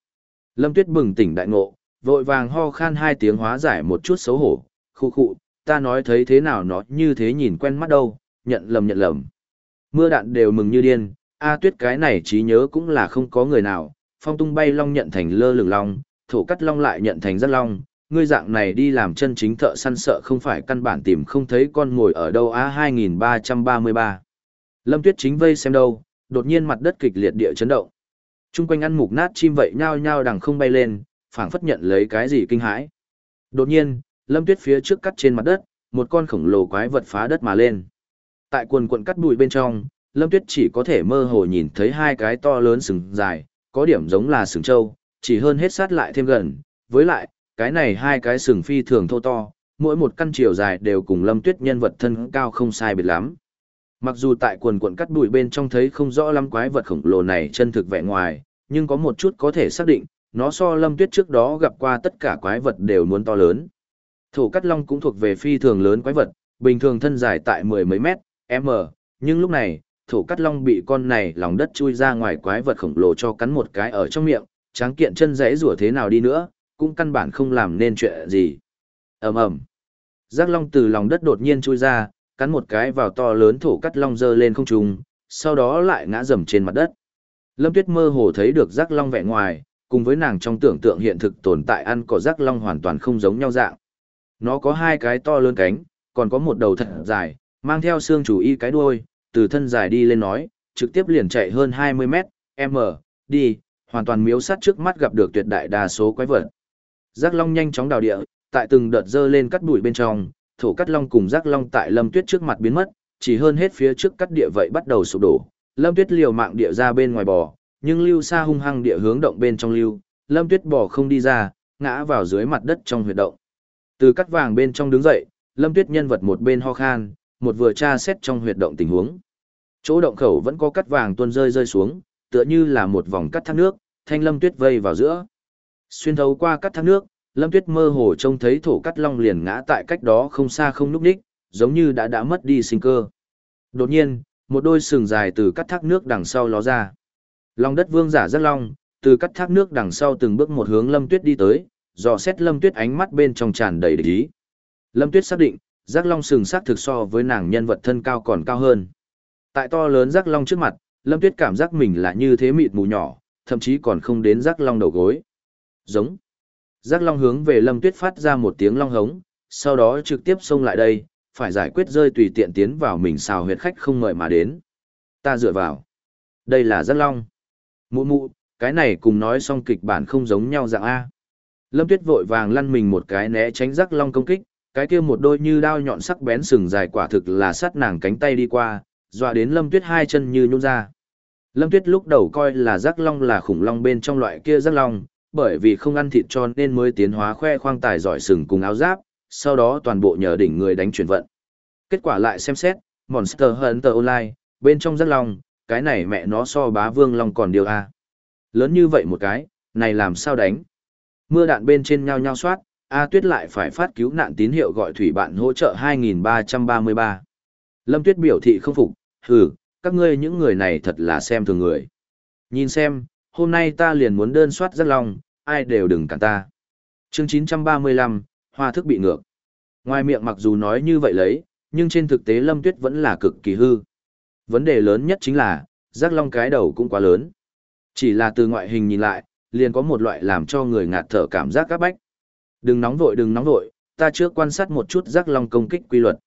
Lâm Tuyết bừng tỉnh đại ngộ, vội vàng ho khan hai tiếng hóa giải một chút xấu hổ, khu khụ, ta nói thấy thế nào nó như thế nhìn quen mắt đâu, nhận lầm nhận lầm. Mưa đạn đều mừng như điên, A tuyết cái này trí nhớ cũng là không có người nào, phong tung bay long nhận thành lơ lửng long, thổ cắt long lại nhận thành rất long, ngươi dạng này đi làm chân chính thợ săn sợ không phải căn bản tìm không thấy con ngồi ở đâu á 2333. Lâm tuyết chính vây xem đâu, đột nhiên mặt đất kịch liệt địa chấn động. Trung quanh ăn mục nát chim vậy nhao nhao đằng không bay lên, phảng phất nhận lấy cái gì kinh hãi. Đột nhiên, Lâm Tuyết phía trước cắt trên mặt đất, một con khổng lồ quái vật phá đất mà lên. Tại quần quần cắt bụi bên trong, Lâm Tuyết chỉ có thể mơ hồ nhìn thấy hai cái to lớn sừng dài, có điểm giống là sừng trâu, chỉ hơn hết sát lại thêm gần. Với lại, cái này hai cái sừng phi thường thô to, mỗi một căn chiều dài đều cùng Lâm Tuyết nhân vật thân cao không sai biệt lắm. Mặc dù tại quần quận cắt bụi bên trong thấy không rõ lắm quái vật khổng lồ này chân thực vẻ ngoài, nhưng có một chút có thể xác định, nó so Lâm Tuyết trước đó gặp qua tất cả quái vật đều muốn to lớn. Thổ cắt long cũng thuộc về phi thường lớn quái vật, bình thường thân dài tại mười mấy mét, m, nhưng lúc này, thổ cắt long bị con này lòng đất chui ra ngoài quái vật khổng lồ cho cắn một cái ở trong miệng, tráng kiện chân rẽ rủa thế nào đi nữa, cũng căn bản không làm nên chuyện gì. ầm ầm Giác long từ lòng đất đột nhiên chui ra, cắn một cái vào to lớn thổ cắt long dơ lên không trung, sau đó lại ngã rầm trên mặt đất. Lâm Tuyết mơ hồ thấy được giác long vẻ ngoài, cùng với nàng trong tưởng tượng hiện thực tồn tại ăn cỏ giác long hoàn toàn không giống nhau dạng. Nó có hai cái to lớn cánh, còn có một đầu thật dài, mang theo xương chủ y cái đuôi, từ thân dài đi lên nói, trực tiếp liền chạy hơn 20 mét, m, đi, hoàn toàn miếu sát trước mắt gặp được tuyệt đại đa số quái vật. Giác long nhanh chóng đào địa, tại từng đợt dơ lên cắt bụi bên trong, thổ cắt long cùng giác long tại lâm tuyết trước mặt biến mất, chỉ hơn hết phía trước cắt địa vậy bắt đầu sụp đổ. Lâm tuyết liều mạng địa ra bên ngoài bò, nhưng lưu xa hung hăng địa hướng động bên trong lưu, lâm tuyết bò không đi ra, ngã vào dưới mặt đất trong huyệt động. Từ cắt vàng bên trong đứng dậy, lâm tuyết nhân vật một bên ho khan, một vừa tra xét trong huyệt động tình huống. Chỗ động khẩu vẫn có cắt vàng tuôn rơi rơi xuống, tựa như là một vòng cắt thác nước, thanh lâm tuyết vây vào giữa. Xuyên thấu qua cắt thác nước, lâm tuyết mơ hồ trông thấy thổ cắt long liền ngã tại cách đó không xa không núp đích, giống như đã đã mất đi sinh cơ. Đột nhiên, một đôi sừng dài từ cắt thác nước đằng sau ló ra. Long đất vương giả rất long, từ cắt thác nước đằng sau từng bước một hướng lâm tuyết đi tới, dò xét lâm tuyết ánh mắt bên trong tràn đầy địch ý. Lâm tuyết xác định, giác long sừng sắc thực so với nàng nhân vật thân cao còn cao hơn. Tại to lớn giác long trước mặt, lâm tuyết cảm giác mình là như thế mịt mù nhỏ, thậm chí còn không đến giác long đầu gối. Giống. Giác long hướng về lâm tuyết phát ra một tiếng long hống, sau đó trực tiếp xông lại đây, phải giải quyết rơi tùy tiện tiến vào mình xào huyệt khách không mời mà đến. Ta dựa vào. Đây là giác long. Mụ mụ, cái này cùng nói xong kịch bản không giống nhau dạng A. Lâm Tuyết vội vàng lăn mình một cái né tránh rắc long công kích, cái kia một đôi như đao nhọn sắc bén sừng dài quả thực là sát nàng cánh tay đi qua, dọa đến Lâm Tuyết hai chân như nhún ra. Lâm Tuyết lúc đầu coi là rắc long là khủng long bên trong loại kia rắc long, bởi vì không ăn thịt cho nên mới tiến hóa khoe khoang tài giỏi sừng cùng áo giáp, sau đó toàn bộ nhờ đỉnh người đánh chuyển vận. Kết quả lại xem xét, Monster Hunter Online, bên trong rất long, cái này mẹ nó so bá vương long còn điều a. Lớn như vậy một cái, này làm sao đánh? Mưa đạn bên trên nhau nhau soát, A Tuyết lại phải phát cứu nạn tín hiệu gọi thủy bạn hỗ trợ 2333. Lâm Tuyết biểu thị không phục, hừ, các ngươi những người này thật là xem thường người. Nhìn xem, hôm nay ta liền muốn đơn soát rất lòng, ai đều đừng cản ta. Chương 935, hoa thức bị ngược. Ngoài miệng mặc dù nói như vậy lấy, nhưng trên thực tế Lâm Tuyết vẫn là cực kỳ hư. Vấn đề lớn nhất chính là, giác long cái đầu cũng quá lớn. Chỉ là từ ngoại hình nhìn lại, liền có một loại làm cho người ngạt thở cảm giác các bách. Đừng nóng vội đừng nóng vội, ta trước quan sát một chút giác long công kích quy luật.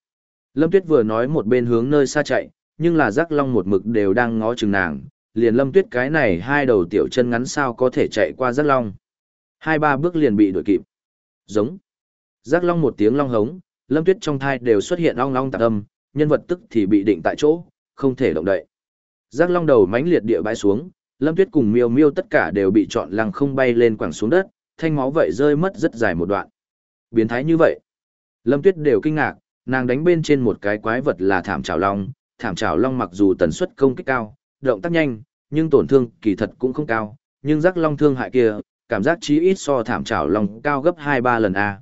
Lâm Tuyết vừa nói một bên hướng nơi xa chạy, nhưng là giác long một mực đều đang ngó chừng nàng, liền Lâm Tuyết cái này hai đầu tiểu chân ngắn sao có thể chạy qua giác long. Hai ba bước liền bị đuổi kịp. Giống. Giác long một tiếng long hống, Lâm Tuyết trong thai đều xuất hiện long long tạc âm, nhân vật tức thì bị định tại chỗ, không thể động đậy. Giác long đầu mánh liệt địa bãi xuống, Lâm Tuyết cùng Miêu Miêu tất cả đều bị chọn lăng không bay lên quẳng xuống đất, thanh máu vậy rơi mất rất dài một đoạn. Biến thái như vậy. Lâm Tuyết đều kinh ngạc, nàng đánh bên trên một cái quái vật là thảm trào long, thảm trào long mặc dù tần suất công kích cao, động tác nhanh, nhưng tổn thương kỳ thật cũng không cao, nhưng giác long thương hại kia, cảm giác chí ít so thảm trảo long cao gấp 2-3 lần a.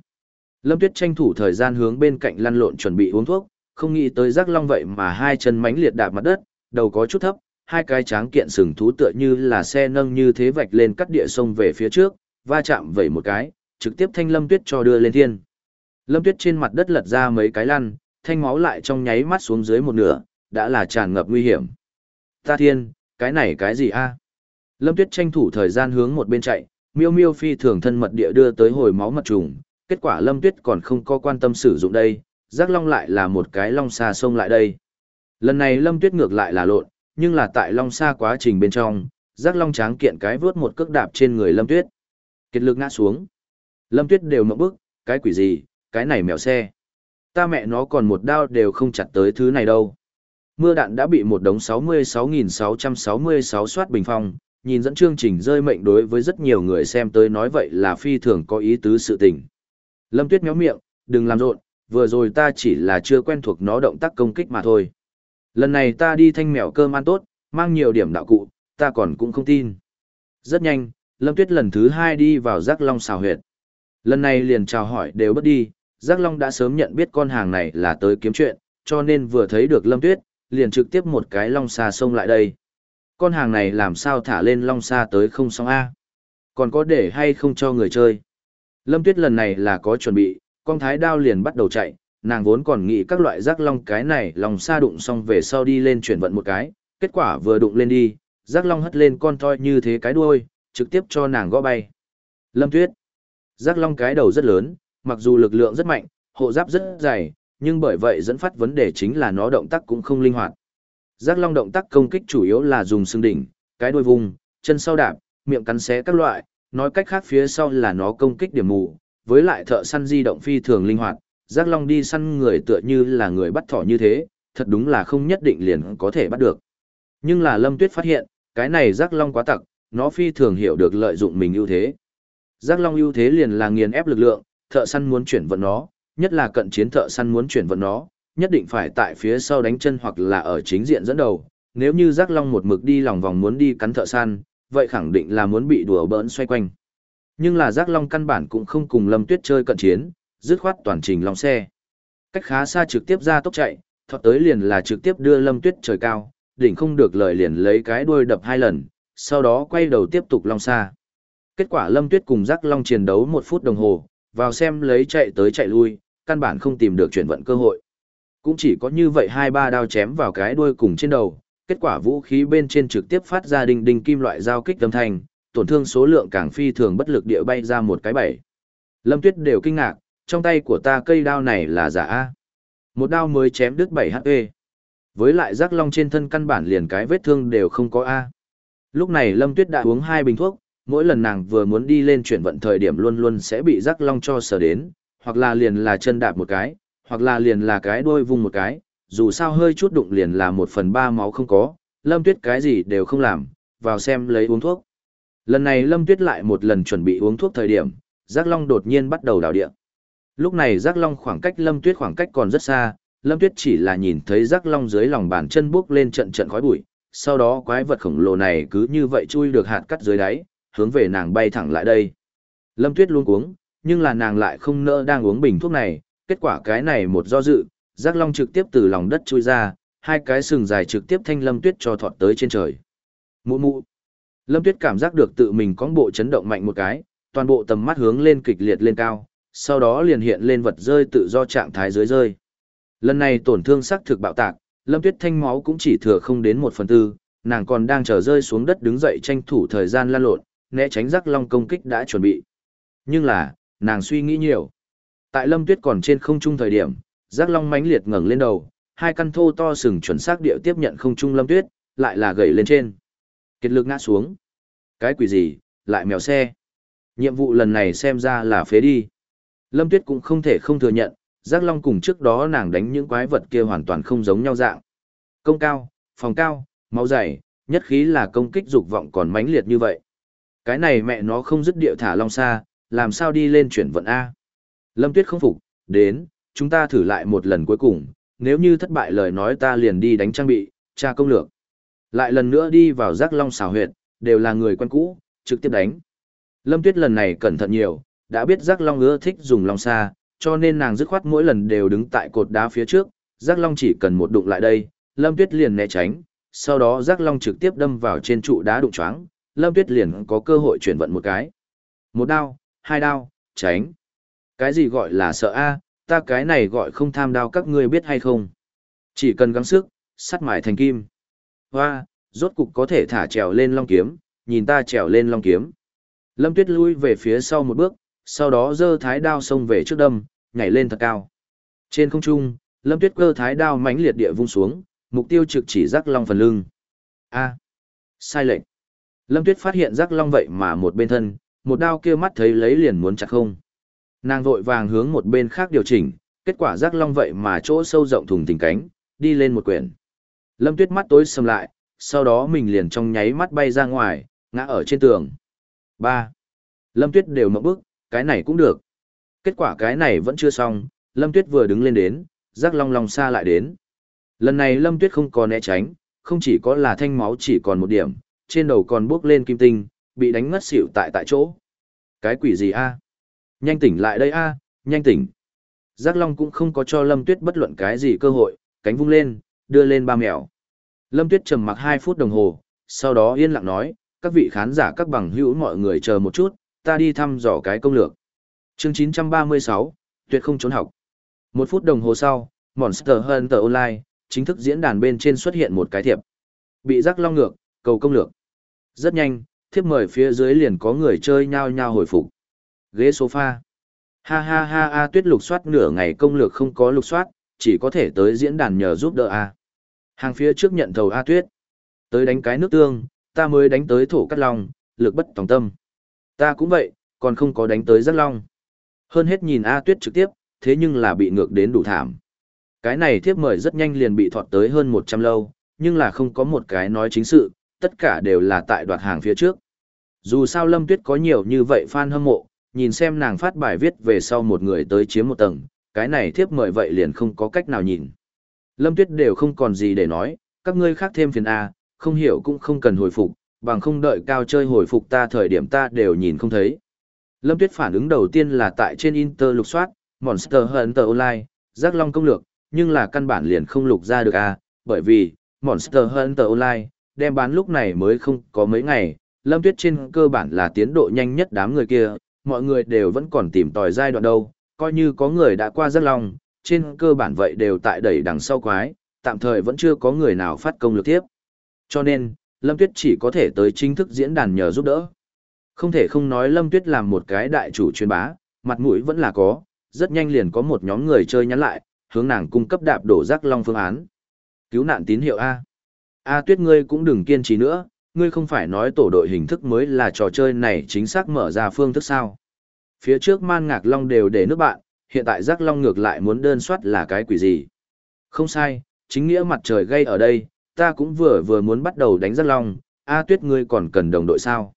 Lâm Tuyết tranh thủ thời gian hướng bên cạnh lăn lộn chuẩn bị uống thuốc, không nghĩ tới giác long vậy mà hai chân mánh liệt đạp mặt đất, đầu có chút thấp, hai cái tráng kiện sừng thú tựa như là xe nâng như thế vạch lên cắt địa sông về phía trước, va chạm vẩy một cái, trực tiếp thanh lâm tuyết cho đưa lên thiên. Lâm tuyết trên mặt đất lật ra mấy cái lăn, thanh máu lại trong nháy mắt xuống dưới một nửa, đã là tràn ngập nguy hiểm. Ta thiên, cái này cái gì a? Lâm tuyết tranh thủ thời gian hướng một bên chạy, miêu miêu phi thường thân mật địa đưa tới hồi máu mật trùng, kết quả lâm tuyết còn không có quan tâm sử dụng đây, giác long lại là một cái long xa sông lại đây. Lần này lâm tuyết ngược lại là lộn, nhưng là tại long xa quá trình bên trong, giác long tráng kiện cái vớt một cước đạp trên người lâm tuyết. Kiệt lực ngã xuống. Lâm tuyết đều mộng bức, cái quỷ gì, cái này mèo xe. Ta mẹ nó còn một đao đều không chặt tới thứ này đâu. Mưa đạn đã bị một đống 66.666 soát bình phong, nhìn dẫn chương trình rơi mệnh đối với rất nhiều người xem tới nói vậy là phi thường có ý tứ sự tình. Lâm Tuyết méo miệng, đừng làm rộn, vừa rồi ta chỉ là chưa quen thuộc nó động tác công kích mà thôi. Lần này ta đi thanh mèo cơm ăn tốt, mang nhiều điểm đạo cụ, ta còn cũng không tin. Rất nhanh, Lâm Tuyết lần thứ hai đi vào Giác Long xào huyệt. Lần này liền chào hỏi đều bất đi, Giác Long đã sớm nhận biết con hàng này là tới kiếm chuyện, cho nên vừa thấy được Lâm Tuyết, liền trực tiếp một cái Long xa xông lại đây. Con hàng này làm sao thả lên Long xa tới không xong A. Còn có để hay không cho người chơi. Lâm Tuyết lần này là có chuẩn bị, con thái đao liền bắt đầu chạy, nàng vốn còn nghĩ các loại rác long cái này lòng xa đụng xong về sau đi lên chuyển vận một cái, kết quả vừa đụng lên đi, rác long hất lên con toi như thế cái đuôi, trực tiếp cho nàng gõ bay. Lâm Tuyết, rác long cái đầu rất lớn, mặc dù lực lượng rất mạnh, hộ giáp rất dày, nhưng bởi vậy dẫn phát vấn đề chính là nó động tác cũng không linh hoạt. Giác long động tác công kích chủ yếu là dùng xương đỉnh, cái đuôi vùng, chân sau đạp, miệng cắn xé các loại, nói cách khác phía sau là nó công kích điểm mù, với lại thợ săn di động phi thường linh hoạt, giác long đi săn người tựa như là người bắt thỏ như thế, thật đúng là không nhất định liền có thể bắt được. Nhưng là Lâm Tuyết phát hiện, cái này giác long quá tặc, nó phi thường hiểu được lợi dụng mình ưu thế. Giác long ưu thế liền là nghiền ép lực lượng, thợ săn muốn chuyển vận nó, nhất là cận chiến thợ săn muốn chuyển vận nó, nhất định phải tại phía sau đánh chân hoặc là ở chính diện dẫn đầu. Nếu như giác long một mực đi lòng vòng muốn đi cắn thợ săn, vậy khẳng định là muốn bị đùa bỡn xoay quanh. Nhưng là giác long căn bản cũng không cùng lâm tuyết chơi cận chiến, dứt khoát toàn trình long xe. Cách khá xa trực tiếp ra tốc chạy, thọt tới liền là trực tiếp đưa lâm tuyết trời cao, đỉnh không được lời liền lấy cái đuôi đập hai lần, sau đó quay đầu tiếp tục long xa. Kết quả lâm tuyết cùng giác long chiến đấu một phút đồng hồ, vào xem lấy chạy tới chạy lui, căn bản không tìm được chuyển vận cơ hội. Cũng chỉ có như vậy hai ba đao chém vào cái đuôi cùng trên đầu, kết quả vũ khí bên trên trực tiếp phát ra đinh đinh kim loại giao kích âm thanh, tổn thương số lượng càng phi thường bất lực địa bay ra một cái bảy. Lâm Tuyết đều kinh ngạc, trong tay của ta cây đao này là giả A. Một đao mới chém đứt 7 HP. Với lại rắc long trên thân căn bản liền cái vết thương đều không có A. Lúc này Lâm Tuyết đã uống hai bình thuốc, mỗi lần nàng vừa muốn đi lên chuyển vận thời điểm luôn luôn sẽ bị rắc long cho sờ đến, hoặc là liền là chân đạp một cái, hoặc là liền là cái đuôi vung một cái, dù sao hơi chút đụng liền là một phần ba máu không có, Lâm Tuyết cái gì đều không làm, vào xem lấy uống thuốc. Lần này Lâm Tuyết lại một lần chuẩn bị uống thuốc thời điểm, Giác Long đột nhiên bắt đầu đào địa. Lúc này Giác Long khoảng cách Lâm Tuyết khoảng cách còn rất xa, Lâm Tuyết chỉ là nhìn thấy Giác Long dưới lòng bàn chân bước lên trận trận khói bụi, sau đó quái vật khổng lồ này cứ như vậy chui được hạt cắt dưới đáy, hướng về nàng bay thẳng lại đây. Lâm Tuyết luôn uống, nhưng là nàng lại không nỡ đang uống bình thuốc này, kết quả cái này một do dự, Giác Long trực tiếp từ lòng đất chui ra, hai cái sừng dài trực tiếp thanh Lâm Tuyết cho thọt tới trên trời. Mụ mụ. Lâm Tuyết cảm giác được tự mình có bộ chấn động mạnh một cái, toàn bộ tầm mắt hướng lên kịch liệt lên cao, sau đó liền hiện lên vật rơi tự do trạng thái dưới rơi. Lần này tổn thương sắc thực bạo tạc, Lâm Tuyết thanh máu cũng chỉ thừa không đến một phần tư, nàng còn đang chờ rơi xuống đất đứng dậy tranh thủ thời gian lan lộn, né tránh rắc long công kích đã chuẩn bị. Nhưng là, nàng suy nghĩ nhiều. Tại Lâm Tuyết còn trên không trung thời điểm, giác long mãnh liệt ngẩng lên đầu, hai căn thô to sừng chuẩn xác địa tiếp nhận không trung Lâm Tuyết, lại là gầy lên trên. Kiệt lực ngã xuống. Cái quỷ gì, lại mèo xe. Nhiệm vụ lần này xem ra là phế đi. Lâm Tuyết cũng không thể không thừa nhận, Giác Long cùng trước đó nàng đánh những quái vật kia hoàn toàn không giống nhau dạng. Công cao, phòng cao, máu dày, nhất khí là công kích dục vọng còn mãnh liệt như vậy. Cái này mẹ nó không dứt điệu thả Long xa, làm sao đi lên chuyển vận A. Lâm Tuyết không phục, đến, chúng ta thử lại một lần cuối cùng, nếu như thất bại lời nói ta liền đi đánh trang bị, tra công lược. Lại lần nữa đi vào giác long xào huyệt, đều là người quen cũ, trực tiếp đánh. Lâm Tuyết lần này cẩn thận nhiều, đã biết giác long ưa thích dùng long xa, cho nên nàng dứt khoát mỗi lần đều đứng tại cột đá phía trước, giác long chỉ cần một đụng lại đây, Lâm Tuyết liền né tránh, sau đó giác long trực tiếp đâm vào trên trụ đá đụng choáng, Lâm Tuyết liền có cơ hội chuyển vận một cái. Một đao, hai đao, tránh. Cái gì gọi là sợ a, ta cái này gọi không tham đao các ngươi biết hay không? Chỉ cần gắng sức, sắt mài thành kim hoa, rốt cục có thể thả trèo lên long kiếm, nhìn ta trèo lên long kiếm. Lâm Tuyết lui về phía sau một bước, sau đó giơ thái đao xông về trước đâm, nhảy lên thật cao. Trên không trung, Lâm Tuyết cơ thái đao mãnh liệt địa vung xuống, mục tiêu trực chỉ rắc long phần lưng. A, sai lệch Lâm Tuyết phát hiện rắc long vậy mà một bên thân, một đao kia mắt thấy lấy liền muốn chặt không. Nàng vội vàng hướng một bên khác điều chỉnh, kết quả rắc long vậy mà chỗ sâu rộng thùng tình cánh, đi lên một quyển. Lâm Tuyết mắt tối sầm lại, sau đó mình liền trong nháy mắt bay ra ngoài, ngã ở trên tường. 3. Lâm Tuyết đều mộng bức, cái này cũng được. Kết quả cái này vẫn chưa xong, Lâm Tuyết vừa đứng lên đến, rắc long long xa lại đến. Lần này Lâm Tuyết không còn né tránh, không chỉ có là thanh máu chỉ còn một điểm, trên đầu còn bước lên kim tinh, bị đánh ngất xỉu tại tại chỗ. Cái quỷ gì a? Nhanh tỉnh lại đây a, nhanh tỉnh. Giác Long cũng không có cho Lâm Tuyết bất luận cái gì cơ hội, cánh vung lên, đưa lên ba mèo. Lâm Tuyết trầm mặc 2 phút đồng hồ, sau đó yên lặng nói, các vị khán giả các bằng hữu mọi người chờ một chút, ta đi thăm dò cái công lược. Chương 936, tuyệt không trốn học. Một phút đồng hồ sau, Monster Hunter Online, chính thức diễn đàn bên trên xuất hiện một cái thiệp. Bị rắc long ngược, cầu công lược. Rất nhanh, Thiếp mời phía dưới liền có người chơi nhao nhao hồi phục. Ghế sofa. Ha ha ha a tuyết lục soát nửa ngày công lược không có lục soát, chỉ có thể tới diễn đàn nhờ giúp đỡ a. Hàng phía trước nhận thầu A Tuyết. Tới đánh cái nước tương, ta mới đánh tới thổ cắt long, lực bất tòng tâm. Ta cũng vậy, còn không có đánh tới rất long. Hơn hết nhìn A Tuyết trực tiếp, thế nhưng là bị ngược đến đủ thảm. Cái này thiếp mời rất nhanh liền bị thọt tới hơn 100 lâu, nhưng là không có một cái nói chính sự, tất cả đều là tại đoạt hàng phía trước. Dù sao Lâm Tuyết có nhiều như vậy fan hâm mộ, nhìn xem nàng phát bài viết về sau một người tới chiếm một tầng, cái này thiếp mời vậy liền không có cách nào nhìn. Lâm Tuyết đều không còn gì để nói, các ngươi khác thêm phiền A, không hiểu cũng không cần hồi phục, bằng không đợi cao chơi hồi phục ta thời điểm ta đều nhìn không thấy. Lâm Tuyết phản ứng đầu tiên là tại trên Inter lục soát, Monster Hunter Online, giác long công lược, nhưng là căn bản liền không lục ra được A, bởi vì, Monster Hunter Online, đem bán lúc này mới không có mấy ngày, Lâm Tuyết trên cơ bản là tiến độ nhanh nhất đám người kia, mọi người đều vẫn còn tìm tòi giai đoạn đâu, coi như có người đã qua rất long, trên cơ bản vậy đều tại đẩy đằng sau quái, tạm thời vẫn chưa có người nào phát công lược tiếp. Cho nên, Lâm Tuyết chỉ có thể tới chính thức diễn đàn nhờ giúp đỡ. Không thể không nói Lâm Tuyết làm một cái đại chủ truyền bá, mặt mũi vẫn là có, rất nhanh liền có một nhóm người chơi nhắn lại, hướng nàng cung cấp đạp đổ rác long phương án. Cứu nạn tín hiệu A. A Tuyết ngươi cũng đừng kiên trì nữa, ngươi không phải nói tổ đội hình thức mới là trò chơi này chính xác mở ra phương thức sao. Phía trước man ngạc long đều để nước bạn, hiện tại Giác long ngược lại muốn đơn soát là cái quỷ gì. Không sai, chính nghĩa mặt trời gây ở đây, ta cũng vừa vừa muốn bắt đầu đánh Giác long, A Tuyết ngươi còn cần đồng đội sao.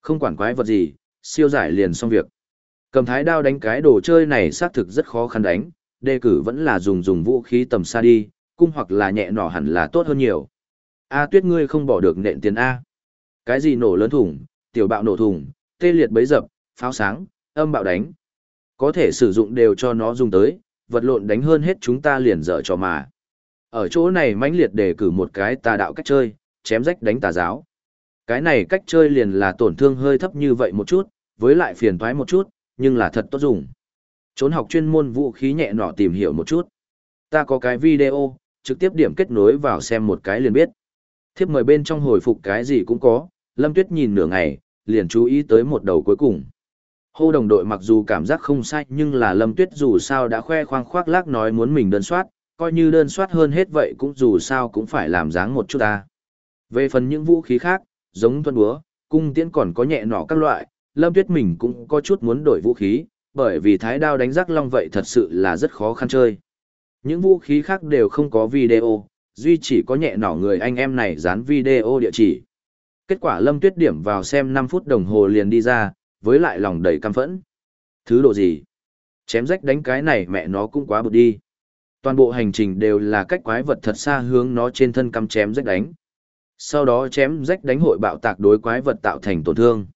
Không quản quái vật gì, siêu giải liền xong việc. Cầm thái đao đánh cái đồ chơi này xác thực rất khó khăn đánh, đề cử vẫn là dùng dùng vũ khí tầm xa đi, cung hoặc là nhẹ nỏ hẳn là tốt hơn nhiều. A tuyết ngươi không bỏ được nện tiền A. Cái gì nổ lớn thủng, tiểu bạo nổ thủng, tê liệt bấy dập, pháo sáng, âm bạo đánh. Có thể sử dụng đều cho nó dùng tới, vật lộn đánh hơn hết chúng ta liền dở cho mà. Ở chỗ này mãnh liệt đề cử một cái tà đạo cách chơi, chém rách đánh tà giáo. Cái này cách chơi liền là tổn thương hơi thấp như vậy một chút, với lại phiền toái một chút, nhưng là thật tốt dùng. Trốn học chuyên môn vũ khí nhẹ nọ tìm hiểu một chút. Ta có cái video, trực tiếp điểm kết nối vào xem một cái liền biết. Thiếp mời bên trong hồi phục cái gì cũng có, Lâm Tuyết nhìn nửa ngày, liền chú ý tới một đầu cuối cùng. Hô đồng đội mặc dù cảm giác không sai nhưng là Lâm Tuyết dù sao đã khoe khoang khoác lác nói muốn mình đơn soát, coi như đơn soát hơn hết vậy cũng dù sao cũng phải làm dáng một chút ta. Về phần những vũ khí khác, giống tuân búa, cung tiễn còn có nhẹ nỏ các loại, Lâm Tuyết mình cũng có chút muốn đổi vũ khí, bởi vì thái đao đánh rắc long vậy thật sự là rất khó khăn chơi. Những vũ khí khác đều không có video, duy chỉ có nhẹ nỏ người anh em này dán video địa chỉ. Kết quả Lâm Tuyết điểm vào xem 5 phút đồng hồ liền đi ra, với lại lòng đầy căm phẫn. Thứ độ gì? Chém rách đánh cái này mẹ nó cũng quá bực đi. Toàn bộ hành trình đều là cách quái vật thật xa hướng nó trên thân căm chém rách đánh. Sau đó chém rách đánh hội bạo tạc đối quái vật tạo thành tổn thương.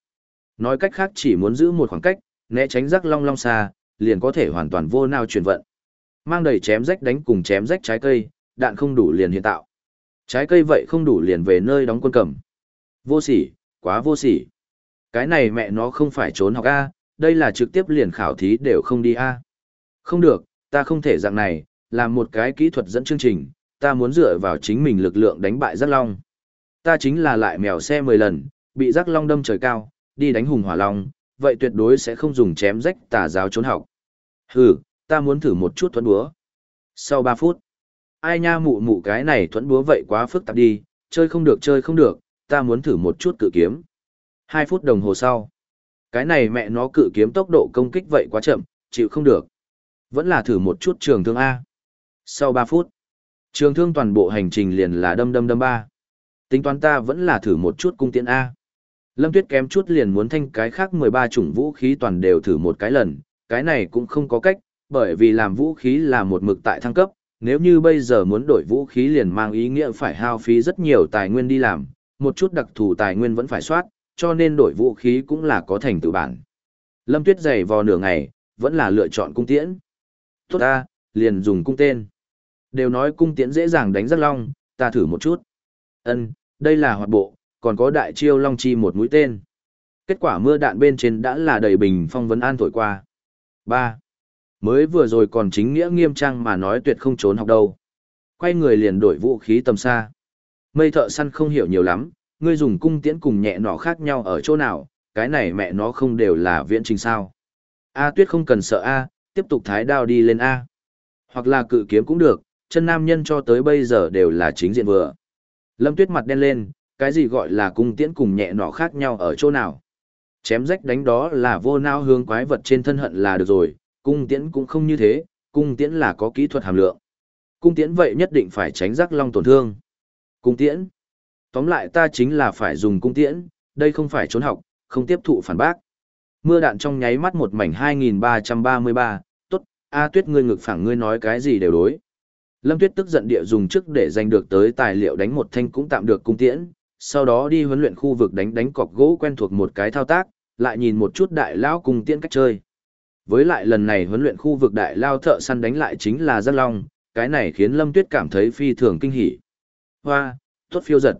Nói cách khác chỉ muốn giữ một khoảng cách, né tránh rắc long long xa, liền có thể hoàn toàn vô nào chuyển vận. Mang đầy chém rách đánh cùng chém rách trái cây, đạn không đủ liền hiện tạo. Trái cây vậy không đủ liền về nơi đóng quân cầm. Vô sỉ, quá vô sỉ. Cái này mẹ nó không phải trốn học A, đây là trực tiếp liền khảo thí đều không đi A. Không được, ta không thể dạng này, làm một cái kỹ thuật dẫn chương trình, ta muốn dựa vào chính mình lực lượng đánh bại giác long. Ta chính là lại mèo xe 10 lần, bị giác long đâm trời cao, đi đánh hùng hỏa long, vậy tuyệt đối sẽ không dùng chém rách tà giáo trốn học. Hừ, ta muốn thử một chút thuẫn búa. Sau 3 phút, ai nha mụ mụ cái này thuẫn búa vậy quá phức tạp đi, chơi không được chơi không được, ta muốn thử một chút cự kiếm. hai phút đồng hồ sau, cái này mẹ nó cự kiếm tốc độ công kích vậy quá chậm, chịu không được. Vẫn là thử một chút trường thương A. Sau ba phút, trường thương toàn bộ hành trình liền là đâm đâm đâm ba. Tính toán ta vẫn là thử một chút cung tiễn A. Lâm Tuyết kém chút liền muốn thanh cái khác 13 chủng vũ khí toàn đều thử một cái lần, cái này cũng không có cách, bởi vì làm vũ khí là một mực tại thăng cấp, nếu như bây giờ muốn đổi vũ khí liền mang ý nghĩa phải hao phí rất nhiều tài nguyên đi làm, một chút đặc thù tài nguyên vẫn phải soát, cho nên đổi vũ khí cũng là có thành tựu bản. Lâm Tuyết dày vò nửa ngày, vẫn là lựa chọn cung tiễn. Tốt ta, liền dùng cung tên. Đều nói cung tiễn dễ dàng đánh rất long, ta thử một chút. Ân, đây là hoạt bộ, còn có đại chiêu long chi một mũi tên. Kết quả mưa đạn bên trên đã là đầy bình phong vấn an thổi qua. 3. Mới vừa rồi còn chính nghĩa nghiêm trang mà nói tuyệt không trốn học đâu. Quay người liền đổi vũ khí tầm xa. Mây thợ săn không hiểu nhiều lắm, ngươi dùng cung tiễn cùng nhẹ nỏ khác nhau ở chỗ nào, cái này mẹ nó không đều là viễn trình sao. A tuyết không cần sợ A, tiếp tục thái đao đi lên A. Hoặc là cự kiếm cũng được, chân nam nhân cho tới bây giờ đều là chính diện vừa. Lâm tuyết mặt đen lên, cái gì gọi là cung tiễn cùng nhẹ nỏ khác nhau ở chỗ nào. Chém rách đánh đó là vô nao hướng quái vật trên thân hận là được rồi, cung tiễn cũng không như thế, cung tiễn là có kỹ thuật hàm lượng. Cung tiễn vậy nhất định phải tránh rắc long tổn thương. Cung tiễn. Tóm lại ta chính là phải dùng cung tiễn, đây không phải trốn học, không tiếp thụ phản bác. Mưa đạn trong nháy mắt một mảnh 2333, tốt, A tuyết ngươi ngực phẳng ngươi nói cái gì đều đối. Lâm Tuyết tức giận địa dùng trước để giành được tới tài liệu đánh một thanh cũng tạm được cung tiễn, sau đó đi huấn luyện khu vực đánh đánh cọc gỗ quen thuộc một cái thao tác, lại nhìn một chút đại lão cung tiễn cách chơi. Với lại lần này huấn luyện khu vực đại lao thợ săn đánh lại chính là Giác Long, cái này khiến Lâm Tuyết cảm thấy phi thường kinh hỉ. Hoa, tốt phiêu giật.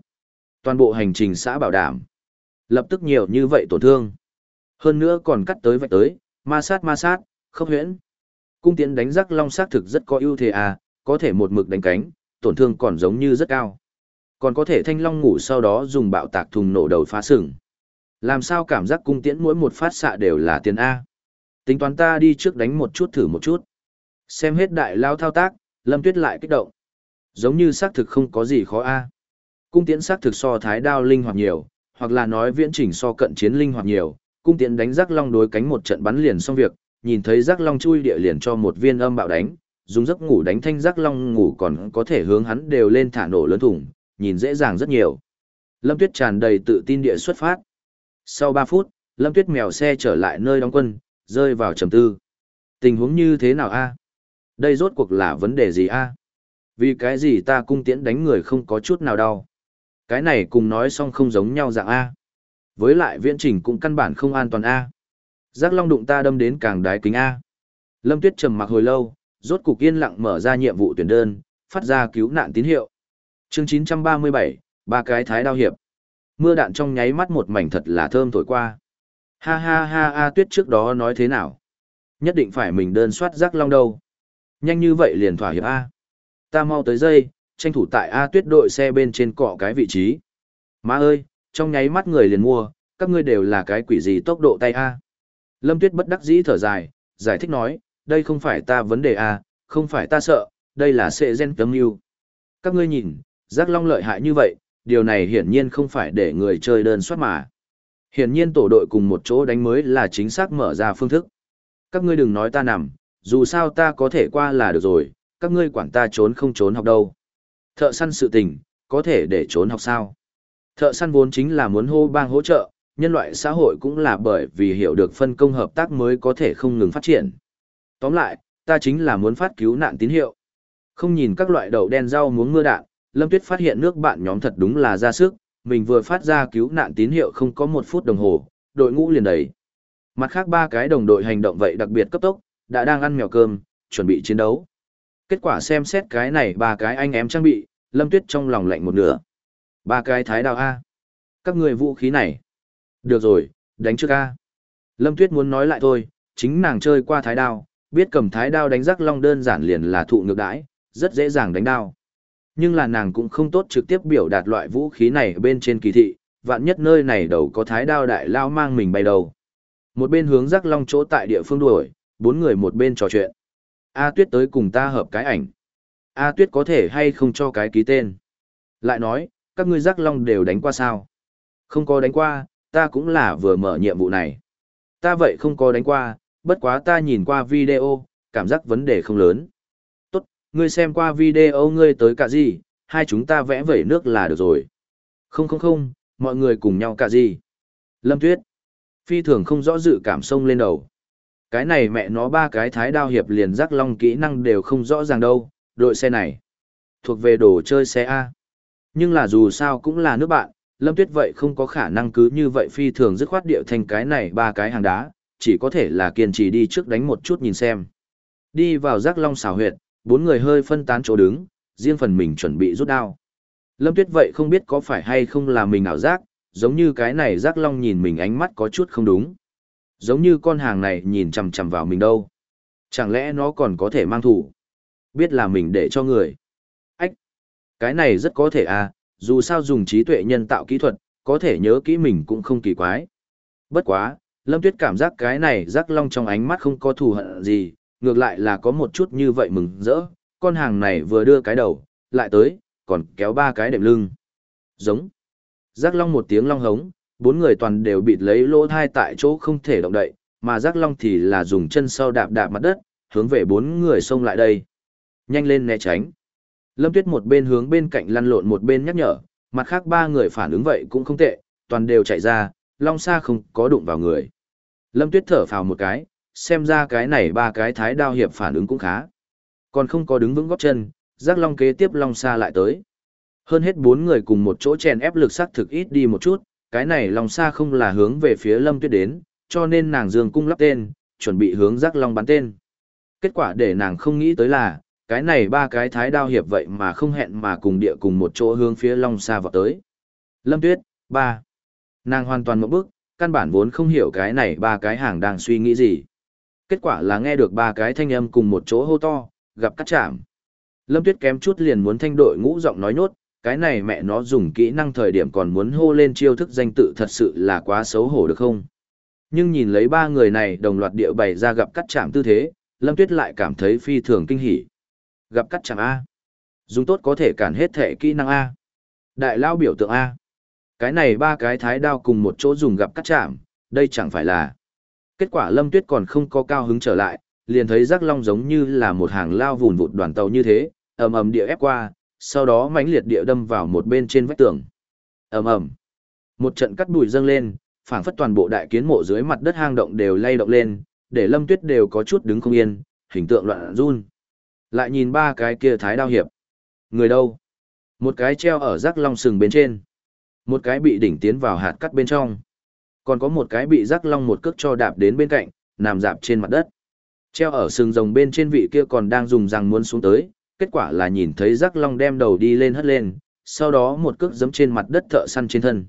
Toàn bộ hành trình xã bảo đảm. Lập tức nhiều như vậy tổn thương. Hơn nữa còn cắt tới vạch tới, ma sát ma sát, không huyễn. Cung tiễn đánh Giác Long xác thực rất có ưu thế à, có thể một mực đánh cánh, tổn thương còn giống như rất cao. Còn có thể thanh long ngủ sau đó dùng bạo tạc thùng nổ đầu phá sừng. Làm sao cảm giác cung tiễn mỗi một phát xạ đều là tiền A. Tính toán ta đi trước đánh một chút thử một chút. Xem hết đại lao thao tác, Lâm Tuyết lại kích động. Giống như xác thực không có gì khó A. Cung tiễn xác thực so thái đao linh hoạt nhiều, hoặc là nói viễn chỉnh so cận chiến linh hoạt nhiều. Cung tiễn đánh rắc long đối cánh một trận bắn liền xong việc, nhìn thấy rắc long chui địa liền cho một viên âm bạo đánh, dùng giấc ngủ đánh thanh rắc long ngủ còn có thể hướng hắn đều lên thả nổ lớn thủng, nhìn dễ dàng rất nhiều. Lâm Tuyết tràn đầy tự tin địa xuất phát. Sau 3 phút, Lâm Tuyết mèo xe trở lại nơi đóng quân, rơi vào trầm tư. Tình huống như thế nào a? Đây rốt cuộc là vấn đề gì a? Vì cái gì ta cung tiễn đánh người không có chút nào đau? Cái này cùng nói xong không giống nhau dạng a. Với lại viễn trình cũng căn bản không an toàn a. Giác long đụng ta đâm đến càng đái kính a. Lâm Tuyết trầm mặc hồi lâu, rốt cục yên lặng mở ra nhiệm vụ tuyển đơn, phát ra cứu nạn tín hiệu. Chương 937, ba cái thái đao hiệp. Mưa đạn trong nháy mắt một mảnh thật là thơm thổi qua. Ha ha ha a tuyết trước đó nói thế nào? Nhất định phải mình đơn soát rắc long đâu. Nhanh như vậy liền thỏa hiệp A. Ta mau tới dây, tranh thủ tại A tuyết đội xe bên trên cọ cái vị trí. Má ơi, trong nháy mắt người liền mua, các ngươi đều là cái quỷ gì tốc độ tay A. Lâm tuyết bất đắc dĩ thở dài, giải thích nói, đây không phải ta vấn đề A, không phải ta sợ, đây là sệ gen tấm yêu. Các ngươi nhìn, giác long lợi hại như vậy, điều này hiển nhiên không phải để người chơi đơn soát mà. Hiển nhiên tổ đội cùng một chỗ đánh mới là chính xác mở ra phương thức. Các ngươi đừng nói ta nằm, dù sao ta có thể qua là được rồi, các ngươi quản ta trốn không trốn học đâu. Thợ săn sự tình, có thể để trốn học sao? Thợ săn vốn chính là muốn hô bang hỗ trợ, nhân loại xã hội cũng là bởi vì hiểu được phân công hợp tác mới có thể không ngừng phát triển. Tóm lại, ta chính là muốn phát cứu nạn tín hiệu. Không nhìn các loại đậu đen rau muống mưa đạn, Lâm Tuyết phát hiện nước bạn nhóm thật đúng là ra sức, mình vừa phát ra cứu nạn tín hiệu không có một phút đồng hồ, đội ngũ liền đầy. Mặt khác ba cái đồng đội hành động vậy đặc biệt cấp tốc, đã đang ăn mèo cơm, chuẩn bị chiến đấu. Kết quả xem xét cái này ba cái anh em trang bị, Lâm Tuyết trong lòng lạnh một nửa. Ba cái thái đao A. Các người vũ khí này. Được rồi, đánh trước A. Lâm Tuyết muốn nói lại thôi, chính nàng chơi qua thái đao, biết cầm thái đao đánh rắc long đơn giản liền là thụ ngược đãi, rất dễ dàng đánh đao. Nhưng là nàng cũng không tốt trực tiếp biểu đạt loại vũ khí này bên trên kỳ thị, vạn nhất nơi này đầu có thái đao đại lao mang mình bay đầu. Một bên hướng rắc long chỗ tại địa phương đuổi, bốn người một bên trò chuyện. A Tuyết tới cùng ta hợp cái ảnh. A Tuyết có thể hay không cho cái ký tên. Lại nói, các ngươi rắc long đều đánh qua sao? Không có đánh qua, ta cũng là vừa mở nhiệm vụ này. Ta vậy không có đánh qua, bất quá ta nhìn qua video, cảm giác vấn đề không lớn ngươi xem qua video ngươi tới cả gì, hai chúng ta vẽ vẩy nước là được rồi. Không không không, mọi người cùng nhau cả gì. Lâm Tuyết. Phi thường không rõ dự cảm sông lên đầu. Cái này mẹ nó ba cái thái đao hiệp liền rắc long kỹ năng đều không rõ ràng đâu, đội xe này. Thuộc về đồ chơi xe A. Nhưng là dù sao cũng là nước bạn, Lâm Tuyết vậy không có khả năng cứ như vậy phi thường dứt khoát điệu thành cái này ba cái hàng đá, chỉ có thể là kiên trì đi trước đánh một chút nhìn xem. Đi vào rắc long xào huyệt, bốn người hơi phân tán chỗ đứng, riêng phần mình chuẩn bị rút đao. Lâm Tuyết vậy không biết có phải hay không là mình ảo giác, giống như cái này giác long nhìn mình ánh mắt có chút không đúng. Giống như con hàng này nhìn chằm chằm vào mình đâu. Chẳng lẽ nó còn có thể mang thủ? Biết là mình để cho người. Ách! Cái này rất có thể à, dù sao dùng trí tuệ nhân tạo kỹ thuật, có thể nhớ kỹ mình cũng không kỳ quái. Bất quá, Lâm Tuyết cảm giác cái này giác long trong ánh mắt không có thù hận gì, ngược lại là có một chút như vậy mừng rỡ, con hàng này vừa đưa cái đầu, lại tới, còn kéo ba cái đệm lưng. Giống. Giác long một tiếng long hống, bốn người toàn đều bịt lấy lỗ thai tại chỗ không thể động đậy, mà giác long thì là dùng chân sau đạp đạp mặt đất, hướng về bốn người xông lại đây. Nhanh lên né tránh. Lâm Tuyết một bên hướng bên cạnh lăn lộn một bên nhắc nhở, mặt khác ba người phản ứng vậy cũng không tệ, toàn đều chạy ra, long xa không có đụng vào người. Lâm Tuyết thở phào một cái, xem ra cái này ba cái thái đao hiệp phản ứng cũng khá. Còn không có đứng vững góp chân, Giác long kế tiếp long xa lại tới. Hơn hết bốn người cùng một chỗ chèn ép lực sắc thực ít đi một chút, cái này long xa không là hướng về phía lâm tuyết đến, cho nên nàng dương cung lắp tên, chuẩn bị hướng giác long bắn tên. Kết quả để nàng không nghĩ tới là, cái này ba cái thái đao hiệp vậy mà không hẹn mà cùng địa cùng một chỗ hướng phía long xa vào tới. Lâm tuyết, ba. Nàng hoàn toàn một bước, căn bản vốn không hiểu cái này ba cái hàng đang suy nghĩ gì. Kết quả là nghe được ba cái thanh âm cùng một chỗ hô to, gặp cắt chạm. Lâm Tuyết kém chút liền muốn thanh đội ngũ giọng nói nhốt, cái này mẹ nó dùng kỹ năng thời điểm còn muốn hô lên chiêu thức danh tự thật sự là quá xấu hổ được không? Nhưng nhìn lấy ba người này đồng loạt địa bày ra gặp cắt chạm tư thế, Lâm Tuyết lại cảm thấy phi thường kinh hỉ. Gặp cắt chạm A. Dùng tốt có thể cản hết thể kỹ năng A. Đại lao biểu tượng A. Cái này ba cái thái đao cùng một chỗ dùng gặp cắt chạm, đây chẳng phải là. Kết quả Lâm Tuyết còn không có cao hứng trở lại, liền thấy rắc long giống như là một hàng lao vùn vụt đoàn tàu như thế, ầm ầm địa ép qua, sau đó mãnh liệt địa đâm vào một bên trên vách tường. ầm ầm, một trận cắt bụi dâng lên, phảng phất toàn bộ đại kiến mộ dưới mặt đất hang động đều lay động lên, để Lâm Tuyết đều có chút đứng không yên, hình tượng loạn run. Lại nhìn ba cái kia thái đao hiệp. Người đâu? Một cái treo ở rắc long sừng bên trên. Một cái bị đỉnh tiến vào hạt cắt bên trong. Còn có một cái bị rắc long một cước cho đạp đến bên cạnh, nằm dạp trên mặt đất. Treo ở sừng rồng bên trên vị kia còn đang dùng răng muốn xuống tới, kết quả là nhìn thấy rắc long đem đầu đi lên hất lên, sau đó một cước giẫm trên mặt đất thợ săn trên thân.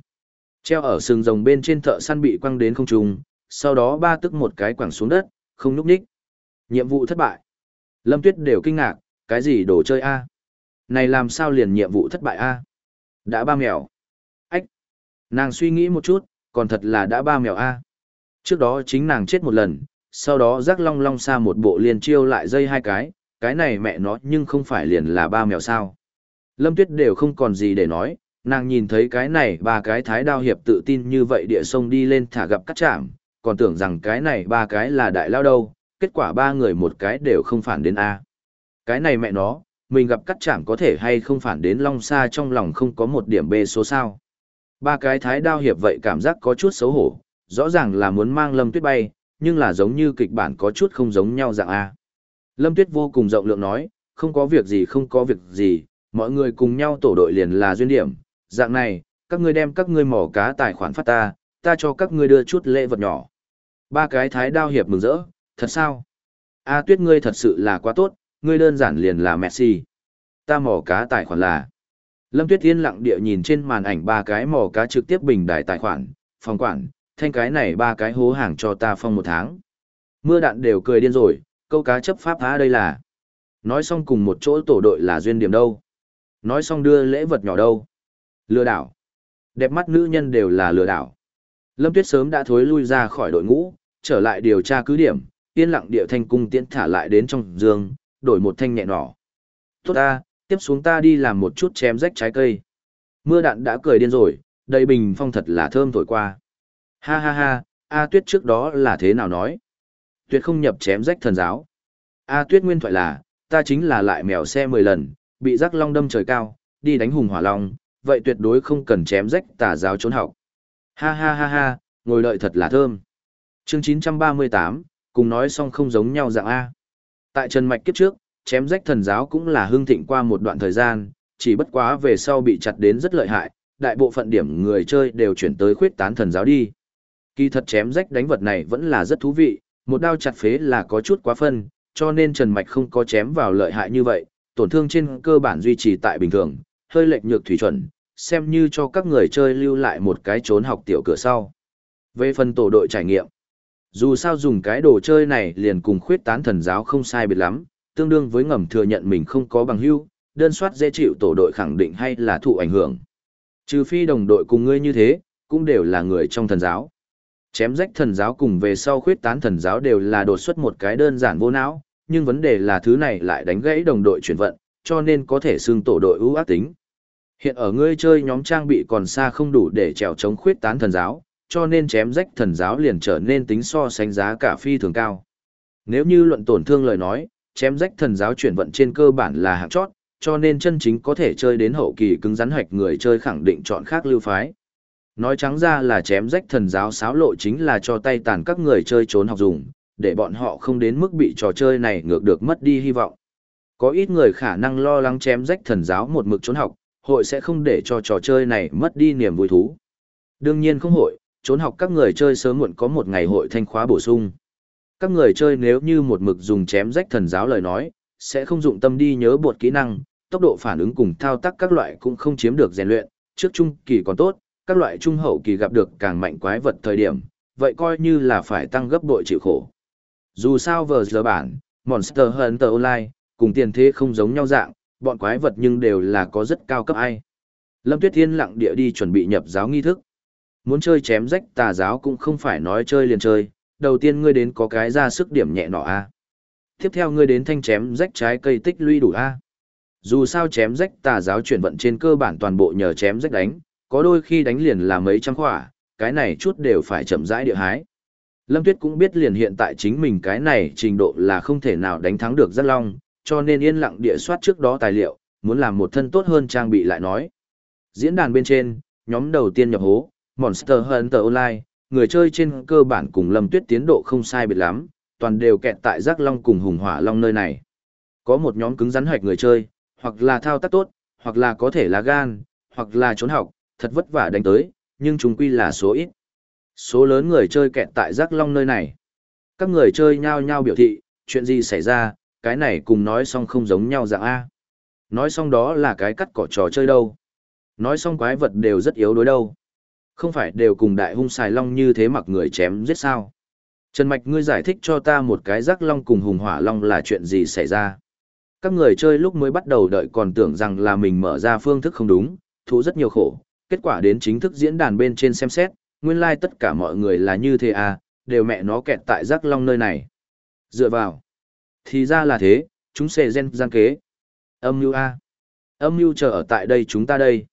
Treo ở sừng rồng bên trên thợ săn bị quăng đến không trung, sau đó ba tức một cái quẳng xuống đất, không núp ních. Nhiệm vụ thất bại. Lâm Tuyết đều kinh ngạc, cái gì đồ chơi a? Này làm sao liền nhiệm vụ thất bại a? Đã ba mèo. Ách. Nàng suy nghĩ một chút, còn thật là đã ba mèo a. Trước đó chính nàng chết một lần, sau đó rắc long long xa một bộ liền chiêu lại dây hai cái, cái này mẹ nó nhưng không phải liền là ba mèo sao. Lâm Tuyết đều không còn gì để nói, nàng nhìn thấy cái này ba cái thái đao hiệp tự tin như vậy địa sông đi lên thả gặp cắt chạm, còn tưởng rằng cái này ba cái là đại lao đâu, kết quả ba người một cái đều không phản đến A. Cái này mẹ nó, mình gặp cắt chạm có thể hay không phản đến long xa trong lòng không có một điểm B số sao. Ba cái thái đao hiệp vậy cảm giác có chút xấu hổ, rõ ràng là muốn mang lâm tuyết bay, nhưng là giống như kịch bản có chút không giống nhau dạng A. Lâm tuyết vô cùng rộng lượng nói, không có việc gì không có việc gì, mọi người cùng nhau tổ đội liền là duyên điểm, dạng này, các ngươi đem các ngươi mỏ cá tài khoản phát ta, ta cho các ngươi đưa chút lễ vật nhỏ. Ba cái thái đao hiệp mừng rỡ, thật sao? A tuyết ngươi thật sự là quá tốt, ngươi đơn giản liền là Messi. Ta mỏ cá tài khoản là. Lâm Tuyết yên lặng địa nhìn trên màn ảnh ba cái mỏ cá trực tiếp bình đại tài khoản, phòng quản, thanh cái này ba cái hố hàng cho ta phong một tháng. Mưa đạn đều cười điên rồi, câu cá chấp pháp há đây là. Nói xong cùng một chỗ tổ đội là duyên điểm đâu. Nói xong đưa lễ vật nhỏ đâu. Lừa đảo. Đẹp mắt nữ nhân đều là lừa đảo. Lâm Tuyết sớm đã thối lui ra khỏi đội ngũ, trở lại điều tra cứ điểm, yên lặng địa thanh cung tiễn thả lại đến trong giường, đổi một thanh nhẹ nỏ. Tốt ta, tiếp xuống ta đi làm một chút chém rách trái cây. Mưa đạn đã cười điên rồi, đầy bình phong thật là thơm thổi qua. Ha ha ha, A Tuyết trước đó là thế nào nói? Tuyết không nhập chém rách thần giáo. A Tuyết nguyên thoại là, ta chính là lại mèo xe 10 lần, bị rắc long đâm trời cao, đi đánh hùng hỏa long, vậy tuyệt đối không cần chém rách tà giáo trốn học. Ha ha ha ha, ngồi đợi thật là thơm. Chương 938, cùng nói xong không giống nhau dạng A. Tại Trần Mạch kiếp trước, chém rách thần giáo cũng là hương thịnh qua một đoạn thời gian, chỉ bất quá về sau bị chặt đến rất lợi hại, đại bộ phận điểm người chơi đều chuyển tới khuyết tán thần giáo đi. Kỳ thật chém rách đánh vật này vẫn là rất thú vị, một đao chặt phế là có chút quá phân, cho nên Trần Mạch không có chém vào lợi hại như vậy, tổn thương trên cơ bản duy trì tại bình thường, hơi lệch nhược thủy chuẩn, xem như cho các người chơi lưu lại một cái trốn học tiểu cửa sau. Về phần tổ đội trải nghiệm, dù sao dùng cái đồ chơi này liền cùng khuyết tán thần giáo không sai biệt lắm, tương đương với ngầm thừa nhận mình không có bằng hữu đơn soát dễ chịu tổ đội khẳng định hay là thụ ảnh hưởng. Trừ phi đồng đội cùng ngươi như thế, cũng đều là người trong thần giáo. Chém rách thần giáo cùng về sau khuyết tán thần giáo đều là đột xuất một cái đơn giản vô não, nhưng vấn đề là thứ này lại đánh gãy đồng đội chuyển vận, cho nên có thể xương tổ đội ưu ác tính. Hiện ở ngươi chơi nhóm trang bị còn xa không đủ để trèo chống khuyết tán thần giáo, cho nên chém rách thần giáo liền trở nên tính so sánh giá cả phi thường cao. Nếu như luận tổn thương lời nói, chém rách thần giáo chuyển vận trên cơ bản là hạng chót, cho nên chân chính có thể chơi đến hậu kỳ cứng rắn hoạch người chơi khẳng định chọn khác lưu phái. Nói trắng ra là chém rách thần giáo xáo lộ chính là cho tay tàn các người chơi trốn học dùng, để bọn họ không đến mức bị trò chơi này ngược được mất đi hy vọng. Có ít người khả năng lo lắng chém rách thần giáo một mực trốn học, hội sẽ không để cho trò chơi này mất đi niềm vui thú. Đương nhiên không hội, trốn học các người chơi sớm muộn có một ngày hội thanh khóa bổ sung. Các người chơi nếu như một mực dùng chém rách thần giáo lời nói, sẽ không dụng tâm đi nhớ bột kỹ năng, tốc độ phản ứng cùng thao tác các loại cũng không chiếm được rèn luyện, trước trung kỳ còn tốt, các loại trung hậu kỳ gặp được càng mạnh quái vật thời điểm, vậy coi như là phải tăng gấp bội chịu khổ. Dù sao vờ giờ bản, Monster Hunter Online, cùng tiền thế không giống nhau dạng, bọn quái vật nhưng đều là có rất cao cấp ai. Lâm Tuyết Thiên lặng địa đi chuẩn bị nhập giáo nghi thức. Muốn chơi chém rách tà giáo cũng không phải nói chơi liền chơi, đầu tiên ngươi đến có cái ra sức điểm nhẹ nọ a. Tiếp theo ngươi đến thanh chém rách trái cây tích lũy đủ a. Dù sao chém rách tà giáo chuyển vận trên cơ bản toàn bộ nhờ chém rách đánh, có đôi khi đánh liền là mấy trăm khỏa, cái này chút đều phải chậm rãi địa hái. Lâm Tuyết cũng biết liền hiện tại chính mình cái này trình độ là không thể nào đánh thắng được rất long, cho nên yên lặng địa soát trước đó tài liệu, muốn làm một thân tốt hơn trang bị lại nói. Diễn đàn bên trên, nhóm đầu tiên nhập hố, Monster Hunter Online, người chơi trên cơ bản cùng Lâm Tuyết tiến độ không sai biệt lắm, toàn đều kẹt tại giác long cùng hùng hỏa long nơi này. Có một nhóm cứng rắn hoạch người chơi, hoặc là thao tác tốt, hoặc là có thể là gan, hoặc là trốn học, thật vất vả đánh tới, nhưng chúng quy là số ít. Số lớn người chơi kẹt tại giác long nơi này. Các người chơi nhao nhao biểu thị, chuyện gì xảy ra, cái này cùng nói xong không giống nhau dạng A. Nói xong đó là cái cắt cỏ trò chơi đâu. Nói xong quái vật đều rất yếu đối đâu. Không phải đều cùng đại hung xài long như thế mặc người chém giết sao. Trần Mạch ngươi giải thích cho ta một cái rắc long cùng hùng hỏa long là chuyện gì xảy ra. Các người chơi lúc mới bắt đầu đợi còn tưởng rằng là mình mở ra phương thức không đúng, thú rất nhiều khổ. Kết quả đến chính thức diễn đàn bên trên xem xét, nguyên lai like tất cả mọi người là như thế à, đều mẹ nó kẹt tại rắc long nơi này. Dựa vào. Thì ra là thế, chúng xề gen gian kế. Âm mưu A. Âm mưu chờ ở tại đây chúng ta đây.